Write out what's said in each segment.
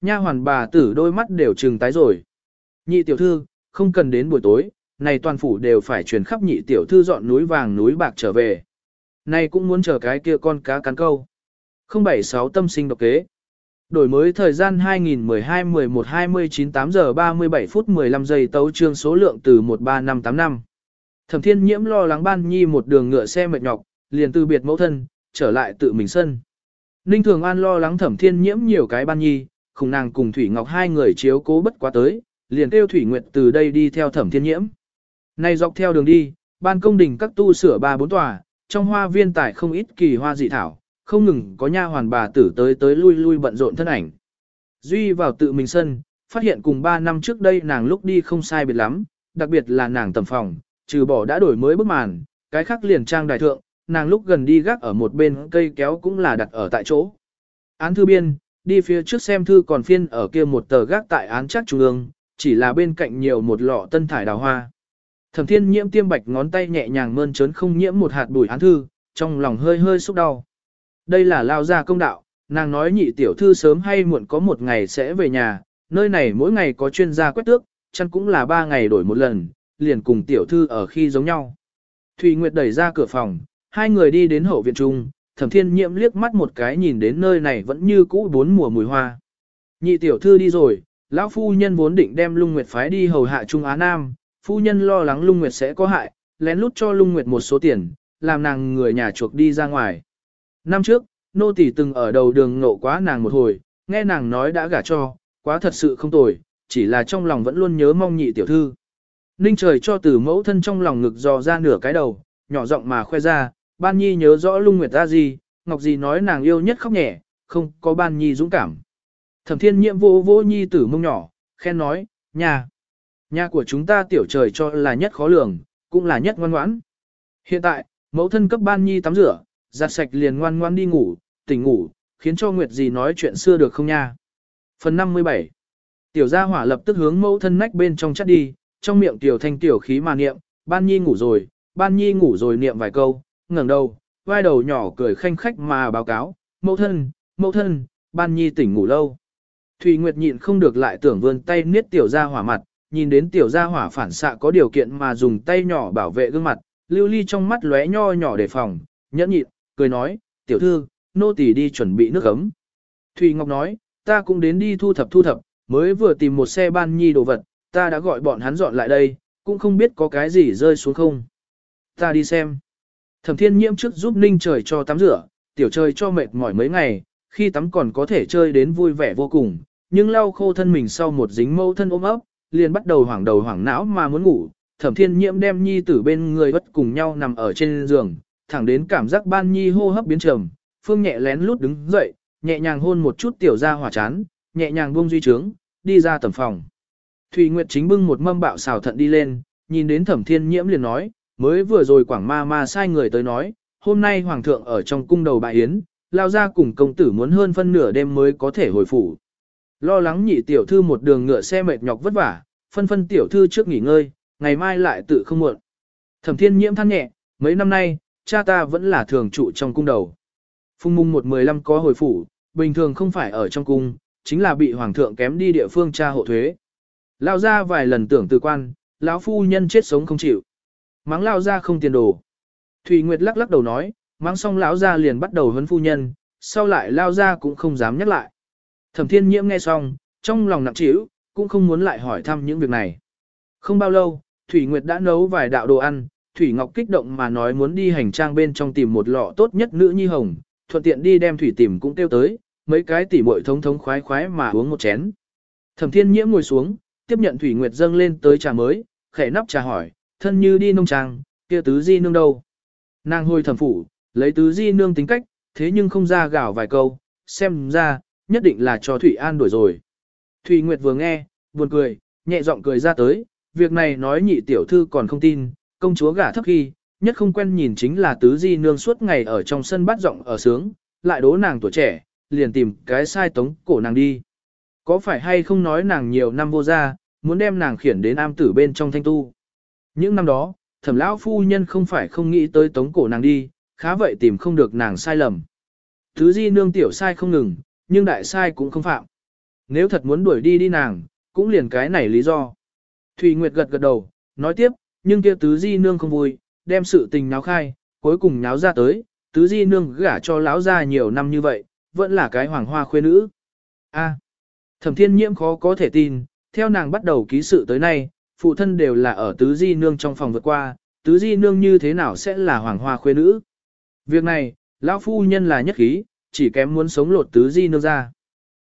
Nha hoàn bà tử đôi mắt đều trừng tái rồi. Nhị tiểu thư, không cần đến buổi tối, này toàn phủ đều phải truyền khắp nhị tiểu thư dọn núi vàng núi bạc trở về. Này cũng muốn chờ cái kia con cá cắn câu. 076 tâm sinh độc kế. Đổi mới thời gian 2012-11-29 8 giờ 37 phút 15 giây tấu trương số lượng từ 13585. Thẩm thiên nhiễm lo lắng ban nhi một đường ngựa xe mệt nhọc, liền từ biệt mẫu thân, trở lại tự mình sân. Ninh Thường An lo lắng thẩm thiên nhiễm nhiều cái ban nhi, khủng nàng cùng Thủy Ngọc hai người chiếu cố bất quá tới, liền kêu Thủy Nguyệt từ đây đi theo thẩm thiên nhiễm. Nay dọc theo đường đi, ban công đình các tu sửa ba bốn tòa, trong hoa viên tải không ít kỳ hoa dị thảo, không ngừng có nha hoàn bà tử tới tới lui lui bận rộn thân ảnh. Duy vào tự mình sân, phát hiện cùng 3 năm trước đây nàng lúc đi không sai biệt lắm, đặc biệt là nàng tầm phòng, trừ bỏ đã đổi mới bức màn, cái khác liền trang đài thượng, nàng lúc gần đi gác ở một bên cây kéo cũng là đặt ở tại chỗ. Án thư biên, đi phía trước xem thư còn phiên ở kia một tờ gác tại án chắc trung ương, chỉ là bên cạnh nhiều một lọ tân thải đào hoa. Thẩm thiên nhiễm tiêm bạch ngón tay nhẹ nhàng mơn trớn không nhiễm một hạt bụi án thư, trong lòng hơi hơi xúc đau. Đây là lao gia công đạo, nàng nói nhị tiểu thư sớm hay muộn có một ngày sẽ về nhà, nơi này mỗi ngày có chuyên gia quét tước, chăn cũng là ba ngày đổi một lần, liền cùng tiểu thư ở khi giống nhau. Thùy Nguyệt đẩy ra cửa phòng, hai người đi đến hậu viện trung, thẩm thiên nhiễm liếc mắt một cái nhìn đến nơi này vẫn như cũ bốn mùa mùi hoa. Nhị tiểu thư đi rồi, lão phu nhân vốn định đem lung nguyệt phái đi hầu hạ Trung Á Nam, phu nhân lo lắng lung nguyệt sẽ có hại, lén lút cho lung nguyệt một số tiền, làm nàng người nhà chuộc đi ra ngoài. Năm trước, nô tỳ từng ở đầu đường ngộ quá nàng một hồi, nghe nàng nói đã gả cho, quá thật sự không tồi, chỉ là trong lòng vẫn luôn nhớ mong nhị tiểu thư. Ninh trời cho từ mẫu thân trong lòng ngực dò ra nửa cái đầu, nhỏ giọng mà khoe ra, ban nhi nhớ rõ lung nguyệt ra gì, ngọc gì nói nàng yêu nhất khóc nhẹ, không có ban nhi dũng cảm. Thẩm thiên nhiệm vô vô nhi tử mông nhỏ, khen nói, nhà, nhà của chúng ta tiểu trời cho là nhất khó lường, cũng là nhất ngoan ngoãn. Hiện tại, mẫu thân cấp ban nhi tắm rửa, giặt sạch liền ngoan ngoan đi ngủ, tỉnh ngủ, khiến cho Nguyệt gì nói chuyện xưa được không nha. Phần 57 Tiểu gia hỏa lập tức hướng mẫu thân nách bên trong chắt đi, trong miệng tiểu thanh tiểu khí mà niệm, ban nhi ngủ rồi, ban nhi ngủ rồi niệm vài câu, ngẩng đầu, vai đầu nhỏ cười khanh khách mà báo cáo, mẫu thân, mẫu thân, ban nhi tỉnh ngủ lâu. Thùy Nguyệt nhịn không được lại tưởng vươn tay niết tiểu gia hỏa mặt, nhìn đến tiểu gia hỏa phản xạ có điều kiện mà dùng tay nhỏ bảo vệ gương mặt, lưu ly trong mắt lóe nho nhỏ đề phòng, nhẫn nhịn, cười nói, tiểu thư, nô tỳ đi chuẩn bị nước ấm. Thùy Ngọc nói, ta cũng đến đi thu thập thu thập, mới vừa tìm một xe ban nhi đồ vật, ta đã gọi bọn hắn dọn lại đây, cũng không biết có cái gì rơi xuống không. Ta đi xem. Thẩm thiên nhiễm trước giúp ninh trời cho tắm rửa, tiểu chơi cho mệt mỏi mấy ngày, khi tắm còn có thể chơi đến vui vẻ vô cùng, nhưng lau khô thân mình sau một dính mâu thân ôm ấp, liền bắt đầu hoảng đầu hoảng não mà muốn ngủ. Thẩm thiên nhiễm đem nhi tử bên người bất cùng nhau nằm ở trên giường, thẳng đến cảm giác ban nhi hô hấp biến trầm, phương nhẹ lén lút đứng dậy, nhẹ nhàng hôn một chút tiểu ra hỏa chán, nhẹ nhàng buông duy trướng, đi ra tầm phòng. Thủy Nguyệt chính bưng một mâm bạo xào thận đi lên, nhìn đến thẩm thiên nhiễm liền nói, mới vừa rồi quảng ma ma sai người tới nói, hôm nay hoàng thượng ở trong cung đầu bại yến, lao ra cùng công tử muốn hơn phân nửa đêm mới có thể hồi phủ. Lo lắng nhị tiểu thư một đường ngựa xe mệt nhọc vất vả, phân phân tiểu thư trước nghỉ ngơi, ngày mai lại tự không muộn. Thẩm thiên nhiễm than nhẹ, mấy năm nay, cha ta vẫn là thường trụ trong cung đầu. Phung mung một mười lăm có hồi phủ, bình thường không phải ở trong cung, chính là bị hoàng thượng kém đi địa phương cha hộ thuế. Lao ra vài lần tưởng từ quan, lão phu nhân chết sống không chịu. Mắng lao ra không tiền đồ. Thủy Nguyệt lắc lắc đầu nói, mắng xong lão ra liền bắt đầu huấn phu nhân, sau lại lao ra cũng không dám nhắc lại. Thẩm thiên nhiễm nghe xong, trong lòng nặng trĩu, cũng không muốn lại hỏi thăm những việc này. Không bao lâu, Thủy Nguyệt đã nấu vài đạo đồ ăn, Thủy Ngọc kích động mà nói muốn đi hành trang bên trong tìm một lọ tốt nhất nữ nhi hồng, thuận tiện đi đem Thủy tìm cũng kêu tới, mấy cái tỉ muội thống thống khoái khoái mà uống một chén. Thẩm Thiên Nhiễm ngồi xuống, tiếp nhận Thủy Nguyệt dâng lên tới trà mới, khẽ nắp trà hỏi, thân như đi nông trang, kia tứ di nương đâu? Nàng hồi thẩm phủ, lấy tứ di nương tính cách, thế nhưng không ra gào vài câu, xem ra, nhất định là cho Thủy An đuổi rồi. Thủy Nguyệt vừa nghe, buồn cười, nhẹ giọng cười ra tới, việc này nói nhị tiểu thư còn không tin, công chúa gả thấp khi, nhất không quen nhìn chính là tứ di nương suốt ngày ở trong sân bắt giọng ở sướng, lại đố nàng tuổi trẻ, liền tìm cái sai tống cổ nàng đi. Có phải hay không nói nàng nhiều năm vô gia, muốn đem nàng khiển đến am tử bên trong thanh tu. Những năm đó, thẩm lão phu nhân không phải không nghĩ tới tống cổ nàng đi, khá vậy tìm không được nàng sai lầm. Tứ di nương tiểu sai không ngừng, nhưng đại sai cũng không phạm. Nếu thật muốn đuổi đi đi nàng, cũng liền cái này lý do. Thùy Nguyệt gật gật đầu, nói tiếp, nhưng kia tứ di nương không vui, đem sự tình náo khai, cuối cùng náo ra tới, tứ di nương gả cho lão ra nhiều năm như vậy, vẫn là cái hoàng hoa khuê nữ. A. thẩm thiên nhiễm khó có thể tin, theo nàng bắt đầu ký sự tới nay, phụ thân đều là ở tứ di nương trong phòng vượt qua, tứ di nương như thế nào sẽ là hoàng hoa khuê nữ. Việc này, lão phu nhân là nhất khí, chỉ kém muốn sống lột tứ di nương ra.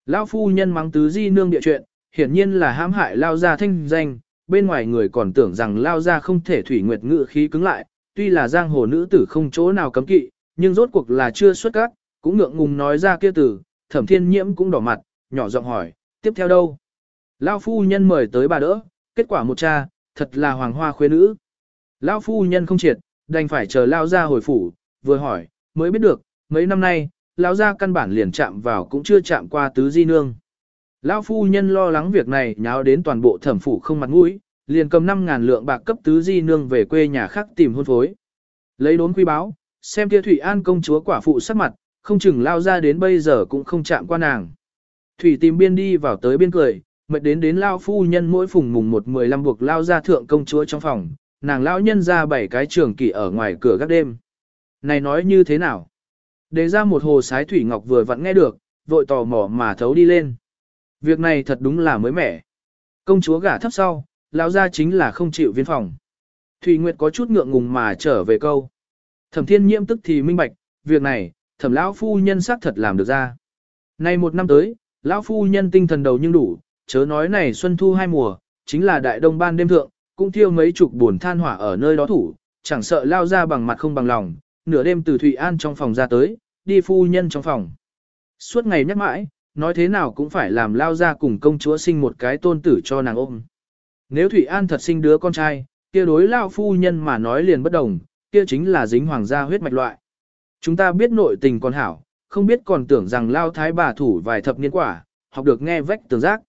Lão phu nhân mắng tứ di nương địa chuyện, hiển nhiên là hãm hại lao ra thanh danh, bên ngoài người còn tưởng rằng lao ra không thể thủy nguyệt ngự khí cứng lại, tuy là giang hồ nữ tử không chỗ nào cấm kỵ, nhưng rốt cuộc là chưa xuất các, cũng ngượng ngùng nói ra kia từ, thẩm thiên nhiễm cũng đỏ mặt, nhỏ giọng hỏi, tiếp theo đâu? Lao phu nhân mời tới bà đỡ, kết quả một cha, thật là hoàng hoa khuê nữ. Lão phu nhân không triệt, đành phải chờ Lao ra hồi phủ, vừa hỏi, mới biết được, mấy năm nay, Lao ra căn bản liền chạm vào cũng chưa chạm qua tứ di nương. Lão phu nhân lo lắng việc này nháo đến toàn bộ thẩm phủ không mặt mũi, liền cầm 5.000 lượng bạc cấp tứ di nương về quê nhà khác tìm hôn phối. Lấy đốn quy báo, xem kia Thủy An công chúa quả phụ sắc mặt, không chừng lao ra đến bây giờ cũng không chạm qua nàng. Thủy tìm biên đi vào tới biên cười, mệt đến đến lao phu nhân mỗi phùng mùng một mười lăm buộc lao ra thượng công chúa trong phòng, nàng lão nhân ra bảy cái trường kỷ ở ngoài cửa gác đêm. Này nói như thế nào? Đề ra một hồ sái thủy ngọc vừa vặn nghe được, vội tò mò mà thấu đi lên. Việc này thật đúng là mới mẻ. Công chúa gả thấp sau, lão ra chính là không chịu viên phòng. Thủy Nguyệt có chút ngượng ngùng mà trở về câu. Thẩm thiên nhiễm tức thì minh bạch, việc này, thẩm lão phu nhân xác thật làm được ra. Nay một năm tới, lão phu nhân tinh thần đầu nhưng đủ, chớ nói này xuân thu hai mùa, chính là đại đông ban đêm thượng, cũng thiêu mấy chục buồn than hỏa ở nơi đó thủ, chẳng sợ lao ra bằng mặt không bằng lòng, nửa đêm từ Thụy An trong phòng ra tới, đi phu nhân trong phòng. Suốt ngày nhắc mãi, nói thế nào cũng phải làm lao ra cùng công chúa sinh một cái tôn tử cho nàng ôm. Nếu Thụy An thật sinh đứa con trai, kia đối lao phu nhân mà nói liền bất đồng, kia chính là dính hoàng gia huyết mạch loại. Chúng ta biết nội tình con hảo, không biết còn tưởng rằng lao thái bà thủ vài thập niên quả, học được nghe vách tường giác.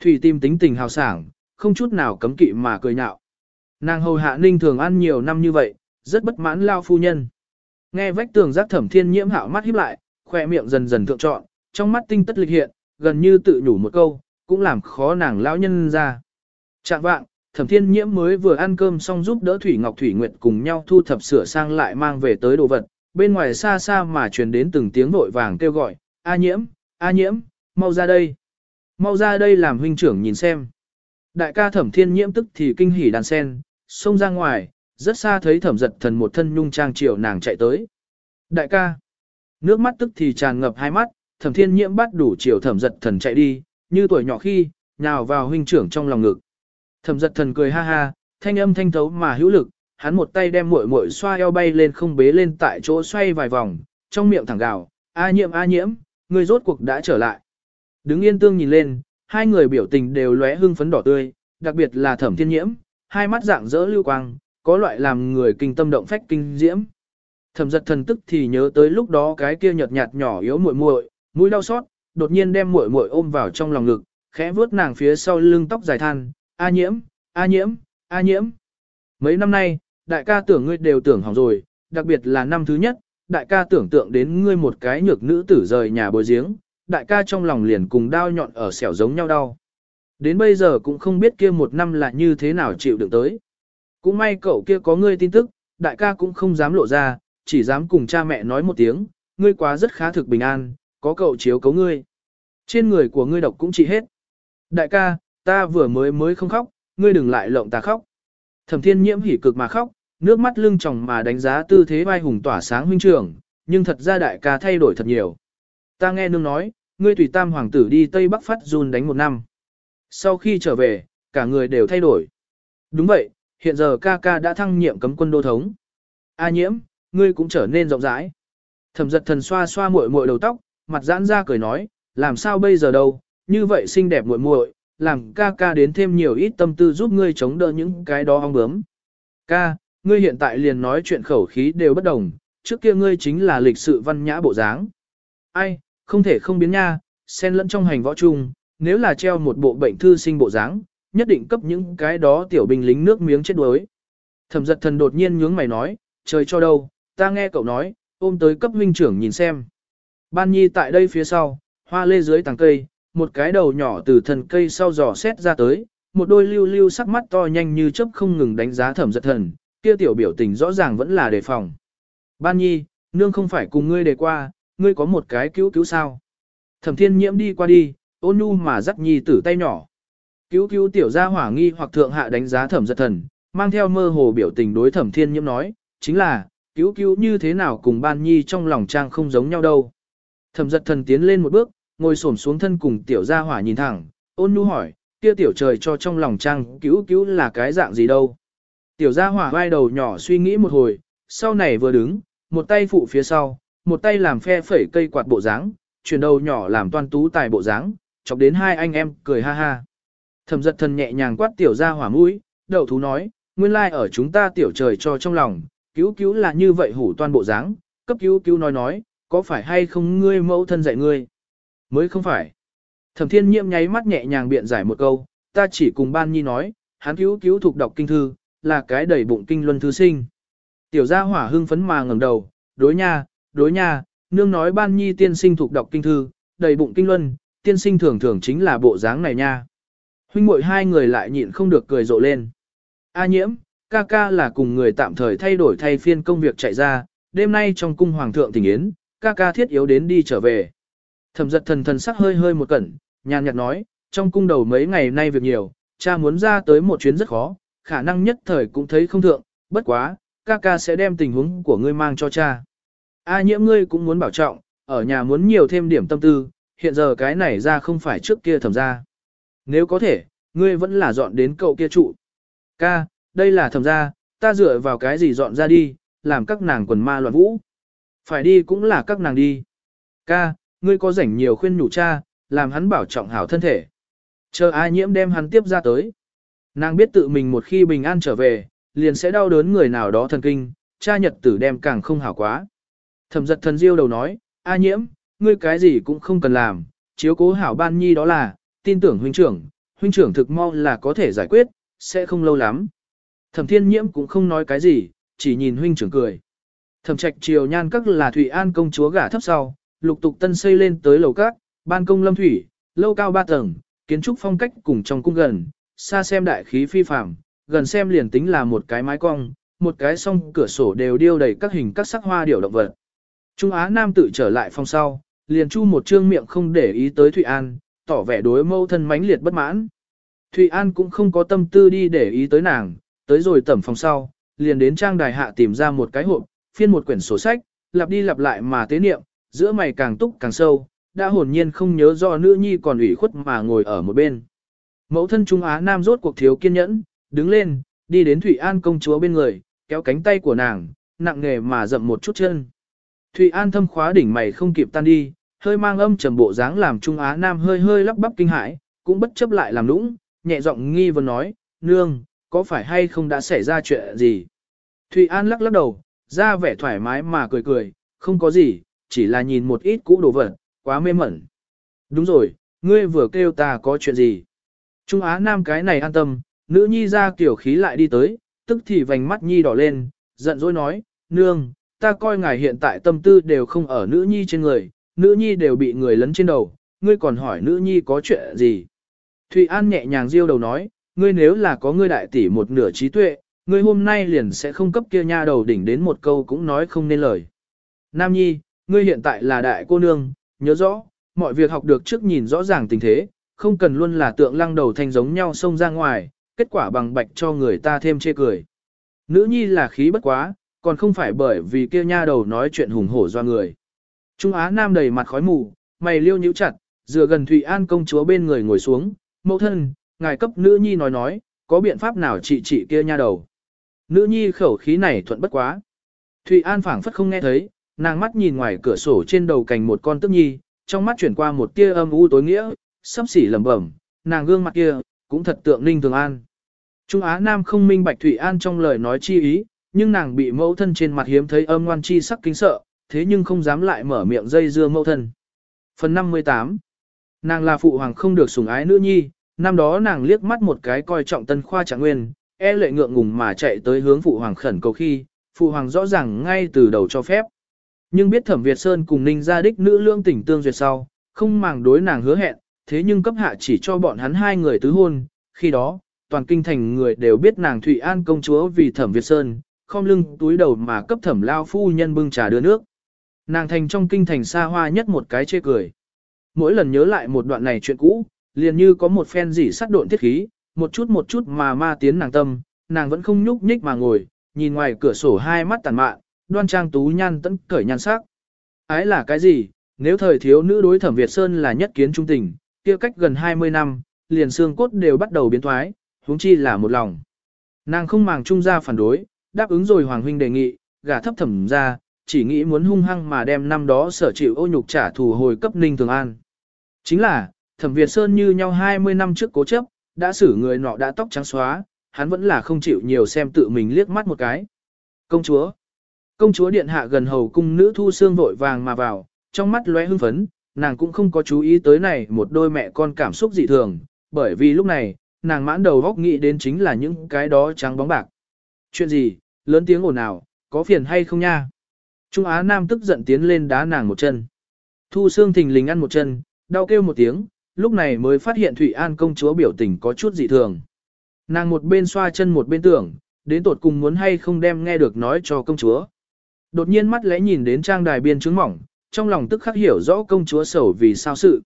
Thủy tim tính tình hào sảng, không chút nào cấm kỵ mà cười nhạo. Nàng hầu hạ ninh thường ăn nhiều năm như vậy, rất bất mãn lao phu nhân. Nghe vách tường giác thẩm thiên nhiễm hạo mắt híp lại, khoe miệng dần dần thượng trọn, trong mắt tinh tất lịch hiện, gần như tự nhủ một câu, cũng làm khó nàng lão nhân ra. Chạm vạng, thẩm thiên nhiễm mới vừa ăn cơm xong giúp đỡ Thủy Ngọc Thủy Nguyệt cùng nhau thu thập sửa sang lại mang về tới đồ vật, bên ngoài xa xa mà truyền đến từng tiếng vội vàng kêu gọi, A nhiễm, A nhiễm, mau ra đây. Mau ra đây làm huynh trưởng nhìn xem. Đại ca thẩm thiên nhiễm tức thì kinh hỉ đàn sen, xông ra ngoài, rất xa thấy thẩm giật thần một thân nhung trang triệu nàng chạy tới. Đại ca, nước mắt tức thì tràn ngập hai mắt, thẩm thiên nhiễm bắt đủ chiều thẩm giật thần chạy đi, như tuổi nhỏ khi, nhào vào huynh trưởng trong lòng ngực. Thẩm giật thần cười ha ha, thanh âm thanh thấu mà hữu lực, hắn một tay đem muội muội xoa eo bay lên không bế lên tại chỗ xoay vài vòng, trong miệng thẳng gào, a nhiễm a nhiễm, người rốt cuộc đã trở lại. Đứng yên tương nhìn lên, hai người biểu tình đều lóe hưng phấn đỏ tươi, đặc biệt là thẩm thiên nhiễm, hai mắt dạng dỡ lưu quang, có loại làm người kinh tâm động phách kinh diễm. Thẩm giật thần tức thì nhớ tới lúc đó cái kia nhợt nhạt nhỏ yếu muội muội, mũi đau xót, đột nhiên đem muội muội ôm vào trong lòng ngực, khẽ vuốt nàng phía sau lưng tóc dài than, "A Nhiễm, A Nhiễm, A Nhiễm." Mấy năm nay, đại ca tưởng ngươi đều tưởng hỏng rồi, đặc biệt là năm thứ nhất, đại ca tưởng tượng đến ngươi một cái nhược nữ tử rời nhà bồi giếng, đại ca trong lòng liền cùng đau nhọn ở xẻo giống nhau đau. Đến bây giờ cũng không biết kia một năm là như thế nào chịu được tới. Cũng may cậu kia có ngươi tin tức, đại ca cũng không dám lộ ra, chỉ dám cùng cha mẹ nói một tiếng, ngươi quá rất khá thực bình an, có cậu chiếu cấu ngươi. Trên người của ngươi độc cũng trị hết. Đại ca, ta vừa mới mới không khóc, ngươi đừng lại lộng ta khóc. Thẩm thiên nhiễm hỉ cực mà khóc, nước mắt lưng tròng mà đánh giá tư thế vai hùng tỏa sáng huynh trưởng, nhưng thật ra đại ca thay đổi thật nhiều. Ta nghe nương nói, ngươi tùy tam hoàng tử đi Tây Bắc phát run đánh một năm. Sau khi trở về, cả người đều thay đổi. Đúng vậy, hiện giờ ca ca đã thăng nhiệm cấm quân đô thống. A nhiễm, ngươi cũng trở nên rộng rãi. Thẩm giật thần xoa xoa muội muội đầu tóc, mặt giãn ra cười nói, làm sao bây giờ đâu, như vậy xinh đẹp muội muội, làm ca ca đến thêm nhiều ít tâm tư giúp ngươi chống đỡ những cái đó ong bướm. Ca, ngươi hiện tại liền nói chuyện khẩu khí đều bất đồng, trước kia ngươi chính là lịch sự văn nhã bộ dáng. Ai, không thể không biến nha, xen lẫn trong hành võ chung, nếu là treo một bộ bệnh thư sinh bộ dáng, nhất định cấp những cái đó tiểu binh lính nước miếng chết đuối. Thẩm giật thần đột nhiên nhướng mày nói, trời cho đâu, ta nghe cậu nói, ôm tới cấp huynh trưởng nhìn xem. Ban nhi tại đây phía sau, hoa lê dưới tàng cây, một cái đầu nhỏ từ thần cây sau giò xét ra tới, một đôi lưu lưu sắc mắt to nhanh như chớp không ngừng đánh giá thẩm giật thần, kia tiểu biểu tình rõ ràng vẫn là đề phòng. Ban nhi, nương không phải cùng ngươi đề qua, ngươi có một cái cứu cứu sao. Thẩm thiên nhiễm đi qua đi, ôn nhu mà dắt nhi tử tay nhỏ. Cứu cứu tiểu gia hỏa nghi hoặc thượng hạ đánh giá thẩm giật thần, mang theo mơ hồ biểu tình đối thẩm thiên nhiễm nói, chính là, cứu cứu như thế nào cùng ban nhi trong lòng trang không giống nhau đâu. Thẩm giật thần tiến lên một bước, ngồi xổm xuống thân cùng tiểu gia hỏa nhìn thẳng, ôn nhu hỏi, kia tiểu trời cho trong lòng trang cứu cứu là cái dạng gì đâu. Tiểu gia hỏa vai đầu nhỏ suy nghĩ một hồi, sau này vừa đứng, một tay phụ phía sau, một tay làm phe phẩy cây quạt bộ dáng, chuyển đầu nhỏ làm toan tú tài bộ dáng, chọc đến hai anh em cười ha ha. Thẩm giật thần nhẹ nhàng quát tiểu gia hỏa mũi, đậu thú nói, nguyên lai ở chúng ta tiểu trời cho trong lòng, cứu cứu là như vậy hủ toan bộ dáng, cấp cứu cứu nói nói, có phải hay không ngươi mẫu thân dạy ngươi? Mới không phải. Thẩm thiên nhiễm nháy mắt nhẹ nhàng biện giải một câu, ta chỉ cùng ban nhi nói, hắn cứu cứu thuộc đọc kinh thư, là cái đầy bụng kinh luân thứ sinh. Tiểu gia hỏa hưng phấn mà ngẩng đầu, đối nha, đối nha, nương nói ban nhi tiên sinh thuộc đọc kinh thư, đầy bụng kinh luân, tiên sinh thường thường chính là bộ dáng này nha. Huynh muội hai người lại nhịn không được cười rộ lên. A nhiễm, ca ca là cùng người tạm thời thay đổi thay phiên công việc chạy ra, đêm nay trong cung hoàng thượng tình yến, ca ca thiết yếu đến đi trở về. Thẩm giật thần thần sắc hơi hơi một cẩn, nhàn nhạt nói, trong cung đầu mấy ngày nay việc nhiều, cha muốn ra tới một chuyến rất khó, khả năng nhất thời cũng thấy không thượng, bất quá, ca ca sẽ đem tình huống của ngươi mang cho cha. A nhiễm ngươi cũng muốn bảo trọng, ở nhà muốn nhiều thêm điểm tâm tư, hiện giờ cái này ra không phải trước kia thẩm ra. Nếu có thể, ngươi vẫn là dọn đến cậu kia trụ. Ca, đây là thẩm ra, ta dựa vào cái gì dọn ra đi, làm các nàng quần ma loạn vũ. Phải đi cũng là các nàng đi. Ca, ngươi có rảnh nhiều khuyên nhủ cha, làm hắn bảo trọng hảo thân thể. Chờ A nhiễm đem hắn tiếp ra tới. Nàng biết tự mình một khi bình an trở về, liền sẽ đau đớn người nào đó thần kinh, cha nhật tử đem càng không hảo quá. Thẩm giật thần diêu đầu nói, A nhiễm, ngươi cái gì cũng không cần làm, chiếu cố hảo ban nhi đó là, tin tưởng huynh trưởng, huynh trưởng thực mau là có thể giải quyết, sẽ không lâu lắm. Thẩm thiên nhiễm cũng không nói cái gì, chỉ nhìn huynh trưởng cười. Thẩm trạch triều nhan các là Thủy An công chúa gả thấp sau, lục tục tân xây lên tới lầu các, ban công lâm thủy, lâu cao ba tầng, kiến trúc phong cách cùng trong cung gần, xa xem đại khí phi phàm, gần xem liền tính là một cái mái cong, một cái song cửa sổ đều điêu đầy các hình các sắc hoa điểu động vật. Trung Á Nam tự trở lại phòng sau, liền chu một trương miệng không để ý tới Thụy An, tỏ vẻ đối mâu thân mãnh liệt bất mãn. Thụy An cũng không có tâm tư đi để ý tới nàng, tới rồi tẩm phòng sau, liền đến trang đài hạ tìm ra một cái hộp, phiên một quyển sổ sách, lặp đi lặp lại mà tế niệm, giữa mày càng túc càng sâu, đã hồn nhiên không nhớ do nữ nhi còn ủy khuất mà ngồi ở một bên. Mẫu thân Trung Á Nam rốt cuộc thiếu kiên nhẫn, đứng lên, đi đến Thụy An công chúa bên người, kéo cánh tay của nàng, nặng nghề mà dậm một chút chân. Thụy An thâm khóa đỉnh mày không kịp tan đi, hơi mang âm trầm bộ dáng làm Trung Á Nam hơi hơi lắp bắp kinh hãi, cũng bất chấp lại làm nũng, nhẹ giọng nghi vấn nói, nương, có phải hay không đã xảy ra chuyện gì? Thụy An lắc lắc đầu, ra vẻ thoải mái mà cười cười, không có gì, chỉ là nhìn một ít cũ đồ vật, quá mê mẩn. Đúng rồi, ngươi vừa kêu ta có chuyện gì? Trung Á Nam cái này an tâm, nữ nhi ra kiểu khí lại đi tới, tức thì vành mắt nhi đỏ lên, giận dỗi nói, nương, ta coi ngài hiện tại tâm tư đều không ở nữ nhi trên người, nữ nhi đều bị người lấn trên đầu, ngươi còn hỏi nữ nhi có chuyện gì? Thụy An nhẹ nhàng riêu đầu nói, ngươi nếu là có ngươi đại tỷ một nửa trí tuệ, ngươi hôm nay liền sẽ không cấp kia nha đầu đỉnh đến một câu cũng nói không nên lời. Nam nhi, ngươi hiện tại là đại cô nương, nhớ rõ, mọi việc học được trước nhìn rõ ràng tình thế, không cần luôn là tượng lăng đầu thanh giống nhau xông ra ngoài, kết quả bằng bạch cho người ta thêm chê cười. Nữ nhi là khí bất quá, còn không phải bởi vì kia nha đầu nói chuyện hùng hổ do người. Trung Á Nam đầy mặt khói mù, mày liêu nhíu chặt, dựa gần Thụy An công chúa bên người ngồi xuống, mẫu thân, ngài cấp nữ nhi nói nói, có biện pháp nào trị trị kia nha đầu. Nữ nhi khẩu khí này thuận bất quá. Thụy An phảng phất không nghe thấy, nàng mắt nhìn ngoài cửa sổ trên đầu cành một con tức nhi, trong mắt chuyển qua một tia âm u tối nghĩa, sắp xỉ lẩm bẩm, nàng gương mặt kia, cũng thật tượng ninh thường an. Trung Á Nam không minh bạch Thụy An trong lời nói chi ý, nhưng nàng bị mẫu thân trên mặt hiếm thấy âm ngoan chi sắc kính sợ, thế nhưng không dám lại mở miệng dây dưa mẫu thân. Phần 58 Nàng là phụ hoàng không được sủng ái nữ nhi, năm đó nàng liếc mắt một cái coi trọng tân khoa trạng nguyên, e lệ ngượng ngùng mà chạy tới hướng phụ hoàng khẩn cầu khi, phụ hoàng rõ ràng ngay từ đầu cho phép. Nhưng biết thẩm Việt Sơn cùng ninh gia đích nữ lương tỉnh tương duyệt sau, không màng đối nàng hứa hẹn, thế nhưng cấp hạ chỉ cho bọn hắn hai người tứ hôn, khi đó, toàn kinh thành người đều biết nàng Thụy An công chúa vì thẩm Việt Sơn, không lưng túi đầu mà cấp thẩm lao phu nhân bưng trà đưa nước. Nàng thành trong kinh thành xa hoa nhất một cái chê cười. Mỗi lần nhớ lại một đoạn này chuyện cũ, liền như có một phen dỉ sắt độn thiết khí, một chút một chút mà ma tiến nàng tâm, nàng vẫn không nhúc nhích mà ngồi, nhìn ngoài cửa sổ hai mắt tàn mạn, đoan trang tú nhan tẫn cởi nhan sắc. Ái là cái gì? Nếu thời thiếu nữ đối thẩm Việt Sơn là nhất kiến trung tình, kia cách gần 20 năm, liền xương cốt đều bắt đầu biến thoái, huống chi là một lòng. Nàng không màng trung ra phản đối, đáp ứng rồi Hoàng huynh đề nghị, gả thấp thẩm ra, chỉ nghĩ muốn hung hăng mà đem năm đó sở chịu ô nhục trả thù hồi cấp Ninh Thường An. Chính là, thẩm Việt Sơn như nhau 20 năm trước cố chấp, đã xử người nọ đã tóc trắng xóa, hắn vẫn là không chịu nhiều xem tự mình liếc mắt một cái. Công chúa. Công chúa điện hạ gần hầu cung nữ thu xương vội vàng mà vào, trong mắt lóe hưng phấn, nàng cũng không có chú ý tới này một đôi mẹ con cảm xúc dị thường, bởi vì lúc này, nàng mãn đầu góc nghĩ đến chính là những cái đó trắng bóng bạc. Chuyện gì, lớn tiếng ồn ào, có phiền hay không nha? Trung Á Nam tức giận tiến lên đá nàng một chân. Thu Sương thình lình ăn một chân, đau kêu một tiếng, lúc này mới phát hiện Thủy An công chúa biểu tình có chút dị thường. Nàng một bên xoa chân một bên tưởng, đến tột cùng muốn hay không đem nghe được nói cho công chúa. Đột nhiên mắt lẽ nhìn đến trang đài biên trứng mỏng, trong lòng tức khắc hiểu rõ công chúa sầu vì sao sự.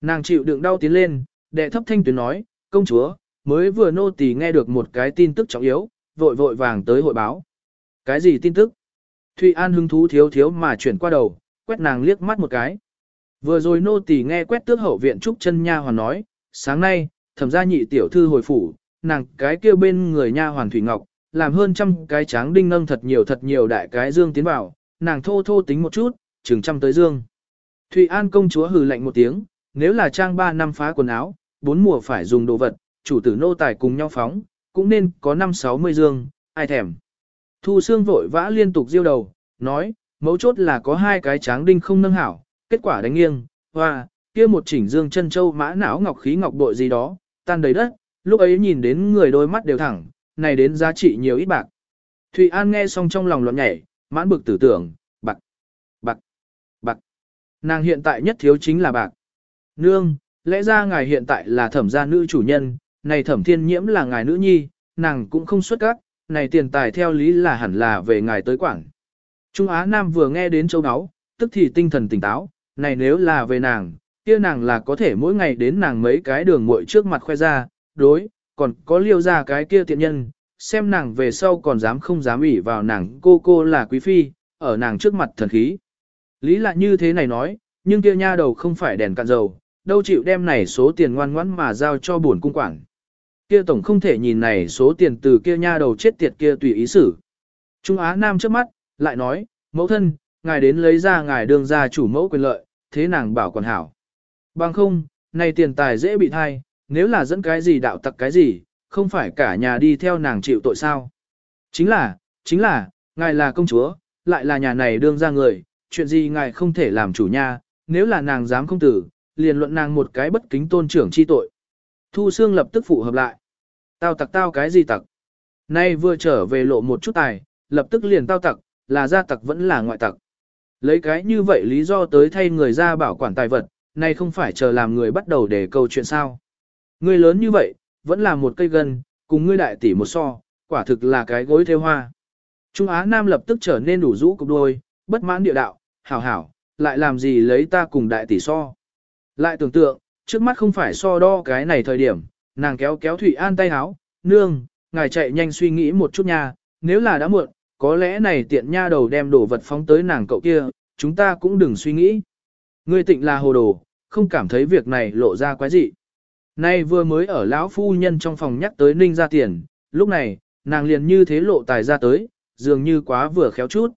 Nàng chịu đựng đau tiến lên, đệ thấp thanh tuyến nói, công chúa, mới vừa nô tỳ nghe được một cái tin tức trọng yếu, vội vội vàng tới hội báo. Cái gì tin tức? Thụy An hứng thú thiếu thiếu mà chuyển qua đầu, quét nàng liếc mắt một cái. Vừa rồi nô tỳ nghe quét tước hậu viện trúc chân nha hoàn nói, sáng nay, thẩm gia nhị tiểu thư hồi phủ, nàng cái kia bên người nha hoàn Thủy Ngọc, làm hơn trăm cái tráng đinh nâng thật nhiều thật nhiều đại cái dương tiến vào, nàng thô thô tính một chút, chừng trăm tới dương. Thụy An công chúa hừ lạnh một tiếng, nếu là trang ba năm phá quần áo, bốn mùa phải dùng đồ vật, chủ tử nô tài cùng nhau phóng, cũng nên có năm sáu mươi dương, ai thèm. Thu xương vội vã liên tục diêu đầu, nói, mấu chốt là có hai cái tráng đinh không nâng hảo, kết quả đánh nghiêng, hoa, kia một chỉnh dương chân châu mã não ngọc khí ngọc bội gì đó, tan đầy đất, lúc ấy nhìn đến người đôi mắt đều thẳng, này đến giá trị nhiều ít bạc. Thụy An nghe xong trong lòng loạn nhảy, mãn bực tử tưởng, bạc, bạc, bạc. Nàng hiện tại nhất thiếu chính là bạc. Nương, lẽ ra ngài hiện tại là thẩm gia nữ chủ nhân, này thẩm thiên nhiễm là ngài nữ nhi, nàng cũng không xuất các, này tiền tài theo lý là hẳn là về ngài tới quảng. Trung Á Nam vừa nghe đến châu áo, tức thì tinh thần tỉnh táo, này nếu là về nàng, kia nàng là có thể mỗi ngày đến nàng mấy cái đường muội trước mặt khoe ra, đối, còn có liêu ra cái kia tiện nhân, xem nàng về sau còn dám không dám ủy vào nàng cô cô là quý phi, ở nàng trước mặt thần khí. Lý là như thế này nói, nhưng kia nha đầu không phải đèn cạn dầu, đâu chịu đem này số tiền ngoan ngoãn mà giao cho buồn cung quản. Kia tổng không thể nhìn này số tiền từ kia nha đầu chết tiệt kia tùy ý xử. Trung Á Nam trước mắt, lại nói, mẫu thân, ngài đến lấy ra ngài đương ra chủ mẫu quyền lợi, thế nàng bảo còn hảo. Bằng không, này tiền tài dễ bị thai, nếu là dẫn cái gì đạo tặc cái gì, không phải cả nhà đi theo nàng chịu tội sao. Chính là, chính là, ngài là công chúa, lại là nhà này đương ra người, chuyện gì ngài không thể làm chủ nha, nếu là nàng dám không tử, liền luận nàng một cái bất kính tôn trưởng chi tội. Thu Sương lập tức phụ hợp lại. Tao tặc tao cái gì tặc? Nay vừa trở về lộ một chút tài, lập tức liền tao tặc, là gia tặc vẫn là ngoại tặc. Lấy cái như vậy lý do tới thay người ra bảo quản tài vật, nay không phải chờ làm người bắt đầu để câu chuyện sao. người lớn như vậy, vẫn là một cây gân, cùng ngươi đại tỷ một so, quả thực là cái gối theo hoa. Trung Á Nam lập tức trở nên đủ rũ cục đôi, bất mãn địa đạo, hảo hảo, lại làm gì lấy ta cùng đại tỷ so. Lại tưởng tượng, trước mắt không phải so đo cái này thời điểm, nàng kéo kéo Thủy An tay háo, nương, ngài chạy nhanh suy nghĩ một chút nha, nếu là đã muộn, có lẽ này tiện nha đầu đem đồ vật phóng tới nàng cậu kia, chúng ta cũng đừng suy nghĩ. Ngươi tịnh là hồ đồ, không cảm thấy việc này lộ ra quái gì. Nay vừa mới ở lão phu nhân trong phòng nhắc tới ninh ra tiền, lúc này, nàng liền như thế lộ tài ra tới, dường như quá vừa khéo chút.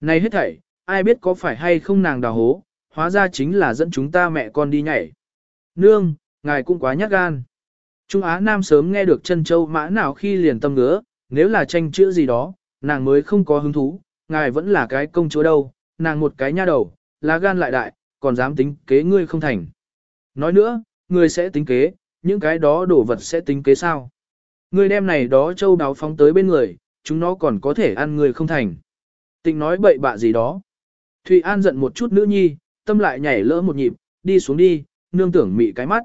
Này hết thảy, ai biết có phải hay không nàng đào hố, hóa ra chính là dẫn chúng ta mẹ con đi nhảy. Nương, ngài cũng quá nhát gan. Trung Á Nam sớm nghe được chân châu mã nào khi liền tâm ngứa, nếu là tranh chữa gì đó, nàng mới không có hứng thú, ngài vẫn là cái công chúa đâu, nàng một cái nha đầu, lá gan lại đại, còn dám tính kế ngươi không thành. Nói nữa, ngươi sẽ tính kế, những cái đó đổ vật sẽ tính kế sao? Ngươi đem này đó châu đáo phóng tới bên người, chúng nó còn có thể ăn người không thành. Tịnh nói bậy bạ gì đó. Thụy An giận một chút nữ nhi, tâm lại nhảy lỡ một nhịp, đi xuống đi, nương tưởng mị cái mắt.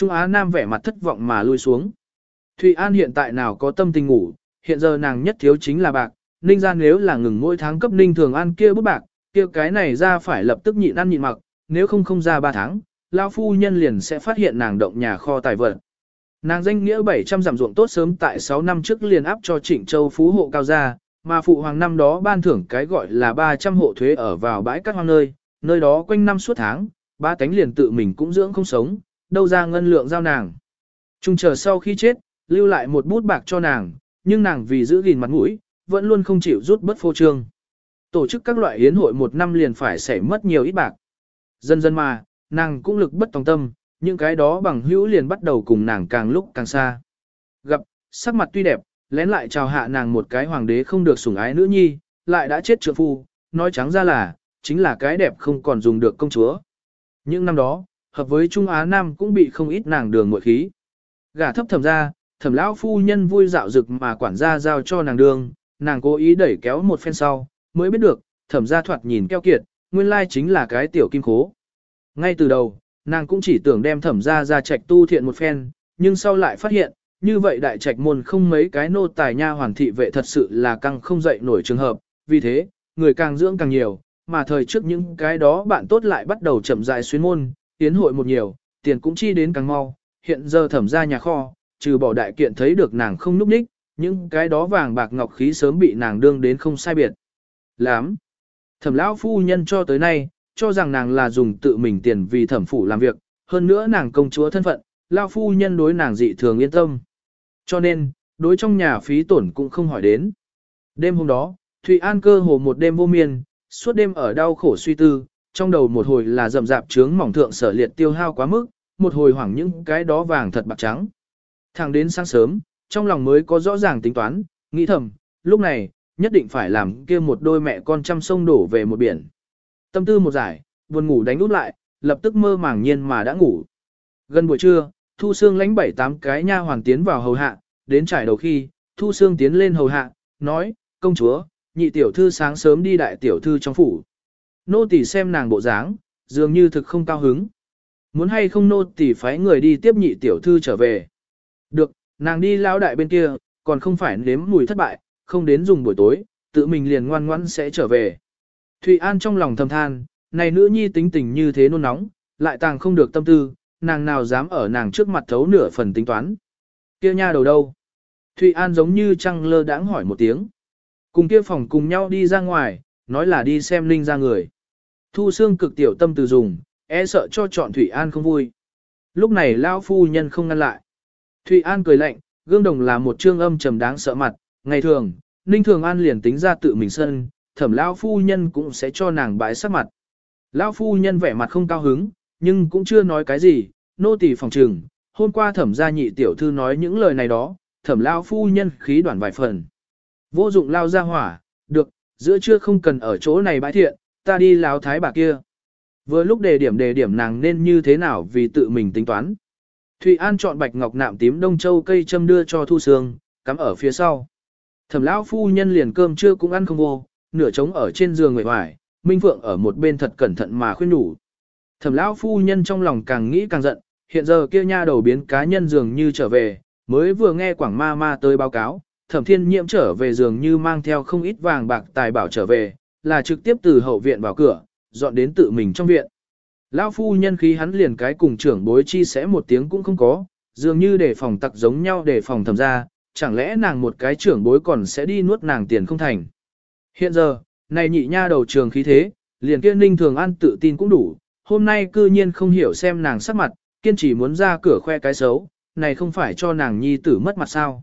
Trung Á Nam vẻ mặt thất vọng mà lui xuống. Thụy An hiện tại nào có tâm tình ngủ, hiện giờ nàng nhất thiếu chính là bạc, ninh ra nếu là ngừng mỗi tháng cấp ninh thường ăn kia bút bạc, kia cái này ra phải lập tức nhịn ăn nhịn mặc, nếu không không ra 3 tháng, lão phu nhân liền sẽ phát hiện nàng động nhà kho tài vật. Nàng danh nghĩa 700 giảm ruộng tốt sớm tại 6 năm trước liền áp cho Trịnh Châu phú hộ cao gia, mà phụ hoàng năm đó ban thưởng cái gọi là 300 hộ thuế ở vào bãi cát hoang nơi, nơi đó quanh năm suốt tháng, ba cánh liền tự mình cũng dưỡng không sống, đâu ra ngân lượng giao nàng. Trung chờ sau khi chết, lưu lại một bút bạc cho nàng, nhưng nàng vì giữ gìn mặt mũi, vẫn luôn không chịu rút bất phô trương. Tổ chức các loại yến hội một năm liền phải xảy mất nhiều ít bạc. Dần dần mà, nàng cũng lực bất tòng tâm, những cái đó bằng hữu liền bắt đầu cùng nàng càng lúc càng xa. Gặp, sắc mặt tuy đẹp, lén lại chào hạ nàng một cái hoàng đế không được sủng ái nữ nhi, lại đã chết trượng phu, nói trắng ra là, chính là cái đẹp không còn dùng được công chúa. Những năm đó, hợp với Trung Á Nam cũng bị không ít nàng đường ngội khí. Gả thấp thẩm ra, thẩm lão phu nhân vui dạo dực mà quản gia giao cho nàng đường, nàng cố ý đẩy kéo một phen sau, mới biết được, thẩm gia thoạt nhìn keo kiệt, nguyên lai chính là cái tiểu kim khố. Ngay từ đầu, nàng cũng chỉ tưởng đem thẩm gia ra trạch tu thiện một phen, nhưng sau lại phát hiện, như vậy đại trạch môn không mấy cái nô tài nha hoàn thị vệ thật sự là căng không dậy nổi trường hợp, vì thế, người càng dưỡng càng nhiều, mà thời trước những cái đó bạn tốt lại bắt đầu chậm rãi xuyên môn, tiến hội một nhiều, tiền cũng chi đến càng mau, hiện giờ thẩm ra nhà kho, trừ bỏ đại kiện thấy được nàng không núp ních, những cái đó vàng bạc ngọc khí sớm bị nàng đương đến không sai biệt. Lắm. Thẩm lão phu nhân cho tới nay, cho rằng nàng là dùng tự mình tiền vì thẩm phủ làm việc, hơn nữa nàng công chúa thân phận, lão phu nhân đối nàng dị thường yên tâm. Cho nên, đối trong nhà phí tổn cũng không hỏi đến. Đêm hôm đó, Thụy An cơ hồ một đêm vô miên, suốt đêm ở đau khổ suy tư, trong đầu một hồi là rậm rạp trướng mỏng thượng sở liệt tiêu hao quá mức, một hồi hoảng những cái đó vàng thật bạc trắng. Thẳng đến sáng sớm, trong lòng mới có rõ ràng tính toán, nghĩ thầm, lúc này, nhất định phải làm kia một đôi mẹ con trăm sông đổ về một biển. Tâm tư một giải, buồn ngủ đánh út lại, lập tức mơ màng nhiên mà đã ngủ. Gần buổi trưa, Thu Sương lánh bảy tám cái nha hoàng tiến vào hầu hạ, đến trải đầu khi, Thu Sương tiến lên hầu hạ, nói, công chúa, nhị tiểu thư sáng sớm đi đại tiểu thư trong phủ. Nô tỳ xem nàng bộ dáng, dường như thực không cao hứng. Muốn hay không nô tỳ phái người đi tiếp nhị tiểu thư trở về. Được, nàng đi lão đại bên kia, còn không phải nếm mùi thất bại, không đến dùng buổi tối, tự mình liền ngoan ngoãn sẽ trở về. Thụy An trong lòng thầm than, này nữ nhi tính tình như thế nôn nóng, lại tàng không được tâm tư, nàng nào dám ở nàng trước mặt thấu nửa phần tính toán. Kia nha đầu đâu? Thụy An giống như trăng lơ đãng hỏi một tiếng. Cùng kia phòng cùng nhau đi ra ngoài, nói là đi xem linh ra người. Thu xương cực tiểu tâm từ dùng, e sợ cho chọn Thụy An không vui. Lúc này Lão phu nhân không ngăn lại. Thụy An cười lạnh, gương đồng là một trương âm trầm đáng sợ mặt, ngày thường, Ninh Thường An liền tính ra tự mình sân, thẩm Lão phu nhân cũng sẽ cho nàng bãi sắc mặt. Lão phu nhân vẻ mặt không cao hứng, nhưng cũng chưa nói cái gì, nô tỳ phòng trừng, hôm qua thẩm gia nhị tiểu thư nói những lời này đó, thẩm Lão phu nhân khí đoạn vài phần. Vô dụng lao ra hỏa, được, giữa trưa không cần ở chỗ này bãi thiện, ta đi láo thái bà kia. Vừa lúc đề điểm đề điểm nàng nên như thế nào vì tự mình tính toán. Thụy An chọn bạch ngọc nạm tím đông châu cây châm đưa cho Thu Sương, cắm ở phía sau. Thẩm lão phu nhân liền cơm trưa cũng ăn không vô, nửa trống ở trên giường người hoài, Minh Phượng ở một bên thật cẩn thận mà khuyên nhủ. Thẩm lão phu nhân trong lòng càng nghĩ càng giận, hiện giờ kia nha đầu biến cá nhân dường như trở về, mới vừa nghe quảng ma ma tới báo cáo, thẩm thiên nhiễm trở về giường như mang theo không ít vàng bạc tài bảo trở về, là trực tiếp từ hậu viện vào cửa, dọn đến tự mình trong viện. Lão phu nhân khí hắn liền cái cùng trưởng bối chi sẽ một tiếng cũng không có, dường như để phòng tặc giống nhau để phòng thầm ra, chẳng lẽ nàng một cái trưởng bối còn sẽ đi nuốt nàng tiền không thành. Hiện giờ, này nhị nha đầu trường khí thế, liền kia ninh thường ăn tự tin cũng đủ, hôm nay cư nhiên không hiểu xem nàng sắc mặt, kiên trì muốn ra cửa khoe cái xấu, này không phải cho nàng nhi tử mất mặt sao.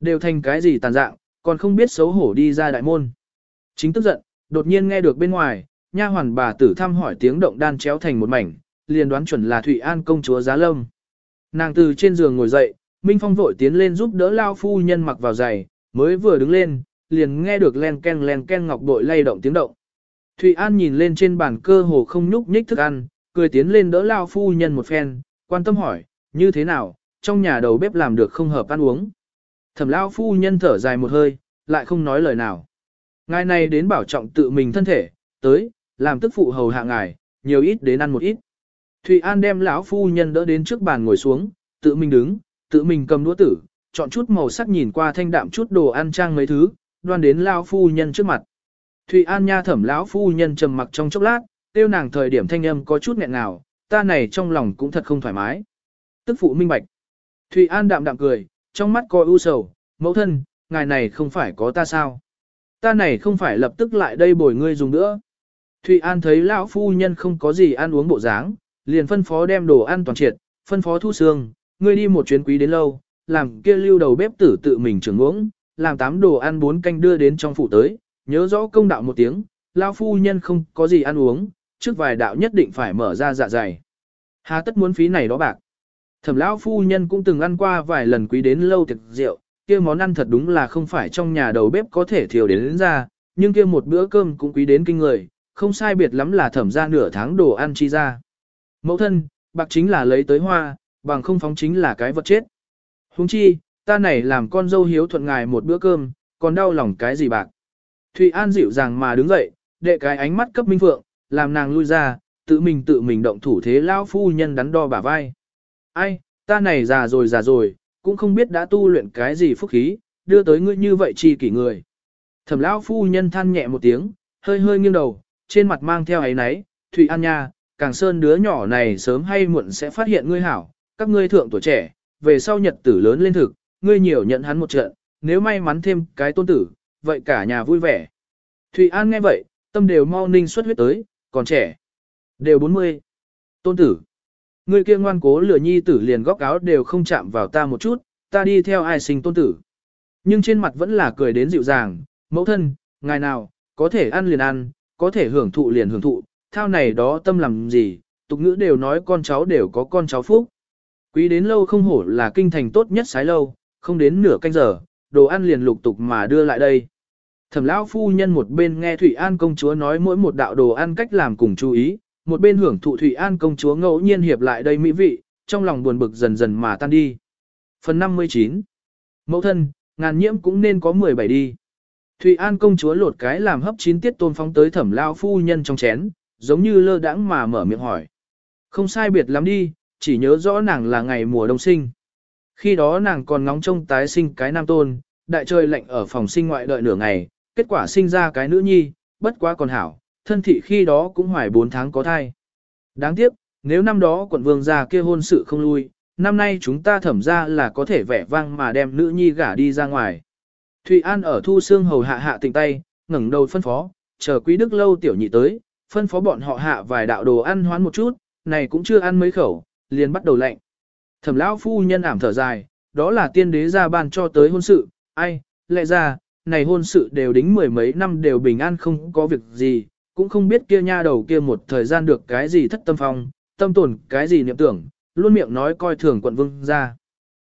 Đều thành cái gì tàn dạng, còn không biết xấu hổ đi ra đại môn. Chính tức giận, đột nhiên nghe được bên ngoài, nha hoàn bà tử thăm hỏi tiếng động đan chéo thành một mảnh, liền đoán chuẩn là Thụy An công chúa Giá Lâm. Nàng từ trên giường ngồi dậy, Minh Phong vội tiến lên giúp đỡ lao phu nhân mặc vào giày, mới vừa đứng lên, liền nghe được len ken len ken ngọc bội lay động tiếng động. Thụy An nhìn lên trên bàn cơ hồ không nhúc nhích thức ăn, cười tiến lên đỡ lao phu nhân một phen, quan tâm hỏi, như thế nào, trong nhà đầu bếp làm được không hợp ăn uống. Thẩm lao phu nhân thở dài một hơi, lại không nói lời nào. Ngài này đến bảo trọng tự mình thân thể, tới, làm tức phụ hầu hạ ngài, nhiều ít đến ăn một ít. Thụy An đem lão phu nhân đỡ đến trước bàn ngồi xuống, tự mình đứng, tự mình cầm đũa tử, chọn chút màu sắc nhìn qua thanh đạm chút đồ ăn trang mấy thứ, đoan đến lão phu nhân trước mặt. Thụy An nha thẩm lão phu nhân trầm mặc trong chốc lát, tiêu nàng thời điểm thanh âm có chút nghẹn nào, ta này trong lòng cũng thật không thoải mái. Tức phụ minh bạch. Thụy An đạm đạm cười, trong mắt coi u sầu, mẫu thân, ngài này không phải có ta sao? Ta này không phải lập tức lại đây bồi ngươi dùng nữa. Thụy An thấy lão phu nhân không có gì ăn uống bộ dáng, liền phân phó đem đồ ăn toàn triệt, phân phó thu xương, ngươi đi một chuyến quý đến lâu, làm kia lưu đầu bếp tử tự mình trưởng uống, làm tám đồ ăn bốn canh đưa đến trong phủ tới, nhớ rõ công đạo một tiếng, lão phu nhân không có gì ăn uống, trước vài đạo nhất định phải mở ra dạ dày. Hà tất muốn phí này đó bạc. Thẩm lão phu nhân cũng từng ăn qua vài lần quý đến lâu thực rượu, kia món ăn thật đúng là không phải trong nhà đầu bếp có thể thiểu đến, đến ra, nhưng kia một bữa cơm cũng quý đến kinh người, không sai biệt lắm là thẩm ra nửa tháng đồ ăn chi ra. Mẫu thân, bạc chính là lấy tới hoa, bằng không phóng chính là cái vật chết. Huống chi, ta này làm con dâu hiếu thuận ngài một bữa cơm, còn đau lòng cái gì bạc. Thụy An dịu dàng mà đứng dậy, đệ cái ánh mắt cấp minh phượng, làm nàng lui ra, tự mình tự mình động thủ thế lao phu nhân đắn đo bả vai. Ai, ta này già rồi già rồi, cũng không biết đã tu luyện cái gì phúc khí, đưa tới ngươi như vậy chi kỷ người. Thẩm lão phu nhân than nhẹ một tiếng, hơi hơi nghiêng đầu, trên mặt mang theo ấy náy, Thụy An nha, càng sơn đứa nhỏ này sớm hay muộn sẽ phát hiện ngươi hảo, các ngươi thượng tuổi trẻ, về sau nhật tử lớn lên thực, ngươi nhiều nhận hắn một trận, nếu may mắn thêm cái tôn tử, vậy cả nhà vui vẻ. Thụy An nghe vậy, tâm đều mau ninh xuất huyết tới, còn trẻ. Đều 40. Tôn tử. Người kia ngoan cố lửa nhi tử liền góc áo đều không chạm vào ta một chút, ta đi theo ai sinh tôn tử. Nhưng trên mặt vẫn là cười đến dịu dàng, mẫu thân, ngày nào, có thể ăn liền ăn, có thể hưởng thụ liền hưởng thụ, thao này đó tâm làm gì, tục ngữ đều nói con cháu đều có con cháu phúc. Quý đến lâu không hổ là kinh thành tốt nhất sái lâu, không đến nửa canh giờ, đồ ăn liền lục tục mà đưa lại đây. Thẩm lão phu nhân một bên nghe Thủy An công chúa nói mỗi một đạo đồ ăn cách làm cùng chú ý, một bên hưởng thụ Thụy An công chúa ngẫu nhiên hiệp lại đây mỹ vị, trong lòng buồn bực dần dần mà tan đi. Phần 59 Mẫu thân, ngàn nhiễm cũng nên có 17 đi. Thụy An công chúa lột cái làm hấp chín tiết tôn phóng tới thẩm lao phu nhân trong chén, giống như lơ đãng mà mở miệng hỏi. Không sai biệt lắm đi, chỉ nhớ rõ nàng là ngày mùa đông sinh. Khi đó nàng còn ngóng trông tái sinh cái nam tôn, đại trời lạnh ở phòng sinh ngoại đợi nửa ngày, kết quả sinh ra cái nữ nhi, bất quá còn hảo, thân thị khi đó cũng hoài 4 tháng có thai. Đáng tiếc, nếu năm đó quận vương gia kia hôn sự không lui, năm nay chúng ta thẩm ra là có thể vẻ vang mà đem nữ nhi gả đi ra ngoài. Thụy An ở thu xương hầu hạ hạ tỉnh tay, ngẩng đầu phân phó, chờ quý đức lâu tiểu nhị tới, phân phó bọn họ hạ vài đạo đồ ăn hoán một chút, này cũng chưa ăn mấy khẩu, liền bắt đầu lạnh. Thẩm lão phu nhân ảm thở dài, đó là tiên đế ra ban cho tới hôn sự, ai, lẽ ra, này hôn sự đều đính mười mấy năm đều bình an không có việc gì, cũng không biết kia nha đầu kia một thời gian được cái gì thất tâm phong, tâm tồn cái gì niệm tưởng, luôn miệng nói coi thường quận vương ra.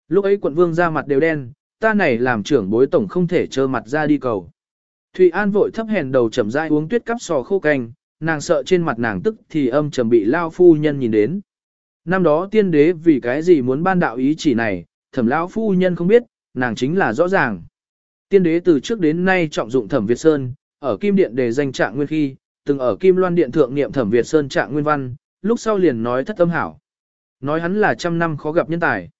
Lúc ấy quận vương ra mặt đều đen, ta này làm trưởng bối tổng không thể trơ mặt ra đi cầu. Thụy An vội thấp hèn đầu chậm rãi uống tuyết cắp sò khô canh, nàng sợ trên mặt nàng tức thì âm trầm bị lao phu nhân nhìn đến. Năm đó tiên đế vì cái gì muốn ban đạo ý chỉ này, thẩm lão phu nhân không biết, nàng chính là rõ ràng. Tiên đế từ trước đến nay trọng dụng thẩm Việt Sơn, ở Kim Điện để danh trạng nguyên khi, từng ở Kim Loan Điện thượng niệm thẩm Việt Sơn trạng nguyên văn, lúc sau liền nói thất âm hảo. Nói hắn là trăm năm khó gặp nhân tài.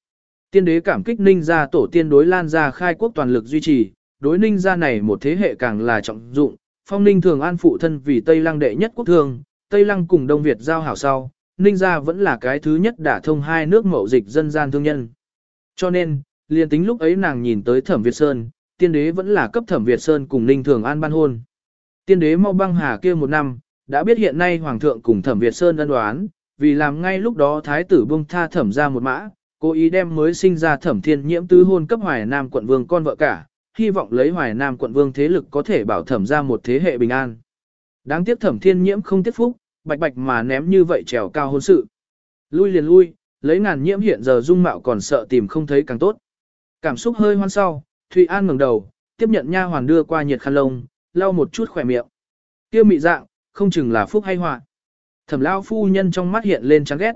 Tiên đế cảm kích ninh gia tổ tiên đối lan gia khai quốc toàn lực duy trì, đối ninh gia này một thế hệ càng là trọng dụng, phong ninh thường an phụ thân vì Tây Lăng đệ nhất quốc thương, Tây Lăng cùng Đông Việt giao hảo sau, ninh gia vẫn là cái thứ nhất đả thông hai nước mậu dịch dân gian thương nhân. Cho nên, liền tính lúc ấy nàng nhìn tới thẩm Việt Sơn, tiên đế vẫn là cấp thẩm Việt Sơn cùng ninh thường an ban hôn. Tiên đế mau băng hà kia một năm, đã biết hiện nay hoàng thượng cùng thẩm Việt Sơn ân đoán, vì làm ngay lúc đó thái tử bông tha thẩm ra một mã, cố ý đem mới sinh ra thẩm thiên nhiễm tứ hôn cấp hoài nam quận vương con vợ cả, hy vọng lấy hoài nam quận vương thế lực có thể bảo thẩm ra một thế hệ bình an. Đáng tiếc thẩm thiên nhiễm không tiết phúc, bạch bạch mà ném như vậy trèo cao hôn sự. Lui liền lui, lấy ngàn nhiễm hiện giờ dung mạo còn sợ tìm không thấy càng tốt. Cảm xúc hơi hoan sau, Thụy An ngẩng đầu, tiếp nhận nha hoàn đưa qua nhiệt khăn lông, lau một chút khỏe miệng. Kia mị dạng, không chừng là phúc hay họa. Thẩm lão phu nhân trong mắt hiện lên chán ghét.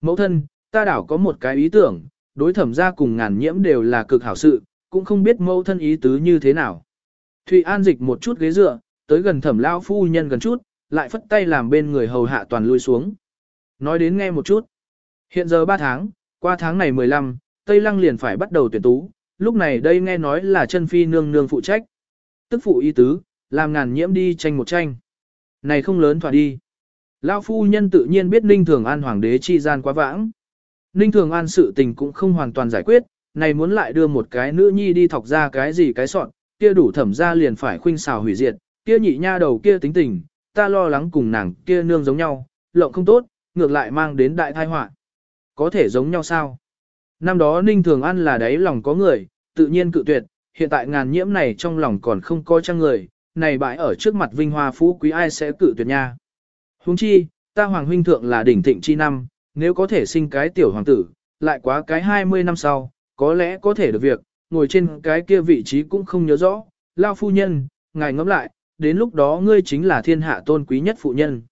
Mẫu thân, ta đảo có một cái ý tưởng, đối thẩm gia cùng ngàn nhiễm đều là cực hảo sự, cũng không biết mẫu thân ý tứ như thế nào. Thụy An dịch một chút ghế dựa, tới gần thẩm lão phu nhân gần chút, lại phất tay làm bên người hầu hạ toàn lui xuống. Nói đến nghe một chút. Hiện giờ 3 tháng, qua tháng này 15, Tây Lăng liền phải bắt đầu tuyển tú, lúc này đây nghe nói là chân phi nương nương phụ trách. Tức phụ y tứ, làm ngàn nhiễm đi tranh một tranh. Này không lớn thỏa đi. Lão phu nhân tự nhiên biết Ninh Thường An hoàng đế chi gian quá vãng. Ninh Thường An sự tình cũng không hoàn toàn giải quyết, này muốn lại đưa một cái nữ nhi đi thọc ra cái gì cái sọn, kia đủ thẩm ra liền phải khuynh xào hủy diệt, kia nhị nha đầu kia tính tình, ta lo lắng cùng nàng kia nương giống nhau, lộng không tốt, ngược lại mang đến đại tai họa. Có thể giống nhau sao? Năm đó Ninh Thường An là đáy lòng có người, tự nhiên cự tuyệt, hiện tại ngàn nhiễm này trong lòng còn không có trang người, này bãi ở trước mặt vinh hoa phú quý ai sẽ cự tuyệt nha. Huống chi, ta hoàng huynh thượng là đỉnh thịnh chi năm, nếu có thể sinh cái tiểu hoàng tử, lại quá cái 20 năm sau, có lẽ có thể được việc, ngồi trên cái kia vị trí cũng không nhớ rõ, lao phu nhân, ngài ngẫm lại, đến lúc đó ngươi chính là thiên hạ tôn quý nhất phụ nhân.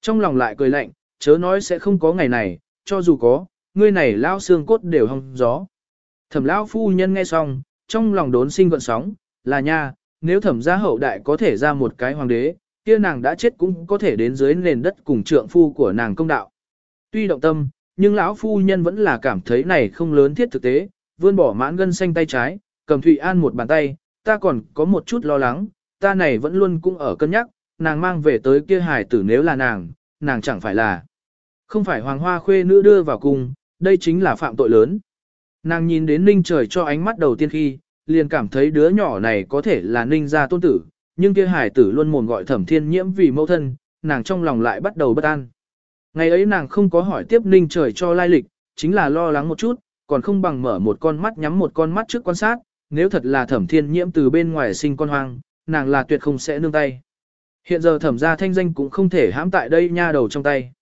Trong lòng lại cười lạnh, chớ nói sẽ không có ngày này, cho dù có, ngươi này lao xương cốt đều hong gió. Thẩm lao phu nhân nghe xong, trong lòng đốn sinh gọn sóng, là nha, nếu thẩm gia hậu đại có thể ra một cái hoàng đế, kia nàng đã chết cũng có thể đến dưới nền đất cùng trượng phu của nàng công đạo. Tuy động tâm, nhưng lão phu nhân vẫn là cảm thấy này không lớn thiết thực tế, vươn bỏ mãn gân xanh tay trái, cầm Thụy An một bàn tay, ta còn có một chút lo lắng, ta này vẫn luôn cũng ở cân nhắc, nàng mang về tới kia hài tử nếu là nàng, nàng chẳng phải là không phải hoàng hoa khuê nữ đưa vào cung, đây chính là phạm tội lớn. Nàng nhìn đến ninh trời cho ánh mắt đầu tiên khi, liền cảm thấy đứa nhỏ này có thể là ninh gia tôn tử, nhưng kia Hải tử luôn mồm gọi thẩm thiên nhiễm vì mẫu thân, nàng trong lòng lại bắt đầu bất an. Ngày ấy nàng không có hỏi tiếp ninh trời cho lai lịch, chính là lo lắng một chút, còn không bằng mở một con mắt nhắm một con mắt trước quan sát, nếu thật là thẩm thiên nhiễm từ bên ngoài sinh con hoang, nàng là tuyệt không sẽ nương tay. Hiện giờ thẩm gia thanh danh cũng không thể hãm tại đây nha đầu trong tay.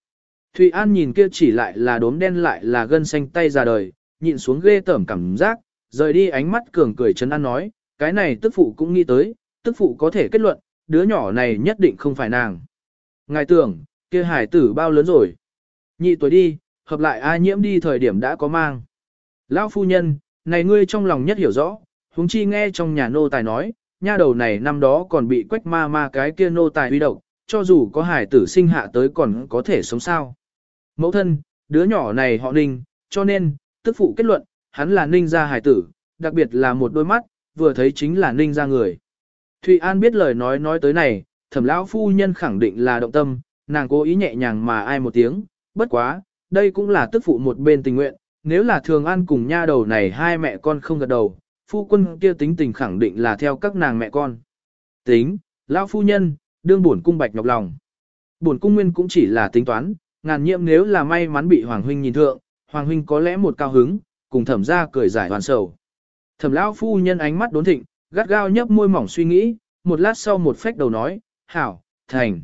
Thụy An nhìn kia chỉ lại là đốm đen lại là gân xanh tay ra đời, nhịn xuống ghê tởm cảm giác, rời đi ánh mắt cường cười chấn an nói, cái này tức phụ cũng nghĩ tới, tức phụ có thể kết luận, đứa nhỏ này nhất định không phải nàng. Ngài tưởng, kia hải tử bao lớn rồi. Nhị tuổi đi, hợp lại ai nhiễm đi thời điểm đã có mang. Lão phu nhân, này ngươi trong lòng nhất hiểu rõ, huống chi nghe trong nhà nô tài nói, nha đầu này năm đó còn bị quách ma ma cái kia nô tài huy động cho dù có hải tử sinh hạ tới còn có thể sống sao. Mẫu thân, đứa nhỏ này họ ninh, cho nên, tức phụ kết luận, hắn là ninh gia hải tử, đặc biệt là một đôi mắt, vừa thấy chính là ninh gia người. Thụy An biết lời nói nói tới này, thẩm lão phu nhân khẳng định là động tâm, nàng cố ý nhẹ nhàng mà ai một tiếng, bất quá, đây cũng là tức phụ một bên tình nguyện, nếu là thường an cùng nha đầu này hai mẹ con không gật đầu, phu quân kia tính tình khẳng định là theo các nàng mẹ con. Tính, lão phu nhân, đương bổn cung bạch nhọc lòng. Bổn cung nguyên cũng chỉ là tính toán, ngàn nhiệm nếu là may mắn bị Hoàng Huynh nhìn thượng, Hoàng Huynh có lẽ một cao hứng, cùng thẩm ra cười giải hoàn sầu. Thẩm lão phu nhân ánh mắt đốn thịnh, gắt gao nhấp môi mỏng suy nghĩ, một lát sau một phách đầu nói, hảo, thành.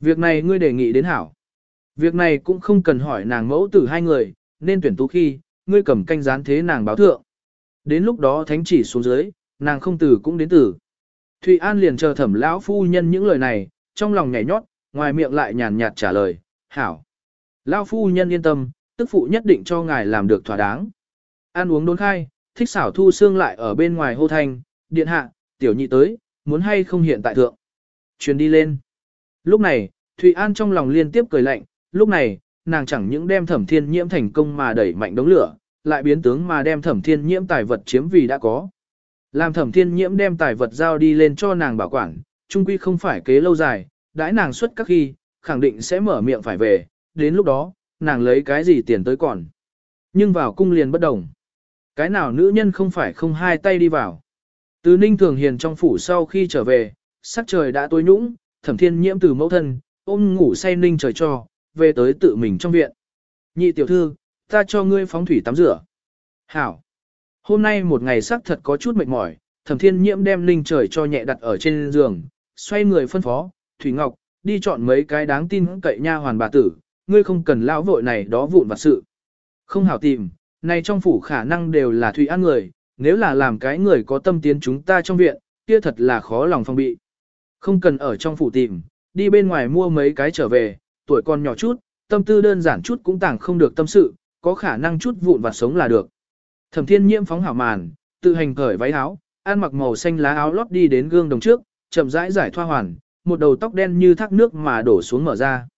Việc này ngươi đề nghị đến hảo. Việc này cũng không cần hỏi nàng mẫu tử hai người, nên tuyển tú khi, ngươi cầm canh gián thế nàng báo thượng. Đến lúc đó thánh chỉ xuống dưới, nàng không tử cũng đến tử. Thụy An liền chờ thẩm lão phu nhân những lời này, trong lòng nhảy nhót, ngoài miệng lại nhàn nhạt trả lời, hảo. Lão phu nhân yên tâm, tức phụ nhất định cho ngài làm được thỏa đáng. Ăn uống đốn khai, thích xảo thu xương lại ở bên ngoài hô thanh, điện hạ, tiểu nhị tới, muốn hay không hiện tại thượng. Truyền đi lên. Lúc này, Thụy An trong lòng liên tiếp cười lạnh, lúc này, nàng chẳng những đem thẩm thiên nhiễm thành công mà đẩy mạnh đống lửa, lại biến tướng mà đem thẩm thiên nhiễm tài vật chiếm vì đã có. Làm thẩm thiên nhiễm đem tài vật giao đi lên cho nàng bảo quản, chung quy không phải kế lâu dài, đãi nàng xuất các khi, khẳng định sẽ mở miệng phải về, đến lúc đó, nàng lấy cái gì tiền tới còn. Nhưng vào cung liền bất đồng. Cái nào nữ nhân không phải không hai tay đi vào. Từ ninh thường hiền trong phủ sau khi trở về, sắc trời đã tối nhũng, thẩm thiên nhiễm từ mẫu thân, ôm ngủ say ninh trời cho, về tới tự mình trong viện. Nhị tiểu thư, ta cho ngươi phóng thủy tắm rửa. Hảo. Hôm nay một ngày sắc thật có chút mệt mỏi, thẩm thiên nhiễm đem ninh trời cho nhẹ đặt ở trên giường, xoay người phân phó, Thủy Ngọc, đi chọn mấy cái đáng tin cậy nha hoàn bà tử, ngươi không cần lão vội này đó vụn vặt sự. Không hảo tìm, này trong phủ khả năng đều là Thủy An người, nếu là làm cái người có tâm tiến chúng ta trong viện, kia thật là khó lòng phong bị. Không cần ở trong phủ tìm, đi bên ngoài mua mấy cái trở về, tuổi còn nhỏ chút, tâm tư đơn giản chút cũng tàng không được tâm sự, có khả năng chút vụn vặt sống là được. Thẩm thiên nhiễm phóng hảo màn, tự hành cởi váy áo, ăn mặc màu xanh lá áo lót đi đến gương đồng trước, chậm rãi giải thoa hoàn, một đầu tóc đen như thác nước mà đổ xuống mở ra.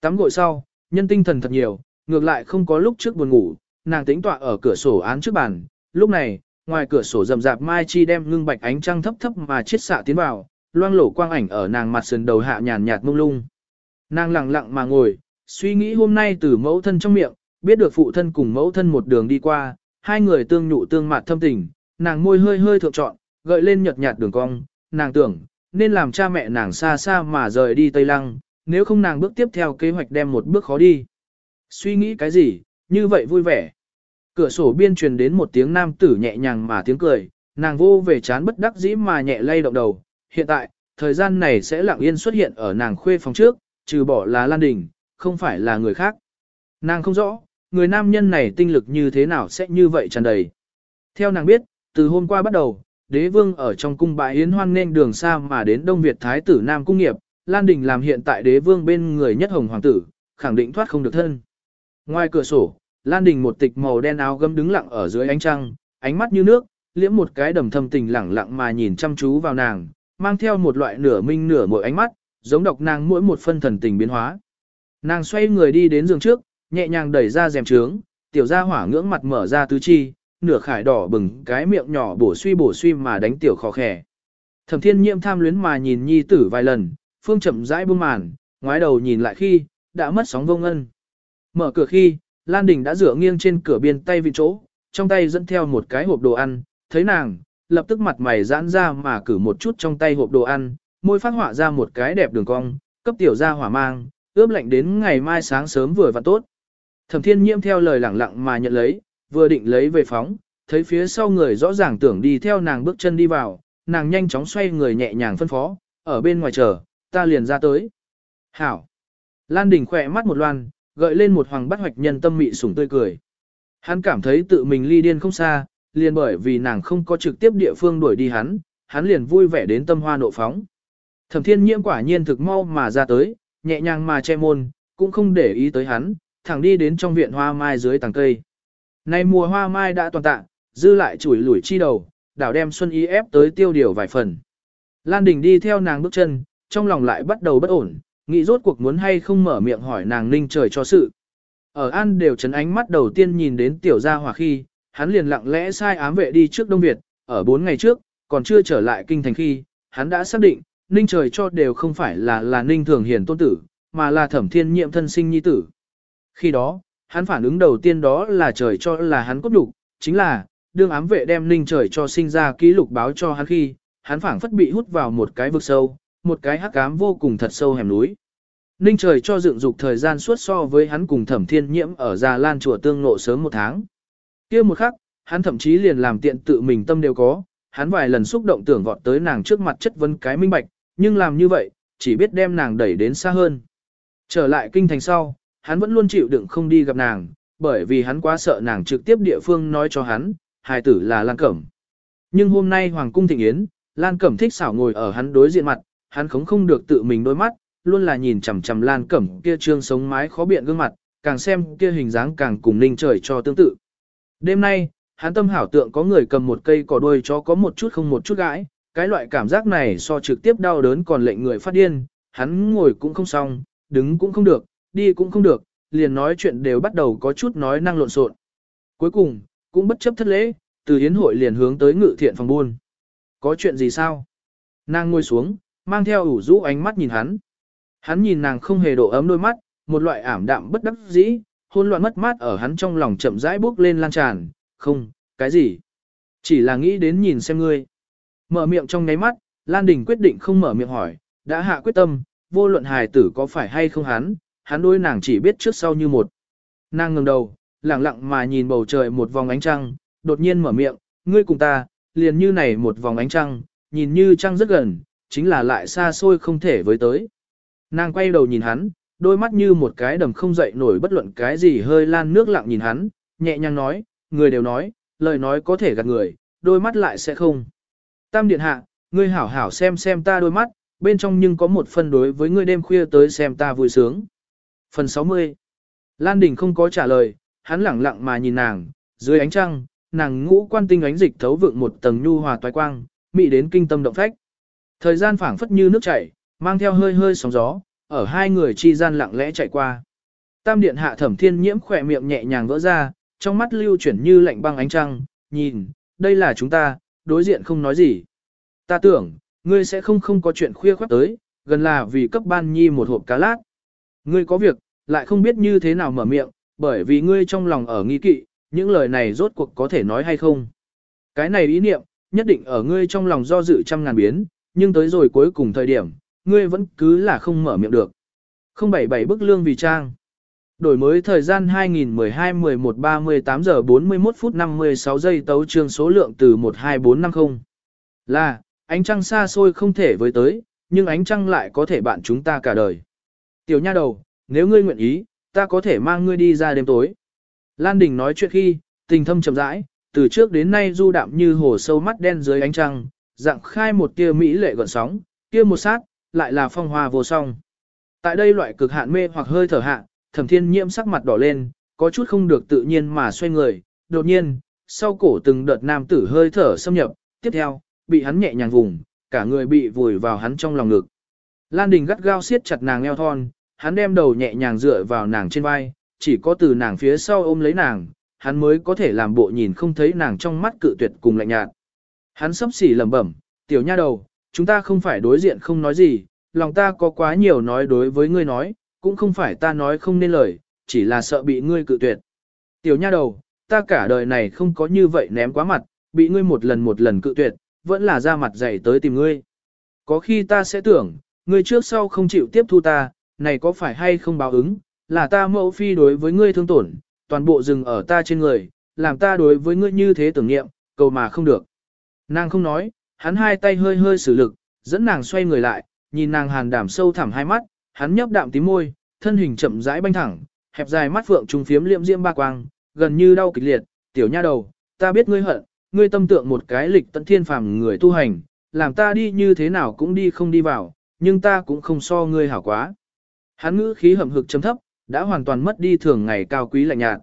Tắm gội sau, nhân tinh thần thật nhiều, ngược lại không có lúc trước buồn ngủ, nàng tĩnh tọa ở cửa sổ án trước bàn, lúc này, ngoài cửa sổ rầm rạp mai chi đem ngưng bạch ánh trăng thấp thấp mà chiết xạ tiến vào, loang lổ quang ảnh ở nàng mặt sườn đầu hạ nhàn nhạt mông lung. Nàng lặng lặng mà ngồi, suy nghĩ hôm nay từ mẫu thân trong miệng, biết được phụ thân cùng mẫu thân một đường đi qua, hai người tương nhụ tương mạt thâm tình, nàng môi hơi hơi thượng trọn, gợi lên nhợt nhạt đường cong, nàng tưởng, nên làm cha mẹ nàng xa xa mà rời đi Tây Lăng, nếu không nàng bước tiếp theo kế hoạch đem một bước khó đi. Suy nghĩ cái gì, như vậy vui vẻ. Cửa sổ biên truyền đến một tiếng nam tử nhẹ nhàng mà tiếng cười, nàng vô về chán bất đắc dĩ mà nhẹ lay động đầu. Hiện tại, thời gian này sẽ lặng yên xuất hiện ở nàng khuê phòng trước, trừ bỏ là Lan Đình, không phải là người khác. Nàng không rõ, người nam nhân này tinh lực như thế nào sẽ như vậy tràn đầy. Theo nàng biết, từ hôm qua bắt đầu, đế vương ở trong cung bại yến hoan nên đường xa mà đến Đông Việt Thái tử Nam Cung Nghiệp, Lan Đình làm hiện tại đế vương bên người nhất hồng hoàng tử, khẳng định thoát không được thân. Ngoài cửa sổ, Lan Đình một tịch màu đen áo gấm đứng lặng ở dưới ánh trăng, ánh mắt như nước, liễm một cái đầm thâm tình lẳng lặng mà nhìn chăm chú vào nàng, mang theo một loại nửa minh nửa mỗi ánh mắt, giống độc nàng mỗi một phân thần tình biến hóa. Nàng xoay người đi đến giường trước, nhẹ nhàng đẩy ra rèm trướng, tiểu gia hỏa ngưỡng mặt mở ra tứ chi, nửa khải đỏ bừng cái miệng nhỏ bổ suy bổ suy mà đánh tiểu khó khẻ. Thẩm thiên nhiễm tham luyến mà nhìn nhi tử vài lần, phương chậm rãi buông màn, ngoái đầu nhìn lại khi, đã mất sóng vông ngân. Mở cửa khi, Lan Đình đã dựa nghiêng trên cửa biên tay vị chỗ, trong tay dẫn theo một cái hộp đồ ăn, thấy nàng, lập tức mặt mày giãn ra mà cử một chút trong tay hộp đồ ăn, môi phát họa ra một cái đẹp đường cong, cấp tiểu ra hỏa mang, ướp lạnh đến ngày mai sáng sớm vừa và tốt. Thẩm thiên nhiễm theo lời lẳng lặng mà nhận lấy, vừa định lấy về phóng, thấy phía sau người rõ ràng tưởng đi theo nàng bước chân đi vào, nàng nhanh chóng xoay người nhẹ nhàng phân phó, ở bên ngoài chờ, ta liền ra tới. Hảo! Lan Đình khỏe mắt một loan, gợi lên một hoàng bắt hoạch nhân tâm mị sủng tươi cười. Hắn cảm thấy tự mình ly điên không xa, liền bởi vì nàng không có trực tiếp địa phương đuổi đi hắn, hắn liền vui vẻ đến tâm hoa nộ phóng. Thẩm thiên nhiễm quả nhiên thực mau mà ra tới, nhẹ nhàng mà che môn, cũng không để ý tới hắn, thẳng đi đến trong viện hoa mai dưới tàng cây. Nay mùa hoa mai đã toàn tạ, dư lại chủi lủi chi đầu, đảo đem xuân ý ép tới tiêu điều vài phần. Lan Đình đi theo nàng bước chân, trong lòng lại bắt đầu bất ổn, nghĩ rốt cuộc muốn hay không mở miệng hỏi nàng ninh trời cho sự. Ở An đều chấn ánh mắt đầu tiên nhìn đến tiểu gia hỏa khi, hắn liền lặng lẽ sai ám vệ đi trước Đông Việt, ở 4 ngày trước, còn chưa trở lại kinh thành khi, hắn đã xác định, ninh trời cho đều không phải là là ninh thường hiền tôn tử, mà là thẩm thiên nhiệm thân sinh nhi tử. Khi đó, hắn phản ứng đầu tiên đó là trời cho là hắn cốt đục, chính là, đương ám vệ đem ninh trời cho sinh ra ký lục báo cho hắn khi, hắn phảng phất bị hút vào một cái vực sâu, một cái hắc ám vô cùng thật sâu hẻm núi. Ninh trời cho dựng dục thời gian suốt so với hắn cùng thẩm thiên nhiễm ở Già Lan chùa tương nộ sớm một tháng. kia một khắc, hắn thậm chí liền làm tiện tự mình tâm đều có, hắn vài lần xúc động tưởng vọt tới nàng trước mặt chất vấn cái minh bạch, nhưng làm như vậy, chỉ biết đem nàng đẩy đến xa hơn. Trở lại kinh thành sau, hắn vẫn luôn chịu đựng không đi gặp nàng, bởi vì hắn quá sợ nàng trực tiếp địa phương nói cho hắn, hài tử là Lan Cẩm. Nhưng hôm nay Hoàng cung thịnh yến, Lan Cẩm thích xảo ngồi ở hắn đối diện mặt, hắn khống không được tự mình đôi mắt, luôn là nhìn chằm chằm Lan Cẩm kia trương sống mái khó biện gương mặt, càng xem kia hình dáng càng cùng ninh trời cho tương tự. Đêm nay, hắn tâm hảo tượng có người cầm một cây cỏ đuôi cho có một chút không một chút gãi, cái loại cảm giác này so trực tiếp đau đớn còn lệnh người phát điên, hắn ngồi cũng không xong, đứng cũng không được, đi cũng không được, liền nói chuyện đều bắt đầu có chút nói năng lộn xộn. Cuối cùng, cũng bất chấp thất lễ, từ hiến hội liền hướng tới ngự thiện phòng buôn. Có chuyện gì sao? Nàng ngồi xuống, mang theo ủ rũ ánh mắt nhìn hắn. Hắn nhìn nàng không hề độ ấm đôi mắt, một loại ảm đạm bất đắc dĩ, hôn loạn mất mát ở hắn trong lòng chậm rãi bước lên lan tràn, không, cái gì? Chỉ là nghĩ đến nhìn xem ngươi. Mở miệng trong ngáy mắt, Lan Đình quyết định không mở miệng hỏi, đã hạ quyết tâm, vô luận hài tử có phải hay không hắn, hắn đôi nàng chỉ biết trước sau như một. Nàng ngừng đầu, lặng lặng mà nhìn bầu trời một vòng ánh trăng, đột nhiên mở miệng, ngươi cùng ta, liền như này một vòng ánh trăng, nhìn như trăng rất gần, chính là lại xa xôi không thể với tới. Nàng quay đầu nhìn hắn, đôi mắt như một cái đầm không dậy nổi bất luận cái gì hơi lan nước lặng nhìn hắn, nhẹ nhàng nói, người đều nói, lời nói có thể gạt người, đôi mắt lại sẽ không. Tam điện hạ, ngươi hảo hảo xem xem ta đôi mắt, bên trong nhưng có một phần đối với ngươi đêm khuya tới xem ta vui sướng. Phần 60 Lan Đình không có trả lời, hắn lẳng lặng mà nhìn nàng, dưới ánh trăng, nàng ngũ quan tinh ánh dịch thấu vượng một tầng nhu hòa toái quang, mị đến kinh tâm động phách. Thời gian phảng phất như nước chảy, mang theo hơi hơi sóng gió, ở hai người chi gian lặng lẽ chạy qua. Tam điện hạ thẩm thiên nhiễm khỏe miệng nhẹ nhàng vỡ ra, trong mắt lưu chuyển như lạnh băng ánh trăng, nhìn, đây là chúng ta, đối diện không nói gì. Ta tưởng, ngươi sẽ không không có chuyện khuya khoát tới, gần là vì cấp ban nhi một hộp cá lát. Ngươi có việc, lại không biết như thế nào mở miệng, bởi vì ngươi trong lòng ở nghi kỵ, những lời này rốt cuộc có thể nói hay không. Cái này ý niệm, nhất định ở ngươi trong lòng do dự trăm ngàn biến, nhưng tới rồi cuối cùng thời điểm, ngươi vẫn cứ là không mở miệng được. 077 bức lương vì trang. Đổi mới thời gian 2012-11-38 giờ 41 phút 56 giây tấu trương số lượng từ 12450. Là, ánh trăng xa xôi không thể với tới, nhưng ánh trăng lại có thể bạn chúng ta cả đời. Tiểu nha đầu, nếu ngươi nguyện ý, ta có thể mang ngươi đi ra đêm tối. Lan Đình nói chuyện khi, tình thâm chậm rãi, từ trước đến nay du đạm như hồ sâu mắt đen dưới ánh trăng, dạng khai một tia mỹ lệ gọn sóng, kia một sát, lại là phong hoa vô song. Tại đây loại cực hạn mê hoặc hơi thở hạ, thẩm thiên nhiễm sắc mặt đỏ lên, có chút không được tự nhiên mà xoay người, đột nhiên, sau cổ từng đợt nam tử hơi thở xâm nhập, tiếp theo, bị hắn nhẹ nhàng vùng, cả người bị vùi vào hắn trong lòng ngực. Lan Đình gắt gao siết chặt nàng eo thon, hắn đem đầu nhẹ nhàng dựa vào nàng trên vai, chỉ có từ nàng phía sau ôm lấy nàng, hắn mới có thể làm bộ nhìn không thấy nàng trong mắt cự tuyệt cùng lạnh nhạt. Hắn sắp xỉ lẩm bẩm, tiểu nha đầu, chúng ta không phải đối diện không nói gì, lòng ta có quá nhiều nói đối với ngươi nói, cũng không phải ta nói không nên lời, chỉ là sợ bị ngươi cự tuyệt. Tiểu nha đầu, ta cả đời này không có như vậy ném quá mặt, bị ngươi một lần một lần cự tuyệt, vẫn là ra mặt dày tới tìm ngươi. Có khi ta sẽ tưởng, ngươi trước sau không chịu tiếp thu ta, này có phải hay không báo ứng, là ta mẫu phi đối với ngươi thương tổn, toàn bộ dừng ở ta trên người, làm ta đối với ngươi như thế tưởng niệm, cầu mà không được. Nàng không nói, hắn hai tay hơi hơi sử lực, dẫn nàng xoay người lại, nhìn nàng hàn đảm sâu thẳm hai mắt, hắn nhấp đạm tím môi, thân hình chậm rãi banh thẳng, hẹp dài mắt phượng trùng phiếm liệm diễm ba quang, gần như đau kịch liệt, tiểu nha đầu, ta biết ngươi hận, ngươi tâm tượng một cái lịch tận thiên phàm người tu hành, làm ta đi như thế nào cũng đi không đi vào, nhưng ta cũng không so ngươi hảo quá. Hắn ngữ khí hầm hực chấm thấp, đã hoàn toàn mất đi thường ngày cao quý lạnh nhạt.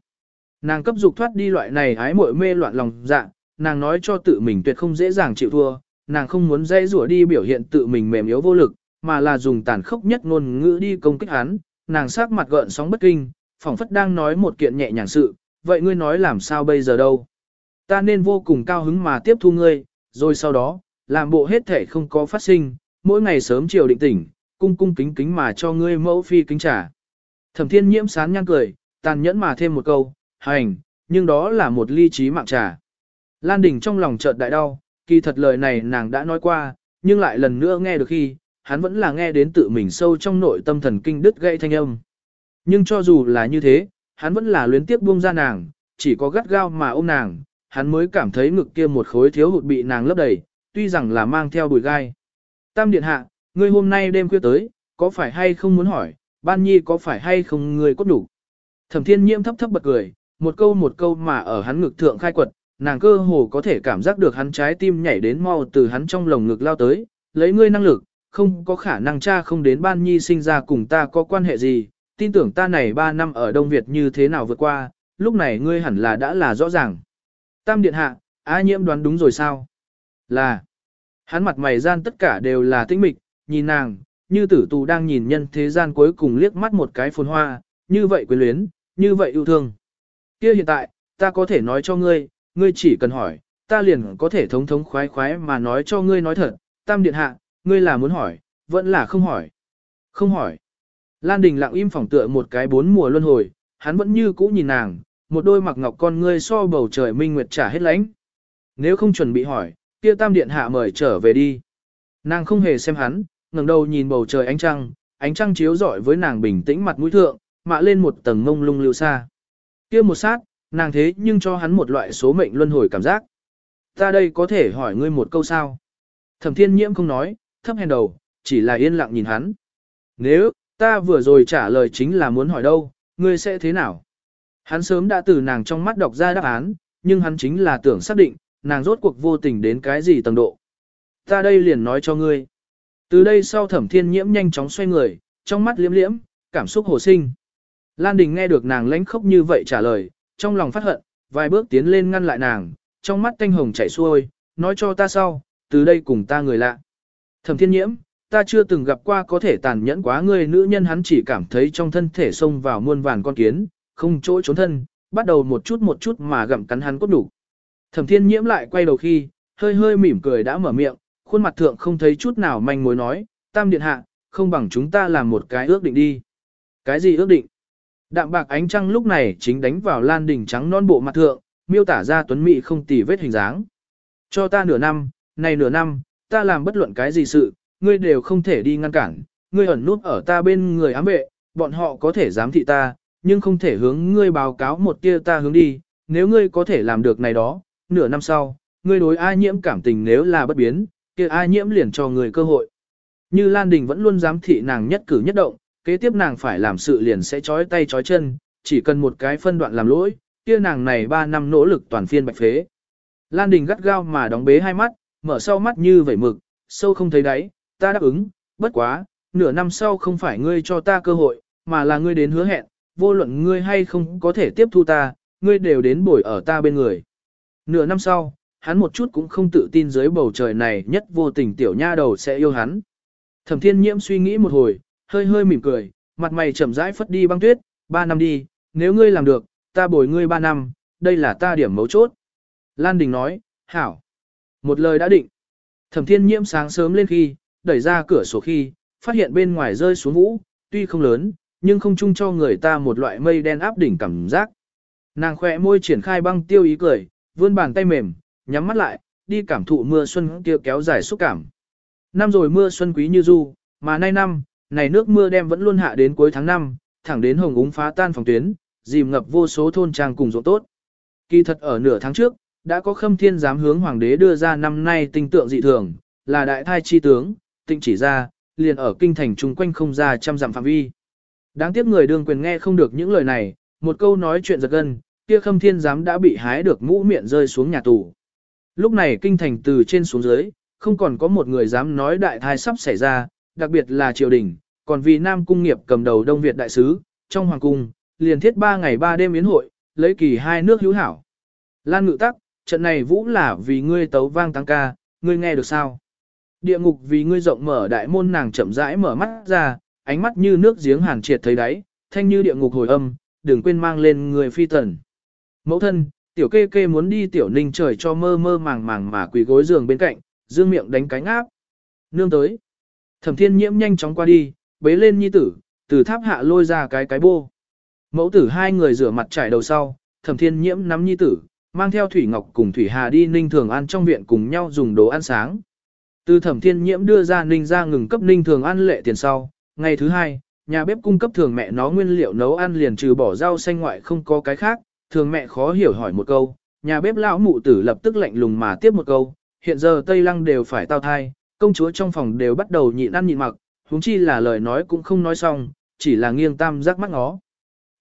Nàng cấp dục thoát đi loại này hái muội mê loạn lòng dạ, nàng nói cho tự mình tuyệt không dễ dàng chịu thua, nàng không muốn dây rủa đi biểu hiện tự mình mềm yếu vô lực, mà là dùng tàn khốc nhất ngôn ngữ đi công kích hắn, nàng sắc mặt gợn sóng bất kinh, phỏng phất đang nói một kiện nhẹ nhàng sự, vậy ngươi nói làm sao bây giờ đâu? Ta nên vô cùng cao hứng mà tiếp thu ngươi, rồi sau đó, làm bộ hết thể không có phát sinh, mỗi ngày sớm chiều định tỉnh, cung cung kính kính mà cho ngươi mẫu phi kính trả. Thẩm thiên nhiễm sán nhăn cười, tàn nhẫn mà thêm một câu, hành, nhưng đó là một ly trí mạng trà. Lan Đình trong lòng chợt đại đau, kỳ thật lời này nàng đã nói qua, nhưng lại lần nữa nghe được khi, hắn vẫn là nghe đến tự mình sâu trong nội tâm thần kinh đứt gãy thanh âm. Nhưng cho dù là như thế, hắn vẫn là luyến tiếp buông ra nàng, chỉ có gắt gao mà ôm nàng, hắn mới cảm thấy ngực kia một khối thiếu hụt bị nàng lấp đầy, tuy rằng là mang theo bùi gai. Tam điện hạ, ngươi hôm nay đêm khuya tới, có phải hay không muốn hỏi, ban nhi có phải hay không ngươi cốt đủ? Thẩm thiên nhiễm thấp thấp bật cười, một câu một câu mà ở hắn ngực thượng khai quật, nàng cơ hồ có thể cảm giác được hắn trái tim nhảy đến mau từ hắn trong lồng ngực lao tới, lấy ngươi năng lực, không có khả năng cha không đến ban nhi sinh ra cùng ta có quan hệ gì, tin tưởng ta này 3 năm ở Đông Việt như thế nào vượt qua, lúc này ngươi hẳn là đã là rõ ràng. Tam điện hạ, A nhiễm đoán đúng rồi sao? Là, hắn mặt mày gian tất cả đều là tĩnh mịch, nhìn nàng, như tử tù đang nhìn nhân thế gian cuối cùng liếc mắt một cái phồn hoa, như vậy quyến luyến, như vậy yêu thương. Kia hiện tại, ta có thể nói cho ngươi, ngươi chỉ cần hỏi, ta liền có thể thống thống khoái khoái mà nói cho ngươi nói thật, tam điện hạ, ngươi là muốn hỏi, vẫn là không hỏi. Không hỏi. Lan Đình lặng im phỏng tựa một cái bốn mùa luân hồi, hắn vẫn như cũ nhìn nàng, một đôi mặc ngọc con ngươi so bầu trời minh nguyệt trả hết lánh. Nếu không chuẩn bị hỏi, kia tam điện hạ mời trở về đi. Nàng không hề xem hắn, ngẩng đầu nhìn bầu trời ánh trăng, ánh trăng chiếu rọi với nàng bình tĩnh mặt mũi thượng, mạ lên một tầng mông lung lưu xa. Kia một sát, nàng thế nhưng cho hắn một loại số mệnh luân hồi cảm giác. Ta đây có thể hỏi ngươi một câu sao? Thẩm thiên nhiễm không nói, thấp hèn đầu, chỉ là yên lặng nhìn hắn. Nếu, ta vừa rồi trả lời chính là muốn hỏi đâu, ngươi sẽ thế nào? Hắn sớm đã từ nàng trong mắt đọc ra đáp án, nhưng hắn chính là tưởng xác định, nàng rốt cuộc vô tình đến cái gì tầng độ. Ta đây liền nói cho ngươi. Từ đây sau thẩm thiên nhiễm nhanh chóng xoay người, trong mắt liếm liếm, cảm xúc hồ sinh. Lan Đình nghe được nàng lánh khóc như vậy trả lời, trong lòng phát hận, vài bước tiến lên ngăn lại nàng, trong mắt thanh hồng chảy xuôi, nói cho ta sau, từ đây cùng ta người lạ. Thẩm thiên nhiễm, ta chưa từng gặp qua có thể tàn nhẫn quá ngươi nữ nhân hắn chỉ cảm thấy trong thân thể xông vào muôn vàn con kiến, không chỗ trốn thân, bắt đầu một chút một chút mà gặm cắn hắn cốt đủ. Thẩm thiên nhiễm lại quay đầu khi, hơi hơi mỉm cười đã mở miệng, khuôn mặt thượng không thấy chút nào manh mối nói, tam điện hạ, không bằng chúng ta làm một cái ước định đi. Cái gì ước định? Đạm bạc ánh trăng lúc này chính đánh vào lan đỉnh trắng non bộ mặt thượng, miêu tả ra tuấn mỹ không tì vết hình dáng. Cho ta nửa năm, này nửa năm, ta làm bất luận cái gì sự, ngươi đều không thể đi ngăn cản, ngươi ẩn nút ở ta bên người ám vệ, bọn họ có thể giám thị ta, nhưng không thể hướng ngươi báo cáo một tia ta hướng đi, nếu ngươi có thể làm được này đó, nửa năm sau, ngươi đối ai nhiễm cảm tình nếu là bất biến, kia ai nhiễm liền cho người cơ hội. Như Lan Đình vẫn luôn giám thị nàng nhất cử nhất động, kế tiếp nàng phải làm sự liền sẽ trói tay trói chân, chỉ cần một cái phân đoạn làm lỗi, kia nàng này 3 năm nỗ lực toàn phiên bạch phế. Lan Đình gắt gao mà đóng bế hai mắt, mở sau mắt như vẩy mực, sâu không thấy đáy, ta đáp ứng, bất quá, nửa năm sau không phải ngươi cho ta cơ hội, mà là ngươi đến hứa hẹn, vô luận ngươi hay không có thể tiếp thu ta, ngươi đều đến bồi ở ta bên người. Nửa năm sau, hắn một chút cũng không tự tin dưới bầu trời này nhất vô tình tiểu nha đầu sẽ yêu hắn. Thẩm thiên nhiễm suy nghĩ một hồi, hơi hơi mỉm cười, mặt mày chậm rãi phất đi băng tuyết, ba năm đi, nếu ngươi làm được, ta bồi ngươi ba năm, đây là ta điểm mấu chốt. Lan Đình nói, hảo. Một lời đã định. Thẩm thiên nhiễm sáng sớm lên khi, đẩy ra cửa sổ khi, phát hiện bên ngoài rơi xuống vũ, tuy không lớn, nhưng không chung cho người ta một loại mây đen áp đỉnh cảm giác. Nàng khỏe môi triển khai băng tiêu ý cười, vươn bàn tay mềm, nhắm mắt lại, đi cảm thụ mưa xuân kia kéo dài xúc cảm. Năm rồi mưa xuân quý như du, mà nay năm, này nước mưa đem vẫn luôn hạ đến cuối tháng 5, thẳng đến hồng úng phá tan phòng tuyến, dìm ngập vô số thôn trang cùng ruộng tốt. Kỳ thật ở nửa tháng trước, đã có khâm thiên giám hướng hoàng đế đưa ra năm nay tinh tượng dị thường, là đại thai chi tướng, tịnh chỉ ra, liền ở kinh thành chung quanh không ra trăm dặm phạm vi. Đáng tiếc người đương quyền nghe không được những lời này, một câu nói chuyện giật gân, kia khâm thiên giám đã bị hái được mũ miệng rơi xuống nhà tù. Lúc này kinh thành từ trên xuống dưới, không còn có một người dám nói đại thai sắp xảy ra, đặc biệt là triều đình, còn vì Nam Cung nghiệp cầm đầu Đông Việt đại sứ, trong hoàng cung, liền thiết 3 ngày 3 đêm yến hội, lấy kỳ hai nước hữu hảo. Lan ngự tắc, trận này vũ là vì ngươi tấu vang tăng ca, ngươi nghe được sao? Địa ngục vì ngươi rộng mở đại môn nàng chậm rãi mở mắt ra, ánh mắt như nước giếng hàn triệt thấy đáy, thanh như địa ngục hồi âm, đừng quên mang lên người phi tần. Mẫu thân, tiểu kê kê muốn đi tiểu ninh trời cho mơ mơ màng màng mà quỳ gối giường bên cạnh, dương miệng đánh cánh áp. Nương tới. Thẩm thiên nhiễm nhanh chóng qua đi, bế lên nhi tử, từ tháp hạ lôi ra cái cái bô. Mẫu tử hai người rửa mặt trải đầu sau, thẩm thiên nhiễm nắm nhi tử, mang theo Thủy Ngọc cùng Thủy Hà đi Ninh Thường ăn trong viện cùng nhau dùng đồ ăn sáng. Từ thẩm thiên nhiễm đưa ra Ninh ra ngừng cấp Ninh Thường ăn lệ tiền sau, ngày thứ hai, nhà bếp cung cấp thường mẹ nó nguyên liệu nấu ăn liền trừ bỏ rau xanh ngoại không có cái khác, thường mẹ khó hiểu hỏi một câu, nhà bếp lão mụ tử lập tức lạnh lùng mà tiếp một câu, hiện giờ Tây Lăng đều phải tao thai, công chúa trong phòng đều bắt đầu nhịn ăn nhịn mặc, huống chi là lời nói cũng không nói xong, chỉ là nghiêng tam giác mắt ngó.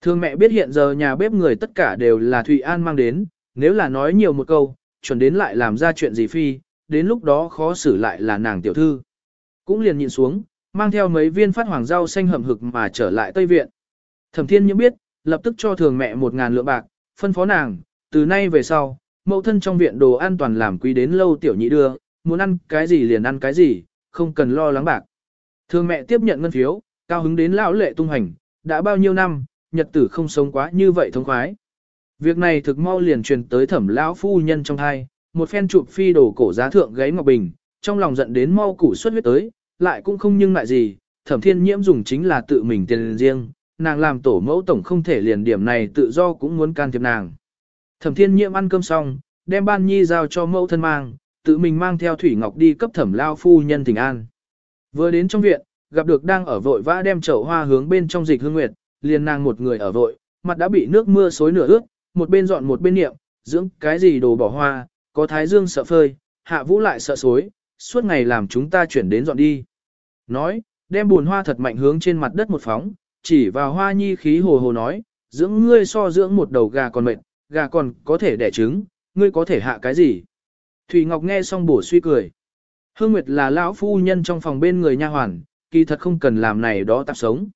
Thường mẹ biết hiện giờ nhà bếp người tất cả đều là Thụy An mang đến, nếu là nói nhiều một câu, chuẩn đến lại làm ra chuyện gì phi, đến lúc đó khó xử lại là nàng tiểu thư. Cũng liền nhịn xuống, mang theo mấy viên phát hoàng rau xanh hầm hực mà trở lại Tây Viện. Thẩm thiên nhiễm biết, lập tức cho thường mẹ một ngàn lượng bạc, phân phó nàng, từ nay về sau, mẫu thân trong viện đồ an toàn làm quý đến lâu tiểu nhị đưa, muốn ăn cái gì liền ăn cái gì, không cần lo lắng bạc. Thường mẹ tiếp nhận ngân phiếu, cao hứng đến lão lệ tung hành, đã bao nhiêu năm, nhật tử không sống quá như vậy thông khoái. Việc này thực mau liền truyền tới thẩm lão phu nhân trong thai, một phen chụp phi đồ cổ giá thượng gáy ngọc bình, trong lòng giận đến mau củ xuất huyết tới, lại cũng không nhưng lại gì, thẩm thiên nhiễm dùng chính là tự mình tiền riêng, nàng làm tổ mẫu tổng không thể liền điểm này tự do cũng muốn can thiệp nàng. Thẩm thiên nhiễm ăn cơm xong, đem ban nhi giao cho mẫu thân mang, tự mình mang theo Thủy Ngọc đi cấp thẩm lao phu nhân thỉnh an. Vừa đến trong viện, gặp được đang ở vội vã đem chậu hoa hướng bên trong dịch hương nguyệt, liền nàng một người ở vội, mặt đã bị nước mưa xối nửa ướt, một bên dọn một bên niệm, dưỡng cái gì đồ bỏ hoa, có thái dương sợ phơi, hạ vũ lại sợ xối, suốt ngày làm chúng ta chuyển đến dọn đi. Nói, đem buồn hoa thật mạnh hướng trên mặt đất một phóng, chỉ vào hoa nhi khí hồ hồ nói, dưỡng ngươi so dưỡng một đầu gà còn mệt, gà còn có thể đẻ trứng, ngươi có thể hạ cái gì. Thủy Ngọc nghe xong bổ suy cười. Hương Nguyệt là lão phu nhân trong phòng bên người nha hoàn, kỳ thật không cần làm này đó tạp sống.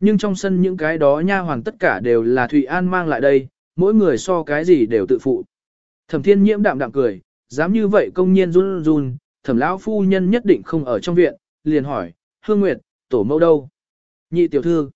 Nhưng trong sân những cái đó nha hoàn tất cả đều là Thủy An mang lại đây, mỗi người so cái gì đều tự phụ. Thẩm Thiên Nhiễm đạm đạm cười, dám như vậy công nhiên run run, Thẩm lão phu nhân nhất định không ở trong viện, liền hỏi, Hương Nguyệt, tổ mẫu đâu? Nhị tiểu thư.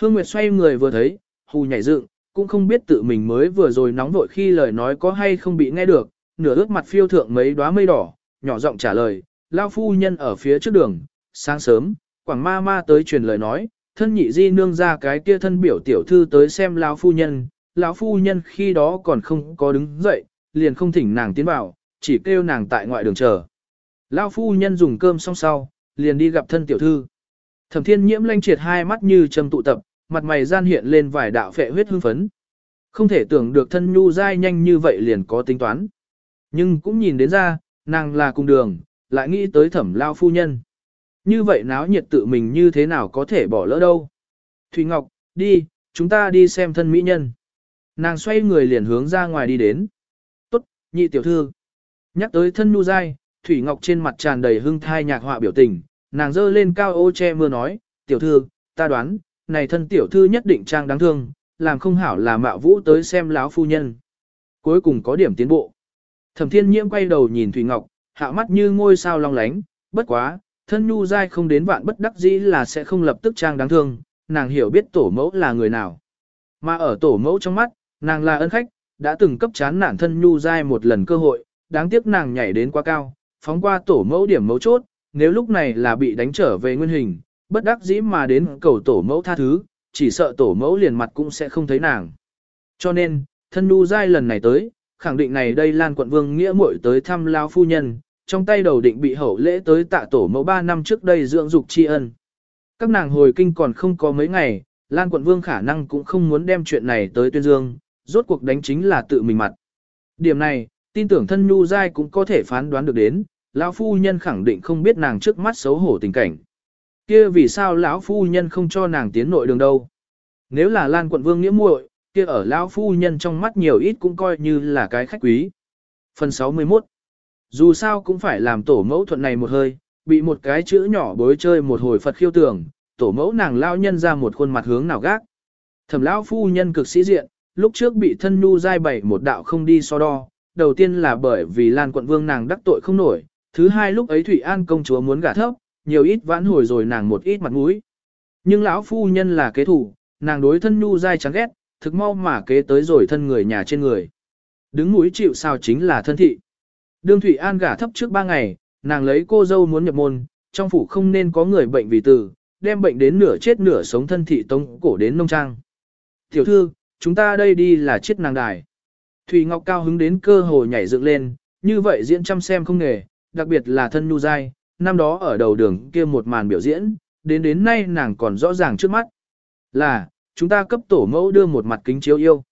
Hương Nguyệt xoay người vừa thấy, hù nhảy dựng, cũng không biết tự mình mới vừa rồi nóng vội khi lời nói có hay không bị nghe được, nửa ước mặt phiêu thượng mấy đóa mây đỏ, nhỏ giọng trả lời, lao phu nhân ở phía trước đường, sáng sớm, quảng ma ma tới truyền lời nói, thân nhị di nương ra cái kia thân biểu tiểu thư tới xem lão phu nhân, lão phu nhân khi đó còn không có đứng dậy, liền không thỉnh nàng tiến vào, chỉ kêu nàng tại ngoại đường chờ. Lão phu nhân dùng cơm xong sau, liền đi gặp thân tiểu thư. Thẩm Thiên Nhiễm lanh triệt hai mắt như trầm tụ tập, mặt mày gian hiện lên vài đạo phệ huyết hưng phấn. Không thể tưởng được thân nhu dai nhanh như vậy liền có tính toán. Nhưng cũng nhìn đến ra, nàng là cùng đường, lại nghĩ tới thẩm lao phu nhân. Như vậy náo nhiệt tự mình như thế nào có thể bỏ lỡ đâu. Thủy Ngọc, đi, chúng ta đi xem thân mỹ nhân. Nàng xoay người liền hướng ra ngoài đi đến. Tốt, nhị tiểu thư. Nhắc tới thân nu dai, Thủy Ngọc trên mặt tràn đầy hưng thai nhạc họa biểu tình, nàng dơ lên cao ô che mưa nói, tiểu thư, ta đoán, này thân tiểu thư nhất định trang đáng thương, làm không hảo là mạo vũ tới xem láo phu nhân. Cuối cùng có điểm tiến bộ. Thẩm thiên nhiễm quay đầu nhìn Thủy Ngọc, hạ mắt như ngôi sao long lánh, bất quá, thân nhu dai không đến vạn bất đắc dĩ là sẽ không lập tức trang đáng thương, nàng hiểu biết tổ mẫu là người nào. Mà ở tổ mẫu trong mắt, nàng là ân khách, đã từng cấp chán nản thân nhu dai một lần cơ hội, đáng tiếc nàng nhảy đến quá cao, phóng qua tổ mẫu điểm mấu chốt, nếu lúc này là bị đánh trở về nguyên hình, bất đắc dĩ mà đến cầu tổ mẫu tha thứ, chỉ sợ tổ mẫu liền mặt cũng sẽ không thấy nàng. Cho nên, thân nhu dai lần này tới, khẳng định này đây Lan quận vương nghĩa muội tới thăm lao phu nhân, trong tay đầu định bị hậu lễ tới tạ tổ mẫu 3 năm trước đây dưỡng dục tri ân. Các nàng hồi kinh còn không có mấy ngày, Lan quận vương khả năng cũng không muốn đem chuyện này tới tuyên dương, rốt cuộc đánh chính là tự mình mặt. Điểm này, tin tưởng thân nhu dai cũng có thể phán đoán được đến, lão phu nhân khẳng định không biết nàng trước mắt xấu hổ tình cảnh. Kia vì sao lão phu nhân không cho nàng tiến nội đường đâu? Nếu là Lan quận vương nghĩa muội, kia ở lão phu nhân trong mắt nhiều ít cũng coi như là cái khách quý. Phần 61 Dù sao cũng phải làm tổ mẫu thuận này một hơi, bị một cái chữ nhỏ bối chơi một hồi Phật khiêu tưởng, tổ mẫu nàng lao nhân ra một khuôn mặt hướng nào gác. Thẩm lão phu nhân cực sĩ diện, lúc trước bị thân nu dai bảy một đạo không đi so đo, đầu tiên là bởi vì Lan quận vương nàng đắc tội không nổi, thứ hai lúc ấy Thủy An công chúa muốn gả thấp, nhiều ít vãn hồi rồi nàng một ít mặt mũi. Nhưng lão phu nhân là kế thủ, nàng đối thân nu dai chán ghét, thực mau mà kế tới rồi thân người nhà trên người. Đứng mũi chịu sao chính là thân thị. Đương Thủy An gả thấp trước ba ngày, nàng lấy cô dâu muốn nhập môn, trong phủ không nên có người bệnh vì tử, đem bệnh đến nửa chết nửa sống thân thị tống cổ đến nông trang. Tiểu thư, chúng ta đây đi là chết nàng đài. Thủy Ngọc cao hứng đến cơ hồ nhảy dựng lên, như vậy diễn chăm xem không nghề, đặc biệt là thân nhu dai, năm đó ở đầu đường kia một màn biểu diễn, đến đến nay nàng còn rõ ràng trước mắt. Là, chúng ta cấp tổ mẫu đưa một mặt kính chiếu yêu.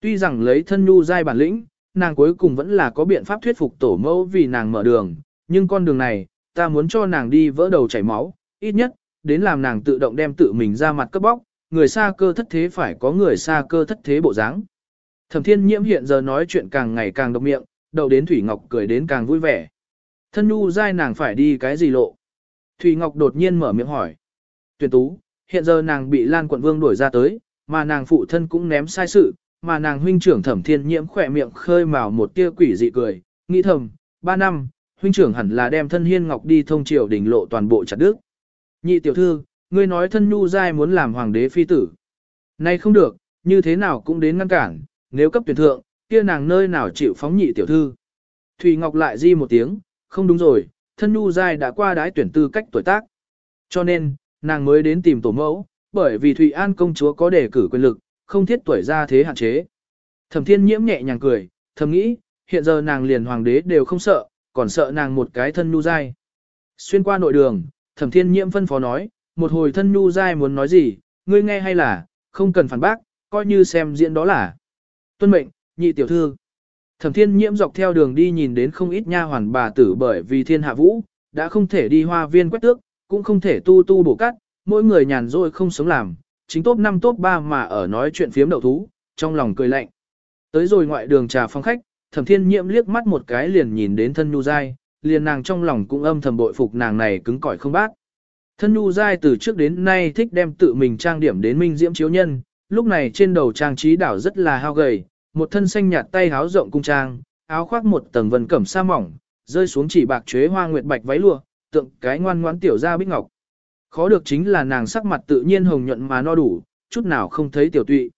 Tuy rằng lấy thân nhu giai bản lĩnh, nàng cuối cùng vẫn là có biện pháp thuyết phục tổ mẫu vì nàng mở đường, nhưng con đường này, ta muốn cho nàng đi vỡ đầu chảy máu, ít nhất, đến làm nàng tự động đem tự mình ra mặt cấp bóc, người xa cơ thất thế phải có người xa cơ thất thế bộ dáng. Thẩm thiên nhiễm hiện giờ nói chuyện càng ngày càng độc miệng, đầu đến Thủy Ngọc cười đến càng vui vẻ. Thân nhu giai nàng phải đi cái gì lộ? Thủy Ngọc đột nhiên mở miệng hỏi. Tuyển tú, hiện giờ nàng bị Lan quận vương đuổi ra tới, mà nàng phụ thân cũng ném sai sự, mà nàng huynh trưởng thẩm thiên nhiễm khỏe miệng khơi mào một tia quỷ dị cười, nghĩ thầm, ba năm, huynh trưởng hẳn là đem thân hiên ngọc đi thông triều đỉnh lộ toàn bộ chặt đức. Nhị tiểu thư, ngươi nói thân nhu giai muốn làm hoàng đế phi tử. Nay không được, như thế nào cũng đến ngăn cản, nếu cấp tuyển thượng, kia nàng nơi nào chịu phóng nhị tiểu thư. Thùy Ngọc lại di một tiếng, không đúng rồi, thân nhu giai đã qua đái tuyển tư cách tuổi tác. Cho nên, nàng mới đến tìm tổ mẫu, bởi vì Thụy An công chúa có đề cử quyền lực, không thiết tuổi ra thế hạn chế. Thẩm thiên nhiễm nhẹ nhàng cười, thầm nghĩ, hiện giờ nàng liền hoàng đế đều không sợ, còn sợ nàng một cái thân nhu dai. Xuyên qua nội đường, thẩm thiên nhiễm phân phó nói, một hồi thân nhu dai muốn nói gì, ngươi nghe hay là, không cần phản bác, coi như xem diễn đó là. Tuân mệnh, nhị tiểu thư. Thẩm thiên nhiễm dọc theo đường đi nhìn đến không ít nha hoàn bà tử bởi vì thiên hạ vũ, đã không thể đi hoa viên quét tước, cũng không thể tu tu bổ cắt, mỗi người nhàn rỗi không sống làm, chính top 5 top 3 mà ở nói chuyện phiếm đậu thú, trong lòng cười lạnh. Tới rồi ngoại đường trà phong khách, thẩm thiên nhiễm liếc mắt một cái liền nhìn đến thân nhu dai, liền nàng trong lòng cũng âm thầm bội phục nàng này cứng cỏi không bác. Thân nhu dai từ trước đến nay thích đem tự mình trang điểm đến minh diễm chiếu nhân, lúc này trên đầu trang trí đảo rất là hao gầy, một thân xanh nhạt tay háo rộng cung trang, áo khoác một tầng vân cẩm sa mỏng, rơi xuống chỉ bạc chuế hoa nguyệt bạch váy lụa, tượng cái ngoan ngoãn tiểu ra bích ngọc. Khó được chính là nàng sắc mặt tự nhiên hồng nhuận mà no đủ, chút nào không thấy tiểu tụy.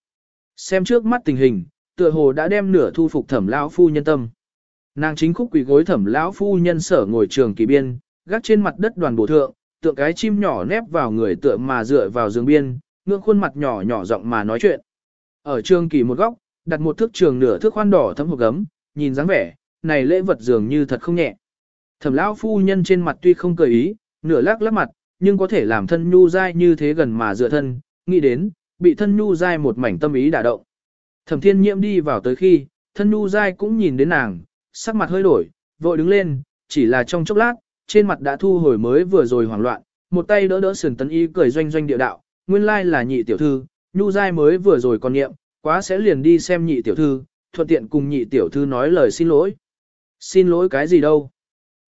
Xem trước mắt tình hình, tựa hồ đã đem nửa thu phục thẩm lão phu nhân tâm. Nàng chính khúc quỳ gối thẩm lão phu nhân sở ngồi trường kỳ biên, gác trên mặt đất đoàn bổ thượng, tượng cái chim nhỏ nép vào người tựa mà dựa vào giường biên, ngưỡng khuôn mặt nhỏ nhỏ giọng mà nói chuyện. Ở trường kỳ một góc, đặt một thước trường nửa thước khoan đỏ thấm hộp gấm, nhìn dáng vẻ, này lễ vật dường như thật không nhẹ. Thẩm lão phu nhân trên mặt tuy không cười ý, nửa lắc lắc mặt, nhưng có thể làm thân nhu dai như thế gần mà dựa thân, nghĩ đến, bị thân nhu dai một mảnh tâm ý đả động. Thẩm thiên nhiễm đi vào tới khi, thân nhu dai cũng nhìn đến nàng, sắc mặt hơi đổi, vội đứng lên, chỉ là trong chốc lát, trên mặt đã thu hồi mới vừa rồi hoảng loạn, một tay đỡ đỡ sườn tấn y cười doanh doanh địa đạo, nguyên lai là nhị tiểu thư, nhu dai mới vừa rồi còn nghiệm, quá sẽ liền đi xem nhị tiểu thư, thuận tiện cùng nhị tiểu thư nói lời xin lỗi. Xin lỗi cái gì đâu?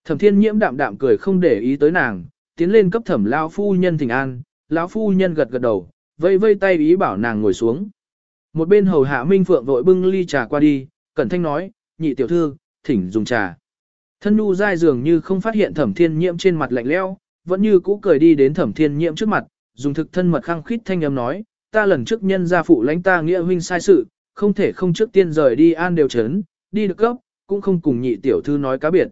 Thẩm thiên nhiễm đạm đạm cười không để ý tới nàng, tiến lên cấp thẩm lao phu nhân thỉnh an, lão phu nhân gật gật đầu, vây vây tay ý bảo nàng ngồi xuống. Một bên hầu hạ Minh Phượng vội bưng ly trà qua đi, cẩn thanh nói, nhị tiểu thư, thỉnh dùng trà. Thân nu dai dường như không phát hiện thẩm thiên nhiễm trên mặt lạnh lẽo, vẫn như cũ cười đi đến thẩm thiên nhiễm trước mặt, dùng thực thân mật khăng khít thanh âm nói, ta lần trước nhân gia phụ lãnh ta nghĩa huynh sai sự, không thể không trước tiên rời đi an đều chấn, đi được cấp, cũng không cùng nhị tiểu thư nói cá biệt.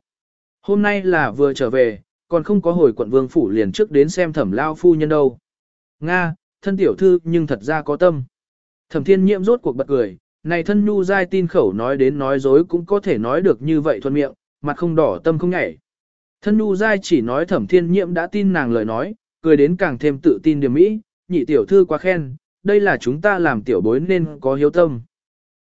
Hôm nay là vừa trở về, còn không có hồi quận vương phủ liền trước đến xem thẩm lao phu nhân đâu. Nga, thân tiểu thư nhưng thật ra có tâm. Thẩm thiên nhiễm rốt cuộc bật cười, này thân nhu dai tin khẩu nói đến nói dối cũng có thể nói được như vậy thuận miệng, mặt không đỏ tâm không nhảy. Thân nhu dai chỉ nói thẩm thiên nhiễm đã tin nàng lời nói, cười đến càng thêm tự tin điểm mỹ, nhị tiểu thư quá khen, đây là chúng ta làm tiểu bối nên có hiếu tâm.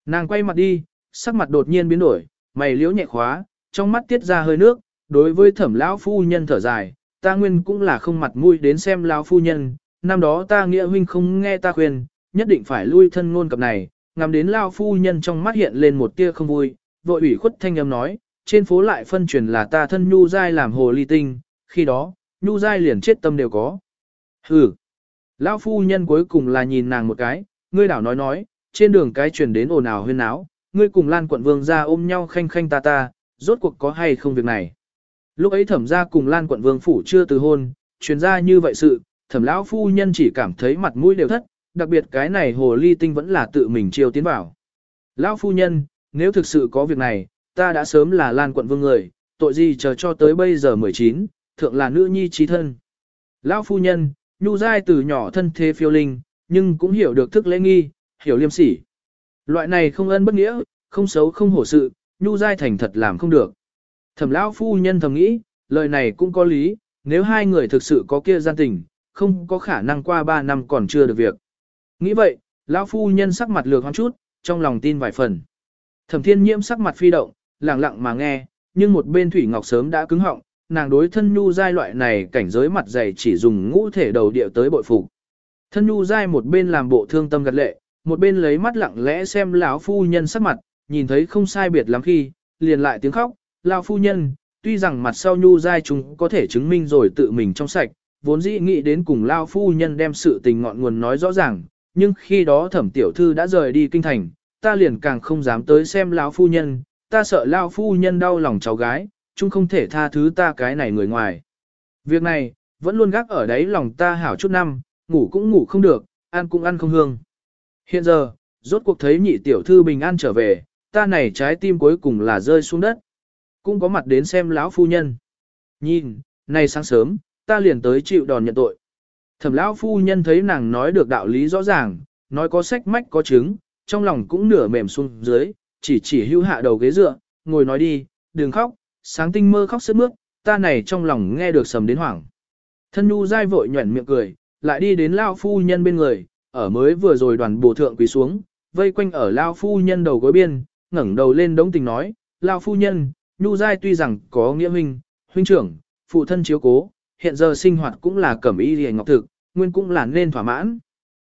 Nàng quay mặt đi, sắc mặt đột nhiên biến đổi, mày liễu nhẹ khóa, trong mắt tiết ra hơi nước, đối với thẩm lão phu nhân thở dài, ta nguyên cũng là không mặt mũi đến xem lão phu nhân, năm đó ta nghĩa huynh không nghe ta khuyên, nhất định phải lui thân ngôn cập này, ngắm đến lão phu nhân trong mắt hiện lên một tia không vui, vội ủy khuất thanh âm nói, trên phố lại phân truyền là ta thân nhu giai làm hồ ly tinh, khi đó, nhu giai liền chết tâm đều có. Hừ. Lão phu nhân cuối cùng là nhìn nàng một cái, ngươi đảo nói nói, trên đường cái truyền đến ồn ào huyên náo, ngươi cùng Lan quận vương ra ôm nhau khanh khanh ta ta, rốt cuộc có hay không việc này. Lúc ấy thẩm ra cùng Lan quận vương phủ chưa từ hôn, truyền ra như vậy sự, thẩm lão phu nhân chỉ cảm thấy mặt mũi đều thất, đặc biệt cái này hồ ly tinh vẫn là tự mình chiêu tiến vào. Lão phu nhân, nếu thực sự có việc này, ta đã sớm là Lan quận vương người, tội gì chờ cho tới bây giờ 19, thượng là nữ nhi trí thân. Lão phu nhân, nhu giai từ nhỏ thân thế phiêu linh, nhưng cũng hiểu được thức lễ nghi, hiểu liêm sỉ. Loại này không ân bất nghĩa, không xấu không hổ sự, nhu giai thành thật làm không được. Thẩm lão phu nhân thầm nghĩ, lời này cũng có lý, nếu hai người thực sự có kia gian tình, không có khả năng qua ba năm còn chưa được việc. Nghĩ vậy, lão phu nhân sắc mặt lược hoang chút, trong lòng tin vài phần. Thẩm thiên nhiễm sắc mặt phi động, lặng lặng mà nghe, nhưng một bên Thủy Ngọc sớm đã cứng họng, nàng đối thân nhu giai loại này cảnh giới mặt dày chỉ dùng ngũ thể đầu điệu tới bội phục. Thân nhu giai một bên làm bộ thương tâm gật lệ, một bên lấy mắt lặng lẽ xem lão phu nhân sắc mặt, nhìn thấy không sai biệt lắm khi, liền lại tiếng khóc, lão phu nhân, tuy rằng mặt sau nhu dai chúng có thể chứng minh rồi tự mình trong sạch, vốn dĩ nghĩ đến cùng lão phu nhân đem sự tình ngọn nguồn nói rõ ràng, nhưng khi đó thẩm tiểu thư đã rời đi kinh thành, ta liền càng không dám tới xem lão phu nhân, ta sợ lão phu nhân đau lòng cháu gái, chung không thể tha thứ ta cái này người ngoài. Việc này, vẫn luôn gác ở đấy lòng ta hảo chút năm, ngủ cũng ngủ không được, ăn cũng ăn không hương. Hiện giờ, rốt cuộc thấy nhị tiểu thư bình an trở về, ta này trái tim cuối cùng là rơi xuống đất. Cũng có mặt đến xem lão phu nhân. Nhìn, nay sáng sớm, ta liền tới chịu đòn nhận tội. Thẩm lão phu nhân thấy nàng nói được đạo lý rõ ràng, nói có sách mách có chứng, trong lòng cũng nửa mềm xuống dưới, chỉ chỉ hưu hạ đầu ghế dựa, ngồi nói đi, đừng khóc, sáng tinh mơ khóc sướt mướt, ta này trong lòng nghe được sầm đến hoảng. Thân nhu dai vội nhuẩn miệng cười, lại đi đến lao phu nhân bên người, ở mới vừa rồi đoàn bổ thượng quỳ xuống, vây quanh ở lao phu nhân đầu gối biên, ngẩng đầu lên đống tình nói, lao phu nhân, nhu Giai tuy rằng có nghĩa huynh, huynh trưởng, phụ thân chiếu cố, hiện giờ sinh hoạt cũng là cẩm y hề ngọc thực, nguyên cũng là nên thỏa mãn.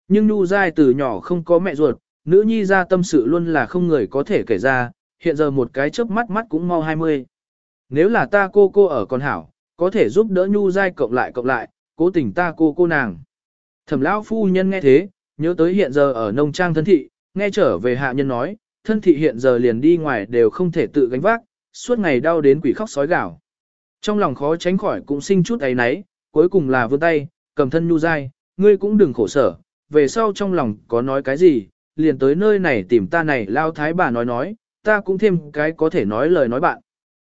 Nhưng nhu Giai từ nhỏ không có mẹ ruột, nữ nhi ra tâm sự luôn là không người có thể kể ra, hiện giờ một cái chớp mắt mắt cũng mau 20. Nếu là ta cô cô ở con hảo, có thể giúp đỡ nhu Giai cộng lại cộng lại, cố tình ta cô cô nàng. Thẩm lão phu nhân nghe thế, nhớ tới hiện giờ ở nông trang thân thị, nghe trở về hạ nhân nói, thân thị hiện giờ liền đi ngoài đều không thể tự gánh vác, suốt ngày đau đến quỷ khóc sói gạo. Trong lòng khó tránh khỏi cũng sinh chút ấy náy, cuối cùng là vươn tay, cầm thân nhu dai, ngươi cũng đừng khổ sở, về sau trong lòng có nói cái gì, liền tới nơi này tìm ta này lao thái bà nói nói, ta cũng thêm cái có thể nói lời nói bạn.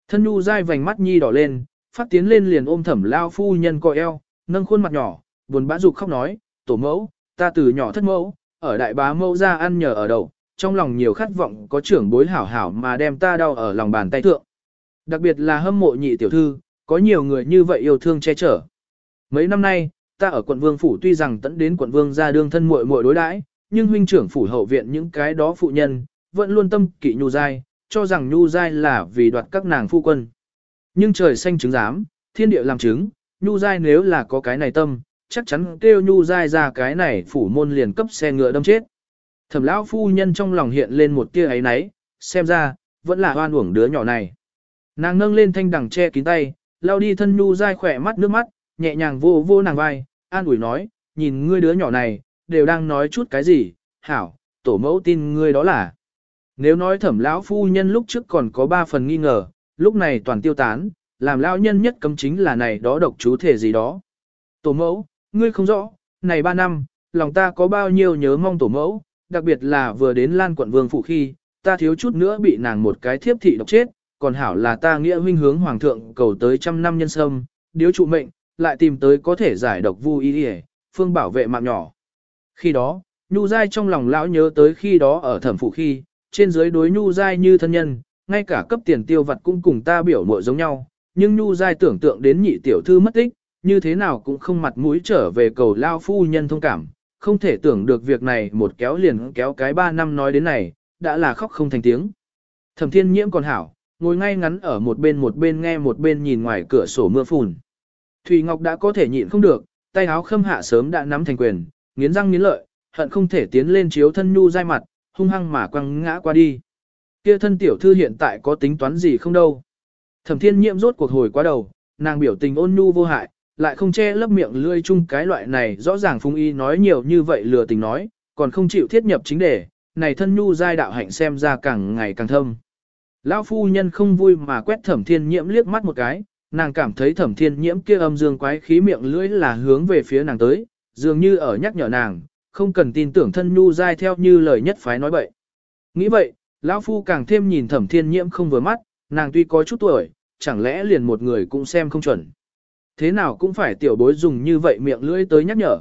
Thân nhu dai vành mắt nhi đỏ lên, phát tiến lên liền ôm thẩm lao phu nhân co eo, nâng khuôn mặt nhỏ, buồn bã dục khóc nói, tổ mẫu, ta từ nhỏ thất mẫu, ở đại bá mẫu ra ăn nhờ ở đậu, trong lòng nhiều khát vọng có trưởng bối hảo hảo mà đem ta đau ở lòng bàn tay thượng. Đặc biệt là hâm mộ nhị tiểu thư, có nhiều người như vậy yêu thương che chở. Mấy năm nay, ta ở quận vương phủ tuy rằng tận đến quận vương ra đương thân muội muội đối đãi, nhưng huynh trưởng phủ hậu viện những cái đó phụ nhân, vẫn luôn tâm kỵ nhu giai, cho rằng nhu giai là vì đoạt các nàng phu quân. Nhưng trời xanh chứng giám, thiên địa làm chứng, nhu giai nếu là có cái này tâm, chắc chắn kêu nhu giai ra cái này phủ môn liền cấp xe ngựa đâm chết. Thẩm lão phu nhân trong lòng hiện lên một tia ấy náy, xem ra, vẫn là hoan uổng đứa nhỏ này. Nàng nâng lên thanh đằng che kín tay, lao đi thân nhu dai khỏe mắt nước mắt, nhẹ nhàng vô vô nàng vai, an ủi nói, nhìn ngươi đứa nhỏ này, đều đang nói chút cái gì, hảo, tổ mẫu tin ngươi đó là. Nếu nói thẩm lão phu nhân lúc trước còn có ba phần nghi ngờ, lúc này toàn tiêu tán, làm lão nhân nhất cấm chính là này đó độc chú thể gì đó. Tổ mẫu, ngươi không rõ, này ba năm, lòng ta có bao nhiêu nhớ mong tổ mẫu, đặc biệt là vừa đến Lan quận vương phủ khi, ta thiếu chút nữa bị nàng một cái thiếp thị độc chết, còn hảo là ta nghĩa huynh hướng hoàng thượng cầu tới trăm năm nhân sâm, điếu trụ mệnh, lại tìm tới có thể giải độc vu y y, phương bảo vệ mạng nhỏ. Khi đó, Nhu Giai trong lòng lão nhớ tới khi đó ở thẩm phủ khi, trên dưới đối Nhu Giai như thân nhân, ngay cả cấp tiền tiêu vật cũng cùng ta biểu muội giống nhau, nhưng Nhu Giai tưởng tượng đến nhị tiểu thư mất tích, như thế nào cũng không mặt mũi trở về cầu lao phu nhân thông cảm, không thể tưởng được việc này một kéo liền kéo cái ba năm nói đến này, đã là khóc không thành tiếng. Thẩm thiên nhiễm còn hảo, ngồi ngay ngắn ở một bên một bên nghe một bên nhìn ngoài cửa sổ mưa phùn. Thùy Ngọc đã có thể nhịn không được, tay áo khâm hạ sớm đã nắm thành quyền, nghiến răng nghiến lợi, hận không thể tiến lên chiếu thân nhu dai mặt, hung hăng mà quăng ngã qua đi. Kia thân tiểu thư hiện tại có tính toán gì không đâu. Thẩm thiên nhiễm rốt cuộc hồi quá đầu, nàng biểu tình ôn nhu vô hại, lại không che lấp miệng lươi chung cái loại này rõ ràng phung y nói nhiều như vậy lừa tình nói, còn không chịu thiết nhập chính đề, này thân nhu giai đạo hạnh xem ra càng ngày càng thâm. Lão phu nhân không vui mà quét thẩm thiên nhiễm liếc mắt một cái, nàng cảm thấy thẩm thiên nhiễm kia âm dương quái khí miệng lưỡi là hướng về phía nàng tới, dường như ở nhắc nhở nàng, không cần tin tưởng thân nhu giai theo như lời nhất phái nói bậy. Nghĩ vậy, lão phu càng thêm nhìn thẩm thiên nhiễm không vừa mắt, nàng tuy có chút tuổi, chẳng lẽ liền một người cũng xem không chuẩn. Thế nào cũng phải tiểu bối dùng như vậy miệng lưỡi tới nhắc nhở.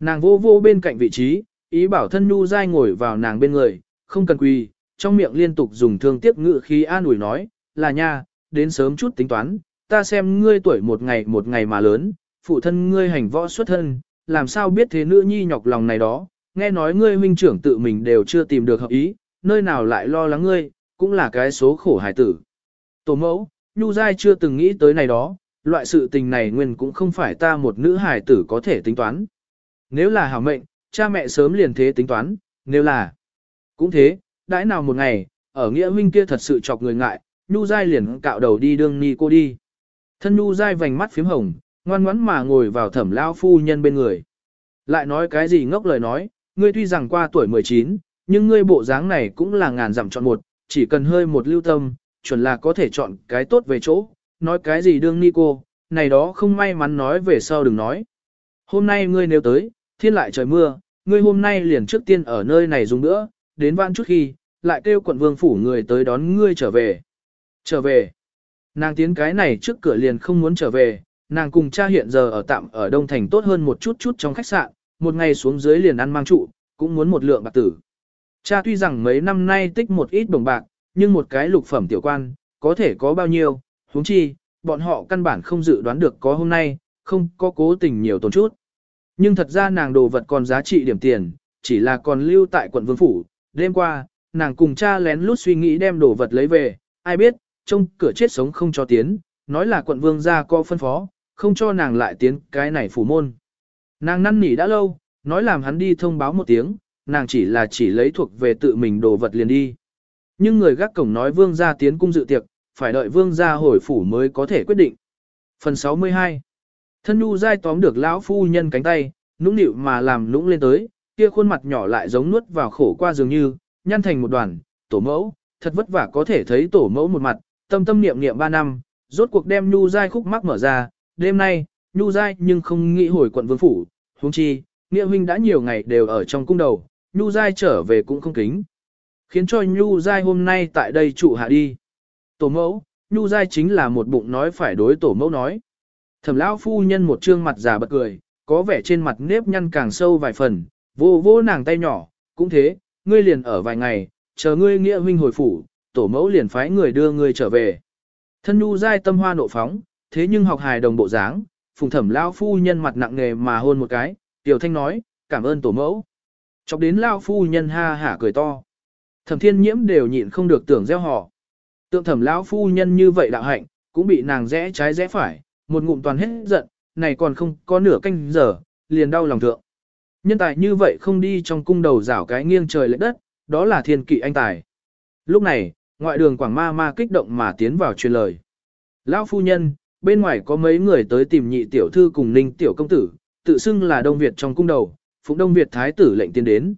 Nàng vô vô bên cạnh vị trí, ý bảo thân nhu giai ngồi vào nàng bên người, không cần quỳ, trong miệng liên tục dùng thương tiếc ngự khi an ủi nói, là nha, đến sớm chút tính toán, ta xem ngươi tuổi một ngày một ngày mà lớn, phụ thân ngươi hành võ xuất thân, làm sao biết thế nữ nhi nhọc lòng này đó, nghe nói ngươi huynh trưởng tự mình đều chưa tìm được hợp ý, nơi nào lại lo lắng ngươi, cũng là cái số khổ hải tử. Tổ mẫu, Nhu Giai chưa từng nghĩ tới này đó, loại sự tình này nguyên cũng không phải ta một nữ hải tử có thể tính toán. Nếu là hảo mệnh, cha mẹ sớm liền thế tính toán, nếu là... Cũng thế, đãi nào một ngày, ở nghĩa huynh kia thật sự chọc người ngại, Nhu Giai liền cạo đầu đi đương ni cô đi. Thân Nhu Giai vành mắt phím hồng, ngoan ngoãn mà ngồi vào thẩm lao phu nhân bên người. Lại nói cái gì ngốc lời nói, ngươi tuy rằng qua tuổi 19, nhưng ngươi bộ dáng này cũng là ngàn dặm chọn một, chỉ cần hơi một lưu tâm, chuẩn là có thể chọn cái tốt về chỗ, nói cái gì đương ni cô, này đó không may mắn nói về sau đừng nói. Hôm nay ngươi nếu tới, thiên lại trời mưa, ngươi hôm nay liền trước tiên ở nơi này dùng nữa, đến vãn chút khi, lại kêu quận vương phủ người tới đón ngươi trở về. Trở về. Nàng tiến cái này trước cửa liền không muốn trở về, nàng cùng cha hiện giờ ở tạm ở Đông Thành tốt hơn một chút chút trong khách sạn, một ngày xuống dưới liền ăn mang trụ, cũng muốn một lượng bạc tử. Cha tuy rằng mấy năm nay tích một ít đồng bạc, nhưng một cái lục phẩm tiểu quan, có thể có bao nhiêu, huống chi, bọn họ căn bản không dự đoán được có hôm nay, không có cố tình nhiều tốn chút. Nhưng thật ra nàng đồ vật còn giá trị điểm tiền, chỉ là còn lưu tại quận vương phủ. Đêm qua, nàng cùng cha lén lút suy nghĩ đem đồ vật lấy về, ai biết, trông cửa chết sống không cho tiến, nói là quận vương gia có phân phó, không cho nàng lại tiến cái này phủ môn. Nàng năn nỉ đã lâu, nói làm hắn đi thông báo một tiếng, nàng chỉ là chỉ lấy thuộc về tự mình đồ vật liền đi. Nhưng người gác cổng nói vương gia tiến cung dự tiệc, phải đợi vương gia hồi phủ mới có thể quyết định. Phần 62 Thân nu dai tóm được lão phu nhân cánh tay, nũng nịu mà làm nũng lên tới, kia khuôn mặt nhỏ lại giống nuốt vào khổ qua dường như, nhăn thành một đoàn, tổ mẫu, thật vất vả có thể thấy tổ mẫu một mặt, tâm tâm niệm niệm ba năm, rốt cuộc đem Nhu dai khúc mắc mở ra, đêm nay, Nhu dai nhưng không nghĩ hồi quận vương phủ, huống chi, nghĩa huynh đã nhiều ngày đều ở trong cung đầu, Nhu dai trở về cũng không kính. Khiến cho Nhu dai hôm nay tại đây trụ hạ đi. Tổ mẫu, Nhu dai chính là một bụng nói phải đối tổ mẫu nói. Thẩm lão phu nhân một trương mặt già bật cười, có vẻ trên mặt nếp nhăn càng sâu vài phần, vô vô nàng tay nhỏ, cũng thế, ngươi liền ở vài ngày, chờ ngươi nghĩa huynh hồi phủ, tổ mẫu liền phái người đưa ngươi trở về. Thân nhu dai tâm hoa nộ phóng, thế nhưng học hài đồng bộ dáng, phùng thẩm Lão phu nhân mặt nặng nề mà hôn một cái, tiểu thanh nói, cảm ơn tổ mẫu. Chọc đến Lão phu nhân ha hả cười to. Thẩm thiên nhiễm đều nhịn không được tưởng gieo họ. Tượng thẩm lão phu nhân như vậy đạo hạnh, cũng bị nàng rẽ trái rẽ phải, một ngụm toàn hết giận, này còn không có nửa canh giờ, liền đau lòng thượng. Nhân tài như vậy không đi trong cung đầu rảo cái nghiêng trời lệ đất, đó là thiên kỵ anh tài. Lúc này, ngoại đường quảng ma ma kích động mà tiến vào truyền lời. Lão phu nhân, bên ngoài có mấy người tới tìm nhị tiểu thư cùng ninh tiểu công tử, tự xưng là Đông Việt trong cung đầu, phụng Đông Việt thái tử lệnh tiến đến.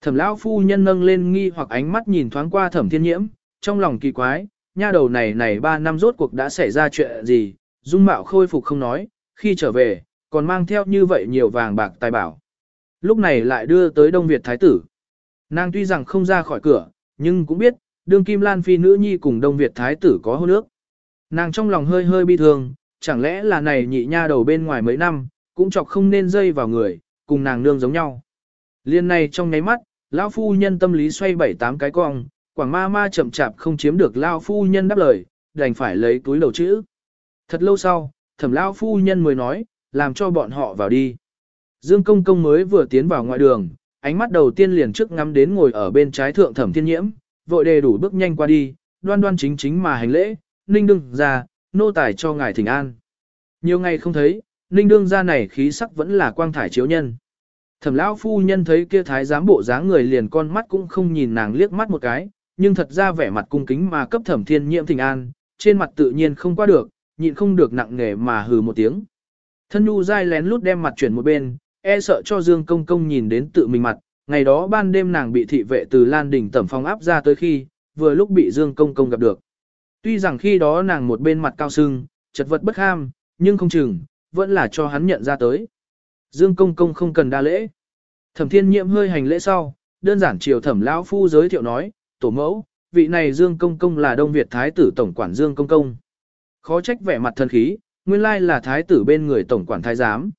Thẩm lão phu nhân nâng lên nghi hoặc ánh mắt nhìn thoáng qua thẩm thiên nhiễm, trong lòng kỳ quái, nha đầu này này ba năm rốt cuộc đã xảy ra chuyện gì, dung mạo khôi phục không nói, khi trở về, còn mang theo như vậy nhiều vàng bạc tài bảo. Lúc này lại đưa tới Đông Việt Thái tử. Nàng tuy rằng không ra khỏi cửa, nhưng cũng biết, đương Kim Lan Phi nữ nhi cùng Đông Việt Thái tử có hôn ước. Nàng trong lòng hơi hơi bi thương, chẳng lẽ là này nhị nha đầu bên ngoài mấy năm, cũng chọc không nên dây vào người, cùng nàng nương giống nhau. Liên này trong nháy mắt, lão phu nhân tâm lý xoay bảy tám cái cong, quảng ma ma chậm chạp không chiếm được lao phu nhân đáp lời, đành phải lấy túi đầu chữ. Thật lâu sau, thẩm lao phu nhân mới nói, làm cho bọn họ vào đi. Dương công công mới vừa tiến vào ngoại đường, ánh mắt đầu tiên liền trước ngắm đến ngồi ở bên trái thượng thẩm thiên nhiễm, vội đề đủ bước nhanh qua đi, đoan đoan chính chính mà hành lễ, ninh đương ra, nô tài cho ngài thỉnh an. Nhiều ngày không thấy, ninh đương ra này khí sắc vẫn là quang thải chiếu nhân. Thẩm lão phu nhân thấy kia thái giám bộ dáng người liền con mắt cũng không nhìn nàng liếc mắt một cái, nhưng thật ra vẻ mặt cung kính mà cấp thẩm thiên nhiễm thỉnh an, trên mặt tự nhiên không qua được, nhịn không được nặng nề mà hừ một tiếng. Thân nhu dai lén lút đem mặt chuyển một bên, e sợ cho Dương Công Công nhìn đến tự mình mặt, ngày đó ban đêm nàng bị thị vệ từ Lan Đình tẩm phong áp ra tới khi, vừa lúc bị Dương Công Công gặp được. Tuy rằng khi đó nàng một bên mặt cao sưng, chật vật bất ham, nhưng không chừng, vẫn là cho hắn nhận ra tới. Dương Công Công không cần đa lễ. Thẩm thiên nhiệm hơi hành lễ sau, đơn giản chiều thẩm lão phu giới thiệu nói, tổ mẫu, vị này Dương Công Công là Đông Việt Thái tử Tổng quản Dương Công Công. Khó trách vẻ mặt thân khí, nguyên lai là Thái tử bên người Tổng quản Thái giám.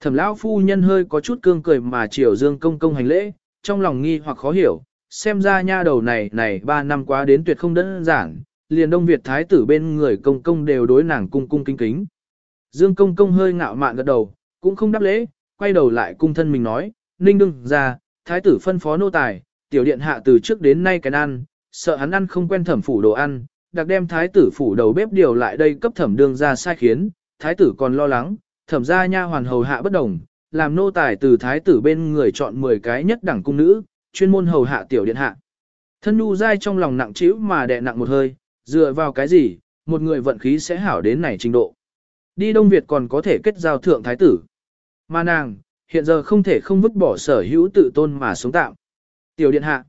Thẩm lão phu nhân hơi có chút cương cười mà chiều Dương công công hành lễ, trong lòng nghi hoặc khó hiểu, xem ra nha đầu này này ba năm quá đến tuyệt không đơn giản, liền Đông Việt thái tử bên người công công đều đối nàng cung cung kính kính. Dương công công hơi ngạo mạn gật đầu, cũng không đáp lễ, quay đầu lại cung thân mình nói, ninh đừng ra, thái tử phân phó nô tài, tiểu điện hạ từ trước đến nay cái ăn, sợ hắn ăn không quen thẩm phủ đồ ăn, đặc đem thái tử phủ đầu bếp điều lại đây cấp thẩm đương ra sai khiến, thái tử còn lo lắng, thẩm gia nha hoàn hầu hạ bất đồng, làm nô tài từ thái tử bên người chọn 10 cái nhất đẳng cung nữ, chuyên môn hầu hạ tiểu điện hạ. Thân nu dai trong lòng nặng trĩu mà đè nặng một hơi, dựa vào cái gì, một người vận khí sẽ hảo đến này trình độ. Đi Đông Việt còn có thể kết giao thượng thái tử. Mà nàng, hiện giờ không thể không vứt bỏ sở hữu tự tôn mà sống tạm. Tiểu điện hạ.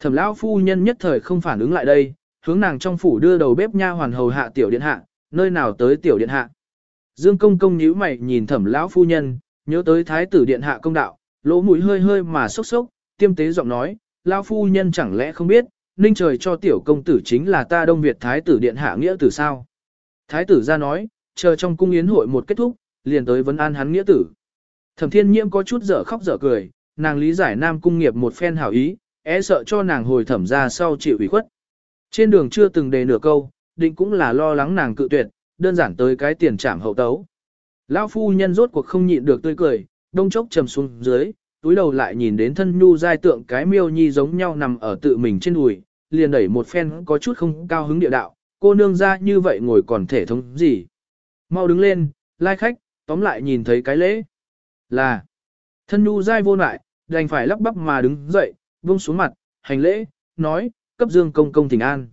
Thẩm lão phu nhân nhất thời không phản ứng lại đây, hướng nàng trong phủ đưa đầu bếp nha hoàn hầu hạ tiểu điện hạ, nơi nào tới tiểu điện hạ. Dương công công nhíu mày nhìn thẩm lão phu nhân, nhớ tới thái tử điện hạ công đạo, lỗ mũi hơi hơi mà sốc sốc, tiêm tế giọng nói, lão phu nhân chẳng lẽ không biết, ninh trời cho tiểu công tử chính là ta đông Việt thái tử điện hạ nghĩa tử sao. Thái tử ra nói, chờ trong cung yến hội một kết thúc, liền tới vấn an hắn nghĩa tử. Thẩm thiên nhiễm có chút dở khóc dở cười, nàng lý giải nam cung nghiệp một phen hảo ý, e sợ cho nàng hồi thẩm ra sau chịu ủy khuất. Trên đường chưa từng đề nửa câu, định cũng là lo lắng nàng cự tuyệt, đơn giản tới cái tiền trảm hậu tấu. Lão phu nhân rốt cuộc không nhịn được tươi cười, đông chốc trầm xuống dưới, túi đầu lại nhìn đến thân nhu giai tượng cái miêu nhi giống nhau nằm ở tự mình trên đùi, liền đẩy một phen có chút không cao hứng địa đạo, cô nương ra như vậy ngồi còn thể thống gì. Mau đứng lên, lai khách, tóm lại nhìn thấy cái lễ. Là, thân nhu giai vô lại, đành phải lắp bắp mà đứng dậy, buông xuống mặt, hành lễ, nói, cấp Dương Công Công thỉnh an.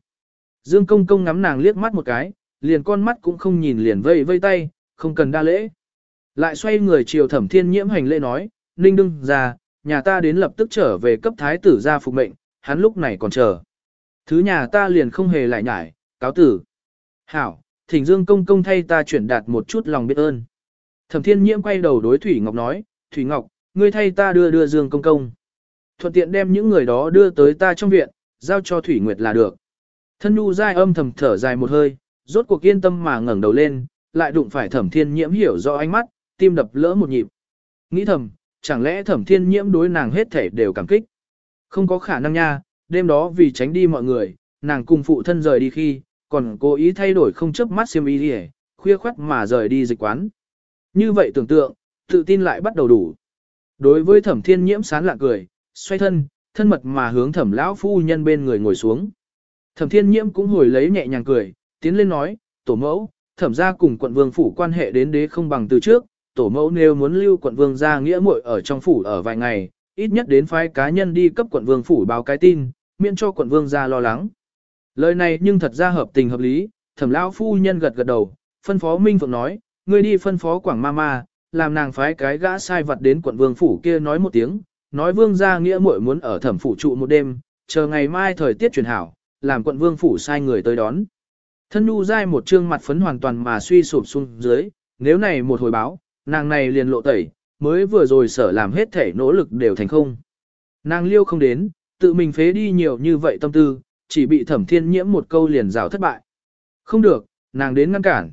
Dương Công Công ngắm nàng liếc mắt một cái, liền con mắt cũng không nhìn liền vây vây tay, không cần đa lễ. Lại xoay người chiều thẩm thiên nhiễm hành lễ nói, ninh đương ra, nhà ta đến lập tức trở về cấp thái tử ra phục mệnh, hắn lúc này còn chờ. Thứ nhà ta liền không hề lại nhải, cáo tử. Hảo, thỉnh Dương công công thay ta chuyển đạt một chút lòng biết ơn. Thẩm Thiên Nhiễm quay đầu đối Thủy Ngọc nói, Thủy Ngọc, ngươi thay ta đưa đưa Dương công công. Thuận tiện đem những người đó đưa tới ta trong viện, giao cho Thủy Nguyệt là được. Thân Nhu dai âm thầm thở dài một hơi, rốt cuộc yên tâm mà ngẩng đầu lên, lại đụng phải Thẩm Thiên Nhiễm hiểu rõ ánh mắt, tim đập lỡ một nhịp. Nghĩ thầm, chẳng lẽ Thẩm Thiên Nhiễm đối nàng hết thể đều cảm kích? Không có khả năng nha, đêm đó vì tránh đi mọi người, nàng cùng phụ thân rời đi khi, còn cố ý thay đổi không chớp mắt xiêm y đi khuya khoắt mà rời đi dịch quán. Như vậy tưởng tượng, tự tin lại bắt đầu đủ. Đối với thẩm thiên nhiễm sán lạ cười, xoay thân, thân mật mà hướng thẩm lão phu nhân bên người ngồi xuống. Thẩm thiên nhiễm cũng hồi lấy nhẹ nhàng cười, tiến lên nói, tổ mẫu, thẩm gia cùng quận vương phủ quan hệ đến đế không bằng từ trước, tổ mẫu nếu muốn lưu quận vương gia nghĩa muội ở trong phủ ở vài ngày, ít nhất đến phái cá nhân đi cấp quận vương phủ báo cái tin, miễn cho quận vương gia lo lắng. Lời này nhưng thật ra hợp tình hợp lý, thẩm lão phu nhân gật gật đầu, phân phó Minh Phượng nói, ngươi đi phân phó Quảng Ma Ma, làm nàng phái cái gã sai vật đến quận vương phủ kia nói một tiếng, nói vương gia nghĩa muội muốn ở thẩm phủ trụ một đêm, chờ ngày mai thời tiết chuyển hảo, làm quận vương phủ sai người tới đón. Thân nu dai một trương mặt phấn hoàn toàn mà suy sụp xuống dưới, nếu này một hồi báo, nàng này liền lộ tẩy, mới vừa rồi sở làm hết thể nỗ lực đều thành không. Nàng liêu không đến, tự mình phế đi nhiều như vậy tâm tư, chỉ bị thẩm thiên nhiễm một câu liền rào thất bại. Không được, nàng đến ngăn cản.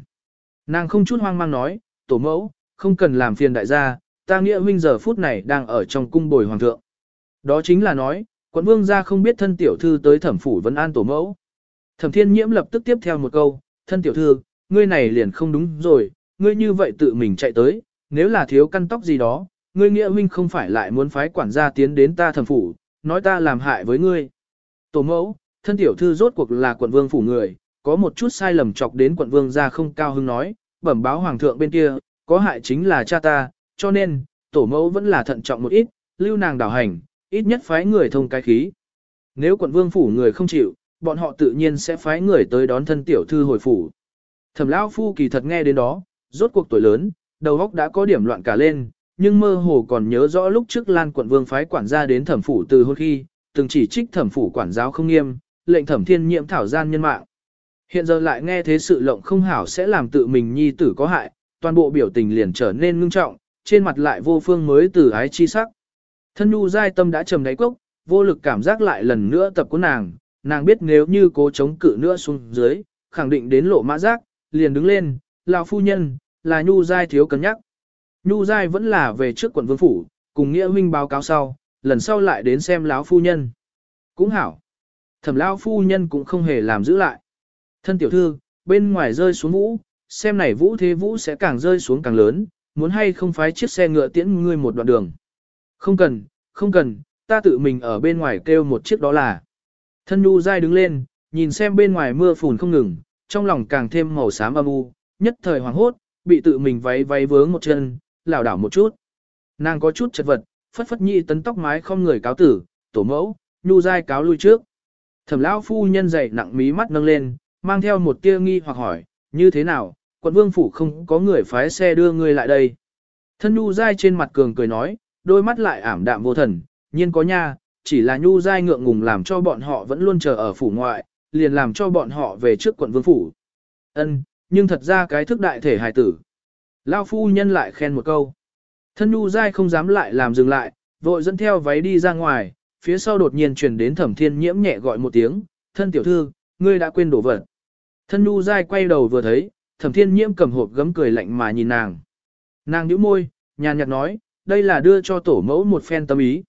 Nàng không chút hoang mang nói, tổ mẫu, không cần làm phiền đại gia, ta nghĩa huynh giờ phút này đang ở trong cung bồi hoàng thượng. Đó chính là nói, quận vương gia không biết thân tiểu thư tới thẩm phủ vấn an tổ mẫu. Thẩm thiên nhiễm lập tức tiếp theo một câu, thân tiểu thư, ngươi này liền không đúng rồi, ngươi như vậy tự mình chạy tới, nếu là thiếu căn tóc gì đó, ngươi nghĩa huynh không phải lại muốn phái quản gia tiến đến ta thẩm phủ, nói ta làm hại với ngươi. Tổ mẫu, thân tiểu thư rốt cuộc là quận vương phủ người, có một chút sai lầm chọc đến quận vương gia không cao hứng nói, bẩm báo hoàng thượng bên kia, có hại chính là cha ta, cho nên, tổ mẫu vẫn là thận trọng một ít, lưu nàng đảo hành, ít nhất phái người thông cái khí. Nếu quận vương phủ người không chịu, bọn họ tự nhiên sẽ phái người tới đón thân tiểu thư hồi phủ. Thẩm lão phu kỳ thật nghe đến đó, rốt cuộc tuổi lớn, đầu óc đã có điểm loạn cả lên, nhưng mơ hồ còn nhớ rõ lúc trước Lan quận vương phái quản gia đến thẩm phủ từ hôn khi, từng chỉ trích thẩm phủ quản giáo không nghiêm, lệnh thẩm thiên nhiệm thảo gian nhân mạng. Hiện giờ lại nghe thế sự lộng không hảo sẽ làm tự mình nhi tử có hại, toàn bộ biểu tình liền trở nên ngưng trọng, trên mặt lại vô phương mới từ ái chi sắc. Thân nhu giai tâm đã trầm đáy cốc, vô lực cảm giác lại lần nữa tập của nàng, nàng biết nếu như cố chống cự nữa xuống dưới, khẳng định đến lộ mã giác, liền đứng lên, lão phu nhân, là nhu giai thiếu cân nhắc. Nhu giai vẫn là về trước quận vương phủ, cùng nghĩa huynh báo cáo sau, lần sau lại đến xem lão phu nhân. Cũng hảo. Thẩm lão phu nhân cũng không hề làm giữ lại. Thân tiểu thư, bên ngoài rơi xuống vũ, xem này vũ thế vũ sẽ càng rơi xuống càng lớn, muốn hay không phái chiếc xe ngựa tiễn ngươi một đoạn đường. Không cần, không cần, ta tự mình ở bên ngoài kêu một chiếc đó là. Thân nhu dai đứng lên, nhìn xem bên ngoài mưa phùn không ngừng, trong lòng càng thêm màu xám âm u, nhất thời hoàng hốt, bị tự mình váy váy vướng một chân, lảo đảo một chút. Nàng có chút chật vật, phất phất nhị tấn tóc mái không người cáo tử, tổ mẫu, nhu dai cáo lui trước. Thẩm lão phu nhân dậy nặng mí mắt nâng lên, mang theo một tia nghi hoặc hỏi, như thế nào, quận vương phủ không có người phái xe đưa ngươi lại đây. Thân nhu Giai trên mặt cường cười nói, đôi mắt lại ảm đạm vô thần, nhiên có nha, chỉ là nhu Giai ngượng ngùng làm cho bọn họ vẫn luôn chờ ở phủ ngoại, liền làm cho bọn họ về trước quận vương phủ. Ân, nhưng thật ra cái thức đại thể hài tử. Lao phu nhân lại khen một câu. Thân nhu Giai không dám lại làm dừng lại, vội dẫn theo váy đi ra ngoài, phía sau đột nhiên truyền đến thẩm thiên nhiễm nhẹ gọi một tiếng, thân tiểu thư, ngươi đã quên đổ vật. Thân nhu Giai quay đầu vừa thấy, thẩm thiên nhiễm cầm hộp gấm cười lạnh mà nhìn nàng. Nàng nhíu môi, nhàn nhạt nói, đây là đưa cho tổ mẫu một phen tâm ý.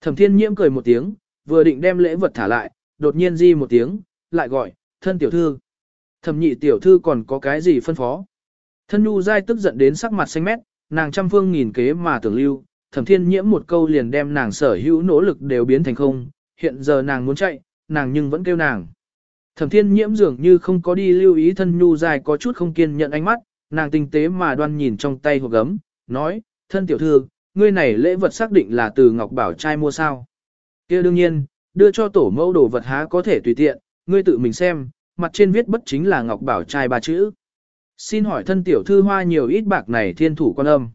Thẩm thiên nhiễm cười một tiếng, vừa định đem lễ vật thả lại, đột nhiên di một tiếng, lại gọi, thân tiểu thư. Thẩm nhị tiểu thư còn có cái gì phân phó. Thân nhu dai tức giận đến sắc mặt xanh mét, nàng trăm phương nghìn kế mà tưởng lưu, thẩm thiên nhiễm một câu liền đem nàng sở hữu nỗ lực đều biến thành không, hiện giờ nàng muốn chạy, nàng nhưng vẫn kêu nàng. Thẩm thiên nhiễm dường như không có đi lưu ý thân nhu dài có chút không kiên nhận ánh mắt, nàng tinh tế mà đoan nhìn trong tay hộp gấm, nói, thân tiểu thư, ngươi này lễ vật xác định là từ Ngọc Bảo trai mua sao. kia đương nhiên, đưa cho tổ mẫu đồ vật há có thể tùy tiện, ngươi tự mình xem, mặt trên viết bất chính là Ngọc Bảo trai ba chữ. Xin hỏi thân tiểu thư hoa nhiều ít bạc này thiên thủ quan âm.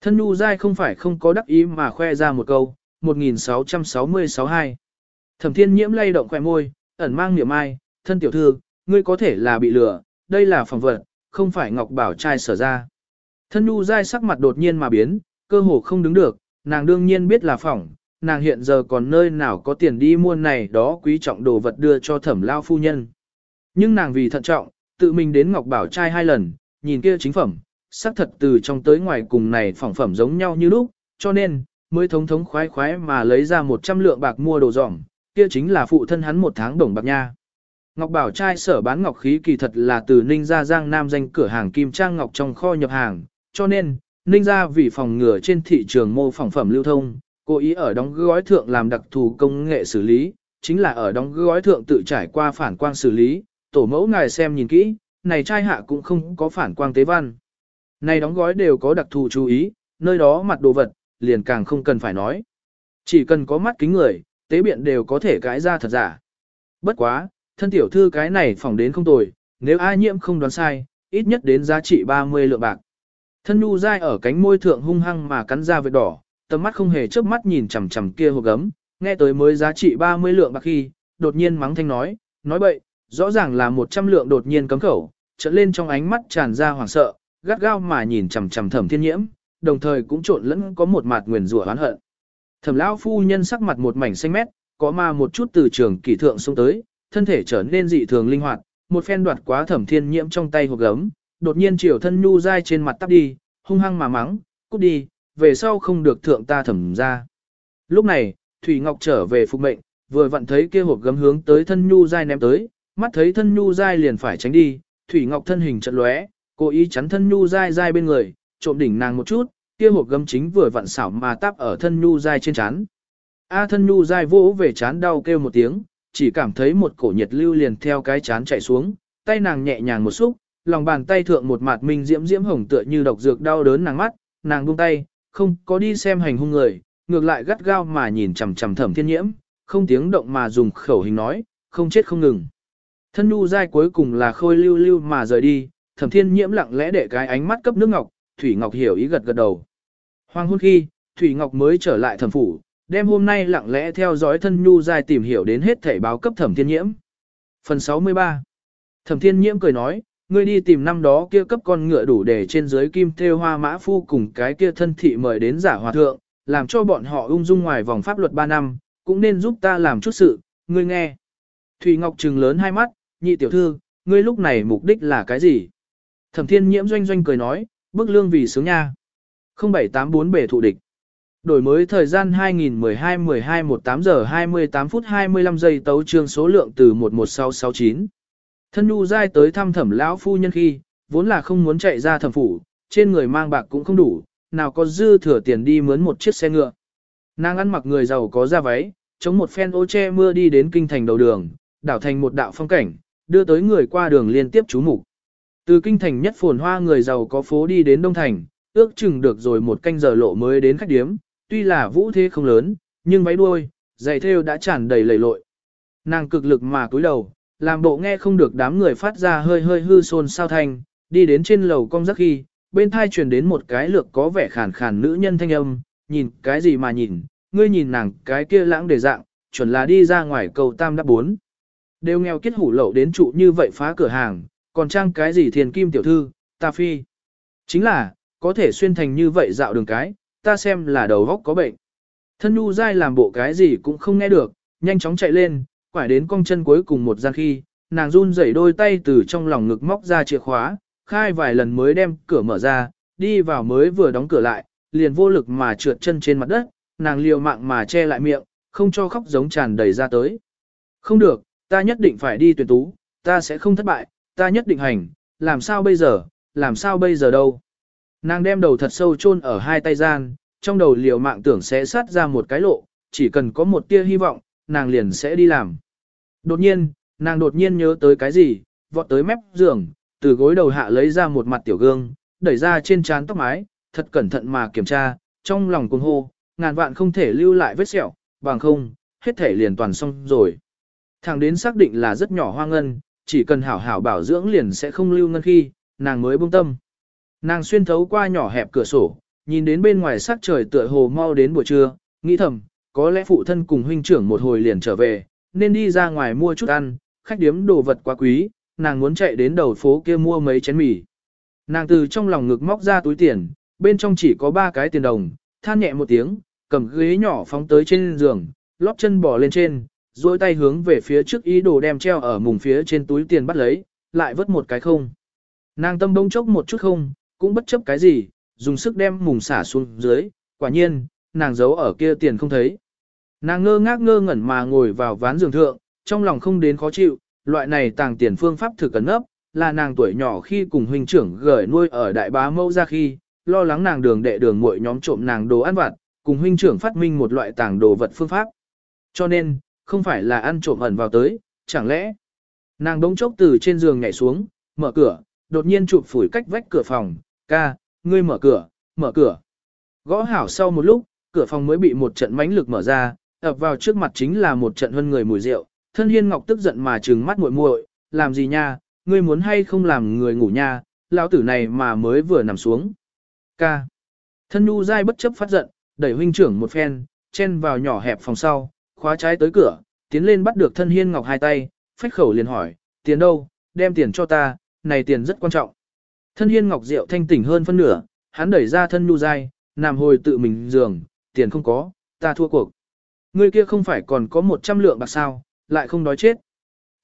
Thân nhu dai không phải không có đắc ý mà khoe ra một câu, 1666. Thẩm thiên nhiễm lay động khỏe môi, ẩn mang niệm ai, thân tiểu thư, ngươi có thể là bị lừa, đây là phòng vật, không phải Ngọc Bảo trai sở ra. Thân nhu dai sắc mặt đột nhiên mà biến, cơ hồ không đứng được, nàng đương nhiên biết là phỏng, nàng hiện giờ còn nơi nào có tiền đi mua này đó quý trọng đồ vật đưa cho thẩm lao phu nhân. Nhưng nàng vì thận trọng, tự mình đến Ngọc Bảo trai hai lần, nhìn kia chính phẩm, sắc thật từ trong tới ngoài cùng này phỏng phẩm giống nhau như lúc, cho nên, mới thống thống khoái khoái mà lấy ra 100 lượng bạc mua đồ dỏng, kia chính là phụ thân hắn một tháng đồng bạc nha. Ngọc Bảo trai sở bán ngọc khí kỳ thật là từ Ninh Gia Giang Nam danh cửa hàng Kim Trang Ngọc trong kho nhập hàng, cho nên, Ninh Gia vì phòng ngừa trên thị trường mô phỏng phẩm lưu thông, cố ý ở đóng gói thượng làm đặc thù công nghệ xử lý, chính là ở đóng gói thượng tự trải qua phản quang xử lý, tổ mẫu ngài xem nhìn kỹ, này trai hạ cũng không có phản quang tế văn. Này đóng gói đều có đặc thù chú ý, nơi đó mặt đồ vật, liền càng không cần phải nói. Chỉ cần có mắt kính người, tế biện đều có thể cãi ra thật giả. Bất quá, thân tiểu thư cái này phỏng đến không tồi, nếu ai nhiễm không đoán sai, ít nhất đến giá trị 30 lượng bạc. Thân nhu dai ở cánh môi thượng hung hăng mà cắn ra vệt đỏ, tầm mắt không hề chớp mắt nhìn chằm chằm kia hộp gấm, nghe tới mới giá trị 30 lượng bạc khi, đột nhiên mắng thanh nói, nói bậy, rõ ràng là 100 lượng đột nhiên cấm khẩu, trợn lên trong ánh mắt tràn ra hoảng sợ, gắt gao mà nhìn chằm chằm thẩm thiên nhiễm, đồng thời cũng trộn lẫn có một mặt nguyền rủa oán hận. Thẩm lão phu nhân sắc mặt một mảnh xanh mét, có mà một chút từ trường kỳ thượng xuống tới, thân thể trở nên dị thường linh hoạt, một phen đoạt quá thẩm thiên nhiễm trong tay hộp gấm, đột nhiên chiều thân nhu dai trên mặt tắp đi, hung hăng mà mắng, cút đi, về sau không được thượng ta thẩm ra. Lúc này, Thủy Ngọc trở về phục mệnh, vừa vặn thấy kia hộp gấm hướng tới thân nhu dai ném tới, mắt thấy thân nhu dai liền phải tránh đi, Thủy Ngọc thân hình chật lóe, cố ý chắn thân nhu dai dai bên người, trộm đỉnh nàng một chút, kia hộp gấm chính vừa vặn xảo mà táp ở thân nhu dai trên chán. A thân nhu dai vỗ về chán đau kêu một tiếng, chỉ cảm thấy một cổ nhiệt lưu liền theo cái chán chạy xuống, tay nàng nhẹ nhàng một xúc, lòng bàn tay thượng một mạt minh diễm diễm hồng tựa như độc dược đau đớn nàng mắt, nàng buông tay, không có đi xem hành hung người, ngược lại gắt gao mà nhìn chằm chằm thẩm thiên nhiễm, không tiếng động mà dùng khẩu hình nói, không chết không ngừng. Thân nhu dai cuối cùng là khôi lưu lưu mà rời đi, thẩm thiên nhiễm lặng lẽ để cái ánh mắt cấp nước ngọc, Thủy Ngọc hiểu ý gật gật đầu. Hoàng hôn khi, Thủy Ngọc mới trở lại thẩm phủ, đem hôm nay lặng lẽ theo dõi thân nhu dài tìm hiểu đến hết thể báo cấp thẩm thiên nhiễm. Phần 63 Thẩm thiên nhiễm cười nói, ngươi đi tìm năm đó kia cấp con ngựa đủ để trên dưới kim thêu hoa mã phu cùng cái kia thân thị mời đến giả hòa thượng, làm cho bọn họ ung dung ngoài vòng pháp luật 3 năm, cũng nên giúp ta làm chút sự, ngươi nghe. Thủy Ngọc trừng lớn hai mắt, nhị tiểu thư, ngươi lúc này mục đích là cái gì? Thẩm thiên nhiễm doanh doanh cười nói, bức lương vì sướng nha. 0784 bể thụ địch. Đổi mới thời gian 2012-12 18 giờ 28 phút 25 giây tấu trương số lượng từ 11669. Thân nhu dai tới thăm thẩm lão phu nhân khi, vốn là không muốn chạy ra thẩm phủ, trên người mang bạc cũng không đủ, nào có dư thừa tiền đi mướn một chiếc xe ngựa. Nàng ăn mặc người giàu có ra váy, chống một phen ô che mưa đi đến kinh thành đầu đường, đảo thành một đạo phong cảnh, đưa tới người qua đường liên tiếp chú mục. Từ kinh thành nhất phồn hoa người giàu có phố đi đến Đông Thành, ước chừng được rồi một canh giờ lộ mới đến khách điếm, tuy là vũ thế không lớn, nhưng váy đuôi, giày thêu đã tràn đầy lầy lội. Nàng cực lực mà cúi đầu, làm bộ nghe không được đám người phát ra hơi hơi hư xôn sao thanh, đi đến trên lầu cong rắc khi, bên thai truyền đến một cái lược có vẻ khàn khàn nữ nhân thanh âm, nhìn cái gì mà nhìn, ngươi nhìn nàng cái kia lãng để dạng, chuẩn là đi ra ngoài cầu tam đáp bốn. Đều nghèo kết hủ lậu đến trụ như vậy phá cửa hàng, còn trang cái gì thiền kim tiểu thư, ta phi. Chính là, có thể xuyên thành như vậy dạo đường cái, ta xem là đầu góc có bệnh. Thân nhu dai làm bộ cái gì cũng không nghe được, nhanh chóng chạy lên, quải đến cong chân cuối cùng một gian khi, nàng run rẩy đôi tay từ trong lòng ngực móc ra chìa khóa, khai vài lần mới đem cửa mở ra, đi vào mới vừa đóng cửa lại, liền vô lực mà trượt chân trên mặt đất, nàng liều mạng mà che lại miệng, không cho khóc giống tràn đầy ra tới. Không được, ta nhất định phải đi tuyển tú, ta sẽ không thất bại, ta nhất định hành, làm sao bây giờ, làm sao bây giờ đâu. Nàng đem đầu thật sâu chôn ở hai tay gian, trong đầu liều mạng tưởng sẽ sát ra một cái lộ, chỉ cần có một tia hy vọng, nàng liền sẽ đi làm. Đột nhiên, nàng đột nhiên nhớ tới cái gì, vọt tới mép giường, từ gối đầu hạ lấy ra một mặt tiểu gương, đẩy ra trên trán tóc mái, thật cẩn thận mà kiểm tra, trong lòng cuồng hô, ngàn vạn không thể lưu lại vết sẹo, bằng không, hết thể liền toàn xong rồi. Thằng đến xác định là rất nhỏ hoa ngân, chỉ cần hảo hảo bảo dưỡng liền sẽ không lưu ngân khi, nàng mới buông tâm. Nàng xuyên thấu qua nhỏ hẹp cửa sổ, nhìn đến bên ngoài sắc trời tựa hồ mau đến buổi trưa, nghĩ thầm, có lẽ phụ thân cùng huynh trưởng một hồi liền trở về, nên đi ra ngoài mua chút ăn, khách điếm đồ vật quá quý, nàng muốn chạy đến đầu phố kia mua mấy chén mì. Nàng từ trong lòng ngực móc ra túi tiền, bên trong chỉ có ba cái tiền đồng, than nhẹ một tiếng, cầm ghế nhỏ phóng tới trên giường, lóp chân bỏ lên trên, duỗi tay hướng về phía trước ý đồ đem treo ở mùng phía trên túi tiền bắt lấy, lại vớt một cái không. Nàng tâm bông chốc một chút không, cũng bất chấp cái gì, dùng sức đem mùng xả xuống dưới, quả nhiên, nàng giấu ở kia tiền không thấy. Nàng ngơ ngác ngơ ngẩn mà ngồi vào ván giường thượng, trong lòng không đến khó chịu, loại này tàng tiền phương pháp thực cẩn ấp, là nàng tuổi nhỏ khi cùng huynh trưởng gửi nuôi ở đại bá mẫu ra khi, lo lắng nàng đường đệ đường muội nhóm trộm nàng đồ ăn vặt, cùng huynh trưởng phát minh một loại tàng đồ vật phương pháp. Cho nên, không phải là ăn trộm ẩn vào tới, chẳng lẽ nàng đống chốc từ trên giường nhảy xuống, mở cửa, đột nhiên chụp phủi cách vách cửa phòng, ca, ngươi mở cửa, mở cửa. Gõ hảo sau một lúc, cửa phòng mới bị một trận mãnh lực mở ra, ập vào trước mặt chính là một trận hơn người mùi rượu, thân hiên ngọc tức giận mà trừng mắt muội muội, làm gì nha, ngươi muốn hay không làm người ngủ nha, lão tử này mà mới vừa nằm xuống. Ca. Thân nhu dai bất chấp phát giận, đẩy huynh trưởng một phen, chen vào nhỏ hẹp phòng sau, khóa trái tới cửa, tiến lên bắt được thân hiên ngọc hai tay, phách khẩu liền hỏi, tiền đâu, đem tiền cho ta, này tiền rất quan trọng. Thân hiên ngọc rượu thanh tỉnh hơn phân nửa, hắn đẩy ra thân nhu dai, nằm hồi tự mình giường, tiền không có, ta thua cuộc. Ngươi kia không phải còn có 100 lượng bạc sao, lại không đói chết.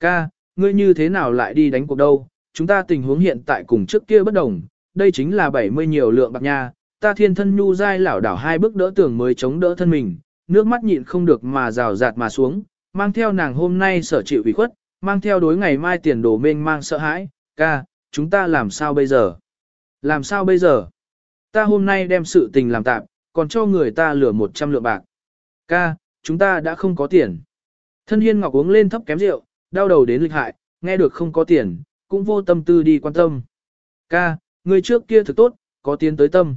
Ca, ngươi như thế nào lại đi đánh cuộc đâu, chúng ta tình huống hiện tại cùng trước kia bất đồng, đây chính là 70 nhiều lượng bạc nha, ta thiên thân nhu dai lảo đảo hai bước đỡ tường mới chống đỡ thân mình, nước mắt nhịn không được mà rào rạt mà xuống, mang theo nàng hôm nay sở chịu ủy khuất, mang theo đối ngày mai tiền đồ mênh mang sợ hãi, ca, chúng ta làm sao bây giờ? Làm sao bây giờ? Ta hôm nay đem sự tình làm tạm, còn cho người ta lừa 100 lượng bạc. Ca, chúng ta đã không có tiền. Thân hiên ngọc uống lên thấp kém rượu, đau đầu đến lịch hại, nghe được không có tiền, cũng vô tâm tư đi quan tâm. Ca, người trước kia thực tốt, có tiền tới tâm.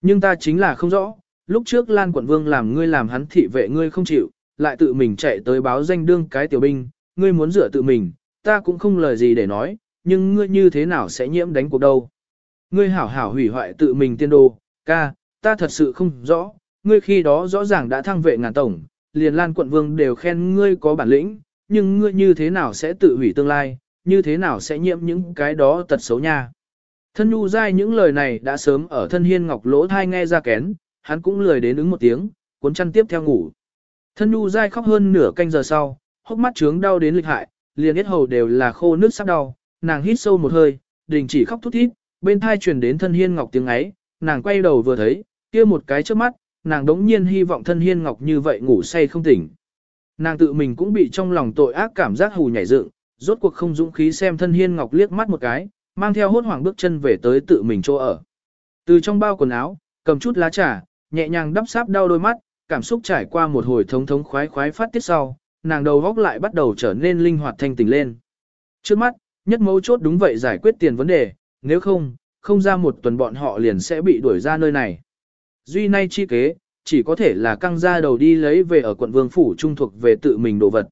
Nhưng ta chính là không rõ, lúc trước Lan quận vương làm ngươi làm hắn thị vệ ngươi không chịu, lại tự mình chạy tới báo danh đương cái tiểu binh, ngươi muốn rửa tự mình, ta cũng không lời gì để nói, nhưng ngươi như thế nào sẽ nhiễm đánh cuộc đâu. Ngươi hảo hảo hủy hoại tự mình tiên đồ, ca, ta thật sự không rõ, ngươi khi đó rõ ràng đã thăng vệ ngàn tổng, liền Lan quận vương đều khen ngươi có bản lĩnh, nhưng ngươi như thế nào sẽ tự hủy tương lai, như thế nào sẽ nhiễm những cái đó tật xấu nha. Thân nhu dai những lời này đã sớm ở thân hiên ngọc lỗ thai nghe ra kén, hắn cũng lười đến ứng một tiếng, cuốn chăn tiếp theo ngủ. Thân nhu dai khóc hơn nửa canh giờ sau, hốc mắt trướng đau đến lịch hại, liền hết hầu đều là khô nước sắp đau, nàng hít sâu một hơi, đình chỉ khóc thút thít, bên thai truyền đến thân hiên ngọc tiếng ấy, nàng quay đầu vừa thấy, kia một cái trước mắt, nàng đống nhiên hy vọng thân hiên ngọc như vậy ngủ say không tỉnh. Nàng tự mình cũng bị trong lòng tội ác cảm giác hù nhảy dựng, rốt cuộc không dũng khí xem thân hiên ngọc liếc mắt một cái, mang theo hốt hoảng bước chân về tới tự mình chỗ ở. Từ trong bao quần áo, cầm chút lá trà, nhẹ nhàng đắp sáp đau đôi mắt, cảm xúc trải qua một hồi thống thống khoái khoái phát tiết sau, nàng đầu góc lại bắt đầu trở nên linh hoạt thanh tỉnh lên. Trước mắt, nhất mấu chốt đúng vậy giải quyết tiền vấn đề, nếu không, không ra một tuần bọn họ liền sẽ bị đuổi ra nơi này. Duy nay chi kế, chỉ có thể là căng ra đầu đi lấy về ở quận vương phủ trung thuộc về tự mình đồ vật.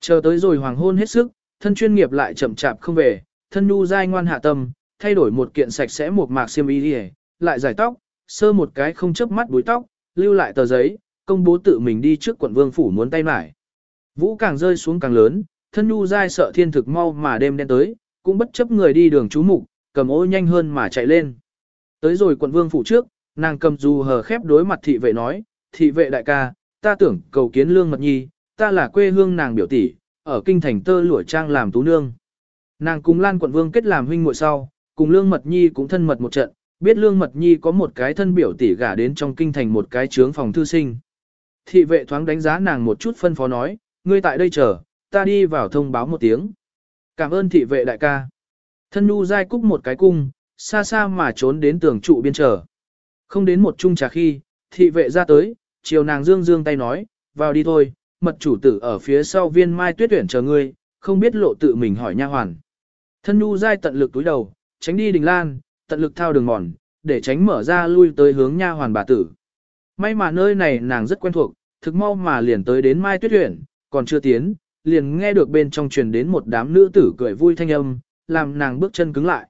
Chờ tới rồi hoàng hôn hết sức, thân chuyên nghiệp lại chậm chạp không về, thân nhu dai ngoan hạ tâm, thay đổi một kiện sạch sẽ một mạc xiêm y đi lại giải tóc, sơ một cái không chớp mắt búi tóc, lưu lại tờ giấy, công bố tự mình đi trước quận vương phủ muốn tay mải. Vũ càng rơi xuống càng lớn, thân nhu dai sợ thiên thực mau mà đêm đen tới, cũng bất chấp người đi đường chú mục, cầm ô nhanh hơn mà chạy lên. Tới rồi quận vương phủ trước, nàng cầm dù hờ khép đối mặt thị vệ nói, thị vệ đại ca, ta tưởng cầu kiến lương mật nhi, ta là quê hương nàng biểu tỷ, ở kinh thành tơ lụa trang làm tú nương. Nàng cùng Lan quận vương kết làm huynh muội sau, cùng lương mật nhi cũng thân mật một trận, biết lương mật nhi có một cái thân biểu tỷ gả đến trong kinh thành một cái trướng phòng thư sinh. Thị vệ thoáng đánh giá nàng một chút phân phó nói, ngươi tại đây chờ, ta đi vào thông báo một tiếng. Cảm ơn thị vệ đại ca. Thân nu dai cúc một cái cung, xa xa mà trốn đến tường trụ biên trở. Không đến một chung trà khi, thị vệ ra tới, chiều nàng dương dương tay nói, vào đi thôi, mật chủ tử ở phía sau viên mai tuyết tuyển chờ ngươi, không biết lộ tự mình hỏi nha hoàn. Thân nu dai tận lực túi đầu, tránh đi đình lan, tận lực thao đường mòn, để tránh mở ra lui tới hướng nha hoàn bà tử. May mà nơi này nàng rất quen thuộc, thực mau mà liền tới đến mai tuyết tuyển, còn chưa tiến, liền nghe được bên trong truyền đến một đám nữ tử cười vui thanh âm, làm nàng bước chân cứng lại.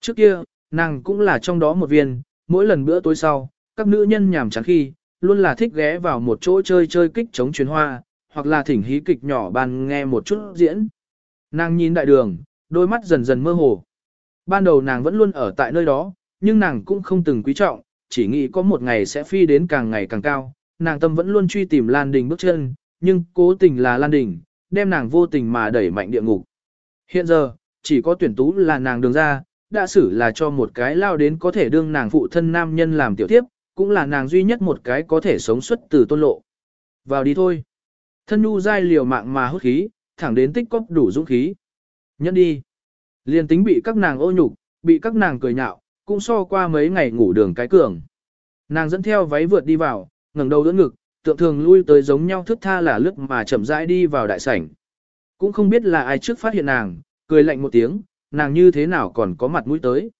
Trước kia, nàng cũng là trong đó một viên, mỗi lần bữa tối sau, các nữ nhân nhảm chán khi, luôn là thích ghé vào một chỗ chơi chơi kích chống truyền hoa, hoặc là thỉnh hí kịch nhỏ bàn nghe một chút diễn. Nàng nhìn đại đường, đôi mắt dần dần mơ hồ. Ban đầu nàng vẫn luôn ở tại nơi đó, nhưng nàng cũng không từng quý trọng, chỉ nghĩ có một ngày sẽ phi đến càng ngày càng cao. Nàng tâm vẫn luôn truy tìm Lan Đình bước chân, nhưng cố tình là Lan Đình, đem nàng vô tình mà đẩy mạnh địa ngục. Hiện giờ, chỉ có tuyển tú là nàng đường ra, đã xử là cho một cái lao đến có thể đương nàng phụ thân nam nhân làm tiểu tiếp, cũng là nàng duy nhất một cái có thể sống xuất từ tôn lộ. Vào đi thôi. Thân nu dai liều mạng mà hút khí, thẳng đến tích cóp đủ dũng khí. Nhẫn đi. Liên tính bị các nàng ô nhục, bị các nàng cười nhạo, cũng so qua mấy ngày ngủ đường cái cường. Nàng dẫn theo váy vượt đi vào, ngẩng đầu đỡ ngực, tượng thường lui tới giống nhau thức tha là lướt mà chậm rãi đi vào đại sảnh. Cũng không biết là ai trước phát hiện nàng, cười lạnh một tiếng, nàng như thế nào còn có mặt mũi tới.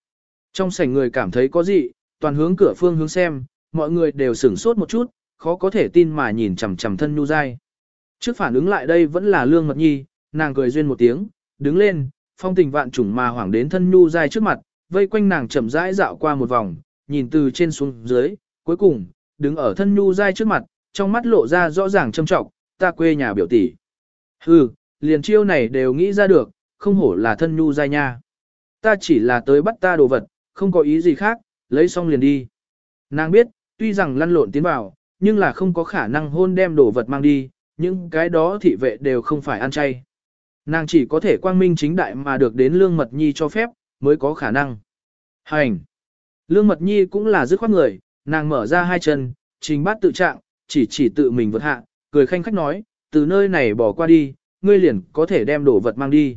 Trong sảnh người cảm thấy có gì, toàn hướng cửa phương hướng xem, mọi người đều sửng sốt một chút, khó có thể tin mà nhìn chằm chằm thân nhu dai. Trước phản ứng lại đây vẫn là lương mật nhi, nàng cười duyên một tiếng, đứng lên, phong tình vạn trùng mà hoảng đến thân nhu dai trước mặt, vây quanh nàng chậm rãi dạo qua một vòng, nhìn từ trên xuống dưới, cuối cùng, đứng ở thân nhu dai trước mặt, trong mắt lộ ra rõ ràng châm trọng, ta quê nhà biểu tỷ. Hừ, liền chiêu này đều nghĩ ra được, không hổ là thân nhu dai nha. Ta chỉ là tới bắt ta đồ vật, không có ý gì khác, lấy xong liền đi. Nàng biết, tuy rằng lăn lộn tiến vào, nhưng là không có khả năng hôn đem đồ vật mang đi, những cái đó thị vệ đều không phải ăn chay. Nàng chỉ có thể quang minh chính đại mà được đến lương mật nhi cho phép, mới có khả năng. Hành! Lương mật nhi cũng là dứt khoát người, nàng mở ra hai chân, trình bát tự trạng, chỉ chỉ tự mình vượt hạ, cười khanh khách nói, từ nơi này bỏ qua đi, ngươi liền có thể đem đồ vật mang đi.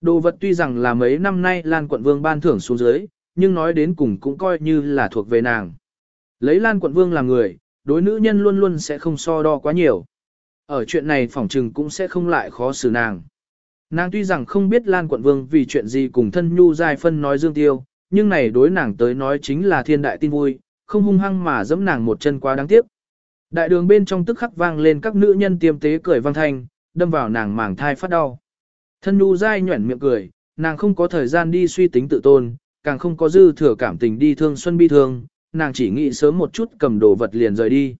Đồ vật tuy rằng là mấy năm nay Lan quận vương ban thưởng xuống dưới, nhưng nói đến cùng cũng coi như là thuộc về nàng. Lấy Lan quận vương làm người, đối nữ nhân luôn luôn sẽ không so đo quá nhiều. Ở chuyện này phỏng trừng cũng sẽ không lại khó xử nàng. Nàng tuy rằng không biết Lan quận vương vì chuyện gì cùng thân nhu dài phân nói dương tiêu, nhưng này đối nàng tới nói chính là thiên đại tin vui, không hung hăng mà giẫm nàng một chân quá đáng tiếc. Đại đường bên trong tức khắc vang lên các nữ nhân tiêm tế cười vang thanh, đâm vào nàng màng thai phát đau. Thân nhu dai nhuẩn miệng cười, nàng không có thời gian đi suy tính tự tôn, càng không có dư thừa cảm tình đi thương xuân bi thương, nàng chỉ nghĩ sớm một chút cầm đồ vật liền rời đi.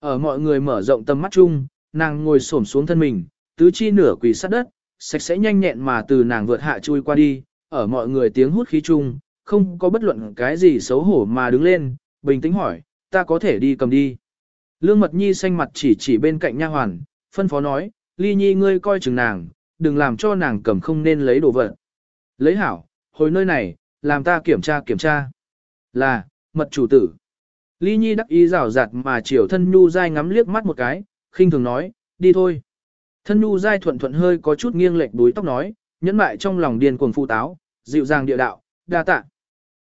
Ở mọi người mở rộng tầm mắt chung, nàng ngồi xổm xuống thân mình, tứ chi nửa quỳ sát đất, sạch sẽ nhanh nhẹn mà từ nàng vượt hạ chui qua đi, ở mọi người tiếng hút khí chung, không có bất luận cái gì xấu hổ mà đứng lên, bình tĩnh hỏi, ta có thể đi cầm đi. Lương Mật Nhi xanh mặt chỉ chỉ bên cạnh nha hoàn, phân phó nói, Ly Nhi ngươi coi chừng nàng, đừng làm cho nàng cầm không nên lấy đồ vật. Lấy hảo, hồi nơi này, làm ta kiểm tra kiểm tra. Là, mật chủ tử. Ly Nhi đắc ý rào rạt mà chiều thân nhu dai ngắm liếc mắt một cái, khinh thường nói, đi thôi. Thân nhu dai thuận thuận hơi có chút nghiêng lệch đuôi tóc nói, nhẫn mại trong lòng điên cuồng phu táo, dịu dàng địa đạo, đa tạ.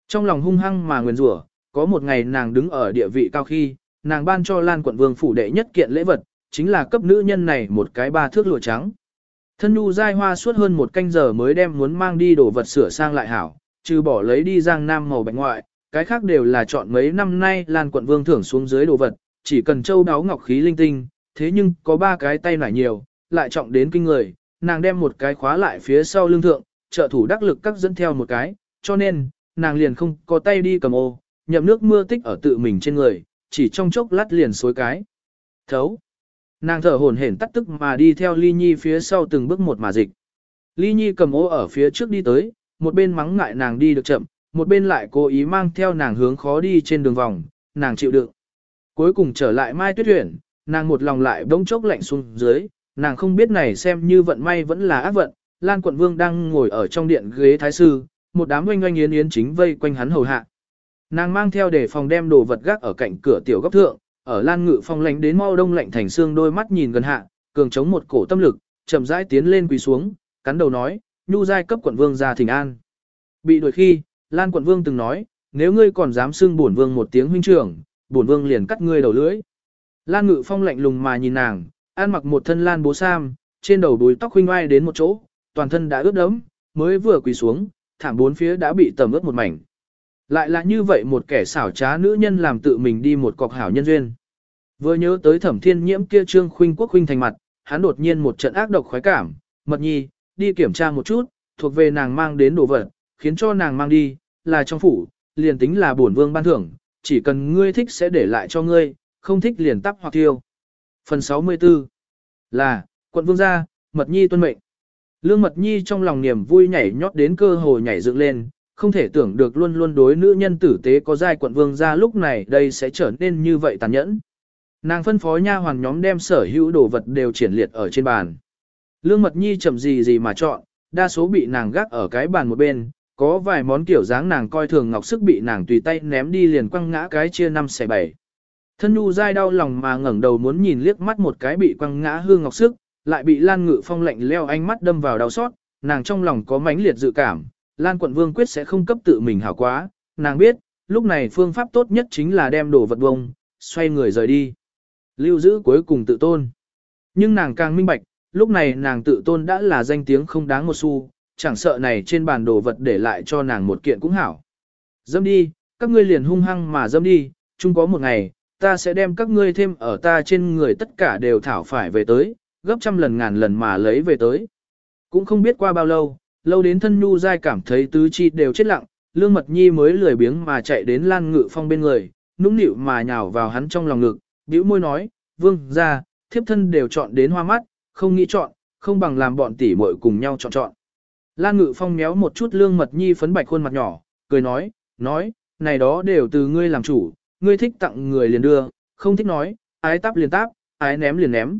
Trong lòng hung hăng mà nguyền rủa, có một ngày nàng đứng ở địa vị cao khi, nàng ban cho Lan quận vương phủ đệ nhất kiện lễ vật, chính là cấp nữ nhân này một cái ba thước lụa trắng. Thân nhu dai hoa suốt hơn một canh giờ mới đem muốn mang đi đồ vật sửa sang lại hảo, trừ bỏ lấy đi giang nam màu bạch ngoại, cái khác đều là chọn mấy năm nay Lan quận vương thưởng xuống dưới đồ vật, chỉ cần châu đáo ngọc khí linh tinh, thế nhưng có ba cái tay nải nhiều, lại trọng đến kinh người, nàng đem một cái khóa lại phía sau lưng thượng, trợ thủ đắc lực các dẫn theo một cái, cho nên, nàng liền không có tay đi cầm ô, nhậm nước mưa tích ở tự mình trên người, chỉ trong chốc lát liền xối cái. Thấu. Nàng thở hổn hển tắt tức mà đi theo Ly Nhi phía sau từng bước một mà dịch. Ly Nhi cầm ô ở phía trước đi tới, một bên mắng ngại nàng đi được chậm, một bên lại cố ý mang theo nàng hướng khó đi trên đường vòng, nàng chịu đựng. Cuối cùng trở lại Mai Tuyết Huyền, nàng một lòng lại bỗng chốc lạnh xuống dưới, nàng không biết này xem như vận may vẫn là ác vận, Lan Quận Vương đang ngồi ở trong điện ghế thái sư, một đám oanh oanh yến yến chính vây quanh hắn hầu hạ. Nàng mang theo để phòng đem đồ vật gác ở cạnh cửa tiểu góc thượng, ở Lan Ngự Phong lạnh đến mau đông lạnh thành xương đôi mắt nhìn gần hạ, cường chống một cổ tâm lực, chậm rãi tiến lên quỳ xuống, cắn đầu nói, nhu giai cấp quận vương ra thỉnh an. Bị đuổi khi, Lan quận vương từng nói, nếu ngươi còn dám xưng bổn vương một tiếng huynh trưởng, bổn vương liền cắt ngươi đầu lưỡi. Lan Ngự Phong lạnh lùng mà nhìn nàng, ăn mặc một thân lan bố sam, trên đầu đuôi tóc huynh oai đến một chỗ, toàn thân đã ướt đẫm, mới vừa quỳ xuống, thảm bốn phía đã bị tầm ướt một mảnh. Lại là như vậy một kẻ xảo trá nữ nhân làm tự mình đi một cọc hảo nhân duyên. Vừa nhớ tới thẩm thiên nhiễm kia trương khuynh quốc khuynh thành mặt, hắn đột nhiên một trận ác độc khoái cảm, mật nhi, đi kiểm tra một chút, thuộc về nàng mang đến đồ vật, khiến cho nàng mang đi, là trong phủ, liền tính là bổn vương ban thưởng, chỉ cần ngươi thích sẽ để lại cho ngươi, không thích liền tắp hoặc tiêu. Phần 64 là, quận vương gia, mật nhi tuân mệnh. Lương Mật Nhi trong lòng niềm vui nhảy nhót đến cơ hồ nhảy dựng lên, không thể tưởng được luôn luôn đối nữ nhân tử tế có giai quận vương ra lúc này đây sẽ trở nên như vậy tàn nhẫn. Nàng phân phó nha hoàn nhóm đem sở hữu đồ vật đều triển liệt ở trên bàn. Lương Mật Nhi chậm gì gì mà chọn, đa số bị nàng gác ở cái bàn một bên, có vài món kiểu dáng nàng coi thường ngọc sức bị nàng tùy tay ném đi liền quăng ngã cái chia năm xẻ bảy. Thân nhu dai đau lòng mà ngẩng đầu muốn nhìn liếc mắt một cái bị quăng ngã hương ngọc sức, lại bị Lan Ngự Phong lạnh leo ánh mắt đâm vào đau xót, nàng trong lòng có mãnh liệt dự cảm, Lan quận vương quyết sẽ không cấp tự mình hảo quá, nàng biết, lúc này phương pháp tốt nhất chính là đem đồ vật bông, xoay người rời đi. Lưu giữ cuối cùng tự tôn. Nhưng nàng càng minh bạch, lúc này nàng tự tôn đã là danh tiếng không đáng một xu, chẳng sợ này trên bàn đồ vật để lại cho nàng một kiện cũng hảo. Dâm đi, các ngươi liền hung hăng mà dâm đi, chung có một ngày, ta sẽ đem các ngươi thêm ở ta trên người tất cả đều thảo phải về tới, gấp trăm lần ngàn lần mà lấy về tới. Cũng không biết qua bao lâu, lâu đến thân nhu dai cảm thấy tứ chi đều chết lặng, lương mật nhi mới lười biếng mà chạy đến lan ngự phong bên người, nũng nịu mà nhào vào hắn trong lòng ngực, bĩu môi nói, vương ra, thiếp thân đều chọn đến hoa mắt, không nghĩ chọn, không bằng làm bọn tỷ muội cùng nhau chọn chọn. Lan ngự phong méo một chút lương mật nhi phấn bạch khuôn mặt nhỏ, cười nói, nói, này đó đều từ ngươi làm chủ, ngươi thích tặng người liền đưa, không thích nói, ái táp liền táp, ái ném liền ném.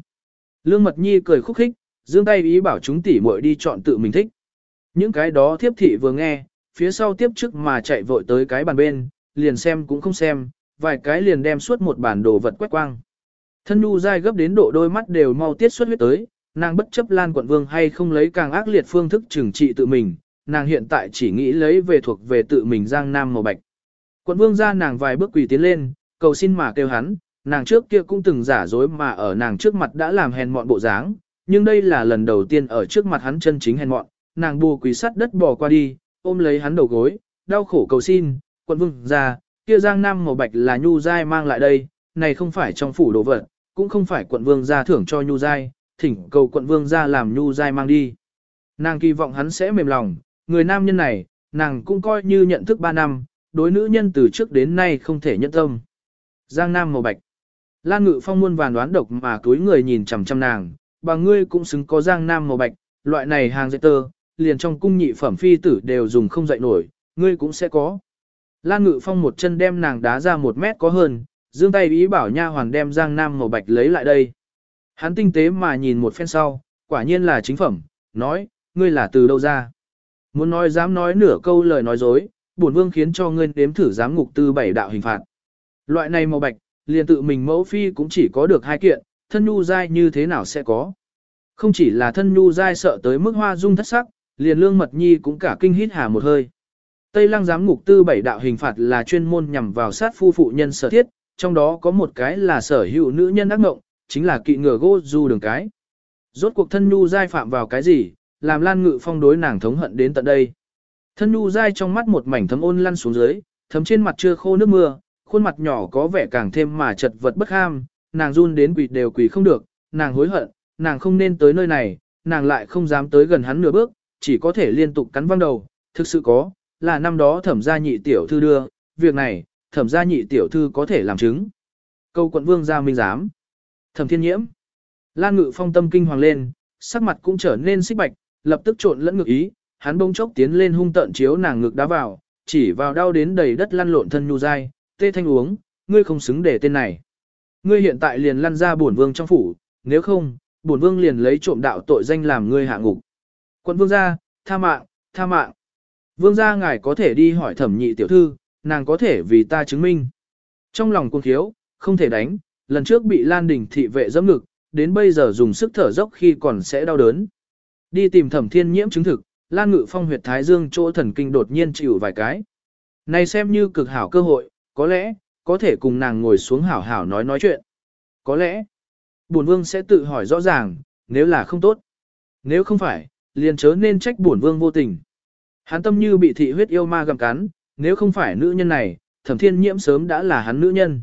Lương mật nhi cười khúc khích, giương tay ý bảo chúng tỷ muội đi chọn tự mình thích. Những cái đó thiếp thị vừa nghe, phía sau tiếp trước mà chạy vội tới cái bàn bên, liền xem cũng không xem, vài cái liền đem suốt một bản đồ vật quét quang. Thân nhu dai gấp đến độ đôi mắt đều mau tiết xuất huyết tới, nàng bất chấp lan quận vương hay không lấy càng ác liệt phương thức trừng trị tự mình, nàng hiện tại chỉ nghĩ lấy về thuộc về tự mình giang nam màu bạch. Quận vương ra nàng vài bước quỳ tiến lên, cầu xin mà kêu hắn, nàng trước kia cũng từng giả dối mà ở nàng trước mặt đã làm hèn mọn bộ dáng, nhưng đây là lần đầu tiên ở trước mặt hắn chân chính hèn mọn, nàng bù quỳ sắt đất bỏ qua đi, ôm lấy hắn đầu gối, đau khổ cầu xin, quận vương ra, kia giang nam màu bạch là nhu giai mang lại đây, này không phải trong phủ đồ vật, cũng không phải quận vương ra thưởng cho nhu giai, thỉnh cầu quận vương ra làm nhu giai mang đi. Nàng kỳ vọng hắn sẽ mềm lòng, người nam nhân này, nàng cũng coi như nhận thức 3 năm, đối nữ nhân từ trước đến nay không thể nhận tâm. Giang Nam màu bạch. Lan Ngự Phong muôn vàn đoán độc mà túi người nhìn chằm chằm nàng, bà ngươi cũng xứng có Giang Nam màu bạch, loại này hàng dễ tơ, liền trong cung nhị phẩm phi tử đều dùng không dậy nổi, ngươi cũng sẽ có. Lan Ngự Phong một chân đem nàng đá ra một mét có hơn, dương tay ý bảo nha hoàn đem Giang Nam màu bạch lấy lại đây. Hắn tinh tế mà nhìn một phen sau, quả nhiên là chính phẩm, nói, ngươi là từ đâu ra. Muốn nói dám nói nửa câu lời nói dối, bổn vương khiến cho ngươi đếm thử giám ngục tư bảy đạo hình phạt. Loại này màu bạch, liền tự mình mẫu phi cũng chỉ có được hai kiện, thân nhu dai như thế nào sẽ có. Không chỉ là thân nhu dai sợ tới mức hoa dung thất sắc, liền lương mật nhi cũng cả kinh hít hà một hơi. Tây lăng giám ngục tư bảy đạo hình phạt là chuyên môn nhằm vào sát phu phụ nhân sở thiết, trong đó có một cái là sở hữu nữ nhân ác mộng, chính là kỵ ngựa gỗ du đường cái. Rốt cuộc thân nhu dai phạm vào cái gì, làm lan ngự phong đối nàng thống hận đến tận đây. Thân nhu dai trong mắt một mảnh thấm ôn lăn xuống dưới, thấm trên mặt chưa khô nước mưa, khuôn mặt nhỏ có vẻ càng thêm mà chật vật bất ham, nàng run đến quỳ đều quỳ không được, nàng hối hận, nàng không nên tới nơi này, nàng lại không dám tới gần hắn nửa bước, chỉ có thể liên tục cắn văng đầu, thực sự có, là năm đó thẩm gia nhị tiểu thư đưa, việc này, thẩm gia nhị tiểu thư có thể làm chứng. Câu quận vương gia minh giám. Thẩm thiên nhiễm. Lan ngự phong tâm kinh hoàng lên, sắc mặt cũng trở nên xích bạch, lập tức trộn lẫn ngực ý, hắn bỗng chốc tiến lên hung tận chiếu nàng ngực đá vào, chỉ vào đau đến đầy đất lăn lộn thân nhu dai, tê thanh uống, ngươi không xứng để tên này. Ngươi hiện tại liền lăn ra bổn vương trong phủ, nếu không, bổn vương liền lấy trộm đạo tội danh làm ngươi hạ ngục. Quận vương gia, tha mạng, tha mạng. Vương gia ngài có thể đi hỏi thẩm nhị tiểu thư, nàng có thể vì ta chứng minh. Trong lòng cuồng thiếu, không thể đánh, lần trước bị Lan Đình thị vệ dẫm ngực, đến bây giờ dùng sức thở dốc khi còn sẽ đau đớn. Đi tìm thẩm thiên nhiễm chứng thực, Lan Ngự Phong huyệt thái dương chỗ thần kinh đột nhiên chịu vài cái. Này xem như cực hảo cơ hội, có lẽ, có thể cùng nàng ngồi xuống hảo hảo nói nói chuyện. Có lẽ, bổn vương sẽ tự hỏi rõ ràng, nếu là không tốt. Nếu không phải, liền chớ nên trách bổn vương vô tình. Hắn tâm như bị thị huyết yêu ma gặm cắn, nếu không phải nữ nhân này, thẩm thiên nhiễm sớm đã là hắn nữ nhân.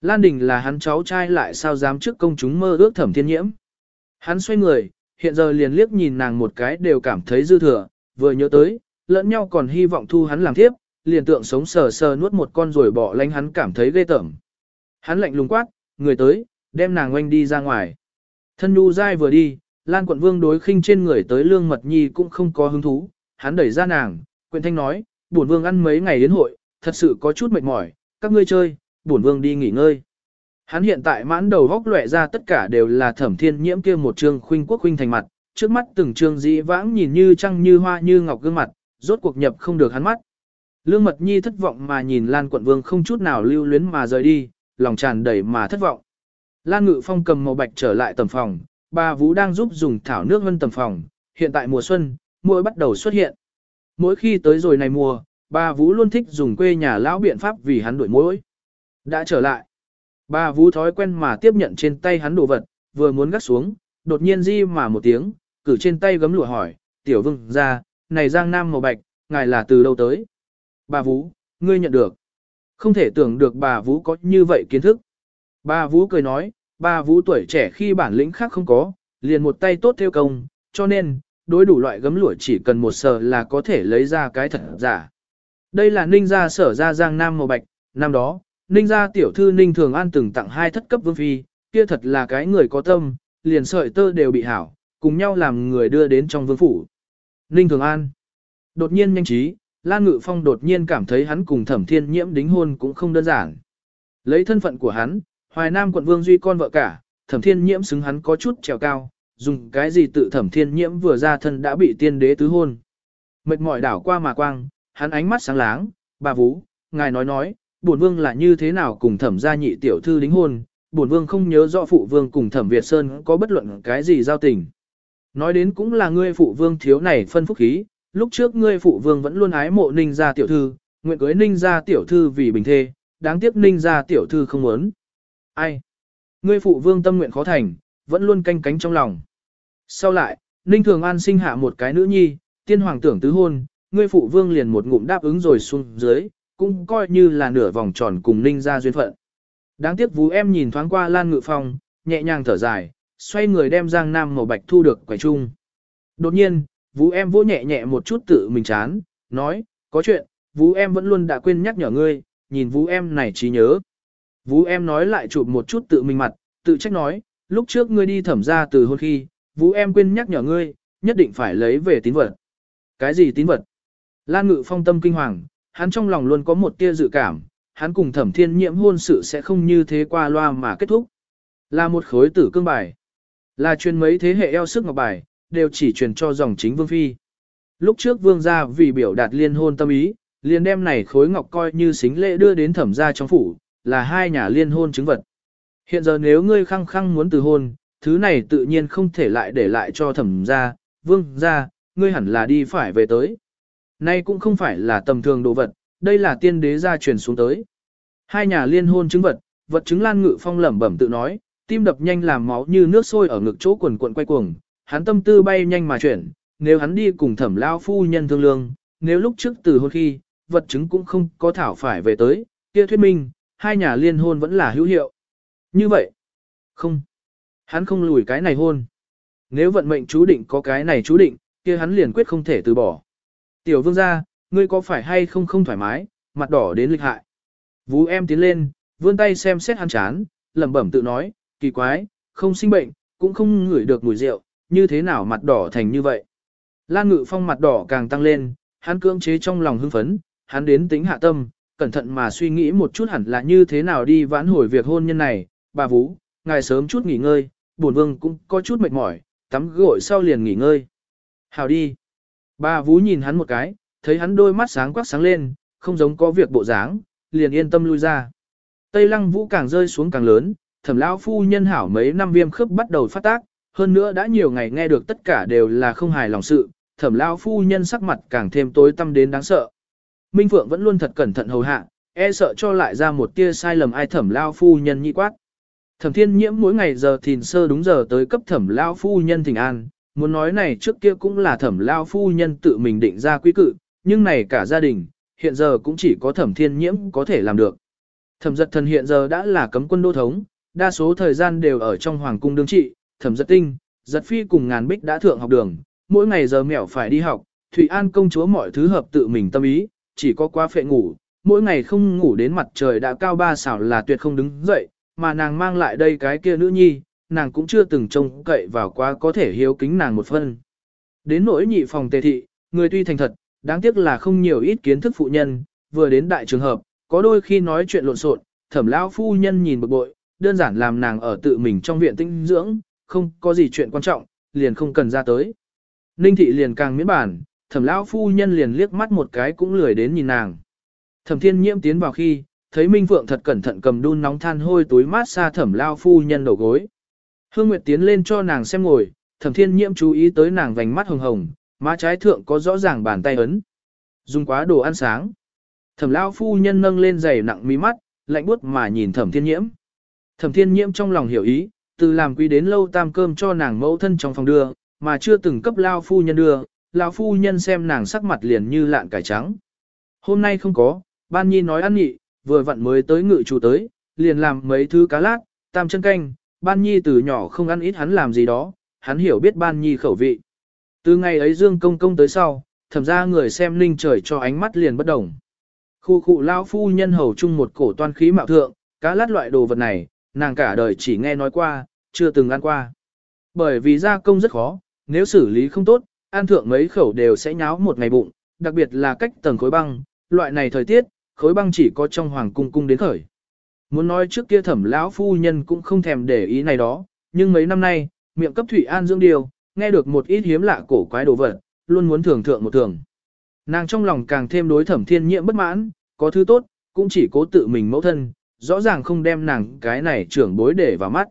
Lan Đình là hắn cháu trai lại sao dám trước công chúng mơ ước thẩm thiên nhiễm. Hắn xoay người, hiện giờ liền liếc nhìn nàng một cái đều cảm thấy dư thừa, vừa nhớ tới, lẫn nhau còn hy vọng thu hắn làm thiếp, liền tượng sống sờ sờ nuốt một con rồi bỏ lánh hắn cảm thấy ghê tởm. Hắn lạnh lùng quát, người tới, đem nàng oanh đi ra ngoài. Thân nhu dai vừa đi, Lan quận vương đối khinh trên người tới lương mật nhi cũng không có hứng thú, hắn đẩy ra nàng, quyện thanh nói, bổn vương ăn mấy ngày đến hội, thật sự có chút mệt mỏi, các ngươi chơi, bổn vương đi nghỉ ngơi. Hắn hiện tại mãn đầu góc lệ ra tất cả đều là thẩm thiên nhiễm kia một trương khuynh quốc khuynh thành mặt, trước mắt từng trương dĩ vãng nhìn như trăng như hoa như ngọc gương mặt, rốt cuộc nhập không được hắn mắt. Lương Mật Nhi thất vọng mà nhìn Lan Quận Vương không chút nào lưu luyến mà rời đi, lòng tràn đầy mà thất vọng. Lan Ngự Phong cầm màu bạch trở lại tầm phòng, bà Vũ đang giúp dùng thảo nước vân tầm phòng, hiện tại mùa xuân, muỗi bắt đầu xuất hiện. Mỗi khi tới rồi này mùa, bà Vũ luôn thích dùng quê nhà lão biện pháp vì hắn đuổi muỗi. Đã trở lại. Bà Vũ thói quen mà tiếp nhận trên tay hắn đồ vật, vừa muốn gắt xuống, đột nhiên di mà một tiếng, cử trên tay gấm lụa hỏi, tiểu vương ra, này giang nam màu bạch, ngài là từ đâu tới? Bà Vũ, ngươi nhận được. Không thể tưởng được bà Vũ có như vậy kiến thức. Bà Vũ cười nói, bà Vũ tuổi trẻ khi bản lĩnh khác không có, liền một tay tốt theo công, cho nên, đối đủ loại gấm lụa chỉ cần một sờ là có thể lấy ra cái thật giả. Đây là ninh gia sở ra giang nam màu bạch, năm đó, ninh gia tiểu thư ninh thường an từng tặng hai thất cấp vương phi, kia thật là cái người có tâm, liền sợi tơ đều bị hảo, cùng nhau làm người đưa đến trong vương phủ. Ninh thường an, đột nhiên nhanh trí, Lan Ngự Phong đột nhiên cảm thấy hắn cùng thẩm thiên nhiễm đính hôn cũng không đơn giản. Lấy thân phận của hắn, Hoài Nam quận vương duy con vợ cả, thẩm thiên nhiễm xứng hắn có chút trèo cao, dùng cái gì tự thẩm thiên nhiễm vừa ra thân đã bị tiên đế tứ hôn. Mệt mỏi đảo qua mà quang, hắn ánh mắt sáng láng, bà Vũ, ngài nói nói, bổn vương là như thế nào cùng thẩm gia nhị tiểu thư đính hôn, bổn vương không nhớ rõ phụ vương cùng thẩm Việt Sơn có bất luận cái gì giao tình. Nói đến cũng là ngươi phụ vương thiếu này phân phúc khí, lúc trước ngươi phụ vương vẫn luôn ái mộ ninh gia tiểu thư, nguyện cưới ninh gia tiểu thư vì bình thê, đáng tiếc ninh gia tiểu thư không muốn. Ai? Ngươi phụ vương tâm nguyện khó thành, vẫn luôn canh cánh trong lòng. Sau lại, ninh thường an sinh hạ một cái nữ nhi, tiên hoàng tưởng tứ hôn, ngươi phụ vương liền một ngụm đáp ứng rồi xuống dưới, cũng coi như là nửa vòng tròn cùng ninh ra duyên phận. Đáng tiếc vú em nhìn thoáng qua Lan Ngự Phong, nhẹ nhàng thở dài, xoay người đem Giang Nam màu bạch thu được quầy chung. Đột nhiên, Vũ em vỗ nhẹ nhẹ một chút tự mình chán, nói, có chuyện, Vũ em vẫn luôn đã quên nhắc nhở ngươi, nhìn Vũ em này trí nhớ. Vũ em nói lại chụp một chút tự mình mặt, tự trách nói, lúc trước ngươi đi thẩm ra từ hôn khi, Vũ em quên nhắc nhở ngươi, nhất định phải lấy về tín vật. Cái gì tín vật? Lan ngự phong tâm kinh hoàng, hắn trong lòng luôn có một tia dự cảm, hắn cùng thẩm thiên nhiễm hôn sự sẽ không như thế qua loa mà kết thúc. Là một khối tử cương bài. Là truyền mấy thế hệ eo sức ngọc bài, đều chỉ truyền cho dòng chính vương phi. Lúc trước vương gia vì biểu đạt liên hôn tâm ý, liền đem này khối ngọc coi như xính lễ đưa đến thẩm gia trong phủ, là hai nhà liên hôn chứng vật. Hiện giờ nếu ngươi khăng khăng muốn từ hôn, thứ này tự nhiên không thể lại để lại cho thẩm gia, vương gia, ngươi hẳn là đi phải về tới. Nay cũng không phải là tầm thường đồ vật, đây là tiên đế gia truyền xuống tới. Hai nhà liên hôn chứng vật, vật chứng lan ngự phong lẩm bẩm tự nói, tim đập nhanh làm máu như nước sôi ở ngực chỗ quần quần quay cuồng, hắn tâm tư bay nhanh mà chuyển, nếu hắn đi cùng thẩm lao phu nhân thương lương, nếu lúc trước từ hôn khi, vật chứng cũng không có thảo phải về tới, kia thuyết minh, hai nhà liên hôn vẫn là hữu hiệu. Như vậy, không, hắn không lùi cái này hôn. Nếu vận mệnh chú định có cái này chú định, kia hắn liền quyết không thể từ bỏ. Tiểu vương gia, ngươi có phải hay không không thoải mái, mặt đỏ đến lịch hại. Vú em tiến lên, vươn tay xem xét hắn chán, lẩm bẩm tự nói, kỳ quái, không sinh bệnh, cũng không ngửi được mùi rượu, như thế nào mặt đỏ thành như vậy. Lan Ngự Phong mặt đỏ càng tăng lên, hắn cưỡng chế trong lòng hưng phấn, hắn đến tính hạ tâm, cẩn thận mà suy nghĩ một chút hẳn là như thế nào đi vãn hồi việc hôn nhân này, bà Vũ, ngài sớm chút nghỉ ngơi, bổn vương cũng có chút mệt mỏi, tắm gội sau liền nghỉ ngơi. Hào đi. Bà Vũ nhìn hắn một cái, thấy hắn đôi mắt sáng quắc sáng lên, không giống có việc bộ dáng, liền yên tâm lui ra. Tây lăng vũ càng rơi xuống càng lớn, thẩm lão phu nhân hảo mấy năm viêm khớp bắt đầu phát tác, hơn nữa đã nhiều ngày nghe được tất cả đều là không hài lòng sự, thẩm lão phu nhân sắc mặt càng thêm tối tăm đến đáng sợ. Minh Phượng vẫn luôn thật cẩn thận hầu hạ, e sợ cho lại ra một tia sai lầm ai thẩm lao phu nhân nhị quát. Thẩm thiên nhiễm mỗi ngày giờ thìn sơ đúng giờ tới cấp thẩm lao phu nhân thỉnh an, muốn nói này trước kia cũng là thẩm lao phu nhân tự mình định ra quy cự, nhưng này cả gia đình, hiện giờ cũng chỉ có thẩm thiên nhiễm có thể làm được. Thẩm giật thần hiện giờ đã là cấm quân đô thống, đa số thời gian đều ở trong hoàng cung đương trị, thẩm giật tinh, giật phi cùng ngàn bích đã thượng học đường, mỗi ngày giờ mẹo phải đi học, Thụy An công chúa mọi thứ hợp tự mình tâm ý, chỉ có quá phệ ngủ, mỗi ngày không ngủ đến mặt trời đã cao ba xảo là tuyệt không đứng dậy, mà nàng mang lại đây cái kia nữ nhi, nàng cũng chưa từng trông cậy vào quá có thể hiếu kính nàng một phân. Đến nỗi nhị phòng tề thị, người tuy thành thật, đáng tiếc là không nhiều ít kiến thức phụ nhân, vừa đến đại trường hợp, có đôi khi nói chuyện lộn xộn, thẩm lão phu nhân nhìn bực bội, đơn giản làm nàng ở tự mình trong viện tinh dưỡng, không có gì chuyện quan trọng, liền không cần ra tới. Ninh thị liền càng miễn bản, thẩm lão phu nhân liền liếc mắt một cái cũng lười đến nhìn nàng. Thẩm thiên nhiễm tiến vào khi, thấy Minh Phượng thật cẩn thận cầm đun nóng than hôi túi mát xa thẩm lao phu nhân đầu gối. Hương Nguyệt tiến lên cho nàng xem ngồi, thẩm thiên nhiễm chú ý tới nàng vành mắt hồng hồng, má trái thượng có rõ ràng bàn tay ấn. Dùng quá đồ ăn sáng. Thẩm lao phu nhân nâng lên giày nặng mí mắt, lạnh buốt mà nhìn thẩm thiên nhiễm. Thẩm thiên nhiễm trong lòng hiểu ý, từ làm quý đến lâu tam cơm cho nàng mẫu thân trong phòng đưa, mà chưa từng cấp lao phu nhân đưa, lão phu nhân xem nàng sắc mặt liền như lạn cải trắng. Hôm nay không có, ban nhi nói ăn nhị, vừa vặn mới tới ngự chủ tới, liền làm mấy thứ cá lát, tam chân canh, ban nhi từ nhỏ không ăn ít hắn làm gì đó, hắn hiểu biết ban nhi khẩu vị. Từ ngày ấy Dương Công Công tới sau, thẩm ra người xem linh trời cho ánh mắt liền bất đồng. Khu khu lão phu nhân hầu chung một cổ toan khí mạo thượng, cá lát loại đồ vật này, nàng cả đời chỉ nghe nói qua, chưa từng ăn qua. Bởi vì gia công rất khó, nếu xử lý không tốt, ăn thượng mấy khẩu đều sẽ nháo một ngày bụng, đặc biệt là cách tầng khối băng, loại này thời tiết, khối băng chỉ có trong hoàng cung cung đến khởi. Muốn nói trước kia thẩm lão phu nhân cũng không thèm để ý này đó, nhưng mấy năm nay, miệng cấp thủy an dưỡng điều, nghe được một ít hiếm lạ cổ quái đồ vật, luôn muốn thưởng thượng một thường. Nàng trong lòng càng thêm đối thẩm thiên nhiễm bất mãn, có thứ tốt, cũng chỉ cố tự mình mẫu thân, rõ ràng không đem nàng cái này trưởng bối để vào mắt.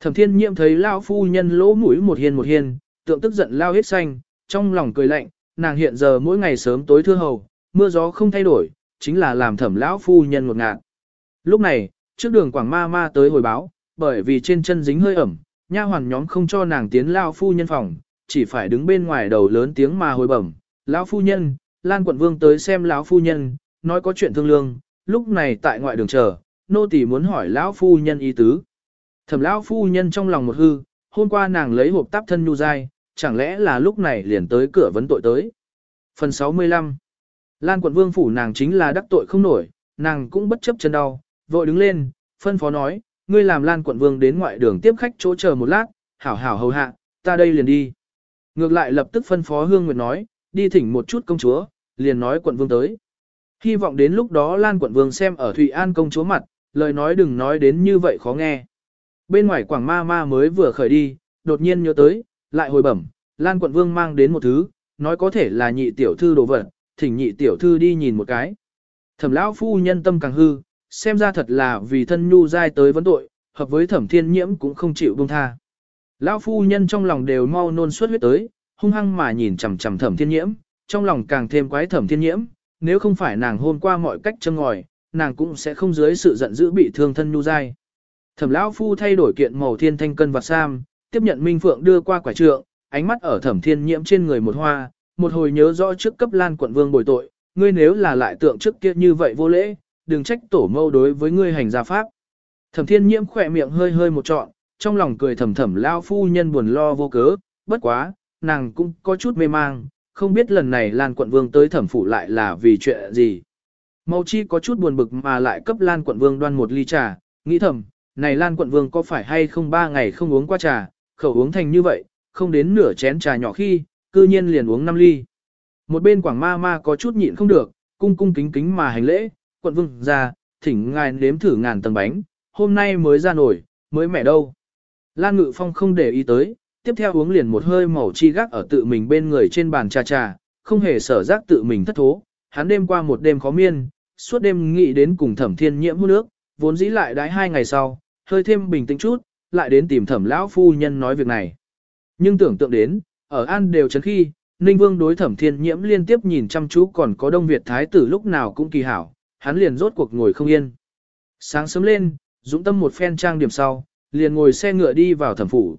Thẩm thiên nhiễm thấy lão phu nhân lỗ mũi một hiên một hiên, tượng tức giận lao hết xanh, trong lòng cười lạnh, nàng hiện giờ mỗi ngày sớm tối thưa hầu, mưa gió không thay đổi, chính là làm thẩm lão phu nhân một ngạt. Lúc này, trước đường quảng ma ma tới hồi báo, bởi vì trên chân dính hơi ẩm, nha hoàn nhóm không cho nàng tiến lao phu nhân phòng, chỉ phải đứng bên ngoài đầu lớn tiếng mà hồi bẩm, lão phu nhân, Lan quận vương tới xem lão phu nhân, nói có chuyện thương lương, lúc này tại ngoại đường chờ, nô tỳ muốn hỏi lão phu nhân ý tứ. Thẩm lão phu nhân trong lòng một hư, hôm qua nàng lấy hộp táp thân nhu dai, chẳng lẽ là lúc này liền tới cửa vấn tội tới. Phần 65 Lan quận vương phủ nàng chính là đắc tội không nổi, nàng cũng bất chấp chân đau, vội đứng lên, phân phó nói, ngươi làm Lan quận vương đến ngoại đường tiếp khách chỗ chờ một lát, hảo hảo hầu hạ, ta đây liền đi. Ngược lại lập tức phân phó Hương Nguyệt nói, đi thỉnh một chút công chúa, liền nói quận vương tới. Hy vọng đến lúc đó Lan quận vương xem ở Thụy An công chúa mặt, lời nói đừng nói đến như vậy khó nghe. Bên ngoài quảng ma ma mới vừa khởi đi, đột nhiên nhớ tới, lại hồi bẩm, Lan quận vương mang đến một thứ, nói có thể là nhị tiểu thư đồ vật, thỉnh nhị tiểu thư đi nhìn một cái. Thẩm lão phu nhân tâm càng hư, xem ra thật là vì thân nhu dai tới vấn tội, hợp với thẩm thiên nhiễm cũng không chịu buông tha. Lão phu nhân trong lòng đều mau nôn suốt huyết tới, hung hăng mà nhìn chằm chằm thẩm thiên nhiễm, trong lòng càng thêm quái thẩm thiên nhiễm, nếu không phải nàng hôm qua mọi cách châm ngòi, nàng cũng sẽ không dưới sự giận dữ bị thương thân nhu dai. Thẩm lão phu thay đổi kiện màu thiên thanh cân và sam, tiếp nhận Minh Phượng đưa qua quả trượng, ánh mắt ở thẩm thiên nhiễm trên người một hoa, một hồi nhớ rõ trước cấp lan quận vương bồi tội, ngươi nếu là lại tượng trước kia như vậy vô lễ, đừng trách tổ mâu đối với ngươi hành gia pháp. Thẩm thiên nhiễm khỏe miệng hơi hơi một trọn, trong lòng cười thầm thầm lao phu nhân buồn lo vô cớ, bất quá, nàng cũng có chút mê mang, không biết lần này Lan quận vương tới thẩm phủ lại là vì chuyện gì. Mâu chi có chút buồn bực mà lại cấp Lan quận vương đoan một ly trà, nghĩ thầm, này Lan quận vương có phải hay không ba ngày không uống qua trà, khẩu uống thành như vậy, không đến nửa chén trà nhỏ khi, cư nhiên liền uống 5 ly. Một bên quảng ma ma có chút nhịn không được, cung cung kính kính mà hành lễ, quận vương ra, thỉnh ngài nếm thử ngàn tầng bánh, hôm nay mới ra nổi, mới mẻ đâu. Lan Ngự Phong không để ý tới, tiếp theo uống liền một hơi màu chi gác ở tự mình bên người trên bàn trà trà, không hề sở giác tự mình thất thố. Hắn đêm qua một đêm khó miên, suốt đêm nghĩ đến cùng thẩm thiên nhiễm hút nước, vốn dĩ lại đái hai ngày sau, hơi thêm bình tĩnh chút, lại đến tìm thẩm lão phu nhân nói việc này. Nhưng tưởng tượng đến, ở An đều chấn khi, Ninh Vương đối thẩm thiên nhiễm liên tiếp nhìn chăm chú còn có Đông Việt Thái tử lúc nào cũng kỳ hảo, hắn liền rốt cuộc ngồi không yên. Sáng sớm lên, dũng tâm một phen trang điểm sau, liền ngồi xe ngựa đi vào thẩm phủ.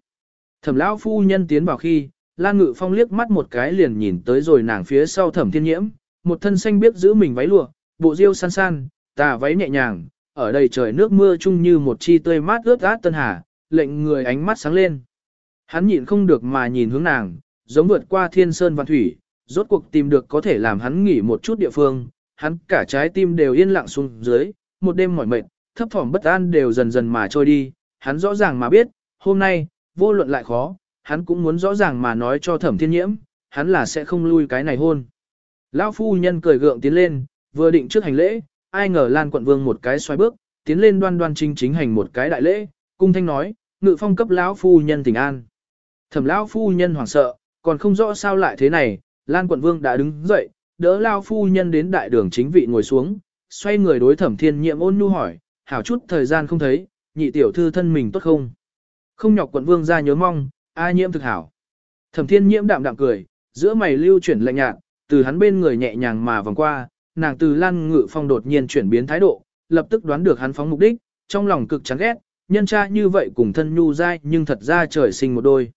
Thẩm lão phu nhân tiến vào khi, Lan Ngự Phong liếc mắt một cái liền nhìn tới rồi nàng phía sau thẩm thiên nhiễm, một thân xanh biết giữ mình váy lụa, bộ diêu san san, tà váy nhẹ nhàng, ở đây trời nước mưa chung như một chi tươi mát ướt át tân hà, lệnh người ánh mắt sáng lên. Hắn nhịn không được mà nhìn hướng nàng, giống vượt qua thiên sơn văn thủy, rốt cuộc tìm được có thể làm hắn nghỉ một chút địa phương, hắn cả trái tim đều yên lặng xuống dưới, một đêm mỏi mệt, thấp thỏm bất an đều dần dần mà trôi đi, hắn rõ ràng mà biết, hôm nay, vô luận lại khó, hắn cũng muốn rõ ràng mà nói cho thẩm thiên nhiễm, hắn là sẽ không lui cái này hôn. Lão phu nhân cười gượng tiến lên, vừa định trước hành lễ, ai ngờ Lan quận vương một cái xoay bước, tiến lên đoan đoan chính chính hành một cái đại lễ, cung thanh nói, ngự phong cấp lão phu nhân tỉnh an. Thẩm lão phu nhân hoảng sợ, còn không rõ sao lại thế này, Lan quận vương đã đứng dậy, đỡ lão phu nhân đến đại đường chính vị ngồi xuống, xoay người đối thẩm thiên nhiệm ôn nhu hỏi, hảo chút thời gian không thấy, nhị tiểu thư thân mình tốt không? Không nhọc quận vương ra nhớ mong, a nhiễm thực hảo. Thẩm thiên nhiễm đạm đạm cười, giữa mày lưu chuyển lạnh nhạt, từ hắn bên người nhẹ nhàng mà vòng qua, nàng từ lan ngự phong đột nhiên chuyển biến thái độ, lập tức đoán được hắn phóng mục đích, trong lòng cực chán ghét, nhân cha như vậy cùng thân nhu dai nhưng thật ra trời sinh một đôi.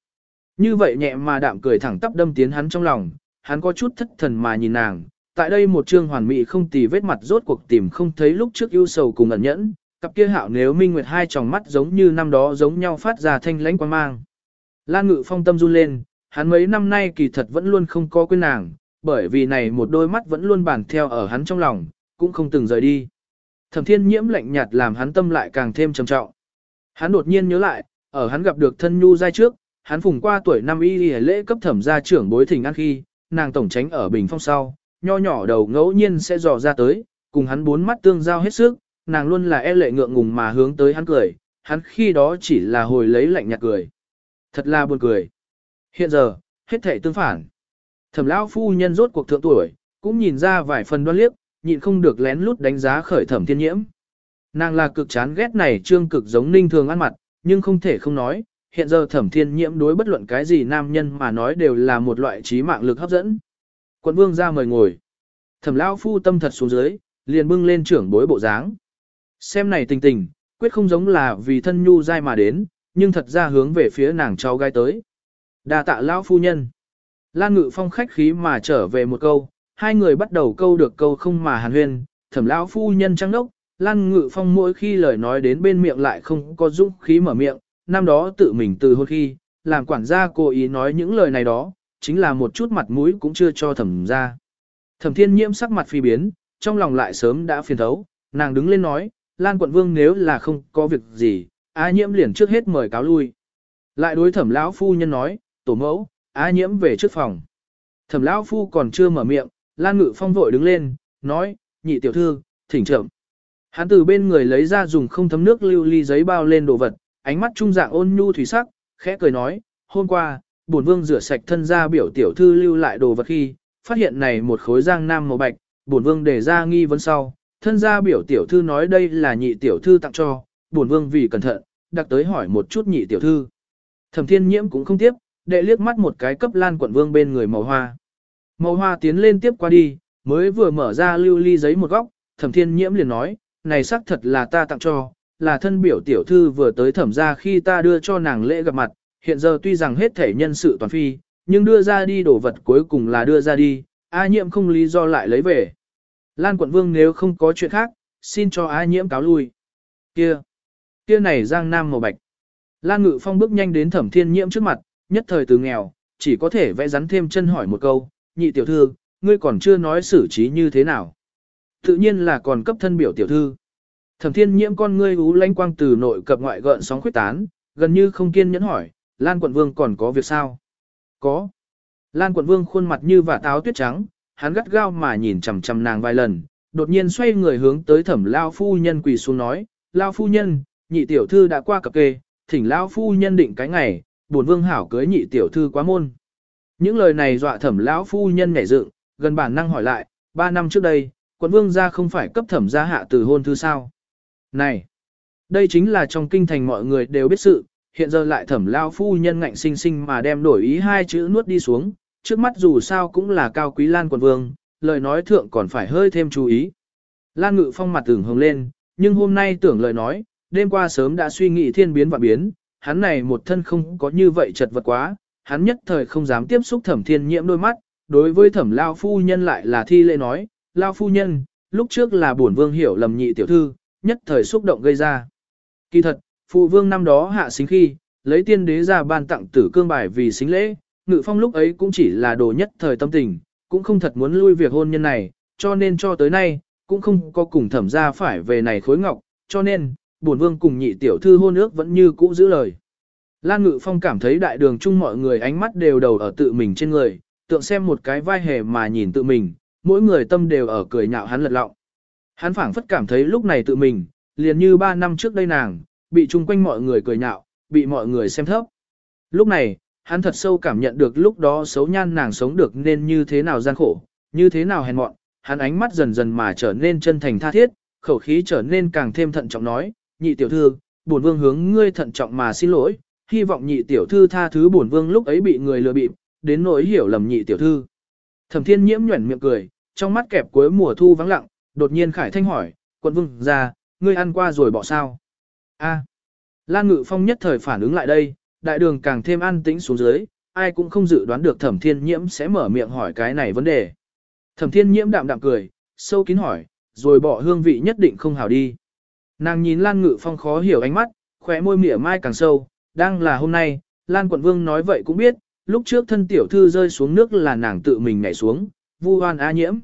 Như vậy nhẹ mà đạm cười thẳng tắp đâm tiến hắn trong lòng, hắn có chút thất thần mà nhìn nàng, tại đây một chương hoàn mỹ không tì vết mặt rốt cuộc tìm không thấy lúc trước ưu sầu cùng ẩn nhẫn, cặp kia hạo nếu minh nguyệt hai tròng mắt giống như năm đó giống nhau phát ra thanh lãnh quan mang. Lan ngự phong tâm run lên, hắn mấy năm nay kỳ thật vẫn luôn không có quên nàng, bởi vì này một đôi mắt vẫn luôn bản theo ở hắn trong lòng, cũng không từng rời đi. Thẩm thiên nhiễm lạnh nhạt làm hắn tâm lại càng thêm trầm trọng. Hắn đột nhiên nhớ lại, ở hắn gặp được thân nhu giai trước, hắn phùng qua tuổi năm y lễ cấp thẩm gia trưởng bối thỉnh ăn khi, nàng tổng tránh ở bình phong sau, nho nhỏ đầu ngẫu nhiên sẽ dò ra tới, cùng hắn bốn mắt tương giao hết sức, nàng luôn là e lệ ngượng ngùng mà hướng tới hắn cười, hắn khi đó chỉ là hồi lấy lạnh nhạt cười. Thật là buồn cười. Hiện giờ, hết thể tương phản. Thẩm lão phu nhân rốt cuộc thượng tuổi, cũng nhìn ra vài phần đoan liếc, nhịn không được lén lút đánh giá khởi thẩm thiên nhiễm. Nàng là cực chán ghét này trương cực giống ninh thường ăn mặt, nhưng không thể không nói, hiện giờ thẩm thiên nhiễm đối bất luận cái gì nam nhân mà nói đều là một loại trí mạng lực hấp dẫn. Quận vương ra mời ngồi. Thẩm lão phu tâm thật xuống dưới, liền bưng lên trưởng bối bộ dáng. Xem này tình tình, quyết không giống là vì thân nhu dai mà đến, nhưng thật ra hướng về phía nàng cháu gai tới. đa tạ lão phu nhân. Lan ngự phong khách khí mà trở về một câu, hai người bắt đầu câu được câu không mà hàn huyên, thẩm lão phu nhân trăng đốc, Lan ngự phong mỗi khi lời nói đến bên miệng lại không có dũng khí mở miệng, năm đó tự mình từ hôn khi, làm quản gia cố ý nói những lời này đó, chính là một chút mặt mũi cũng chưa cho thẩm ra. Thẩm thiên nhiễm sắc mặt phi biến, trong lòng lại sớm đã phiền thấu, nàng đứng lên nói, Lan quận vương nếu là không có việc gì, A nhiễm liền trước hết mời cáo lui. Lại đối thẩm lão phu nhân nói, tổ mẫu, A nhiễm về trước phòng. Thẩm lão phu còn chưa mở miệng, Lan ngự phong vội đứng lên, nói, nhị tiểu thư, thỉnh trưởng. Hắn từ bên người lấy ra dùng không thấm nước lưu ly giấy bao lên đồ vật, ánh mắt trung dạng ôn nhu thủy sắc, khẽ cười nói, hôm qua, bổn vương rửa sạch thân ra biểu tiểu thư lưu lại đồ vật khi, phát hiện này một khối giang nam màu bạch, bổn vương để ra nghi vấn sau, thân gia biểu tiểu thư nói đây là nhị tiểu thư tặng cho, bổn vương vì cẩn thận, đặc tới hỏi một chút nhị tiểu thư. Thẩm thiên nhiễm cũng không tiếp, đệ liếc mắt một cái cấp lan quận vương bên người màu hoa. Màu hoa tiến lên tiếp qua đi, mới vừa mở ra lưu ly giấy một góc, thẩm thiên nhiễm liền nói, này xác thật là ta tặng cho, là thân biểu tiểu thư vừa tới thẩm ra khi ta đưa cho nàng lễ gặp mặt, hiện giờ tuy rằng hết thể nhân sự toàn phi, nhưng đưa ra đi đồ vật cuối cùng là đưa ra đi, A nhiễm không lý do lại lấy về. Lan quận vương nếu không có chuyện khác, xin cho A nhiễm cáo lui. Kia, kia này giang nam màu bạch. Lan ngự phong bước nhanh đến thẩm thiên nhiễm trước mặt, nhất thời từ nghèo, chỉ có thể vẽ rắn thêm chân hỏi một câu, nhị tiểu thư, ngươi còn chưa nói xử trí như thế nào. Tự nhiên là còn cấp thân biểu tiểu thư. Thẩm thiên nhiễm con ngươi ú lanh quang từ nội cập ngoại gợn sóng khuyết tán, gần như không kiên nhẫn hỏi, Lan quận vương còn có việc sao? Có. Lan quận vương khuôn mặt như vả táo tuyết trắng, hắn gắt gao mà nhìn chằm chằm nàng vài lần, đột nhiên xoay người hướng tới thẩm lao phu nhân quỳ xuống nói, lao phu nhân, nhị tiểu thư đã qua cập kê, thỉnh lao phu nhân định cái ngày, buồn vương hảo cưới nhị tiểu thư quá môn. Những lời này dọa thẩm lão phu nhân nhảy dựng, gần bản năng hỏi lại, ba năm trước đây, quận vương gia không phải cấp thẩm gia hạ từ hôn thư sao? Này, đây chính là trong kinh thành mọi người đều biết sự, hiện giờ lại thẩm lao phu nhân ngạnh sinh sinh mà đem đổi ý hai chữ nuốt đi xuống, trước mắt dù sao cũng là cao quý lan quận vương, lời nói thượng còn phải hơi thêm chú ý. Lan ngự phong mặt tưởng hồng lên, nhưng hôm nay tưởng lời nói, đêm qua sớm đã suy nghĩ thiên biến và biến, hắn này một thân không có như vậy chật vật quá, hắn nhất thời không dám tiếp xúc thẩm thiên nhiễm đôi mắt, đối với thẩm lao phu nhân lại là thi lễ nói, lao phu nhân, lúc trước là bổn vương hiểu lầm nhị tiểu thư, nhất thời xúc động gây ra. Kỳ thật, phụ vương năm đó hạ xính khi, lấy tiên đế ra ban tặng tử cương bài vì xính lễ, ngự phong lúc ấy cũng chỉ là đồ nhất thời tâm tình, cũng không thật muốn lui việc hôn nhân này, cho nên cho tới nay, cũng không có cùng thẩm ra phải về này khối ngọc, cho nên, bổn vương cùng nhị tiểu thư hôn ước vẫn như cũ giữ lời. Lan Ngự Phong cảm thấy đại đường chung mọi người ánh mắt đều đầu ở tự mình trên người, tượng xem một cái vai hề mà nhìn tự mình, mỗi người tâm đều ở cười nhạo hắn lật lọng. Hắn phảng phất cảm thấy lúc này tự mình, liền như ba năm trước đây nàng, bị chung quanh mọi người cười nhạo, bị mọi người xem thấp. Lúc này, hắn thật sâu cảm nhận được lúc đó xấu nhan nàng sống được nên như thế nào gian khổ, như thế nào hèn mọn, hắn ánh mắt dần dần mà trở nên chân thành tha thiết, khẩu khí trở nên càng thêm thận trọng nói, nhị tiểu thư, bổn vương hướng ngươi thận trọng mà xin lỗi, hy vọng nhị tiểu thư tha thứ bổn vương lúc ấy bị người lừa bịp, đến nỗi hiểu lầm nhị tiểu thư. Thẩm thiên nhiễm nhuẩn miệng cười, trong mắt kẹp cuối mùa thu vắng lặng, đột nhiên khải thanh hỏi, quận vương ra, ngươi ăn qua rồi bỏ sao? A. Lan Ngự Phong nhất thời phản ứng lại đây, đại đường càng thêm an tĩnh xuống dưới, ai cũng không dự đoán được thẩm thiên nhiễm sẽ mở miệng hỏi cái này vấn đề. Thẩm thiên nhiễm đạm đạm cười, sâu kín hỏi, rồi bỏ hương vị nhất định không hảo đi. Nàng nhìn Lan Ngự Phong khó hiểu ánh mắt, khóe môi mỉa mai càng sâu, đang là hôm nay, Lan Quận Vương nói vậy cũng biết, lúc trước thân tiểu thư rơi xuống nước là nàng tự mình nhảy xuống, vu hoan a nhiễm.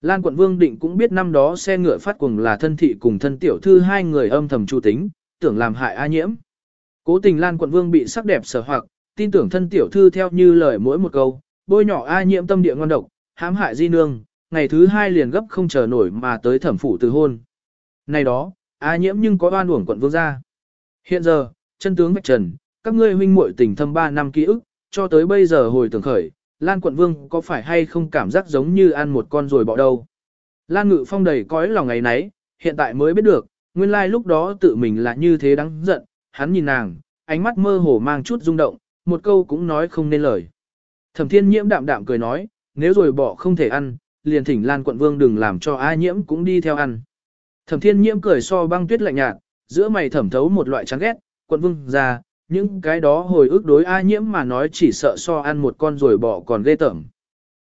Lan Quận Vương định cũng biết năm đó xe ngựa phát cuồng là thân thị cùng thân tiểu thư hai người âm thầm chu tính, tưởng làm hại a nhiễm. Cố tình Lan Quận Vương bị sắc đẹp sở hoặc, tin tưởng thân tiểu thư theo như lời mỗi một câu, bôi nhỏ a nhiễm tâm địa ngon độc, hãm hại di nương, ngày thứ hai liền gấp không chờ nổi mà tới thẩm phủ từ hôn. Này đó, a nhiễm nhưng có oan uổng quận vương gia. Hiện giờ, chân tướng bạch trần, các ngươi huynh muội tình thâm ba năm ký ức, cho tới bây giờ hồi tưởng khởi, Lan quận vương có phải hay không cảm giác giống như ăn một con rồi bỏ đâu. Lan ngự phong đầy cõi lòng ngày nấy, hiện tại mới biết được, nguyên lai lúc đó tự mình là như thế đáng giận, hắn nhìn nàng, ánh mắt mơ hồ mang chút rung động, một câu cũng nói không nên lời. Thẩm thiên nhiễm đạm đạm cười nói, nếu rồi bỏ không thể ăn, liền thỉnh Lan quận vương đừng làm cho ai nhiễm cũng đi theo ăn. Thẩm thiên nhiễm cười so băng tuyết lạnh nhạt, giữa mày thẩm thấu một loại chán ghét, quận vương ra, những cái đó hồi ức đối a nhiễm mà nói chỉ sợ so ăn một con rồi bỏ còn ghê tởm.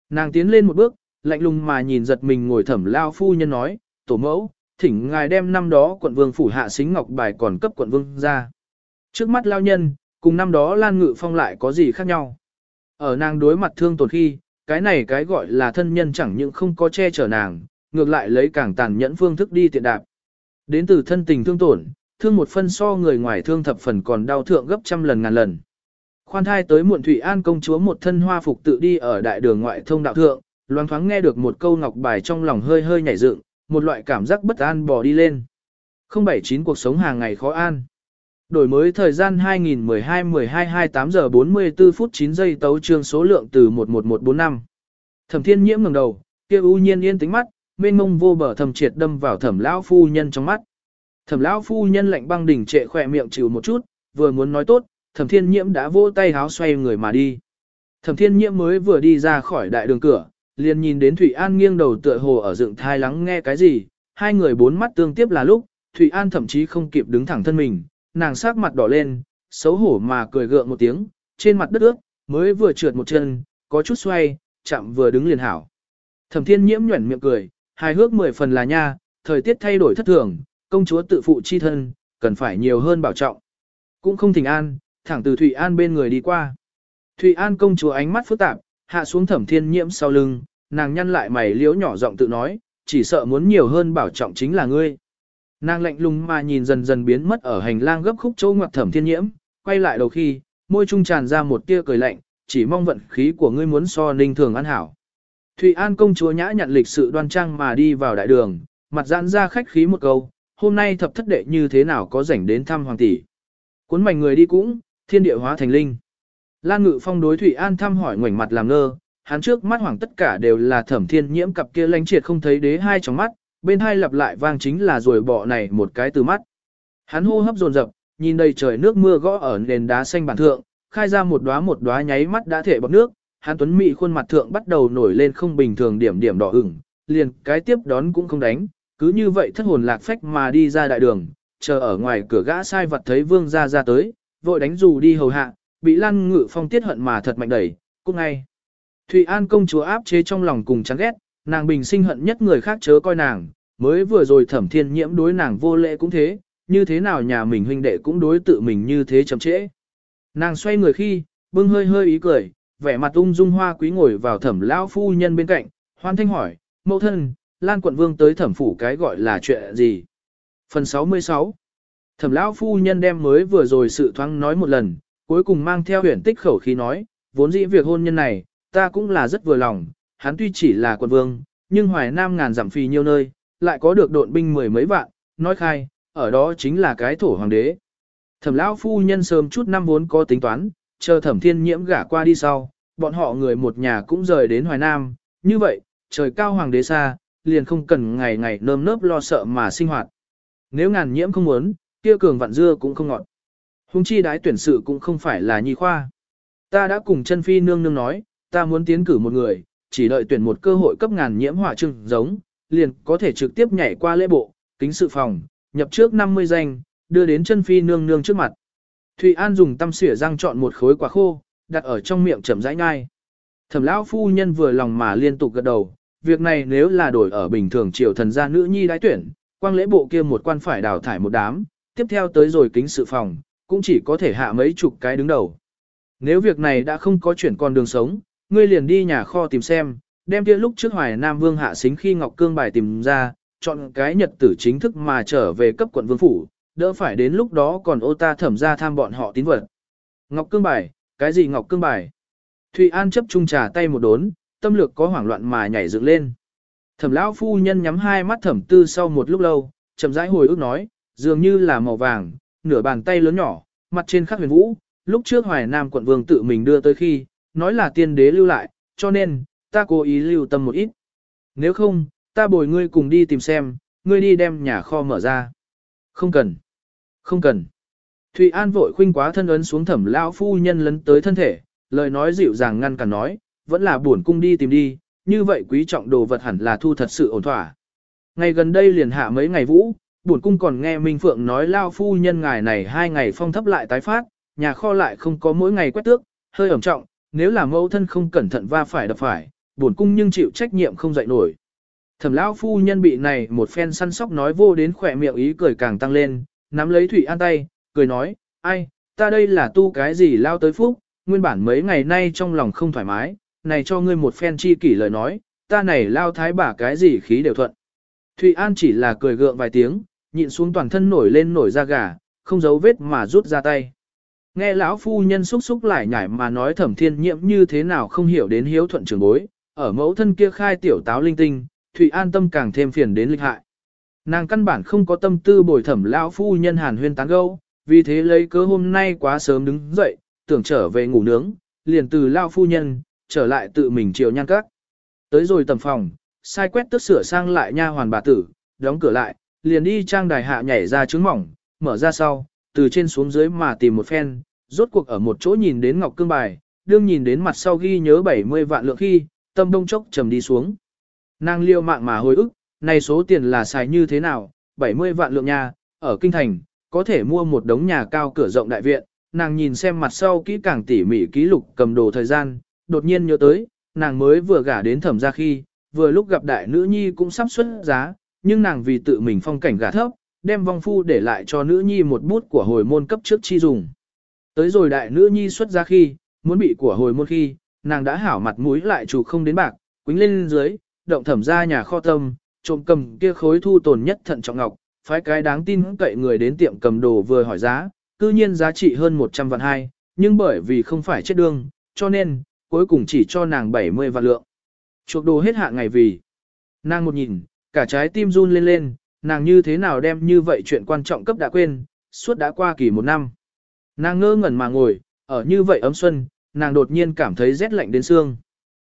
Nàng tiến lên một bước, lạnh lùng mà nhìn giật mình ngồi thẩm lao phu nhân nói, tổ mẫu, thỉnh ngài đem năm đó quận vương phủ hạ xính ngọc bài còn cấp quận vương ra. Trước mắt lao nhân, cùng năm đó Lan Ngự Phong lại có gì khác nhau. Ở nàng đối mặt thương tổn khi, cái này cái gọi là thân nhân chẳng những không có che chở nàng, ngược lại lấy càng tàn nhẫn phương thức đi tiện đạp. Đến từ thân tình thương tổn, thương một phân so người ngoài thương thập phần còn đau thượng gấp trăm lần ngàn lần. Khoan thai tới muộn Thủy An công chúa một thân hoa phục tự đi ở đại đường ngoại thông đạo thượng, loáng thoáng nghe được một câu ngọc bài trong lòng hơi hơi nhảy dựng, một loại cảm giác bất an bò đi lên. 079 cuộc sống hàng ngày khó an. Đổi mới thời gian 2012-12-28 giờ 44 phút 9 giây tấu trương số lượng từ 11145. Thẩm thiên nhiễm ngẩng đầu, kia u nhiên yên tính mắt, mênh mông vô bờ thầm triệt đâm vào thẩm lão phu nhân trong mắt. Thẩm lão phu nhân lạnh băng đỉnh trệ khỏe miệng chịu một chút, vừa muốn nói tốt, thẩm thiên nhiễm đã vỗ tay háo xoay người mà đi. Thẩm thiên nhiễm mới vừa đi ra khỏi đại đường cửa, liền nhìn đến Thủy An nghiêng đầu tựa hồ ở dựng thai lắng nghe cái gì, hai người bốn mắt tương tiếp là lúc, Thủy An thậm chí không kịp đứng thẳng thân mình, nàng sắc mặt đỏ lên, xấu hổ mà cười gượng một tiếng, trên mặt đất ướt, mới vừa trượt một chân, có chút xoay, chạm vừa đứng liền hảo. Thẩm thiên nhiễm nhuẩn miệng cười, hài hước mười phần là nha, thời tiết thay đổi thất thường, công chúa tự phụ chi thân, cần phải nhiều hơn bảo trọng. Cũng không thỉnh an, thẳng từ Thụy An bên người đi qua. Thụy An công chúa ánh mắt phức tạp, hạ xuống thẩm thiên nhiễm sau lưng, nàng nhăn lại mày liếu nhỏ giọng tự nói, chỉ sợ muốn nhiều hơn bảo trọng chính là ngươi. Nàng lạnh lùng mà nhìn dần dần biến mất ở hành lang gấp khúc chỗ ngoặc thẩm thiên nhiễm, quay lại đầu khi, môi trung tràn ra một tia cười lạnh, chỉ mong vận khí của ngươi muốn so ninh thường ăn hảo. Thụy An công chúa nhã nhận lịch sự đoan trang mà đi vào đại đường, mặt giãn ra khách khí một câu, hôm nay thập thất đệ như thế nào có rảnh đến thăm hoàng tỷ. Cuốn mảnh người đi cũng, thiên địa hóa thành linh. Lan Ngự Phong đối Thụy An thăm hỏi ngoảnh mặt làm ngơ, hắn trước mắt hoàng tất cả đều là thẩm thiên nhiễm cặp kia lánh triệt không thấy đế hai trong mắt, bên hai lặp lại vang chính là rồi bỏ này một cái từ mắt. Hắn hô hấp dồn dập, nhìn đầy trời nước mưa gõ ở nền đá xanh bản thượng, khai ra một đóa một đóa nháy mắt đã thể bọt nước, hắn tuấn mỹ khuôn mặt thượng bắt đầu nổi lên không bình thường điểm điểm đỏ ửng, liền cái tiếp đón cũng không đánh, cứ như vậy thất hồn lạc phách mà đi ra đại đường, chờ ở ngoài cửa gã sai vật thấy vương gia ra tới, vội đánh dù đi hầu hạ, bị Lan Ngự Phong tiết hận mà thật mạnh đẩy, cũng ngay. Thụy An công chúa áp chế trong lòng cùng chán ghét, nàng bình sinh hận nhất người khác chớ coi nàng, mới vừa rồi thẩm thiên nhiễm đối nàng vô lễ cũng thế, như thế nào nhà mình huynh đệ cũng đối tự mình như thế chậm trễ. Nàng xoay người khi, bưng hơi hơi ý cười, vẻ mặt ung dung hoa quý ngồi vào thẩm lão phu nhân bên cạnh, hoan thanh hỏi, mẫu thân, Lan quận vương tới thẩm phủ cái gọi là chuyện gì? Phần 66 Thẩm lão phu nhân đem mới vừa rồi sự thoáng nói một lần, cuối cùng mang theo huyền tích khẩu khí nói, vốn dĩ việc hôn nhân này, ta cũng là rất vừa lòng, hắn tuy chỉ là quận vương, nhưng hoài nam ngàn giảm phì nhiều nơi, lại có được độn binh mười mấy vạn, nói khai, ở đó chính là cái thổ hoàng đế. Thẩm lão phu nhân sớm chút năm vốn có tính toán, chờ thẩm thiên nhiễm gả qua đi sau, bọn họ người một nhà cũng rời đến hoài nam, như vậy, trời cao hoàng đế xa, liền không cần ngày ngày nơm nớp lo sợ mà sinh hoạt. Nếu ngàn nhiễm không muốn, kia cường vạn dưa cũng không ngọt. Hùng chi đái tuyển sự cũng không phải là nhi khoa. Ta đã cùng chân phi nương nương nói, ta muốn tiến cử một người, chỉ đợi tuyển một cơ hội cấp ngàn nhiễm hỏa trưng giống, liền có thể trực tiếp nhảy qua lễ bộ, kính sự phòng, nhập trước 50 danh, đưa đến chân phi nương nương trước mặt. Thụy An dùng tăm xỉa răng chọn một khối quả khô, đặt ở trong miệng chậm rãi nhai. Thẩm lão phu nhân vừa lòng mà liên tục gật đầu, việc này nếu là đổi ở bình thường triều thần gia nữ nhi đái tuyển, quang lễ bộ kia một quan phải đào thải một đám, tiếp theo tới rồi kính sự phòng, cũng chỉ có thể hạ mấy chục cái đứng đầu. Nếu việc này đã không có chuyển con đường sống, ngươi liền đi nhà kho tìm xem, đem kia lúc trước Hoài Nam Vương hạ xính khi Ngọc Cương bài tìm ra, chọn cái nhật tử chính thức mà trở về cấp quận vương phủ, đỡ phải đến lúc đó còn ô ta thẩm ra tham bọn họ tín vật. Ngọc Cương bài, cái gì Ngọc Cương bài? Thụy An chấp trung trà tay một đốn, tâm lược có hoảng loạn mà nhảy dựng lên. Thẩm lão phu nhân nhắm hai mắt thẩm tư sau một lúc lâu, chậm rãi hồi ức nói, dường như là màu vàng, nửa bàn tay lớn nhỏ, mặt trên khắc huyền vũ, lúc trước Hoài Nam quận vương tự mình đưa tới khi, nói là tiên đế lưu lại, cho nên, ta cố ý lưu tâm một ít. Nếu không, ta bồi ngươi cùng đi tìm xem, ngươi đi đem nhà kho mở ra. Không cần. Không cần. Thụy An vội khuynh quá thân ấn xuống thẩm lão phu nhân lấn tới thân thể, lời nói dịu dàng ngăn cản nói, vẫn là buồn cung đi tìm đi, như vậy quý trọng đồ vật hẳn là thu thật sự ổn thỏa. Ngày gần đây liền hạ mấy ngày vũ, buồn cung còn nghe Minh Phượng nói lao phu nhân ngài này hai ngày phong thấp lại tái phát, nhà kho lại không có mỗi ngày quét tước, hơi ẩm trọng, nếu là mẫu thân không cẩn thận va phải đập phải, buồn cung nhưng chịu trách nhiệm không dậy nổi. Thẩm lão phu nhân bị này một phen săn sóc nói vô đến khỏe miệng ý cười càng tăng lên, nắm lấy Thủy An tay, cười nói, ai, ta đây là tu cái gì lao tới phúc, nguyên bản mấy ngày nay trong lòng không thoải mái, này cho ngươi một phen chi kỷ lời nói, ta này lao thái bà cái gì khí đều thuận. Thụy An chỉ là cười gượng vài tiếng, nhịn xuống toàn thân nổi lên nổi da gà, không giấu vết mà rút ra tay. Nghe lão phu nhân xúc xúc lại nhảy mà nói thẩm thiên nhiệm như thế nào không hiểu đến hiếu thuận trường bối, ở mẫu thân kia khai tiểu táo linh tinh, Thụy An tâm càng thêm phiền đến lịch hại. Nàng căn bản không có tâm tư bồi thẩm lão phu nhân hàn huyên tán gẫu, vì thế lấy cớ hôm nay quá sớm đứng dậy, tưởng trở về ngủ nướng, liền từ lão phu nhân, trở lại tự mình chiều nhan các. Tới rồi tầm phòng, sai quét tức sửa sang lại nha hoàn bà tử, đóng cửa lại, liền đi trang đài hạ nhảy ra trứng mỏng, mở ra sau, từ trên xuống dưới mà tìm một phen, rốt cuộc ở một chỗ nhìn đến ngọc cương bài, đương nhìn đến mặt sau ghi nhớ 70 vạn lượng khi, tâm đông chốc trầm đi xuống. Nàng liêu mạng mà hồi ức, này số tiền là xài như thế nào, 70 vạn lượng nha, ở kinh thành, có thể mua một đống nhà cao cửa rộng đại viện, nàng nhìn xem mặt sau kỹ càng tỉ mỉ ký lục cầm đồ thời gian, đột nhiên nhớ tới, nàng mới vừa gả đến thẩm gia khi, vừa lúc gặp đại nữ nhi cũng sắp xuất giá, nhưng nàng vì tự mình phong cảnh gả thấp, đem vong phu để lại cho nữ nhi một bút của hồi môn cấp trước chi dùng. Tới rồi đại nữ nhi xuất giá khi, muốn bị của hồi môn khi, nàng đã hảo mặt mũi lại chủ không đến bạc, quính lên dưới, động thẩm ra nhà kho tâm, trộm cầm kia khối thu tồn nhất thận trọng ngọc, phái cái đáng tin cậy người đến tiệm cầm đồ vừa hỏi giá, cư nhiên giá trị hơn 100 vạn hai, nhưng bởi vì không phải chết đương, cho nên, cuối cùng chỉ cho nàng 70 vạn lượng. Chuộc đồ hết hạ ngày vì. Nàng một nhìn, cả trái tim run lên lên, nàng như thế nào đem như vậy chuyện quan trọng cấp đã quên, suốt đã qua kỳ một năm. Nàng ngơ ngẩn mà ngồi, ở như vậy ấm xuân, nàng đột nhiên cảm thấy rét lạnh đến xương.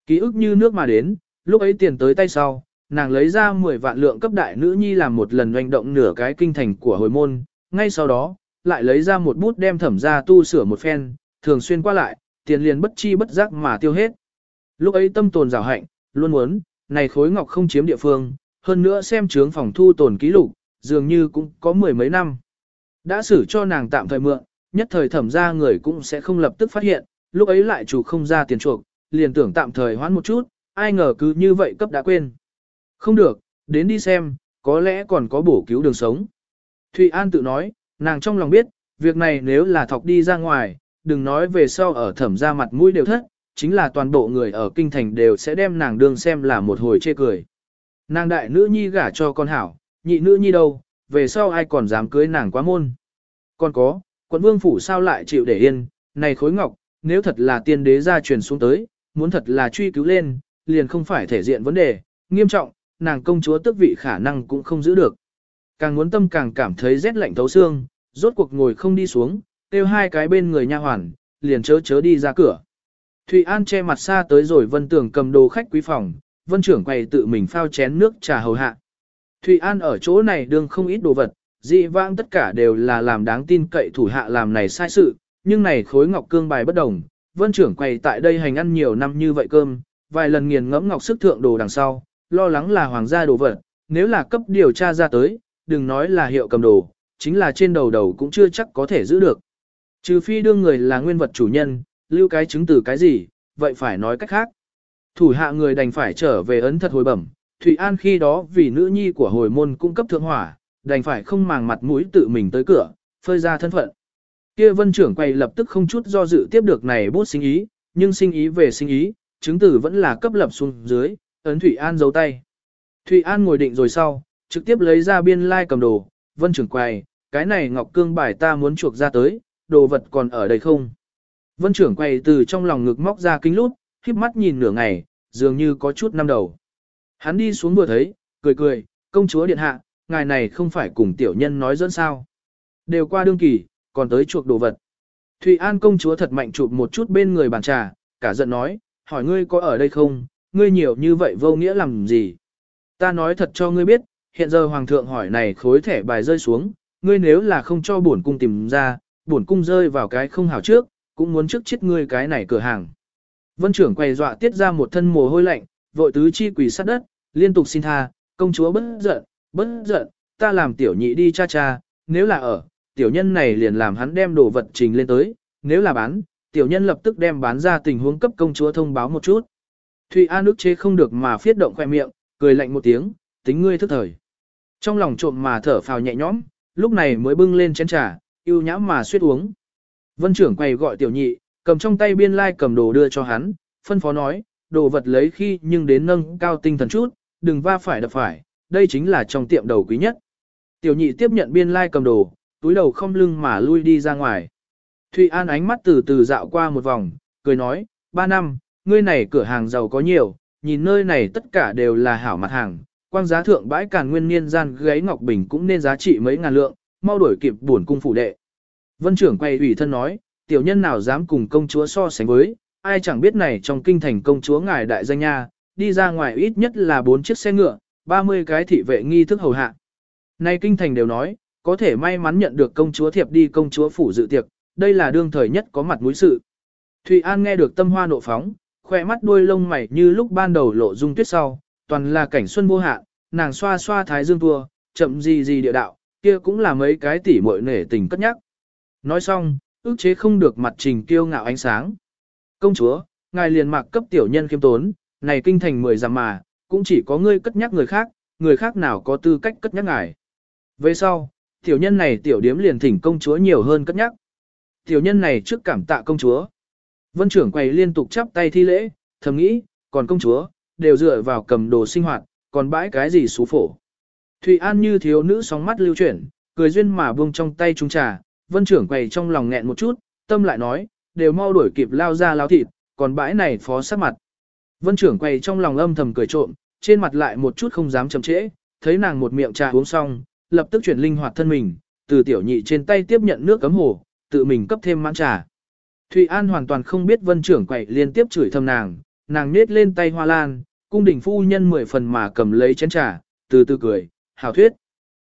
Ký ức như nước mà đến, lúc ấy tiền tới tay sau, nàng lấy ra 10 vạn lượng cấp đại nữ nhi làm một lần doanh động nửa cái kinh thành của hồi môn, ngay sau đó, lại lấy ra một bút đem thẩm ra tu sửa một phen, thường xuyên qua lại, tiền liền bất chi bất giác mà tiêu hết. Lúc ấy tâm tồn rào hạnh, luôn muốn, này khối ngọc không chiếm địa phương, hơn nữa xem trướng phòng thu tồn ký lục, dường như cũng có mười mấy năm. Đã xử cho nàng tạm thời mượn, nhất thời thẩm ra người cũng sẽ không lập tức phát hiện, lúc ấy lại chủ không ra tiền chuộc, liền tưởng tạm thời hoãn một chút, ai ngờ cứ như vậy cấp đã quên. Không được, đến đi xem, có lẽ còn có bổ cứu đường sống. Thụy An tự nói, nàng trong lòng biết, việc này nếu là thọc đi ra ngoài, đừng nói về sau ở thẩm ra mặt mũi đều thất, chính là toàn bộ người ở kinh thành đều sẽ đem nàng đương xem là một hồi chê cười. Nàng đại nữ nhi gả cho con hảo, nhị nữ nhi đâu, về sau ai còn dám cưới nàng quá môn. Còn có, quận vương phủ sao lại chịu để yên, Này khối ngọc, nếu thật là tiên đế gia truyền xuống tới, muốn thật là truy cứu lên, liền không phải thể diện vấn đề, nghiêm trọng, nàng công chúa tước vị khả năng cũng không giữ được. Càng muốn tâm càng cảm thấy rét lạnh thấu xương, rốt cuộc ngồi không đi xuống, kêu hai cái bên người nha hoàn, liền chớ chớ đi ra cửa. Thụy An che mặt xa tới rồi vân tưởng cầm đồ khách quý phòng, vân trưởng quầy tự mình phao chén nước trà hầu hạ. Thụy An ở chỗ này đương không ít đồ vật, dị vãng tất cả đều là làm đáng tin cậy thủ hạ làm này sai sự, nhưng này khối ngọc cương bài bất đồng, vân trưởng quầy tại đây hành ăn nhiều năm như vậy cơm, vài lần nghiền ngẫm ngọc sức thượng đồ đằng sau, lo lắng là hoàng gia đồ vật, nếu là cấp điều tra ra tới, đừng nói là hiệu cầm đồ, chính là trên đầu đầu cũng chưa chắc có thể giữ được. Trừ phi đương người là nguyên vật chủ nhân, lưu cái chứng từ cái gì, vậy phải nói cách khác. Thủ hạ người đành phải trở về ấn thật hồi bẩm, Thụy An khi đó vì nữ nhi của hồi môn cung cấp thượng hỏa, đành phải không màng mặt mũi tự mình tới cửa, phơi ra thân phận. Kia vân trưởng quay lập tức không chút do dự tiếp được này bút sinh ý, nhưng sinh ý về sinh ý, chứng tử vẫn là cấp lập xuống dưới, ấn Thụy An giấu tay. Thụy An ngồi định rồi sau, trực tiếp lấy ra biên lai like cầm đồ, vân trưởng quay, cái này ngọc cương bài ta muốn chuộc ra tới, đồ vật còn ở đây không? Vân trưởng quay từ trong lòng ngực móc ra kính lút, khiếp mắt nhìn nửa ngày, dường như có chút năm đầu. Hắn đi xuống vừa thấy, cười cười, công chúa điện hạ, ngài này không phải cùng tiểu nhân nói dẫn sao. Đều qua đương kỳ, còn tới chuộc đồ vật. Thụy An công chúa thật mạnh chụp một chút bên người bàn trà, cả giận nói, hỏi ngươi có ở đây không, ngươi nhiều như vậy vô nghĩa làm gì. Ta nói thật cho ngươi biết, hiện giờ hoàng thượng hỏi này khối thẻ bài rơi xuống, ngươi nếu là không cho bổn cung tìm ra, bổn cung rơi vào cái không hảo trước, cũng muốn trước chết ngươi cái này cửa hàng. Vân trưởng quay dọa tiết ra một thân mồ hôi lạnh, vội tứ chi quỳ sát đất, liên tục xin tha, công chúa bất giận, bất giận, ta làm tiểu nhị đi cha cha, nếu là ở, tiểu nhân này liền làm hắn đem đồ vật trình lên tới, nếu là bán, tiểu nhân lập tức đem bán ra tình huống cấp công chúa thông báo một chút. Thụy An ức chế không được mà phiết động khoe miệng, cười lạnh một tiếng, tính ngươi thức thời. Trong lòng trộm mà thở phào nhẹ nhõm, lúc này mới bưng lên chén trà, yêu nhã mà suýt uống. Vân trưởng quay gọi tiểu nhị, cầm trong tay biên lai cầm đồ đưa cho hắn, phân phó nói, đồ vật lấy khi nhưng đến nâng cao tinh thần chút, đừng va phải đập phải, đây chính là trong tiệm đầu quý nhất. Tiểu nhị tiếp nhận biên lai cầm đồ, túi đầu không lưng mà lui đi ra ngoài. Thụy An ánh mắt từ từ dạo qua một vòng, cười nói, ba năm, ngươi này cửa hàng giàu có nhiều, nhìn nơi này tất cả đều là hảo mặt hàng, quang giá thượng bãi càn nguyên niên gian gáy ngọc bình cũng nên giá trị mấy ngàn lượng, mau đổi kịp buồn cung phủ đệ. Vân trưởng quay ủy thân nói, tiểu nhân nào dám cùng công chúa so sánh với, ai chẳng biết này trong kinh thành công chúa ngài đại danh nha, đi ra ngoài ít nhất là bốn chiếc xe ngựa, 30 cái thị vệ nghi thức hầu hạ. Nay kinh thành đều nói, có thể may mắn nhận được công chúa thiệp đi công chúa phủ dự tiệc, đây là đương thời nhất có mặt mũi sự. Thụy An nghe được tâm hoa nộ phóng, khỏe mắt đuôi lông mày như lúc ban đầu lộ dung tuyết sau, toàn là cảnh xuân vô hạn, nàng xoa xoa thái dương tua, chậm gì gì địa đạo, kia cũng là mấy cái tỉ muội nể tình cất nhắc. Nói xong, ước chế không được mặt trình kiêu ngạo ánh sáng. Công chúa, ngài liền mặc cấp tiểu nhân khiêm tốn, này kinh thành mười giảm mà, cũng chỉ có ngươi cất nhắc người khác, người khác nào có tư cách cất nhắc ngài. Về sau, tiểu nhân này tiểu điếm liền thỉnh công chúa nhiều hơn cất nhắc. Tiểu nhân này trước cảm tạ công chúa. Vân trưởng quầy liên tục chắp tay thi lễ, thầm nghĩ, còn công chúa, đều dựa vào cầm đồ sinh hoạt, còn bãi cái gì xú phổ. Thụy An như thiếu nữ sóng mắt lưu chuyển, cười duyên mà buông trong tay trung trà, vân trưởng quầy trong lòng nghẹn một chút, tâm lại nói, đều mau đuổi kịp lao ra lao thịt, còn bãi này phó sắc mặt. Vân trưởng quầy trong lòng âm thầm cười trộm, trên mặt lại một chút không dám chậm trễ, thấy nàng một miệng trà uống xong, lập tức chuyển linh hoạt thân mình, từ tiểu nhị trên tay tiếp nhận nước cấm hồ, tự mình cấp thêm mãn trà. Thụy An hoàn toàn không biết vân trưởng quầy liên tiếp chửi thầm nàng, nàng nết lên tay hoa lan, cung đình phu nhân mười phần mà cầm lấy chén trà, từ từ cười, hảo thuyết.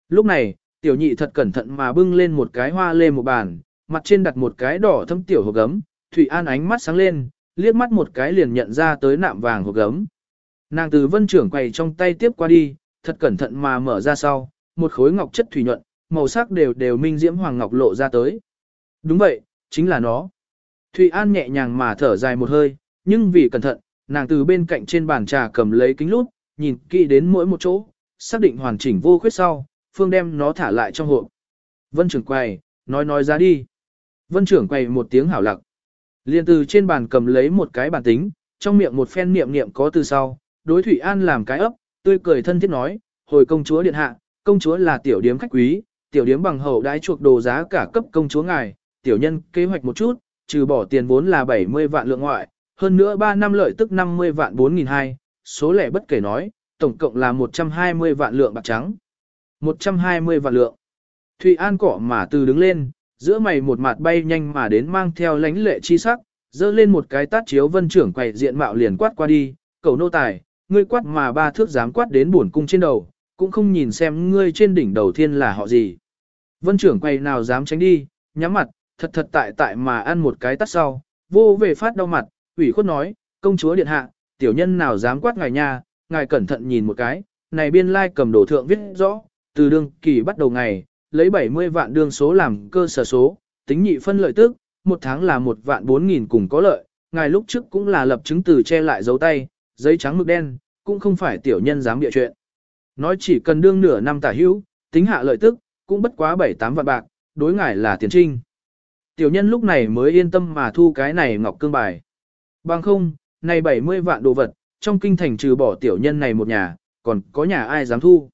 Lúc này, tiểu nhị thật cẩn thận mà bưng lên một cái hoa lê một bàn, mặt trên đặt một cái đỏ thâm tiểu hộp gấm, Thụy An ánh mắt sáng lên, liếc mắt một cái liền nhận ra tới nạm vàng hộp gấm. Nàng từ vân trưởng quầy trong tay tiếp qua đi, thật cẩn thận mà mở ra sau, một khối ngọc chất thủy nhuận, màu sắc đều đều minh diễm hoàng ngọc lộ ra tới. Đúng vậy, chính là nó. Thụy An nhẹ nhàng mà thở dài một hơi, nhưng vì cẩn thận, nàng từ bên cạnh trên bàn trà cầm lấy kính lút, nhìn kỹ đến mỗi một chỗ, xác định hoàn chỉnh vô khuyết sau, phương đem nó thả lại trong hộp. Vân trưởng quầy, nói nói ra đi. Vân trưởng quầy một tiếng hảo lặc. Liên từ trên bàn cầm lấy một cái bàn tính, trong miệng một phen niệm niệm có từ sau, đối Thủy An làm cái ấp, tươi cười thân thiết nói, hồi công chúa điện hạ, công chúa là tiểu điếm khách quý, tiểu điếm bằng hậu đãi chuộc đồ giá cả cấp công chúa ngài, tiểu nhân kế hoạch một chút, trừ bỏ tiền vốn là 70 vạn lượng ngoại, hơn nữa 3 năm lợi tức 50 vạn 4.200, số lẻ bất kể nói, tổng cộng là 120 vạn lượng bạc trắng. 120 vạn lượng. Thụy An cỏ mà từ đứng lên, giữa mày một mặt bay nhanh mà đến mang theo lánh lệ chi sắc, dơ lên một cái tát chiếu vân trưởng quầy diện mạo liền quát qua đi, cầu nô tài, ngươi quát mà ba thước dám quát đến buồn cung trên đầu, cũng không nhìn xem ngươi trên đỉnh đầu thiên là họ gì. Vân trưởng quầy nào dám tránh đi, nhắm mặt, thật thật tại tại mà ăn một cái tát sau, vô về phát đau mặt, ủy khuất nói, công chúa điện hạ, tiểu nhân nào dám quát ngài nha, ngài cẩn thận nhìn một cái, này biên lai like cầm đồ thượng viết rõ, từ đương kỳ bắt đầu ngày, lấy 70 vạn đương số làm cơ sở số, tính nhị phân lợi tức, một tháng là một vạn bốn nghìn cùng có lợi, ngài lúc trước cũng là lập chứng từ che lại dấu tay, giấy trắng mực đen, cũng không phải tiểu nhân dám địa chuyện. Nói chỉ cần đương nửa năm tả hữu, tính hạ lợi tức, cũng bất quá 7-8 vạn bạc, đối ngài là tiền trinh. Tiểu nhân lúc này mới yên tâm mà thu cái này ngọc cương bài. Bằng không, này 70 vạn đồ vật, trong kinh thành trừ bỏ tiểu nhân này một nhà, còn có nhà ai dám thu.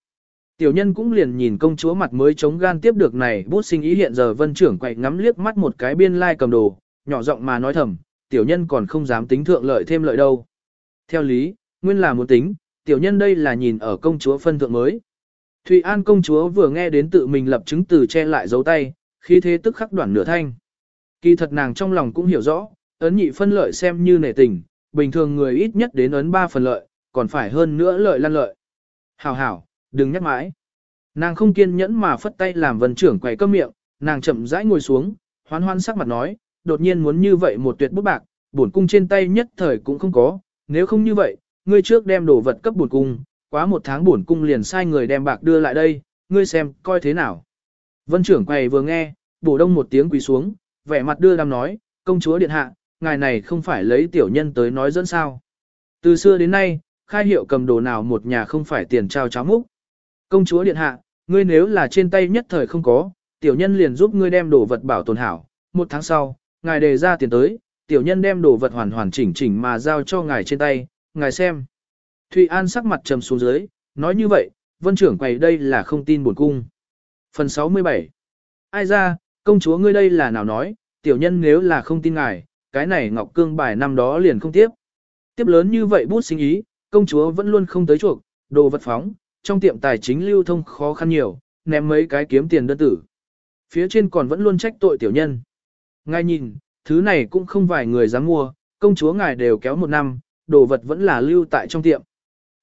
Tiểu nhân cũng liền nhìn công chúa mặt mới chống gan tiếp được này bút sinh ý hiện giờ vân trưởng quậy ngắm liếc mắt một cái biên lai cầm đồ, nhỏ giọng mà nói thầm, tiểu nhân còn không dám tính thượng lợi thêm lợi đâu. Theo lý, nguyên là muốn tính, tiểu nhân đây là nhìn ở công chúa phân thượng mới. Thụy An công chúa vừa nghe đến tự mình lập chứng từ che lại dấu tay, khi thế tức khắc đoạn nửa thanh. Kỳ thật nàng trong lòng cũng hiểu rõ, ấn nhị phân lợi xem như nể tình, bình thường người ít nhất đến ấn 3 phần lợi, còn phải hơn nữa lợi lăn lợi. Hảo hảo, đừng nhắc mãi. Nàng không kiên nhẫn mà phất tay làm vân trưởng quầy cơm miệng, nàng chậm rãi ngồi xuống, hoan hoan sắc mặt nói, đột nhiên muốn như vậy một tuyệt bút bạc, bổn cung trên tay nhất thời cũng không có, nếu không như vậy, ngươi trước đem đồ vật cấp bổn cung, quá một tháng bổn cung liền sai người đem bạc đưa lại đây, ngươi xem, coi thế nào. Vân trưởng quầy vừa nghe, bổ đông một tiếng quỳ xuống, vẻ mặt đưa đam nói, công chúa điện hạ, ngài này không phải lấy tiểu nhân tới nói dẫn sao. Từ xưa đến nay, khai hiệu cầm đồ nào một nhà không phải tiền trao cháo múc. Công chúa điện hạ, ngươi nếu là trên tay nhất thời không có, tiểu nhân liền giúp ngươi đem đồ vật bảo tồn hảo. Một tháng sau, ngài đề ra tiền tới, tiểu nhân đem đồ vật hoàn hoàn chỉnh chỉnh mà giao cho ngài trên tay, ngài xem. Thụy An sắc mặt trầm xuống dưới, nói như vậy, vân trưởng quầy đây là không tin buồn cung. Phần 67 Ai ra, công chúa ngươi đây là nào nói, tiểu nhân nếu là không tin ngài, cái này Ngọc Cương bài năm đó liền không tiếp. Tiếp lớn như vậy bút sinh ý, công chúa vẫn luôn không tới chuộc, đồ vật phóng, trong tiệm tài chính lưu thông khó khăn nhiều, ném mấy cái kiếm tiền đơn tử. Phía trên còn vẫn luôn trách tội tiểu nhân. Ngài nhìn, thứ này cũng không vài người dám mua, công chúa ngài đều kéo một năm, đồ vật vẫn là lưu tại trong tiệm.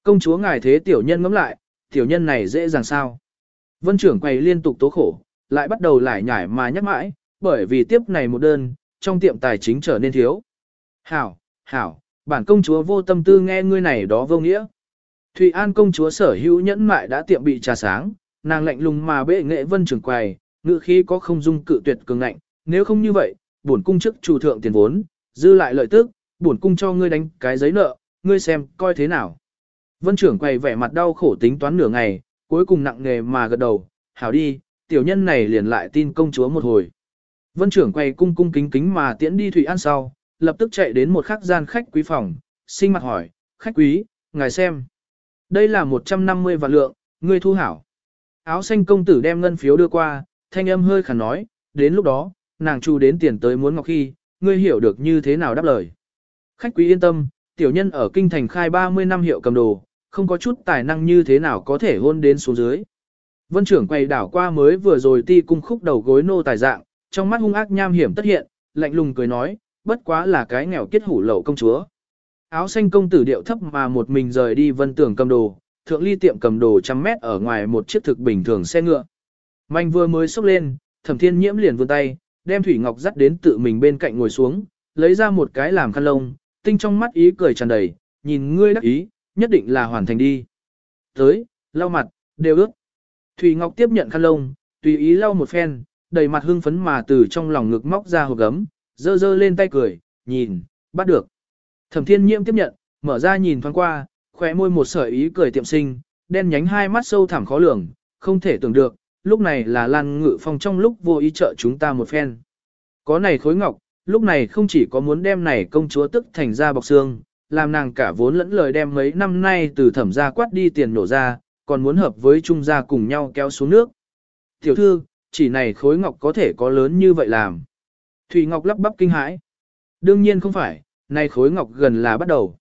Công chúa ngài thế tiểu nhân ngắm lại, tiểu nhân này dễ dàng sao. Vân trưởng quầy liên tục tố khổ, lại bắt đầu lải nhải mà nhắc mãi, bởi vì tiếp này một đơn, trong tiệm tài chính trở nên thiếu. Hảo, hảo, bản công chúa vô tâm tư nghe ngươi này đó vô nghĩa. Thụy An công chúa sở hữu nhẫn mại đã tiệm bị trà sáng, nàng lạnh lùng mà bệ nghệ vân trưởng quầy, ngự khí có không dung cự tuyệt cường ngạnh, nếu không như vậy, bổn cung chức chủ thượng tiền vốn, dư lại lợi tức, bổn cung cho ngươi đánh cái giấy nợ, ngươi xem coi thế nào. Vân trưởng quầy vẻ mặt đau khổ tính toán nửa ngày, cuối cùng nặng nghề mà gật đầu, hảo đi, tiểu nhân này liền lại tin công chúa một hồi. Vân trưởng quay cung cung kính kính mà tiễn đi Thủy An sau, lập tức chạy đến một khắc gian khách quý phòng, sinh mặt hỏi, khách quý, ngài xem. Đây là 150 vạn lượng, ngươi thu hảo. Áo xanh công tử đem ngân phiếu đưa qua, thanh âm hơi khàn nói, đến lúc đó, nàng chu đến tiền tới muốn ngọc khi, ngươi hiểu được như thế nào đáp lời. Khách quý yên tâm, tiểu nhân ở kinh thành khai 30 năm hiệu cầm đồ, không có chút tài năng như thế nào có thể hôn đến xuống dưới. Vân trưởng quay đảo qua mới vừa rồi ti cung khúc đầu gối nô tài dạng, trong mắt hung ác nham hiểm tất hiện, lạnh lùng cười nói, bất quá là cái nghèo kết hủ lậu công chúa. Áo xanh công tử điệu thấp mà một mình rời đi vân tưởng cầm đồ, thượng ly tiệm cầm đồ trăm mét ở ngoài một chiếc thực bình thường xe ngựa. Mạnh vừa mới xốc lên, thẩm thiên nhiễm liền vươn tay, đem Thủy Ngọc dắt đến tự mình bên cạnh ngồi xuống, lấy ra một cái làm khăn lông, tinh trong mắt ý cười tràn đầy, nhìn ngươi đắc ý, nhất định là hoàn thành đi. Tới, lau mặt, đều ướt. Thủy Ngọc tiếp nhận khăn lông, tùy ý lau một phen, đầy mặt hưng phấn mà từ trong lòng ngực móc ra hộp gấm, dơ dơ lên tay cười, nhìn, bắt được. Thẩm thiên nhiễm tiếp nhận, mở ra nhìn thoáng qua, khóe môi một sợi ý cười tiệm sinh, đen nhánh hai mắt sâu thẳm khó lường, không thể tưởng được, lúc này là Lan Ngự Phong trong lúc vô ý trợ chúng ta một phen. Có này khối ngọc, lúc này không chỉ có muốn đem này công chúa tức thành ra bọc xương, làm nàng cả vốn lẫn lời đem mấy năm nay từ thẩm gia quát đi tiền nổ ra, còn muốn hợp với trung gia cùng nhau kéo xuống nước. Tiểu thư, chỉ này khối ngọc có thể có lớn như vậy làm. Thủy Ngọc lắp bắp kinh hãi. Đương nhiên không phải, này khối ngọc gần là bắt đầu.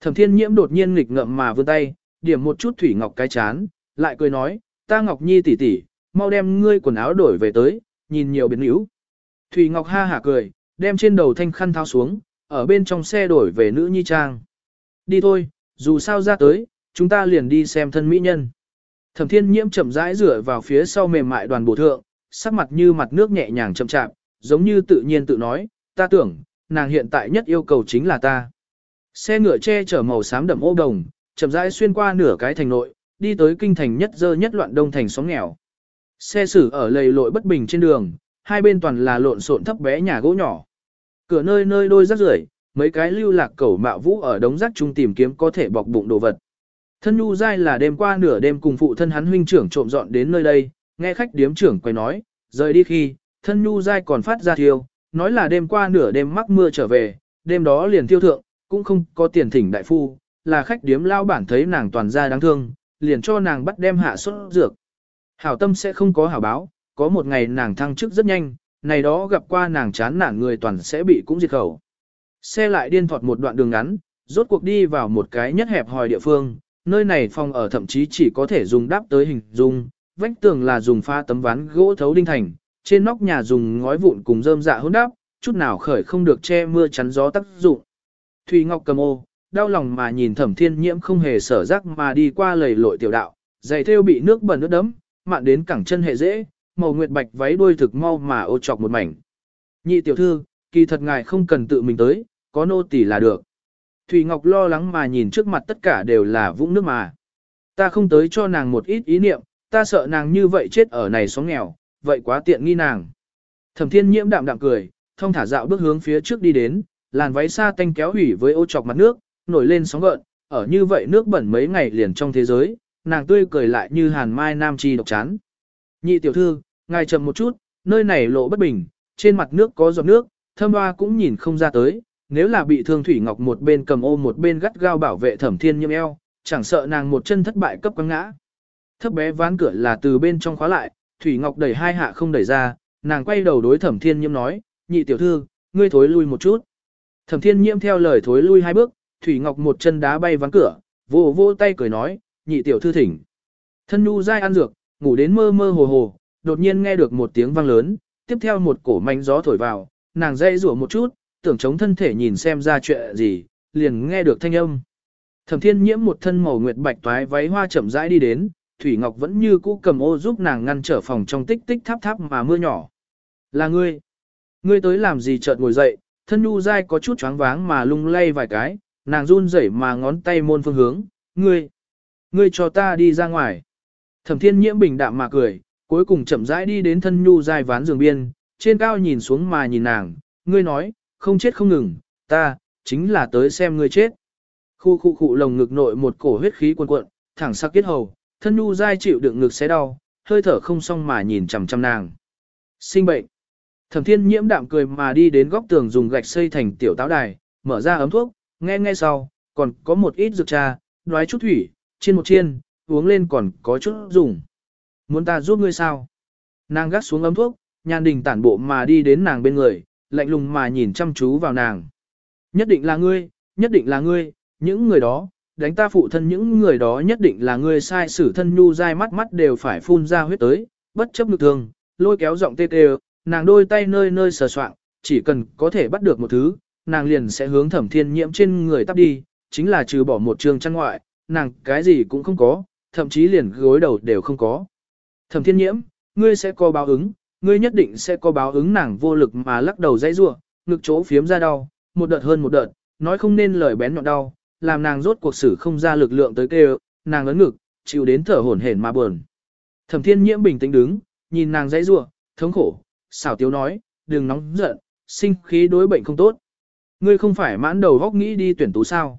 Thẩm Thiên Nhiễm đột nhiên nghịch ngợm mà vươn tay, điểm một chút Thủy Ngọc cái chán, lại cười nói, ta Ngọc Nhi tỷ tỷ, mau đem ngươi quần áo đổi về tới, nhìn nhiều biến yếu. Thủy Ngọc ha hả cười, đem trên đầu thanh khăn tháo xuống, ở bên trong xe đổi về nữ nhi trang. Đi thôi, dù sao ra tới, chúng ta liền đi xem thân mỹ nhân. Thẩm Thiên Nhiễm chậm rãi rửa vào phía sau mềm mại đoàn bổ thượng, sắc mặt như mặt nước nhẹ nhàng chậm chạp, giống như tự nhiên tự nói, ta tưởng, nàng hiện tại nhất yêu cầu chính là ta. Xe ngựa che chở màu xám đậm ô đồng, chậm rãi xuyên qua nửa cái thành nội, đi tới kinh thành nhất dơ nhất loạn đông thành xóm nghèo. Xe xử ở lầy lội bất bình trên đường, hai bên toàn là lộn xộn thấp bé nhà gỗ nhỏ. Cửa nơi nơi đôi rác rưởi, mấy cái lưu lạc cẩu mạo vũ ở đống rác chung tìm kiếm có thể bọc bụng đồ vật. Thân nhu Giai là đêm qua nửa đêm cùng phụ thân hắn huynh trưởng trộm dọn đến nơi đây, nghe khách điếm trưởng quay nói, rời đi khi, thân nhu Giai còn phát ra thiêu, nói là đêm qua nửa đêm mắc mưa trở về, đêm đó liền tiêu thượng, cũng không có tiền thỉnh đại phu, là khách điếm lao bản thấy nàng toàn ra đáng thương, liền cho nàng bắt đem hạ sốt dược. Hảo tâm sẽ không có hảo báo, có một ngày nàng thăng chức rất nhanh, này đó gặp qua nàng chán nản người toàn sẽ bị cũng diệt khẩu. Xe lại điên thọt một đoạn đường ngắn, rốt cuộc đi vào một cái nhất hẹp hòi địa phương, nơi này phòng ở thậm chí chỉ có thể dùng đáp tới hình dung, vách tường là dùng pha tấm ván gỗ thấu đinh thành, trên nóc nhà dùng ngói vụn cùng rơm dạ hỗn đáp, chút nào khởi không được che mưa chắn gió tác dụng. Thùy Ngọc cầm ô, đau lòng mà nhìn thẩm thiên nhiễm không hề sở giác mà đi qua lầy lội tiểu đạo, giày thêu bị nước bẩn nước đấm, mạn đến cẳng chân hệ dễ, màu nguyệt bạch váy đuôi thực mau mà ô chọc một mảnh. Nhị tiểu thư, kỳ thật ngài không cần tự mình tới, có nô tỳ là được. Thủy Ngọc lo lắng mà nhìn trước mặt tất cả đều là vũng nước mà. Ta không tới cho nàng một ít ý niệm, ta sợ nàng như vậy chết ở này xóm nghèo, vậy quá tiện nghi nàng. Thẩm thiên nhiễm đạm đạm cười, thông thả dạo bước hướng phía trước đi đến, làn váy xa tanh kéo hủy với ô chọc mặt nước, nổi lên sóng gợn, ở như vậy nước bẩn mấy ngày liền trong thế giới, nàng tươi cười lại như hàn mai nam chi độc chán. Nhị tiểu thư, ngài chậm một chút, nơi này lộ bất bình, trên mặt nước có giọt nước, thâm hoa cũng nhìn không ra tới, nếu là bị thương Thủy Ngọc một bên cầm ô một bên gắt gao bảo vệ thẩm thiên nhiễm eo, chẳng sợ nàng một chân thất bại cấp quăng ngã. Thấp bé ván cửa là từ bên trong khóa lại, Thủy Ngọc đẩy hai hạ không đẩy ra, nàng quay đầu đối thẩm thiên nhiễm nói, nhị tiểu thư, ngươi thối lui một chút. Thẩm thiên nhiễm theo lời thối lui hai bước, Thủy Ngọc một chân đá bay ván cửa, vô vô tay cười nói, nhị tiểu thư thỉnh. Thân nhu dai ăn dược, ngủ đến mơ mơ hồ hồ, đột nhiên nghe được một tiếng vang lớn, tiếp theo một cổ manh gió thổi vào, nàng dây rủa một chút, tưởng chống thân thể nhìn xem ra chuyện gì, liền nghe được thanh âm. Thẩm thiên nhiễm một thân màu nguyệt bạch toái váy hoa chậm rãi đi đến, Thủy Ngọc vẫn như cũ cầm ô giúp nàng ngăn trở phòng trong tích tích tháp tháp mà mưa nhỏ. Là ngươi. Ngươi tới làm gì chợt ngồi dậy, thân nhu dai có chút choáng váng mà lung lay vài cái, nàng run rẩy mà ngón tay môn phương hướng, ngươi. Ngươi cho ta đi ra ngoài. Thẩm thiên nhiễm bình đạm mà cười, cuối cùng chậm rãi đi đến thân nhu dai ván giường biên, trên cao nhìn xuống mà nhìn nàng, ngươi nói, không chết không ngừng, ta, chính là tới xem ngươi chết. Khu khu khu lồng ngực nội một cổ huyết khí cuồn cuộn, thẳng sắc kết hầu, thân nhu dai chịu đựng ngực xé đau, hơi thở không xong mà nhìn chằm chằm nàng. Sinh bệnh. Thẩm thiên nhiễm đạm cười mà đi đến góc tường dùng gạch xây thành tiểu táo đài, mở ra ấm thuốc, nghe nghe sau, còn có một ít dược trà, đoái chút thủy, chiên một chiên, uống lên còn có chút dùng. Muốn ta giúp ngươi sao? Nàng gắt xuống ấm thuốc, nhàn đình tản bộ mà đi đến nàng bên người, lạnh lùng mà nhìn chăm chú vào nàng. Nhất định là ngươi, nhất định là ngươi, những người đó, đánh ta phụ thân những người đó nhất định là ngươi sai sử thân nhu dai mắt mắt đều phải phun ra huyết tới, bất chấp lực thường, lôi kéo giọng tê tê, nàng đôi tay nơi nơi sờ soạng, chỉ cần có thể bắt được một thứ, nàng liền sẽ hướng thẩm thiên nhiễm trên người tắp đi, chính là trừ bỏ một trường chăn ngoại, nàng cái gì cũng không có, thậm chí liền gối đầu đều không có. Thẩm thiên nhiễm, ngươi sẽ có báo ứng, ngươi nhất định sẽ có báo ứng nàng vô lực mà lắc đầu dãy rủa, ngực chỗ phiếm ra đau, một đợt hơn một đợt, nói không nên lời bén nhọn đau, làm nàng rốt cuộc xử không ra lực lượng tới kêu, nàng ấn ngực, chịu đến thở hổn hển mà buồn. Thẩm Thiên Nhiễm bình tĩnh đứng, nhìn nàng dãy rủa, thống khổ, xảo tiếu nói, đừng nóng giận, sinh khí đối bệnh không tốt. Ngươi không phải mãn đầu góc nghĩ đi tuyển tú sao?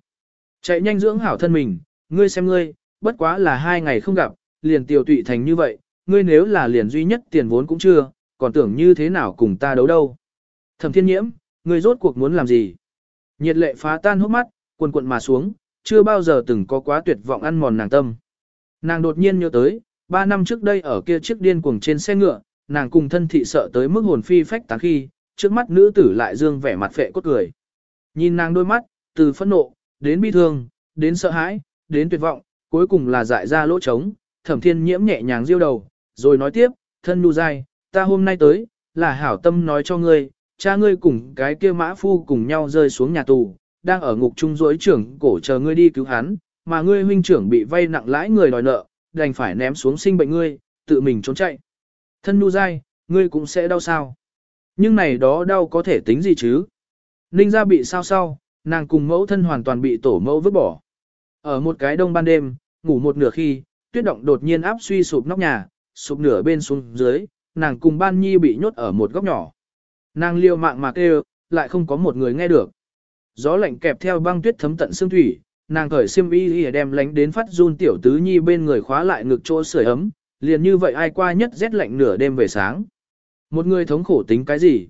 Chạy nhanh dưỡng hảo thân mình, ngươi xem ngươi, bất quá là hai ngày không gặp, liền tiểu tụy thành như vậy, ngươi nếu là liền duy nhất tiền vốn cũng chưa, còn tưởng như thế nào cùng ta đấu đâu. Thẩm thiên nhiễm, ngươi rốt cuộc muốn làm gì? Nhiệt lệ phá tan hốc mắt, quần quận mà xuống, chưa bao giờ từng có quá tuyệt vọng ăn mòn nàng tâm. Nàng đột nhiên nhớ tới, ba năm trước đây ở kia chiếc điên cuồng trên xe ngựa, nàng cùng thân thị sợ tới mức hồn phi phách tán khi, trước mắt nữ tử lại dương vẻ mặt phệ cốt cười. Nhìn nàng đôi mắt, từ phẫn nộ, đến bi thương, đến sợ hãi, đến tuyệt vọng, cuối cùng là dại ra lỗ trống, thẩm thiên nhiễm nhẹ nhàng diêu đầu, rồi nói tiếp, thân nu dai, ta hôm nay tới, là hảo tâm nói cho ngươi, cha ngươi cùng cái kia mã phu cùng nhau rơi xuống nhà tù, đang ở ngục trung rỗi trưởng cổ chờ ngươi đi cứu hắn, mà ngươi huynh trưởng bị vay nặng lãi người đòi nợ, đành phải ném xuống sinh bệnh ngươi, tự mình trốn chạy. Thân nu dai, ngươi cũng sẽ đau sao. Nhưng này đó đau có thể tính gì chứ? Ninh ra bị sao sao, nàng cùng mẫu thân hoàn toàn bị tổ mẫu vứt bỏ. Ở một cái đông ban đêm, ngủ một nửa khi, tuyết động đột nhiên áp suy sụp nóc nhà, sụp nửa bên xuống dưới, nàng cùng ban nhi bị nhốt ở một góc nhỏ. Nàng liều mạng mà kêu, lại không có một người nghe được. Gió lạnh kẹp theo băng tuyết thấm tận xương thủy, nàng cởi xiêm y y đem lánh đến phát run tiểu tứ nhi bên người khóa lại ngực chỗ sưởi ấm, liền như vậy ai qua nhất rét lạnh nửa đêm về sáng. Một người thống khổ tính cái gì?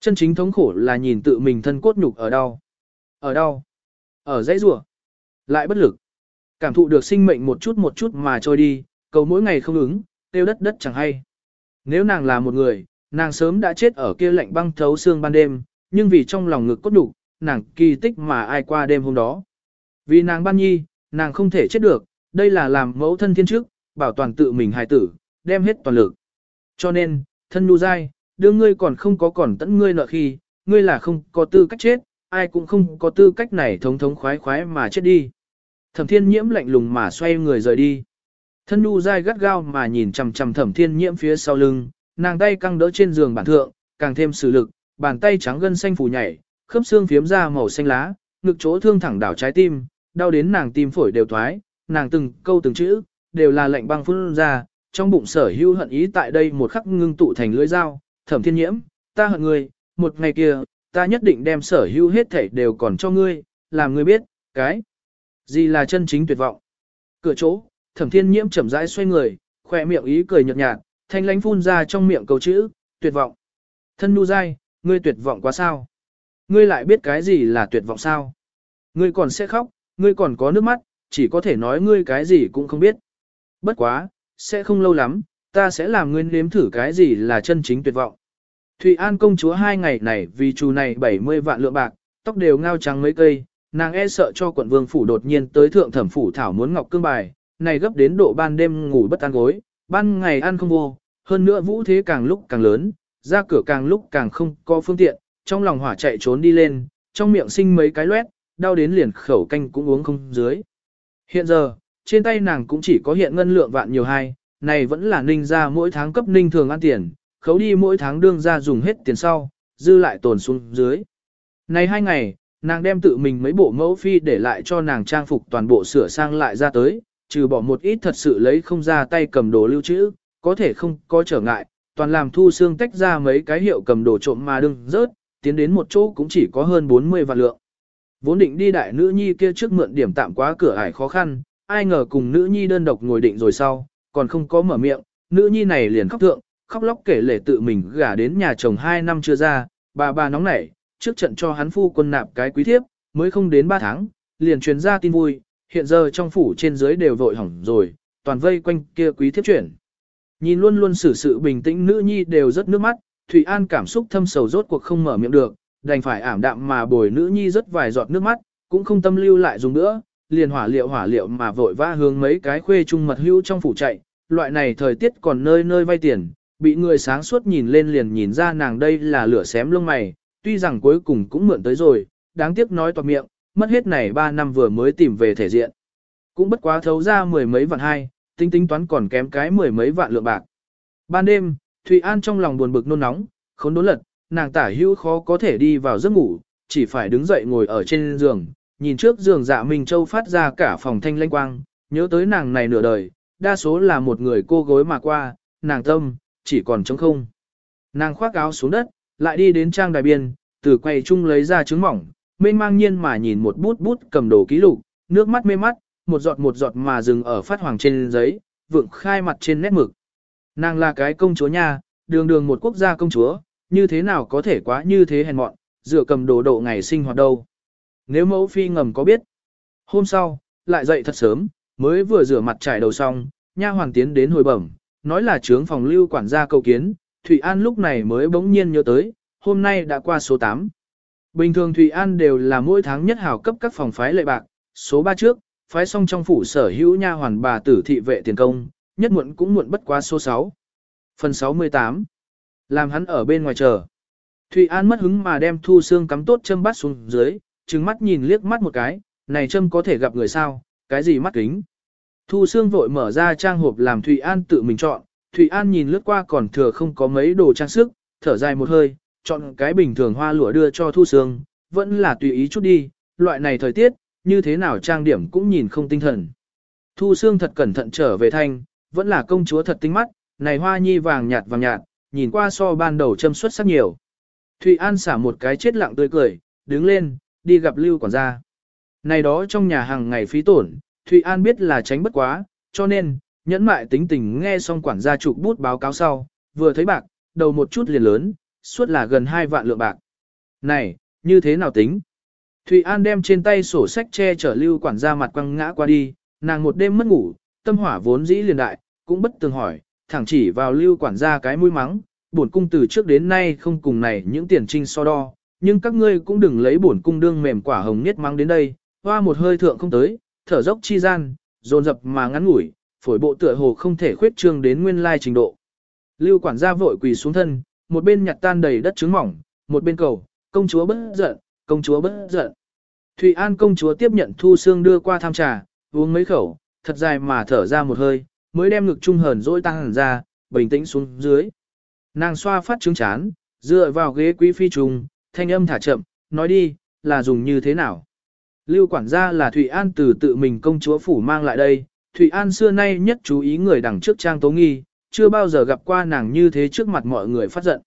Chân chính thống khổ là nhìn tự mình thân cốt nhục ở đâu? Ở đâu? Ở dãy rủa Lại bất lực. Cảm thụ được sinh mệnh một chút một chút mà trôi đi, cầu mỗi ngày không ứng, tiêu đất đất chẳng hay. Nếu nàng là một người, nàng sớm đã chết ở kia lạnh băng thấu xương ban đêm, nhưng vì trong lòng ngực cốt đủ, nàng kỳ tích mà ai qua đêm hôm đó. Vì nàng ban nhi, nàng không thể chết được, đây là làm mẫu thân thiên trước, bảo toàn tự mình hài tử, đem hết toàn lực. Cho nên, thân nu dai, đưa ngươi còn không có còn tận ngươi nợ khi, ngươi là không có tư cách chết, ai cũng không có tư cách này thống thống khoái khoái mà chết đi. Thẩm thiên nhiễm lạnh lùng mà xoay người rời đi. Thân nu dai gắt gao mà nhìn chằm chằm thẩm thiên nhiễm phía sau lưng, nàng tay căng đỡ trên giường bản thượng, càng thêm sử lực, bàn tay trắng gân xanh phủ nhảy, khớp xương phiếm ra màu xanh lá, ngực chỗ thương thẳng đảo trái tim, đau đến nàng tim phổi đều thoái, nàng từng câu từng chữ, đều là lệnh băng phun ra, trong bụng sở hữu hận ý tại đây một khắc ngưng tụ thành lưỡi dao, thẩm thiên nhiễm, ta hận ngươi, một ngày kia, ta nhất định đem sở hữu hết thảy đều còn cho ngươi, làm ngươi biết, cái gì là chân chính tuyệt vọng. Cửa chỗ, thẩm thiên nhiễm chậm rãi xoay người, khỏe miệng ý cười nhợt nhạt, thanh lãnh phun ra trong miệng câu chữ, tuyệt vọng. Thân nu dai, ngươi tuyệt vọng quá sao? Ngươi lại biết cái gì là tuyệt vọng sao? Ngươi còn sẽ khóc, ngươi còn có nước mắt, chỉ có thể nói ngươi cái gì cũng không biết. Bất quá, sẽ không lâu lắm, ta sẽ làm ngươi nếm thử cái gì là chân chính tuyệt vọng. Thụy An công chúa hai ngày này vì chú này 70 vạn lượng bạc, tóc đều ngao trắng mấy cây, nàng e sợ cho quận vương phủ đột nhiên tới thượng thẩm phủ thảo muốn ngọc cương bài, này gấp đến độ ban đêm ngủ bất an gối, ban ngày ăn không vô, hơn nữa vũ thế càng lúc càng lớn, ra cửa càng lúc càng không có phương tiện, trong lòng hỏa chạy trốn đi lên, trong miệng sinh mấy cái loét, đau đến liền khẩu canh cũng uống không dưới. Hiện giờ, trên tay nàng cũng chỉ có hiện ngân lượng vạn nhiều hai, này vẫn là ninh ra mỗi tháng cấp ninh thường ăn tiền, khấu đi mỗi tháng đương ra dùng hết tiền sau, dư lại tồn xuống dưới. Này hai ngày, nàng đem tự mình mấy bộ mẫu phi để lại cho nàng trang phục toàn bộ sửa sang lại ra tới, trừ bỏ một ít thật sự lấy không ra tay cầm đồ lưu trữ, có thể không có trở ngại, toàn làm thu xương tách ra mấy cái hiệu cầm đồ trộm mà đừng rớt, tiến đến một chỗ cũng chỉ có hơn 40 vạn lượng. Vốn định đi đại nữ nhi kia trước mượn điểm tạm quá cửa ải khó khăn, ai ngờ cùng nữ nhi đơn độc ngồi định rồi sau, còn không có mở miệng, nữ nhi này liền khóc thượng, khóc lóc kể lể tự mình gả đến nhà chồng 2 năm chưa ra, bà bà nóng nảy, trước trận cho hắn phu quân nạp cái quý thiếp, mới không đến 3 tháng, liền truyền ra tin vui, hiện giờ trong phủ trên dưới đều vội hỏng rồi, toàn vây quanh kia quý thiếp chuyển. Nhìn luôn luôn xử sự bình tĩnh nữ nhi đều rất nước mắt, Thủy An cảm xúc thâm sầu rốt cuộc không mở miệng được, đành phải ảm đạm mà bồi nữ nhi rất vài giọt nước mắt, cũng không tâm lưu lại dùng nữa, liền hỏa liệu hỏa liệu mà vội vã hướng mấy cái khuê trung mật hữu trong phủ chạy, loại này thời tiết còn nơi nơi vay tiền, bị người sáng suốt nhìn lên liền nhìn ra nàng đây là lửa xém lông mày, tuy rằng cuối cùng cũng mượn tới rồi, đáng tiếc nói toạc miệng, mất hết này 3 năm vừa mới tìm về thể diện. Cũng bất quá thấu ra mười mấy vạn hai, tính tính toán còn kém cái mười mấy vạn lượng bạc. Ban đêm, Thụy An trong lòng buồn bực nôn nóng, khốn đốn lật, nàng tả hữu khó có thể đi vào giấc ngủ, chỉ phải đứng dậy ngồi ở trên giường, nhìn trước giường dạ Minh Châu phát ra cả phòng thanh lanh quang, nhớ tới nàng này nửa đời, đa số là một người cô gối mà qua, nàng tâm, chỉ còn trống không. Nàng khoác áo xuống đất, lại đi đến trang đài biên, từ quầy chung lấy ra trứng mỏng, mênh mang nhiên mà nhìn một bút bút cầm đồ ký lục, nước mắt mê mắt, một giọt một giọt mà dừng ở phát hoàng trên giấy, vượng khai mặt trên nét mực. Nàng là cái công chúa nha, đường đường một quốc gia công chúa, như thế nào có thể quá như thế hèn mọn, dựa cầm đồ độ ngày sinh hoạt đâu. Nếu mẫu phi ngầm có biết. Hôm sau, lại dậy thật sớm, mới vừa rửa mặt trải đầu xong, nha hoàng tiến đến hồi bẩm, nói là trướng phòng lưu quản gia cầu kiến, Thụy An lúc này mới bỗng nhiên nhớ tới, hôm nay đã qua số 8. Bình thường Thụy An đều là mỗi tháng nhất hào cấp các phòng phái lệ bạc, số 3 trước, phái xong trong phủ sở hữu nha hoàn bà tử thị vệ tiền công, nhất muộn cũng muộn bất quá số 6. Phần 68 Làm hắn ở bên ngoài chờ. Thụy An mất hứng mà đem thu xương cắm tốt châm bắt xuống dưới, trừng mắt nhìn liếc mắt một cái, này châm có thể gặp người sao, cái gì mắt kính. Thu xương vội mở ra trang hộp làm Thụy An tự mình chọn, Thụy An nhìn lướt qua còn thừa không có mấy đồ trang sức, thở dài một hơi, chọn cái bình thường hoa lụa đưa cho Thu sương vẫn là tùy ý chút đi, loại này thời tiết, như thế nào trang điểm cũng nhìn không tinh thần. Thu sương thật cẩn thận trở về thanh, vẫn là công chúa thật tinh mắt, này hoa nhi vàng nhạt vàng nhạt, nhìn qua so ban đầu châm xuất sắc nhiều. Thụy An xả một cái chết lặng tươi cười, đứng lên, đi gặp Lưu quản gia. Này đó trong nhà hàng ngày phí tổn, Thụy An biết là tránh bất quá, cho nên, nhẫn mại tính tình nghe xong quản gia trục bút báo cáo sau, vừa thấy bạc, đầu một chút liền lớn, suốt là gần 2 vạn lượng bạc. Này, như thế nào tính? Thụy An đem trên tay sổ sách che chở lưu quản gia mặt quăng ngã qua đi, nàng một đêm mất ngủ, tâm hỏa vốn dĩ liền đại, cũng bất tường hỏi, thẳng chỉ vào lưu quản gia cái mũi mắng, bổn cung từ trước đến nay không cùng này những tiền trinh so đo, nhưng các ngươi cũng đừng lấy bổn cung đương mềm quả hồng nhất mắng đến đây, hoa một hơi thượng không tới, thở dốc chi gian, dồn dập mà ngắn ngủi, phổi bộ tựa hồ không thể khuyết trương đến nguyên lai trình độ. Lưu quản gia vội quỳ xuống thân, một bên nhặt tan đầy đất trứng mỏng, một bên cầu, công chúa bất giận, công chúa bất giận. Thụy An công chúa tiếp nhận thu xương đưa qua tham trà, uống mấy khẩu, thật dài mà thở ra một hơi, mới đem ngực trung hờn dỗi tăng hẳn ra, bình tĩnh xuống dưới. Nàng xoa phát trứng chán, dựa vào ghế quý phi trùng, thanh âm thả chậm, nói đi, là dùng như thế nào. Lưu quản gia là Thụy An từ tự mình công chúa phủ mang lại đây, Thụy An xưa nay nhất chú ý người đằng trước trang tố nghi, chưa bao giờ gặp qua nàng như thế trước mặt mọi người phát giận.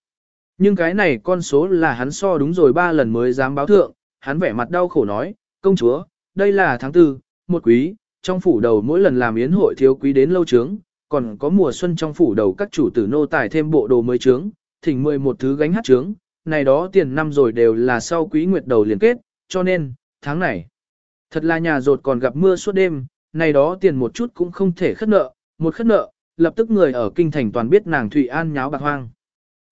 Nhưng cái này con số là hắn so đúng rồi ba lần mới dám báo thượng, hắn vẻ mặt đau khổ nói, công chúa, đây là tháng tư, một quý, trong phủ đầu mỗi lần làm yến hội thiếu quý đến lâu trướng, còn có mùa xuân trong phủ đầu các chủ tử nô tài thêm bộ đồ mới trướng, thỉnh mười một thứ gánh hát trướng, này đó tiền năm rồi đều là sau quý nguyệt đầu liên kết, cho nên, tháng này, thật là nhà rột còn gặp mưa suốt đêm, này đó tiền một chút cũng không thể khất nợ, một khất nợ, lập tức người ở kinh thành toàn biết nàng Thụy An nháo bạc hoang.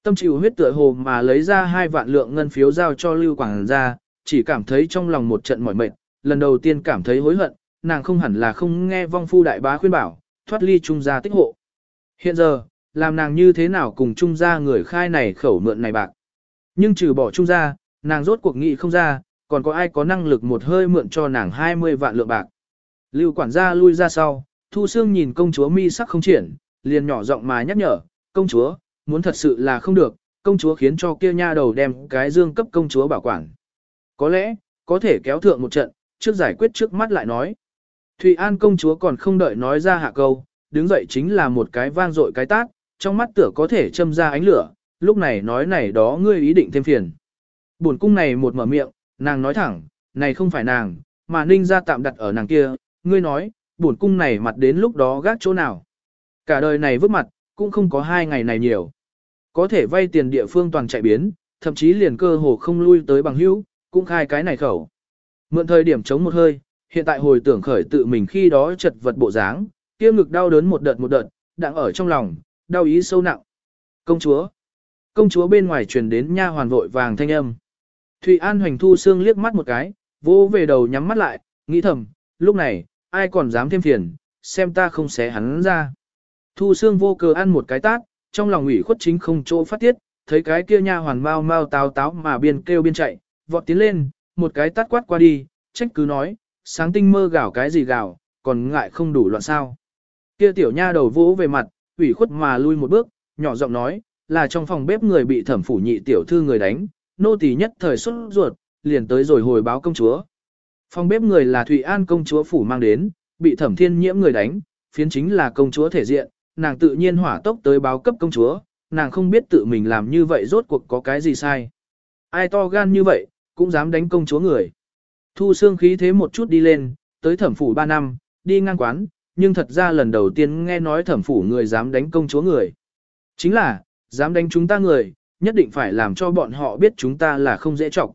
Tâm chịu huyết tựa hồ mà lấy ra hai vạn lượng ngân phiếu giao cho Lưu Quảng ra, chỉ cảm thấy trong lòng một trận mỏi mệt, lần đầu tiên cảm thấy hối hận, nàng không hẳn là không nghe vong phu đại bá khuyên bảo, thoát ly trung gia tích hộ. Hiện giờ, làm nàng như thế nào cùng trung gia người khai này khẩu mượn này bạc. Nhưng trừ bỏ trung gia, nàng rốt cuộc nghị không ra, còn có ai có năng lực một hơi mượn cho nàng 20 vạn lượng bạc. Lưu quản gia lui ra sau, Thu Sương nhìn công chúa mi sắc không triển, liền nhỏ giọng mà nhắc nhở, công chúa, muốn thật sự là không được, công chúa khiến cho kia nha đầu đem cái dương cấp công chúa bảo quản. Có lẽ, có thể kéo thượng một trận, trước giải quyết trước mắt lại nói. Thụy An công chúa còn không đợi nói ra hạ câu, đứng dậy chính là một cái vang dội cái tác, trong mắt tựa có thể châm ra ánh lửa, lúc này nói này đó ngươi ý định thêm phiền. Buồn cung này một mở miệng, nàng nói thẳng, này không phải nàng, mà ninh ra tạm đặt ở nàng kia, ngươi nói, bổn cung này mặt đến lúc đó gác chỗ nào. Cả đời này vứt mặt, cũng không có hai ngày này nhiều. Có thể vay tiền địa phương toàn chạy biến, thậm chí liền cơ hồ không lui tới bằng hữu, cũng khai cái này khẩu. Mượn thời điểm chống một hơi, hiện tại hồi tưởng khởi tự mình khi đó chật vật bộ dáng, kia ngực đau đớn một đợt một đợt, đang ở trong lòng, đau ý sâu nặng. Công chúa. Công chúa bên ngoài truyền đến nha hoàn vội vàng thanh âm. Thụy An hoành thu xương liếc mắt một cái, vô về đầu nhắm mắt lại, nghĩ thầm, lúc này, ai còn dám thêm phiền, xem ta không xé hắn ra. Thu xương vô cớ ăn một cái tát, trong lòng ủy khuất chính không chỗ phát tiết, thấy cái kia nha hoàn mau mau táo táo mà biên kêu biên chạy, vọt tiến lên, một cái tát quát qua đi, trách cứ nói, sáng tinh mơ gào cái gì gào, còn ngại không đủ loạn sao. Kia tiểu nha đầu vỗ về mặt, ủy khuất mà lui một bước, nhỏ giọng nói, là trong phòng bếp người bị thẩm phủ nhị tiểu thư người đánh, nô tỳ nhất thời xuất ruột, liền tới rồi hồi báo công chúa. Phòng bếp người là Thụy An công chúa phủ mang đến, bị thẩm thiên nhiễm người đánh, phiến chính là công chúa thể diện, nàng tự nhiên hỏa tốc tới báo cấp công chúa, nàng không biết tự mình làm như vậy rốt cuộc có cái gì sai. Ai to gan như vậy, cũng dám đánh công chúa người. Thu xương khí thế một chút đi lên, tới thẩm phủ 3 năm, đi ngang quán, nhưng thật ra lần đầu tiên nghe nói thẩm phủ người dám đánh công chúa người. Chính là, dám đánh chúng ta người, nhất định phải làm cho bọn họ biết chúng ta là không dễ trọng.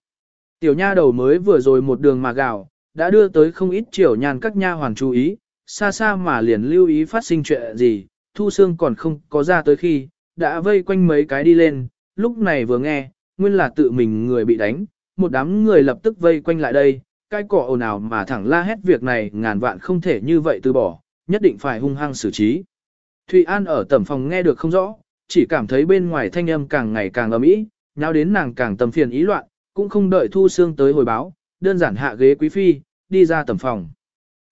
Tiểu nha đầu mới vừa rồi một đường mà gạo đã đưa tới không ít triều nhàn các nha hoàn chú ý, xa xa mà liền lưu ý phát sinh chuyện gì, thu xương còn không có ra tới khi, đã vây quanh mấy cái đi lên, lúc này vừa nghe, nguyên là tự mình người bị đánh, một đám người lập tức vây quanh lại đây, cái cỏ ồn ào mà thẳng la hét việc này ngàn vạn không thể như vậy từ bỏ, nhất định phải hung hăng xử trí. Thụy An ở tầm phòng nghe được không rõ, chỉ cảm thấy bên ngoài thanh âm càng ngày càng ầm ĩ, nào đến nàng càng tâm phiền ý loạn, cũng không đợi Thu Sương tới hồi báo, đơn giản hạ ghế quý phi, đi ra tầm phòng.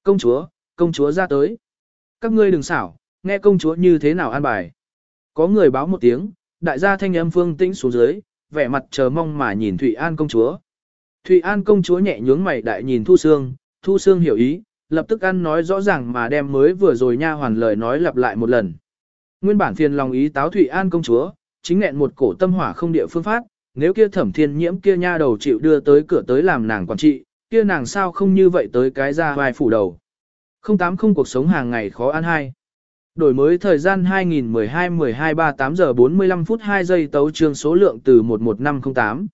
Công chúa, công chúa ra tới. Các ngươi đừng xảo, nghe công chúa như thế nào an bài. Có người báo một tiếng, đại gia thanh âm phương tĩnh xuống dưới, vẻ mặt chờ mong mà nhìn Thụy An công chúa. Thụy An công chúa nhẹ nhướng mày đại nhìn Thu Sương, Thu Sương hiểu ý, lập tức ăn nói rõ ràng mà đem mới vừa rồi nha hoàn lời nói lặp lại một lần. Nguyên bản phiền lòng ý táo Thụy An công chúa, chính nghẹn một cổ tâm hỏa không địa phương phát, nếu kia thẩm thiên nhiễm kia nha đầu chịu đưa tới cửa tới làm nàng quản trị, kia nàng sao không như vậy tới cái ra vai phủ đầu. Không tám không cuộc sống hàng ngày khó ăn hay? Đổi mới thời gian 2012-12-38 giờ 45 phút 2 giây tấu trương số lượng từ 11508.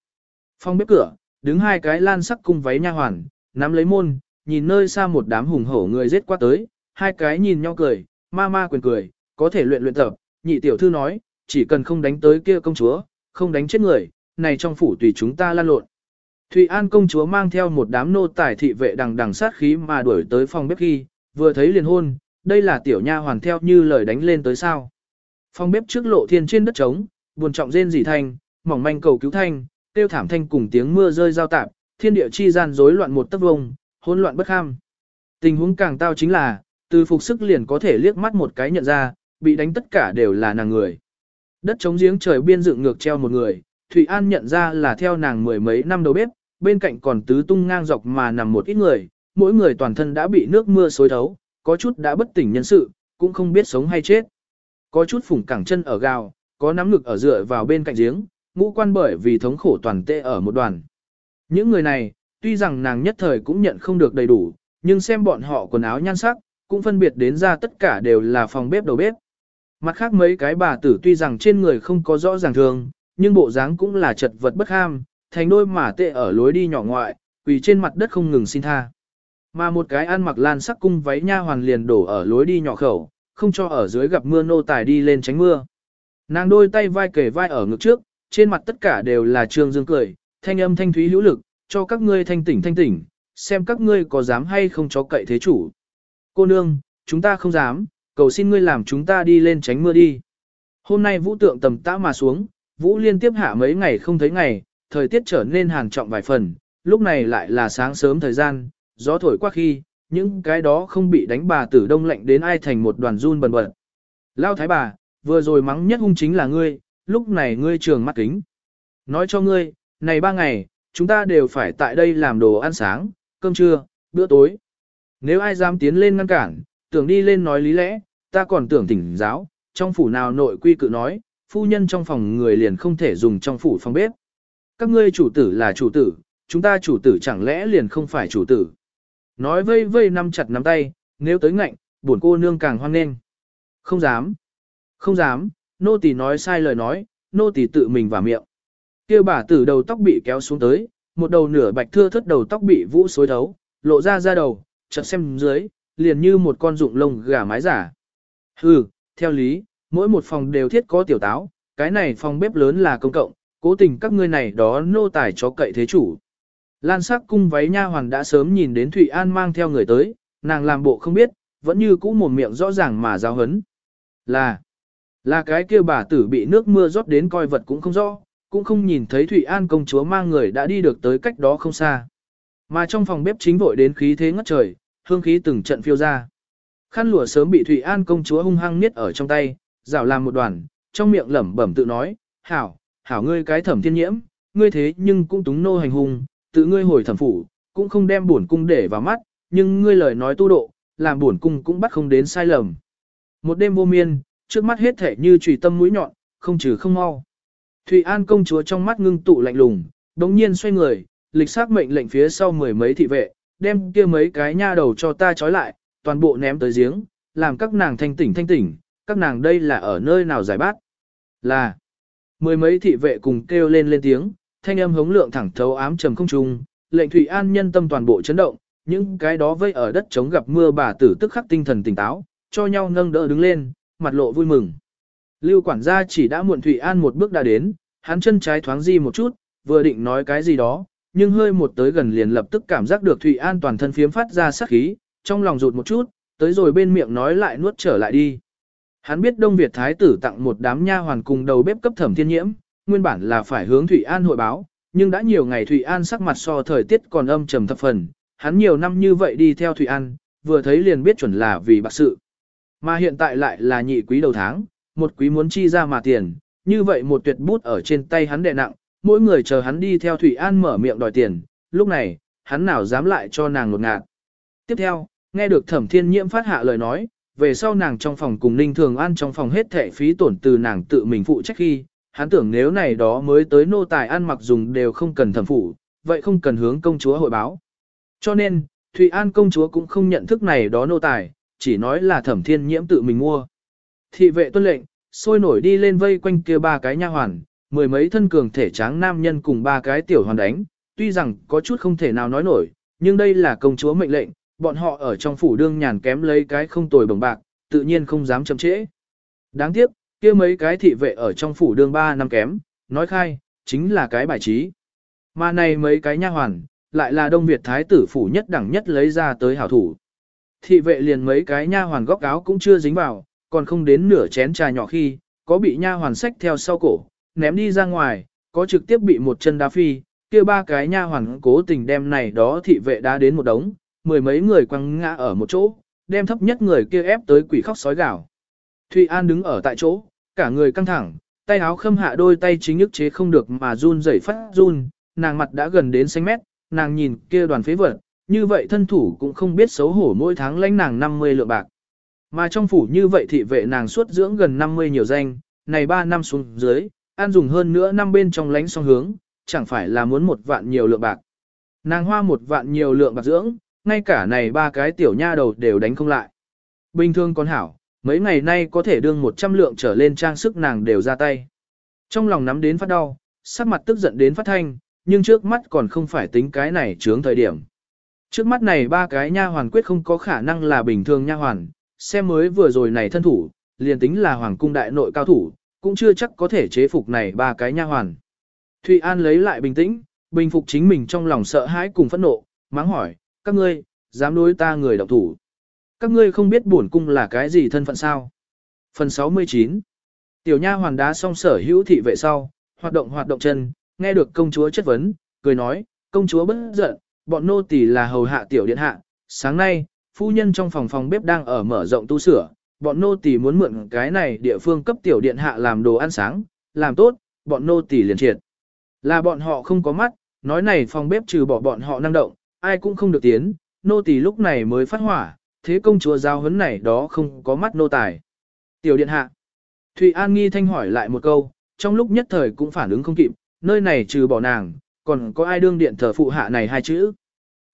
Phong bếp cửa, đứng hai cái lan sắc cung váy nha hoàn, nắm lấy môn, nhìn nơi xa một đám hùng hổ người giết qua tới, hai cái nhìn nhau cười, ma ma quyền cười, có thể luyện luyện tập, nhị tiểu thư nói, chỉ cần không đánh tới kia công chúa, không đánh chết người, này trong phủ tùy chúng ta lan lộn. Thụy An công chúa mang theo một đám nô tài thị vệ đằng đằng sát khí mà đuổi tới phòng bếp ghi, vừa thấy liền hôn, đây là tiểu nha hoàn theo như lời đánh lên tới sao. Phòng bếp trước lộ thiên trên đất trống, buồn trọng rên rỉ thanh, mỏng manh cầu cứu thanh, tiêu thảm thanh cùng tiếng mưa rơi giao tạp, thiên địa chi gian rối loạn một tấc vông, hỗn loạn bất ham. Tình huống càng tao chính là, từ phục sức liền có thể liếc mắt một cái nhận ra, bị đánh tất cả đều là nàng người. Đất trống giếng trời biên dựng ngược treo một người, Thụy An nhận ra là theo nàng mười mấy năm đầu bếp, bên cạnh còn tứ tung ngang dọc mà nằm một ít người, mỗi người toàn thân đã bị nước mưa xối thấu, có chút đã bất tỉnh nhân sự, cũng không biết sống hay chết. Có chút phủng cẳng chân ở gào, có nắm ngực ở dựa vào bên cạnh giếng, ngũ quan bởi vì thống khổ toàn tệ ở một đoàn. Những người này, tuy rằng nàng nhất thời cũng nhận không được đầy đủ, nhưng xem bọn họ quần áo nhan sắc, cũng phân biệt đến ra tất cả đều là phòng bếp đầu bếp. Mặt khác mấy cái bà tử tuy rằng trên người không có rõ ràng thường, nhưng bộ dáng cũng là chật vật bất ham, thành đôi mà tệ ở lối đi nhỏ ngoại, quỳ trên mặt đất không ngừng xin tha. Mà một cái ăn mặc lan sắc cung váy nha hoàn liền đổ ở lối đi nhỏ khẩu, không cho ở dưới gặp mưa nô tài đi lên tránh mưa. Nàng đôi tay vai kề vai ở ngực trước, trên mặt tất cả đều là trương dương cười, thanh âm thanh thúy hữu lực, cho các ngươi thanh tỉnh thanh tỉnh, xem các ngươi có dám hay không cho cậy thế chủ. Cô nương, chúng ta không dám, cầu xin ngươi làm chúng ta đi lên tránh mưa đi. Hôm nay vũ tượng tầm tã mà xuống, vũ liên tiếp hạ mấy ngày không thấy ngày, thời tiết trở nên hàn trọng vài phần, lúc này lại là sáng sớm thời gian, gió thổi qua khi, những cái đó không bị đánh bà tử đông lạnh đến ai thành một đoàn run bần bật. Lao thái bà, vừa rồi mắng nhất hung chính là ngươi, lúc này ngươi trường mắt kính. Nói cho ngươi, này ba ngày, chúng ta đều phải tại đây làm đồ ăn sáng, cơm trưa, bữa tối. Nếu ai dám tiến lên ngăn cản, tưởng đi lên nói lý lẽ, ta còn tưởng tỉnh giáo, trong phủ nào nội quy cự nói, phu nhân trong phòng người liền không thể dùng trong phủ phòng bếp. Các ngươi chủ tử là chủ tử, chúng ta chủ tử chẳng lẽ liền không phải chủ tử. Nói vây vây nắm chặt nắm tay, nếu tới ngạnh, buồn cô nương càng hoan nghênh. Không dám. Không dám, nô tỳ nói sai lời nói, nô tỳ tự mình vào miệng. Kia bà tử đầu tóc bị kéo xuống tới, một đầu nửa bạch thưa thất đầu tóc bị vũ xối thấu, lộ ra ra đầu, chợt xem dưới, liền như một con rụng lông gà mái giả. Hừ, theo lý, mỗi một phòng đều thiết có tiểu táo, cái này phòng bếp lớn là công cộng, cố tình các ngươi này đó nô tài cho cậy thế chủ. Lan sắc cung váy nha hoàn đã sớm nhìn đến Thụy An mang theo người tới, nàng làm bộ không biết, vẫn như cũ một miệng rõ ràng mà giáo hấn. Là, là cái kia bà tử bị nước mưa rót đến coi vật cũng không rõ, cũng không nhìn thấy Thụy An công chúa mang người đã đi được tới cách đó không xa. Mà trong phòng bếp chính vội đến khí thế ngất trời, hương khí từng trận phiêu ra. Khăn lụa sớm bị Thụy An công chúa hung hăng niết ở trong tay, rảo làm một đoàn, trong miệng lẩm bẩm tự nói, hảo, hảo ngươi cái thẩm thiên nhiễm, ngươi thế nhưng cũng túng nô hành hung, tự ngươi hồi thẩm phủ, cũng không đem buồn cung để vào mắt, nhưng ngươi lời nói tu độ, làm buồn cung cũng bắt không đến sai lầm. Một đêm vô miên, trước mắt hết thể như trùy tâm mũi nhọn, không trừ không mau. Thụy An công chúa trong mắt ngưng tụ lạnh lùng, đống nhiên xoay người, lịch xác mệnh lệnh phía sau mười mấy thị vệ, đem kia mấy cái nha đầu cho ta trói lại, toàn bộ ném tới giếng, làm các nàng thanh tỉnh thanh tỉnh, các nàng đây là ở nơi nào giải bát. Là, mười mấy thị vệ cùng kêu lên lên tiếng, thanh âm hống lượng thẳng thấu ám trầm không trung, lệnh thủy An nhân tâm toàn bộ chấn động, những cái đó vây ở đất chống gặp mưa bà tử tức khắc tinh thần tỉnh táo, cho nhau nâng đỡ đứng lên, mặt lộ vui mừng. Lưu quản gia chỉ đã muộn thủy An một bước đã đến, hắn chân trái thoáng di một chút, vừa định nói cái gì đó, nhưng hơi một tới gần liền lập tức cảm giác được thủy An toàn thân phiếm phát ra sát khí, trong lòng rụt một chút, tới rồi bên miệng nói lại nuốt trở lại đi. Hắn biết Đông Việt Thái tử tặng một đám nha hoàn cùng đầu bếp cấp thẩm thiên nhiễm, nguyên bản là phải hướng Thụy An hội báo, nhưng đã nhiều ngày Thụy An sắc mặt so thời tiết còn âm trầm thập phần, hắn nhiều năm như vậy đi theo Thụy An, vừa thấy liền biết chuẩn là vì bạc sự. Mà hiện tại lại là nhị quý đầu tháng, một quý muốn chi ra mà tiền, như vậy một tuyệt bút ở trên tay hắn đè nặng, mỗi người chờ hắn đi theo Thụy An mở miệng đòi tiền, lúc này, hắn nào dám lại cho nàng lột ngạt. Tiếp theo, nghe được thẩm thiên nhiễm phát hạ lời nói, về sau nàng trong phòng cùng Ninh Thường An trong phòng hết thệ phí tổn từ nàng tự mình phụ trách khi, hắn tưởng nếu này đó mới tới nô tài ăn mặc dùng đều không cần thẩm phụ, vậy không cần hướng công chúa hội báo. Cho nên, Thụy An công chúa cũng không nhận thức này đó nô tài, chỉ nói là thẩm thiên nhiễm tự mình mua. Thị vệ tuân lệnh, sôi nổi đi lên vây quanh kia ba cái nha hoàn, mười mấy thân cường thể tráng nam nhân cùng ba cái tiểu hoàn đánh, tuy rằng có chút không thể nào nói nổi, nhưng đây là công chúa mệnh lệnh, bọn họ ở trong phủ đương nhàn kém lấy cái không tồi bồng bạc, tự nhiên không dám chậm trễ. Đáng tiếc, kia mấy cái thị vệ ở trong phủ đương ba năm kém, nói khai, chính là cái bài trí. Mà này mấy cái nha hoàn, lại là Đông Việt Thái tử phủ nhất đẳng nhất lấy ra tới hảo thủ. Thị vệ liền mấy cái nha hoàn góc áo cũng chưa dính vào, còn không đến nửa chén trà nhỏ khi, có bị nha hoàn sách theo sau cổ, ném đi ra ngoài, có trực tiếp bị một chân đá phi, kia ba cái nha hoàn cố tình đem này đó thị vệ đá đến một đống, mười mấy người quăng ngã ở một chỗ, đem thấp nhất người kia ép tới quỷ khóc sói gào. Thụy An đứng ở tại chỗ, cả người căng thẳng, tay áo khâm hạ đôi tay chính nhức chế không được mà run rẩy phát run, nàng mặt đã gần đến xanh mét, nàng nhìn kia đoàn phế vật, như vậy thân thủ cũng không biết xấu hổ mỗi tháng lãnh nàng 50 lượng bạc. Mà trong phủ như vậy thị vệ nàng suốt dưỡng gần 50 nhiều danh, này 3 năm xuống dưới, an dùng hơn nữa năm bên trong lánh song hướng, chẳng phải là muốn một vạn nhiều lượng bạc. Nàng hoa một vạn nhiều lượng bạc dưỡng, ngay cả này ba cái tiểu nha đầu đều đánh không lại. Bình thường con hảo, mấy ngày nay có thể đương 100 lượng trở lên trang sức nàng đều ra tay. Trong lòng nắm đến phát đau, sắc mặt tức giận đến phát thanh, nhưng trước mắt còn không phải tính cái này chướng thời điểm. Trước mắt này ba cái nha hoàn quyết không có khả năng là bình thường nha hoàn, xem mới vừa rồi này thân thủ, liền tính là hoàng cung đại nội cao thủ, cũng chưa chắc có thể chế phục này ba cái nha hoàn. Thụy An lấy lại bình tĩnh, bình phục chính mình trong lòng sợ hãi cùng phẫn nộ, mắng hỏi, các ngươi, dám đối ta người độc thủ. Các ngươi không biết bổn cung là cái gì thân phận sao? Phần 69 Tiểu nha hoàn đá song sở hữu thị vệ sau, hoạt động hoạt động chân, nghe được công chúa chất vấn, cười nói, công chúa bất giận, bọn nô tỳ là hầu hạ tiểu điện hạ, sáng nay, phu nhân trong phòng phòng bếp đang ở mở rộng tu sửa, bọn nô tỳ muốn mượn cái này địa phương cấp tiểu điện hạ làm đồ ăn sáng, làm tốt, bọn nô tỳ liền triệt. Là bọn họ không có mắt, nói này phòng bếp trừ bỏ bọn họ năng động, ai cũng không được tiến, nô tỳ lúc này mới phát hỏa, thế công chúa giao huấn này đó không có mắt nô tài. Tiểu điện hạ. Thụy An nghi thanh hỏi lại một câu, trong lúc nhất thời cũng phản ứng không kịp, nơi này trừ bỏ nàng, còn có ai đương điện thờ phụ hạ này hai chữ.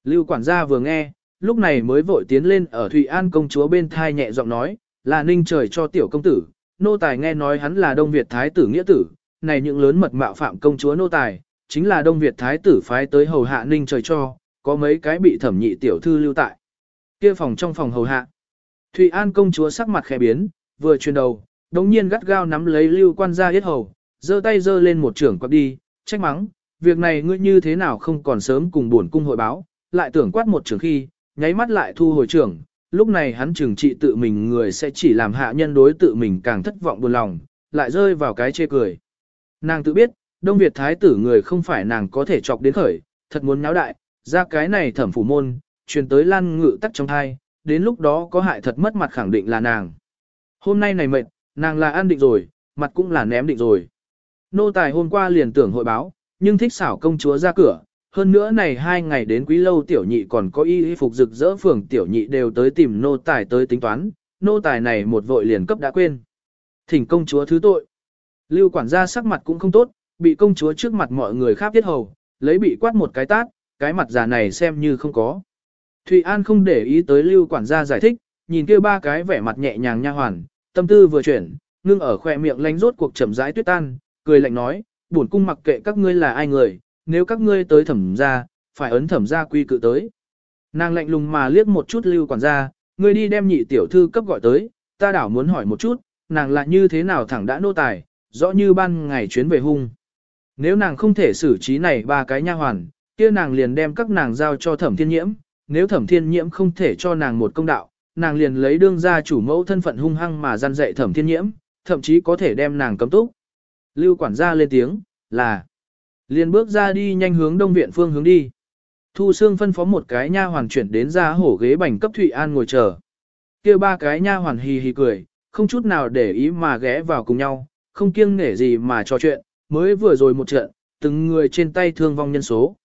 Lưu quản gia vừa nghe, lúc này mới vội tiến lên ở Thụy An công chúa bên thai nhẹ giọng nói, là ninh trời cho tiểu công tử, nô tài nghe nói hắn là Đông Việt Thái tử nghĩa tử, này những lớn mật mạo phạm công chúa nô tài, chính là Đông Việt Thái tử phái tới hầu hạ ninh trời cho, có mấy cái bị thẩm nhị tiểu thư lưu tại. kia phòng trong phòng hầu hạ. Thụy An công chúa sắc mặt khẽ biến, vừa chuyển đầu, đống nhiên gắt gao nắm lấy lưu quan gia yết hầu, giơ tay giơ lên một trưởng quạt đi, trách mắng, việc này ngươi như thế nào không còn sớm cùng buồn cung hội báo, lại tưởng quát một trưởng khi, nháy mắt lại thu hồi trưởng, lúc này hắn trừng trị tự mình người sẽ chỉ làm hạ nhân đối tự mình càng thất vọng buồn lòng, lại rơi vào cái chê cười. Nàng tự biết, Đông Việt Thái tử người không phải nàng có thể chọc đến khởi, thật muốn nháo đại, ra cái này thẩm phủ môn, truyền tới lan ngự tắc trong thai, đến lúc đó có hại thật mất mặt khẳng định là nàng. Hôm nay này mệt, nàng là an định rồi, mặt cũng là ném định rồi. Nô tài hôm qua liền tưởng hội báo, nhưng thích xảo công chúa ra cửa, hơn nữa này hai ngày đến quý lâu tiểu nhị còn có y phục rực rỡ phường tiểu nhị đều tới tìm nô tài tới tính toán, nô tài này một vội liền cấp đã quên. Thỉnh công chúa thứ tội. Lưu quản gia sắc mặt cũng không tốt, bị công chúa trước mặt mọi người khác tiết hầu, lấy bị quát một cái tát, cái mặt già này xem như không có. Thụy An không để ý tới lưu quản gia giải thích, nhìn kia ba cái vẻ mặt nhẹ nhàng nha hoàn, tâm tư vừa chuyển, ngưng ở khoe miệng lánh rốt cuộc chậm rãi tuyết tan, cười lạnh nói, bổn cung mặc kệ các ngươi là ai người, nếu các ngươi tới thẩm gia, phải ấn thẩm gia quy cự tới. Nàng lạnh lùng mà liếc một chút lưu quản gia, ngươi đi đem nhị tiểu thư cấp gọi tới, ta đảo muốn hỏi một chút, nàng là như thế nào thẳng đã nô tài, rõ như ban ngày chuyến về hung. Nếu nàng không thể xử trí này ba cái nha hoàn, kia nàng liền đem các nàng giao cho thẩm thiên nhiễm, nếu thẩm thiên nhiễm không thể cho nàng một công đạo, nàng liền lấy đương gia chủ mẫu thân phận hung hăng mà gian dạy thẩm thiên nhiễm, thậm chí có thể đem nàng cấm túc. Lưu quản gia lên tiếng, là, liền bước ra đi nhanh hướng đông viện phương hướng đi. Thu Sương phân phó một cái nha hoàn chuyển đến ra hổ ghế bành cấp Thụy An ngồi chờ. kia ba cái nha hoàn hì hì cười, không chút nào để ý mà ghé vào cùng nhau, không kiêng nể gì mà trò chuyện, mới vừa rồi một trận, từng người trên tay thương vong nhân số.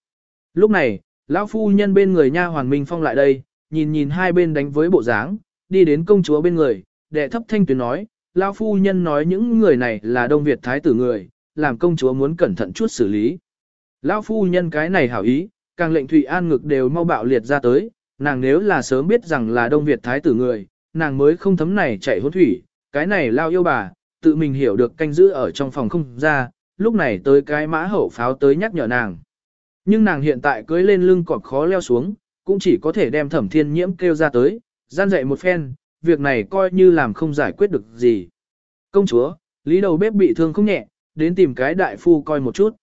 Lúc này, lão phu nhân bên người nha hoàn Minh Phong lại đây, nhìn nhìn hai bên đánh với bộ dáng, đi đến công chúa bên người, đệ thấp thanh tuyến nói, lão phu nhân nói những người này là Đông Việt thái tử người, làm công chúa muốn cẩn thận chút xử lý. Lão phu nhân cái này hảo ý, càng lệnh Thụy An ngực đều mau bạo liệt ra tới, nàng nếu là sớm biết rằng là Đông Việt thái tử người, nàng mới không thấm này chạy hốt thủy, cái này lao yêu bà, tự mình hiểu được canh giữ ở trong phòng không ra, lúc này tới cái mã hậu pháo tới nhắc nhở nàng. Nhưng nàng hiện tại cưới lên lưng cọp khó leo xuống, cũng chỉ có thể đem thẩm thiên nhiễm kêu ra tới, gian dạy một phen, việc này coi như làm không giải quyết được gì. Công chúa, lý đầu bếp bị thương không nhẹ, đến tìm cái đại phu coi một chút.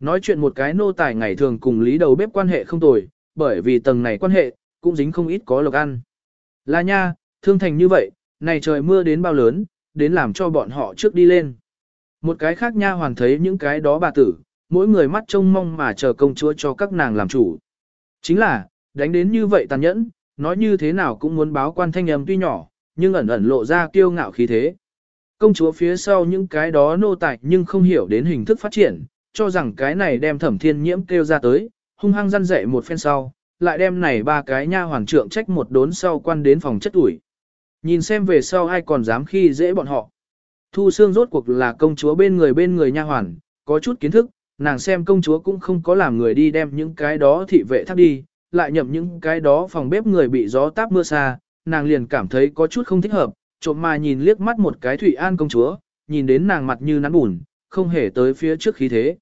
Nói chuyện một cái nô tài ngày thường cùng lý đầu bếp quan hệ không tồi, bởi vì tầng này quan hệ, cũng dính không ít có lộc ăn. Là nha, thương thành như vậy, này trời mưa đến bao lớn, đến làm cho bọn họ trước đi lên. Một cái khác nha hoàn thấy những cái đó bà tử, mỗi người mắt trông mong mà chờ công chúa cho các nàng làm chủ. Chính là, đánh đến như vậy tàn nhẫn, nói như thế nào cũng muốn báo quan thanh âm tuy nhỏ, nhưng ẩn ẩn lộ ra kiêu ngạo khí thế. Công chúa phía sau những cái đó nô tài nhưng không hiểu đến hình thức phát triển, cho rằng cái này đem thẩm thiên nhiễm kêu ra tới, hung hăng răn dậy một phen sau, lại đem này ba cái nha hoàng trượng trách một đốn sau quan đến phòng chất ủi. Nhìn xem về sau ai còn dám khi dễ bọn họ. Thu xương rốt cuộc là công chúa bên người bên người nha hoàn, có chút kiến thức, nàng xem công chúa cũng không có làm người đi đem những cái đó thị vệ thác đi, lại nhậm những cái đó phòng bếp người bị gió táp mưa xa, nàng liền cảm thấy có chút không thích hợp, trộm mà nhìn liếc mắt một cái Thụy An công chúa, nhìn đến nàng mặt như nắn bùn, không hề tới phía trước khí thế.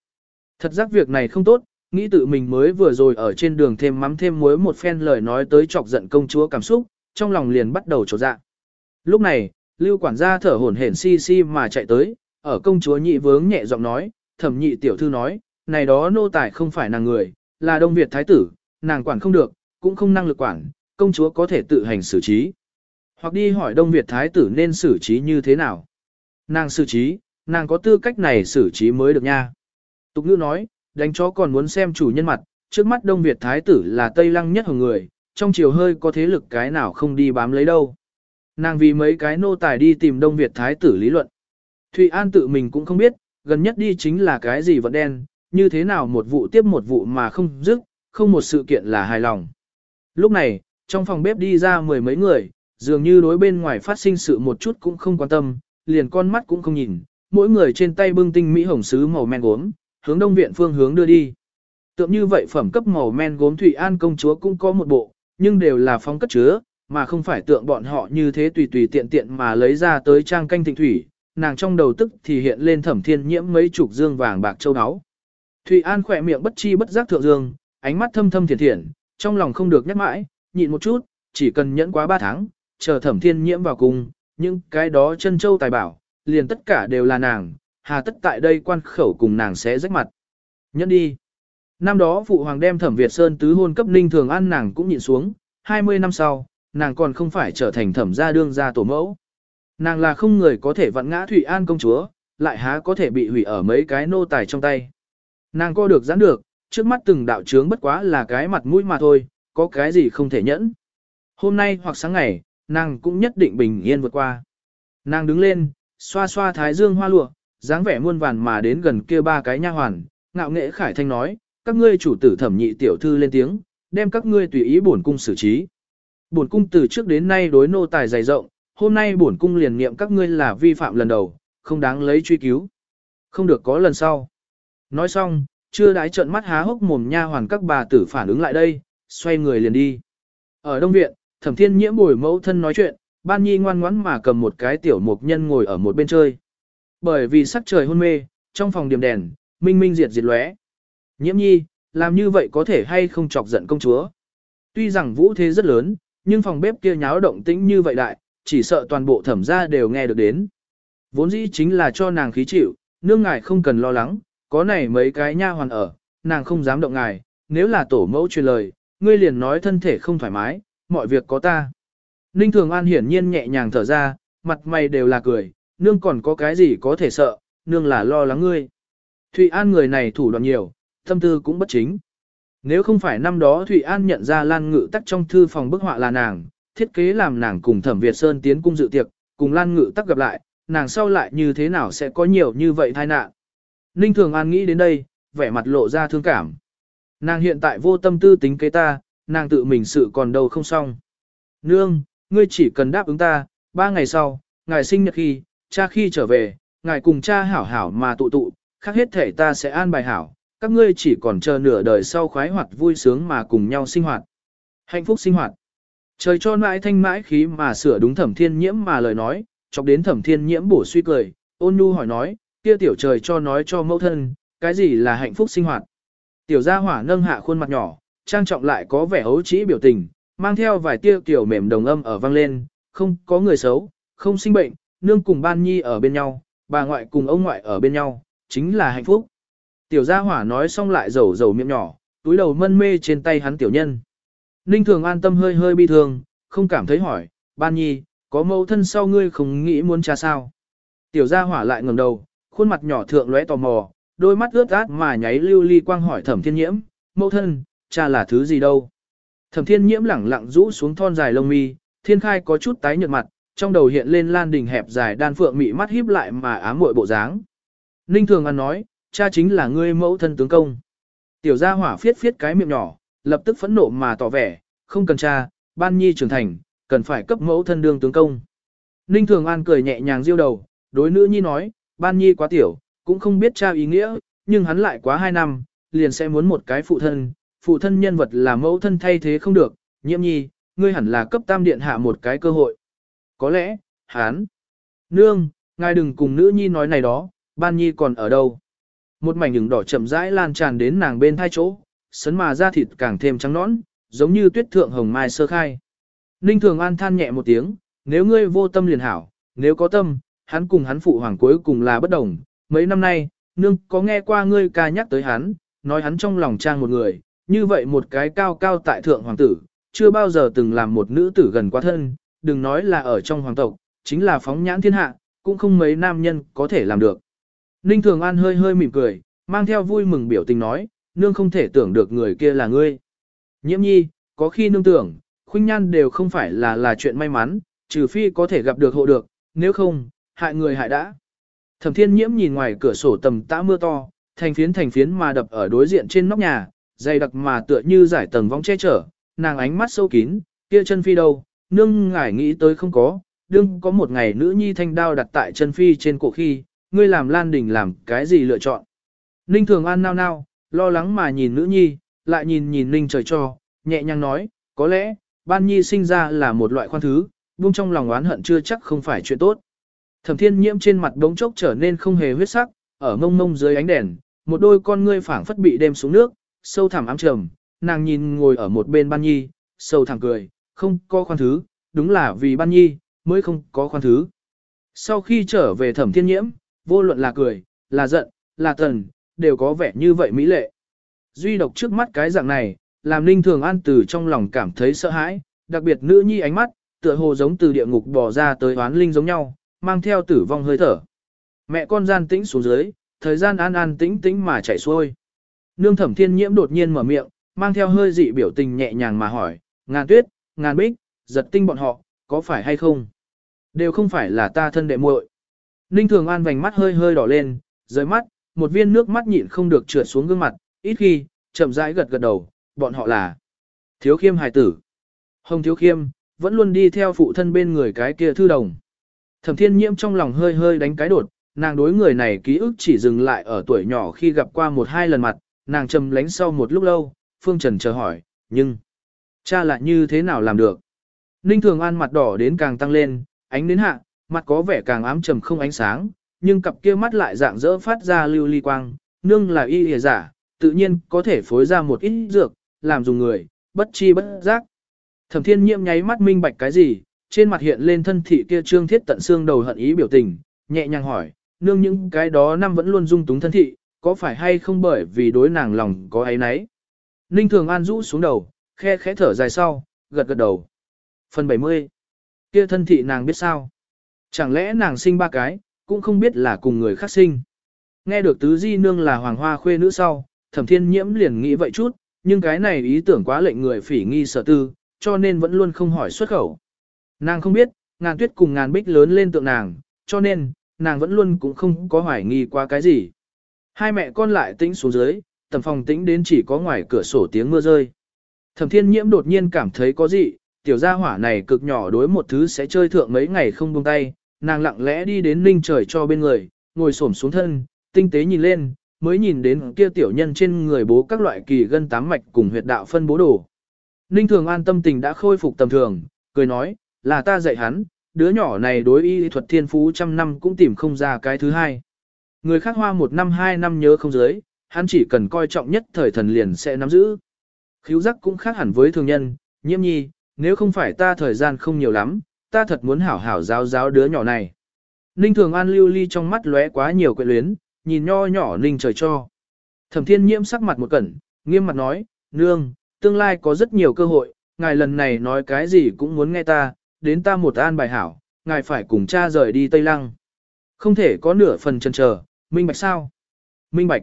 Thật giác việc này không tốt, nghĩ tự mình mới vừa rồi ở trên đường thêm mắm thêm muối một phen lời nói tới chọc giận công chúa cảm xúc, trong lòng liền bắt đầu trột dạ. Lúc này, lưu quản gia thở hổn hển si si mà chạy tới, ở công chúa nhị vướng nhẹ giọng nói, thẩm nhị tiểu thư nói, này đó nô tài không phải nàng người, là Đông Việt thái tử, nàng quản không được, cũng không năng lực quản, công chúa có thể tự hành xử trí. Hoặc đi hỏi Đông Việt thái tử nên xử trí như thế nào. Nàng xử trí, nàng có tư cách này xử trí mới được nha. Tục ngữ nói, đánh chó còn muốn xem chủ nhân mặt, trước mắt Đông Việt thái tử là Tây Lăng nhất hồng người, trong chiều hơi có thế lực cái nào không đi bám lấy đâu. Nàng vì mấy cái nô tài đi tìm Đông Việt thái tử lý luận. Thụy An tự mình cũng không biết, gần nhất đi chính là cái gì vẫn đen, như thế nào một vụ tiếp một vụ mà không dứt, không một sự kiện là hài lòng. Lúc này, trong phòng bếp đi ra mười mấy người, dường như đối bên ngoài phát sinh sự một chút cũng không quan tâm, liền con mắt cũng không nhìn, mỗi người trên tay bưng tinh mỹ hồng sứ màu men gốm, hướng đông viện phương hướng đưa đi. Tượng như vậy phẩm cấp màu men gốm thủy An công chúa cũng có một bộ, nhưng đều là phong cất chứa, mà không phải tượng bọn họ như thế tùy tùy tiện tiện mà lấy ra tới trang canh thịnh thủy, nàng trong đầu tức thì hiện lên thẩm thiên nhiễm mấy chục dương vàng bạc châu áo. Thụy An khỏe miệng bất chi bất giác thượng dương, ánh mắt thâm thâm thiền thiện, trong lòng không được nhắc mãi, nhịn một chút, chỉ cần nhẫn quá ba tháng, chờ thẩm thiên nhiễm vào cùng, những cái đó chân châu tài bảo, liền tất cả đều là nàng, hà tất tại đây quan khẩu cùng nàng sẽ rách mặt. Nhẫn đi. Năm đó phụ hoàng đem thẩm Việt Sơn tứ hôn cấp ninh thường ăn nàng cũng nhịn xuống, 20 năm sau, nàng còn không phải trở thành thẩm gia đương gia tổ mẫu. Nàng là không người có thể vặn ngã Thủy An công chúa, lại há có thể bị hủy ở mấy cái nô tài trong tay. Nàng co được giãn được, trước mắt từng đạo trướng bất quá là cái mặt mũi mà thôi, có cái gì không thể nhẫn. Hôm nay hoặc sáng ngày, nàng cũng nhất định bình yên vượt qua. Nàng đứng lên, xoa xoa thái dương hoa lụa, dáng vẻ muôn vàn mà đến gần kia ba cái nha hoàn, ngạo nghệ khải thanh nói, các ngươi chủ tử thẩm nhị tiểu thư lên tiếng, đem các ngươi tùy ý bổn cung xử trí. Bổn cung từ trước đến nay đối nô tài dày rộng, hôm nay bổn cung liền niệm các ngươi là vi phạm lần đầu, không đáng lấy truy cứu. Không được có lần sau. Nói xong, chưa đái trợn mắt há hốc mồm nha hoàn các bà tử phản ứng lại đây, xoay người liền đi. Ở Đông Viện, Thẩm Thiên Nhiễm bồi mẫu thân nói chuyện, Ban Nhi ngoan ngoãn mà cầm một cái tiểu mục nhân ngồi ở một bên chơi. Bởi vì sắc trời hôn mê, trong phòng điểm đèn, minh minh diệt diệt lóe. Nhiễm Nhi, làm như vậy có thể hay không chọc giận công chúa? Tuy rằng vũ thế rất lớn, nhưng phòng bếp kia nháo động tĩnh như vậy đại, chỉ sợ toàn bộ thẩm gia đều nghe được đến. Vốn dĩ chính là cho nàng khí chịu, nương ngài không cần lo lắng, có này mấy cái nha hoàn ở, nàng không dám động ngài, nếu là tổ mẫu truyền lời, ngươi liền nói thân thể không thoải mái, mọi việc có ta. Ninh Thường An hiển nhiên nhẹ nhàng thở ra, mặt mày đều là cười, nương còn có cái gì có thể sợ, nương là lo lắng ngươi. Thụy An người này thủ đoạn nhiều, tâm tư cũng bất chính. Nếu không phải năm đó Thụy An nhận ra Lan Ngự tắc trong thư phòng bức họa là nàng, thiết kế làm nàng cùng Thẩm Việt Sơn tiến cung dự tiệc, cùng Lan Ngự tắc gặp lại, nàng sau lại như thế nào sẽ có nhiều như vậy tai nạn. Ninh Thường An nghĩ đến đây, vẻ mặt lộ ra thương cảm. Nàng hiện tại vô tâm tư tính kế ta, nàng tự mình sự còn đâu không xong. Nương, ngươi chỉ cần đáp ứng ta, ba ngày sau, ngài sinh nhật khi, cha khi trở về, ngài cùng cha hảo hảo mà tụ tụ, khác hết thể ta sẽ an bài hảo, các ngươi chỉ còn chờ nửa đời sau khoái hoạt vui sướng mà cùng nhau sinh hoạt. Hạnh phúc sinh hoạt. Trời cho mãi thanh mãi khí mà sửa đúng thẩm thiên nhiễm mà lời nói, chọc đến thẩm thiên nhiễm bổ suy cười, ôn nhu hỏi nói, kia tiểu trời cho nói cho mẫu thân, cái gì là hạnh phúc sinh hoạt. Tiểu gia hỏa nâng hạ khuôn mặt nhỏ, trang trọng lại có vẻ ấu trĩ biểu tình, mang theo vài tia kiểu mềm đồng âm ở vang lên, không có người xấu, không sinh bệnh, nương cùng ban nhi ở bên nhau, bà ngoại cùng ông ngoại ở bên nhau, chính là hạnh phúc. Tiểu gia hỏa nói xong lại rầu rầu miệng nhỏ, túi đầu mân mê trên tay hắn tiểu nhân. Ninh thường an tâm hơi hơi bi thương, không cảm thấy hỏi, ban nhi, có mâu thân sau ngươi không nghĩ muốn cha sao. Tiểu gia hỏa lại ngẩng đầu, khuôn mặt nhỏ thượng lóe tò mò, đôi mắt ướt át mà nháy lưu ly quang hỏi thẩm thiên nhiễm, mẫu thân, cha là thứ gì đâu. Thẩm thiên nhiễm lẳng lặng rũ xuống thon dài lông mi, thiên khai có chút tái nhợt mặt, trong đầu hiện lên lan đình hẹp dài đan phượng mị mắt híp lại mà ám muội bộ dáng. Ninh thường ăn nói, cha chính là ngươi mẫu thân tướng công. Tiểu gia hỏa phiết phiết cái miệng nhỏ, lập tức phẫn nộ mà tỏ vẻ, không cần cha, ban nhi trưởng thành, cần phải cấp mẫu thân đương tướng công. Ninh thường an cười nhẹ nhàng diêu đầu, đối nữ nhi nói, ban nhi quá tiểu, cũng không biết cha ý nghĩa, nhưng hắn lại quá hai năm, liền sẽ muốn một cái phụ thân, phụ thân nhân vật là mẫu thân thay thế không được, nhiễm nhi, ngươi hẳn là cấp tam điện hạ một cái cơ hội. Có lẽ, hắn, nương, ngài đừng cùng nữ nhi nói này đó, ban nhi còn ở đâu. Một mảnh ửng đỏ chậm rãi lan tràn đến nàng bên thai chỗ, sấn mà da thịt càng thêm trắng nõn, giống như tuyết thượng hồng mai sơ khai. Ninh Thường An than nhẹ một tiếng, nếu ngươi vô tâm liền hảo, nếu có tâm, hắn cùng hắn phụ hoàng cuối cùng là bất đồng. Mấy năm nay, nương có nghe qua ngươi ca nhắc tới hắn, nói hắn trong lòng trang một người, như vậy một cái cao cao tại thượng hoàng tử, chưa bao giờ từng làm một nữ tử gần quá thân, đừng nói là ở trong hoàng tộc, chính là phóng nhãn thiên hạ, cũng không mấy nam nhân có thể làm được. Ninh Thường An hơi hơi mỉm cười, mang theo vui mừng biểu tình nói, nương không thể tưởng được người kia là ngươi. Nhiễm nhi, có khi nương tưởng, khuynh nhan đều không phải là là chuyện may mắn, trừ phi có thể gặp được hộ được, nếu không, hại người hại đã. Thẩm thiên nhiễm nhìn ngoài cửa sổ tầm tã mưa to, thành phiến thành phiến mà đập ở đối diện trên nóc nhà, dày đặc mà tựa như giải tầng vong che chở, nàng ánh mắt sâu kín, kia chân phi đâu, nương ngải nghĩ tới không có, đương có một ngày nữ nhi thanh đao đặt tại chân phi trên cổ khi, ngươi làm Lan Đình làm cái gì lựa chọn. Ninh Thường An nao nao, lo lắng mà nhìn nữ nhi, lại nhìn nhìn Ninh trời cho, nhẹ nhàng nói, có lẽ, ban nhi sinh ra là một loại khoan thứ, buông trong lòng oán hận chưa chắc không phải chuyện tốt. Thẩm thiên nhiễm trên mặt đống chốc trở nên không hề huyết sắc, ở mông mông dưới ánh đèn, một đôi con ngươi phảng phất bị đem xuống nước, sâu thẳm ám trầm, nàng nhìn ngồi ở một bên ban nhi, sâu thẳm cười, không có khoan thứ, đúng là vì ban nhi, mới không có khoan thứ. Sau khi trở về thẩm thiên nhiễm, vô luận là cười, là giận, là tần, đều có vẻ như vậy mỹ lệ. Duy độc trước mắt cái dạng này, làm Ninh Thường An từ trong lòng cảm thấy sợ hãi, đặc biệt nữ nhi ánh mắt, tựa hồ giống từ địa ngục bò ra tới oán linh giống nhau, mang theo tử vong hơi thở. Mẹ con gian tĩnh xuống dưới, thời gian an an tĩnh tĩnh mà chạy xuôi. Nương thẩm thiên nhiễm đột nhiên mở miệng, mang theo hơi dị biểu tình nhẹ nhàng mà hỏi, ngàn tuyết, ngàn bích, giật tinh bọn họ, có phải hay không? Đều không phải là ta thân đệ muội. Ninh Thường An vành mắt hơi hơi đỏ lên, dưới mắt, một viên nước mắt nhịn không được trượt xuống gương mặt, ít khi, chậm rãi gật gật đầu, bọn họ là Thiếu Khiêm hài tử. Hồng Thiếu Khiêm, vẫn luôn đi theo phụ thân bên người cái kia thư đồng. Thẩm Thiên Nhiễm trong lòng hơi hơi đánh cái đột, nàng đối người này ký ức chỉ dừng lại ở tuổi nhỏ khi gặp qua một hai lần mặt, nàng trầm lánh sau một lúc lâu, Phương Trần chờ hỏi, nhưng, cha lại như thế nào làm được? Ninh Thường An mặt đỏ đến càng tăng lên, ánh đến hạ, mặt có vẻ càng ám trầm không ánh sáng, nhưng cặp kia mắt lại dạng dỡ phát ra lưu ly quang, nương là y hề giả, tự nhiên có thể phối ra một ít dược, làm dùng người, bất chi bất giác. Thẩm thiên nhiễm nháy mắt minh bạch cái gì, trên mặt hiện lên thân thị kia trương thiết tận xương đầu hận ý biểu tình, nhẹ nhàng hỏi, nương những cái đó năm vẫn luôn dung túng thân thị, có phải hay không bởi vì đối nàng lòng có ấy nấy. Ninh Thường An rũ xuống đầu, khe khẽ thở dài sau, gật gật đầu. Phần 70. Kia thân thị nàng biết sao? Chẳng lẽ nàng sinh ba cái, cũng không biết là cùng người khác sinh. Nghe được tứ di nương là hoàng hoa khuê nữ sau, thẩm thiên nhiễm liền nghĩ vậy chút, nhưng cái này ý tưởng quá lệnh người phỉ nghi sở tư, cho nên vẫn luôn không hỏi xuất khẩu. Nàng không biết, ngàn tuyết cùng ngàn bích lớn lên tượng nàng, cho nên, nàng vẫn luôn cũng không có hoài nghi qua cái gì. Hai mẹ con lại tĩnh xuống dưới, tầm phòng tĩnh đến chỉ có ngoài cửa sổ tiếng mưa rơi. Thẩm thiên nhiễm đột nhiên cảm thấy có gì, tiểu gia hỏa này cực nhỏ đối một thứ sẽ chơi thượng mấy ngày không buông tay, nàng lặng lẽ đi đến ninh trời cho bên người, ngồi xổm xuống thân, tinh tế nhìn lên, mới nhìn đến kia tiểu nhân trên người bố các loại kỳ gân tám mạch cùng huyệt đạo phân bố đồ. Ninh thường an tâm tình đã khôi phục tầm thường, cười nói, là ta dạy hắn, đứa nhỏ này đối y thuật thiên phú trăm năm cũng tìm không ra cái thứ hai. Người khác hoa một năm hai năm nhớ không giới, hắn chỉ cần coi trọng nhất thời thần liền sẽ nắm giữ. Khíu giác cũng khác hẳn với thường nhân, nhiễm nhi, nếu không phải ta thời gian không nhiều lắm, ta thật muốn hảo hảo giáo giáo đứa nhỏ này. Ninh thường an lưu ly trong mắt lóe quá nhiều quyện luyến, nhìn nho nhỏ ninh trời cho. Thẩm thiên nhiễm sắc mặt một cẩn, nghiêm mặt nói, nương, tương lai có rất nhiều cơ hội, ngài lần này nói cái gì cũng muốn nghe ta, đến ta một an bài hảo, ngài phải cùng cha rời đi Tây Lăng. Không thể có nửa phần chần chờ, minh bạch sao? Minh bạch.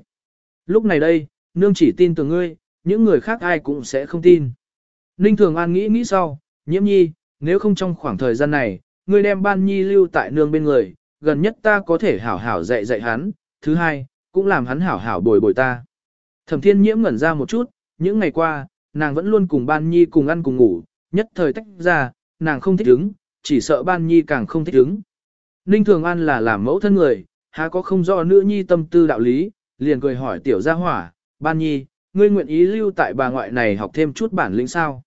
Lúc này đây, nương chỉ tin tưởng ngươi, những người khác ai cũng sẽ không tin. Ninh Thường An nghĩ nghĩ sau, nhiễm nhi, nếu không trong khoảng thời gian này, ngươi đem ban nhi lưu tại nương bên người, gần nhất ta có thể hảo hảo dạy dạy hắn, thứ hai, cũng làm hắn hảo hảo bồi bồi ta. Thẩm thiên nhiễm ngẩn ra một chút, những ngày qua, nàng vẫn luôn cùng ban nhi cùng ăn cùng ngủ, nhất thời tách ra, nàng không thích ứng, chỉ sợ ban nhi càng không thích ứng. Ninh Thường An là làm mẫu thân người, há có không rõ nữ nhi tâm tư đạo lý, liền cười hỏi tiểu gia hỏa, ban nhi, ngươi nguyện ý lưu tại bà ngoại này học thêm chút bản lĩnh sao.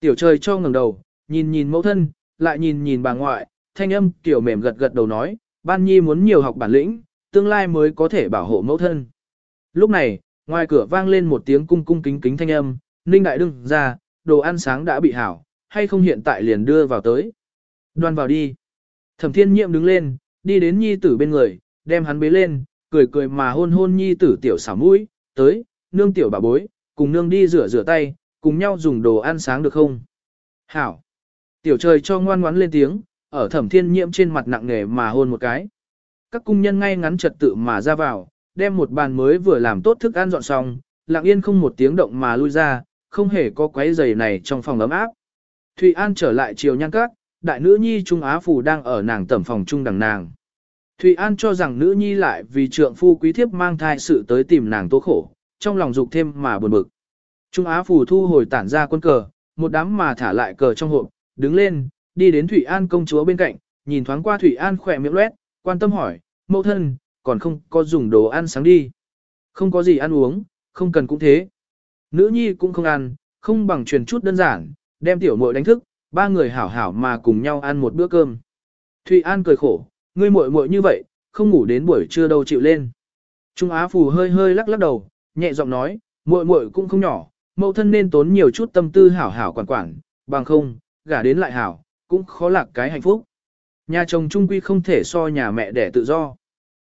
Tiểu trời cho ngẩng đầu, nhìn nhìn mẫu thân, lại nhìn nhìn bà ngoại, thanh âm tiểu mềm gật gật đầu nói, ban nhi muốn nhiều học bản lĩnh, tương lai mới có thể bảo hộ mẫu thân. Lúc này, ngoài cửa vang lên một tiếng cung cung kính kính thanh âm, ninh đại đừng ra, đồ ăn sáng đã bị hảo, hay không hiện tại liền đưa vào tới. Đoan vào đi. Thẩm thiên nhiệm đứng lên, đi đến nhi tử bên người, đem hắn bế lên, cười cười mà hôn hôn nhi tử tiểu xảo mũi, tới, nương tiểu bà bối, cùng nương đi rửa rửa tay, cùng nhau dùng đồ ăn sáng được không? Hảo. Tiểu trời cho ngoan ngoãn lên tiếng, ở thẩm thiên nhiễm trên mặt nặng nề mà hôn một cái. Các cung nhân ngay ngắn trật tự mà ra vào, đem một bàn mới vừa làm tốt thức ăn dọn xong, lặng yên không một tiếng động mà lui ra, không hề có quấy giày này trong phòng ấm áp. Thụy An trở lại chiều nhan các, đại nữ nhi Trung Á Phủ đang ở nàng tẩm phòng trung đằng nàng. Thụy An cho rằng nữ nhi lại vì trượng phu quý thiếp mang thai sự tới tìm nàng tố khổ, trong lòng dục thêm mà buồn bực. Trung Á Phủ thu hồi tản ra quân cờ, một đám mà thả lại cờ trong hộp, đứng lên, đi đến Thủy An công chúa bên cạnh, nhìn thoáng qua Thủy An khỏe miệng loét, quan tâm hỏi, mẫu thân, còn không có dùng đồ ăn sáng đi. Không có gì ăn uống, không cần cũng thế. Nữ nhi cũng không ăn, không bằng truyền chút đơn giản, đem tiểu muội đánh thức, ba người hảo hảo mà cùng nhau ăn một bữa cơm. Thụy An cười khổ, ngươi muội muội như vậy, không ngủ đến buổi trưa đâu chịu lên. Trung Á Phù hơi hơi lắc lắc đầu, nhẹ giọng nói, muội muội cũng không nhỏ, mẫu thân nên tốn nhiều chút tâm tư hảo hảo quản quản, bằng không, gả đến lại hảo, cũng khó lạc cái hạnh phúc. Nhà chồng trung quy không thể so nhà mẹ đẻ tự do.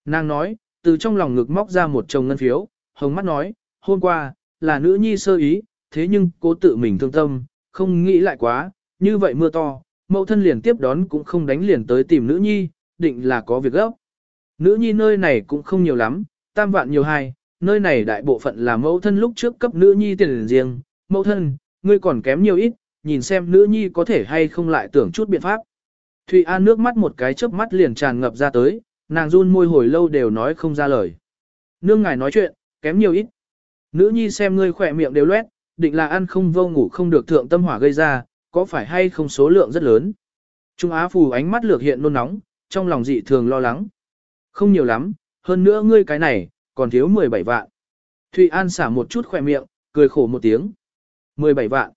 Nàng nói, từ trong lòng ngực móc ra một chồng ngân phiếu, hồng mắt nói, hôm qua, là nữ nhi sơ ý, thế nhưng cố tự mình thương tâm, không nghĩ lại quá, như vậy mưa to, mẫu thân liền tiếp đón cũng không đánh liền tới tìm nữ nhi, định là có việc gấp. Nữ nhi nơi này cũng không nhiều lắm, tam vạn nhiều hai, nơi này đại bộ phận là mẫu thân lúc trước cấp nữ nhi tiền riêng, mẫu thân, ngươi còn kém nhiều ít, nhìn xem nữ nhi có thể hay không lại tưởng chút biện pháp. Thụy An nước mắt một cái chớp mắt liền tràn ngập ra tới, nàng run môi hồi lâu đều nói không ra lời. Nương ngài nói chuyện, kém nhiều ít. Nữ nhi xem ngươi khỏe miệng đều loét, định là ăn không vô ngủ không được thượng tâm hỏa gây ra, có phải hay không số lượng rất lớn. Trung Á Phù ánh mắt lược hiện nôn nóng, trong lòng dị thường lo lắng. Không nhiều lắm, hơn nữa ngươi cái này, còn thiếu 17 vạn. Thụy An xả một chút khỏe miệng, cười khổ một tiếng. 17 vạn.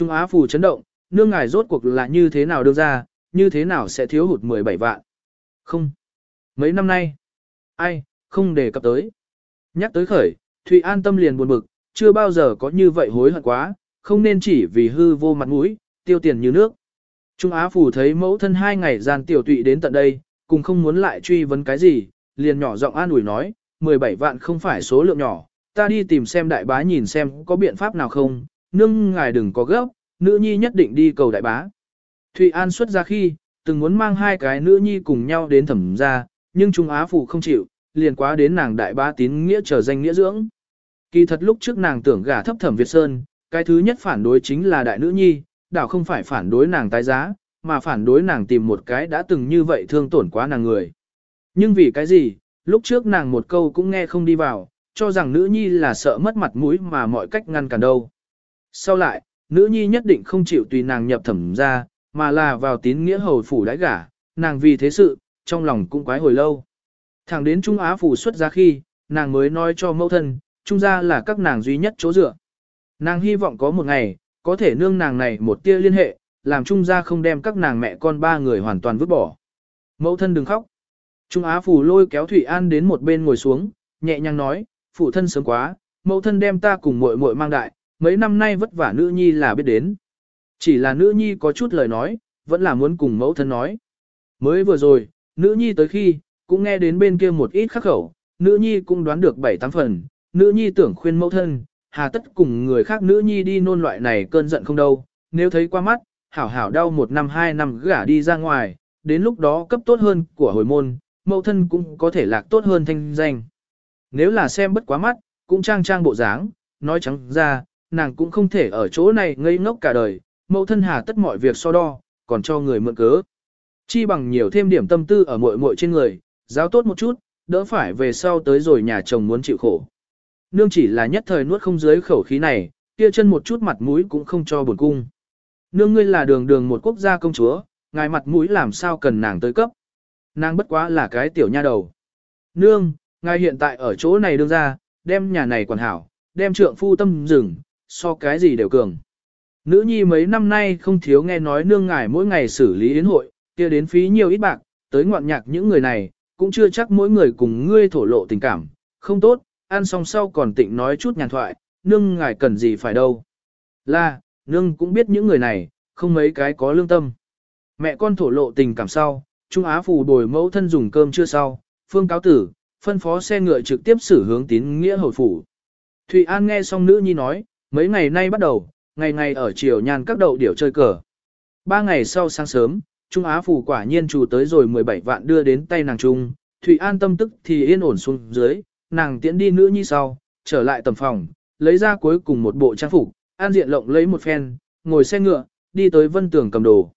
Trung Á Phù chấn động, nương ngài rốt cuộc là như thế nào đưa ra, như thế nào sẽ thiếu hụt 17 vạn. Không. Mấy năm nay, ai, không đề cập tới. Nhắc tới khởi, Thụy An tâm liền buồn bực, chưa bao giờ có như vậy hối hận quá, không nên chỉ vì hư vô mặt mũi, tiêu tiền như nước. Trung Á Phủ thấy mẫu thân hai ngày gian tiểu tụy đến tận đây, cùng không muốn lại truy vấn cái gì, liền nhỏ giọng an ủi nói, 17 vạn không phải số lượng nhỏ, ta đi tìm xem đại bá nhìn xem có biện pháp nào không, nương ngài đừng có gấp, nữ nhi nhất định đi cầu đại bá. Thụy An xuất ra khi, từng muốn mang hai cái nữ nhi cùng nhau đến thẩm gia, nhưng Trung Á Phụ không chịu, liền quá đến nàng đại bá tín nghĩa trở danh nghĩa dưỡng. Kỳ thật lúc trước nàng tưởng gả thấp thẩm Việt Sơn, cái thứ nhất phản đối chính là đại nữ nhi, đảo không phải phản đối nàng tái giá, mà phản đối nàng tìm một cái đã từng như vậy thương tổn quá nàng người. Nhưng vì cái gì, lúc trước nàng một câu cũng nghe không đi vào, cho rằng nữ nhi là sợ mất mặt mũi mà mọi cách ngăn cản đâu. Sau lại, nữ nhi nhất định không chịu tùy nàng nhập thẩm ra, mà là vào tín nghĩa hầu phủ đãi gả, nàng vì thế sự, trong lòng cũng quái hồi lâu. Thẳng đến Trung Á phủ xuất ra khi, nàng mới nói cho mẫu thân, Trung gia là các nàng duy nhất chỗ dựa. Nàng hy vọng có một ngày, có thể nương nàng này một tia liên hệ, làm Trung gia không đem các nàng mẹ con ba người hoàn toàn vứt bỏ. Mẫu thân đừng khóc. Trung Á phủ lôi kéo Thủy An đến một bên ngồi xuống, nhẹ nhàng nói, phụ thân sớm quá, mẫu thân đem ta cùng muội muội mang đại, mấy năm nay vất vả nữ nhi là biết đến. Chỉ là nữ nhi có chút lời nói, vẫn là muốn cùng mẫu thân nói. Mới vừa rồi, nữ nhi tới khi, cũng nghe đến bên kia một ít khắc khẩu, nữ nhi cũng đoán được bảy tám phần, nữ nhi tưởng khuyên mẫu thân, hà tất cùng người khác nữ nhi đi nôn loại này cơn giận không đâu, nếu thấy qua mắt, hảo hảo đau một năm hai năm gả đi ra ngoài, đến lúc đó cấp tốt hơn của hồi môn, mẫu thân cũng có thể lạc tốt hơn thanh danh. Nếu là xem bất quá mắt, cũng trang trang bộ dáng, nói trắng ra, nàng cũng không thể ở chỗ này ngây ngốc cả đời, mẫu thân hà tất mọi việc so đo, còn cho người mượn cớ. Chi bằng nhiều thêm điểm tâm tư ở muội muội trên người, giáo tốt một chút, đỡ phải về sau tới rồi nhà chồng muốn chịu khổ. Nương chỉ là nhất thời nuốt không dưới khẩu khí này, kia chân một chút mặt mũi cũng không cho buồn cung. Nương ngươi là đường đường một quốc gia công chúa, ngài mặt mũi làm sao cần nàng tới cấp. Nàng bất quá là cái tiểu nha đầu. Nương, ngài hiện tại ở chỗ này đương ra, đem nhà này quản hảo, đem trượng phu tâm rừng, so cái gì đều cường. Nữ nhi mấy năm nay không thiếu nghe nói nương ngài mỗi ngày xử lý yến hội, kia đến phí nhiều ít bạc, tới ngoạn nhạc những người này, cũng chưa chắc mỗi người cùng ngươi thổ lộ tình cảm, không tốt, ăn xong sau còn tịnh nói chút nhàn thoại, nương ngài cần gì phải đâu. Là, nương cũng biết những người này, không mấy cái có lương tâm. Mẹ con thổ lộ tình cảm sau, Trung Á phù bồi mẫu thân dùng cơm chưa sau, phương cáo tử, phân phó xe ngựa trực tiếp xử hướng tín nghĩa hồi phủ. Thụy An nghe xong nữ nhi nói, mấy ngày nay bắt đầu, ngày ngày ở chiều nhàn các đậu điểu chơi cờ. Ba ngày sau sáng sớm, Trung Á phủ quả nhiên chủ tới rồi 17 vạn đưa đến tay nàng Trung, Thủy An tâm tức thì yên ổn xuống dưới, nàng tiễn đi nữ nhi sau, trở lại tầm phòng, lấy ra cuối cùng một bộ trang phục, an diện lộng lấy một phen, ngồi xe ngựa, đi tới vân tường cầm đồ.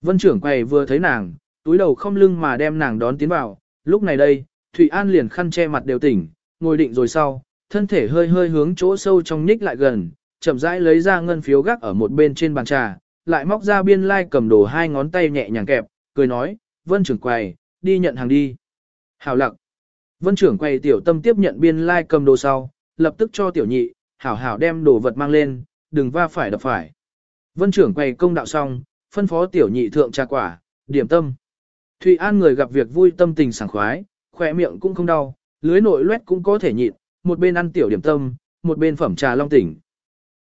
Vân trưởng quầy vừa thấy nàng, túi đầu không lưng mà đem nàng đón tiến vào, lúc này đây, Thủy An liền khăn che mặt đều tỉnh, ngồi định rồi sau, thân thể hơi hơi hướng chỗ sâu trong nhích lại gần, chậm rãi lấy ra ngân phiếu gác ở một bên trên bàn trà, lại móc ra biên lai like cầm đồ hai ngón tay nhẹ nhàng kẹp, cười nói, vân trưởng quầy, đi nhận hàng đi. Hảo lặc. Vân trưởng quầy tiểu tâm tiếp nhận biên lai like cầm đồ sau, lập tức cho tiểu nhị, hảo hảo đem đồ vật mang lên, đừng va phải đập phải. Vân trưởng quầy công đạo xong, phân phó tiểu nhị thượng trà quả, điểm tâm. Thụy An người gặp việc vui tâm tình sảng khoái, khỏe miệng cũng không đau, lưới nội loét cũng có thể nhịn, một bên ăn tiểu điểm tâm, một bên phẩm trà long tỉnh.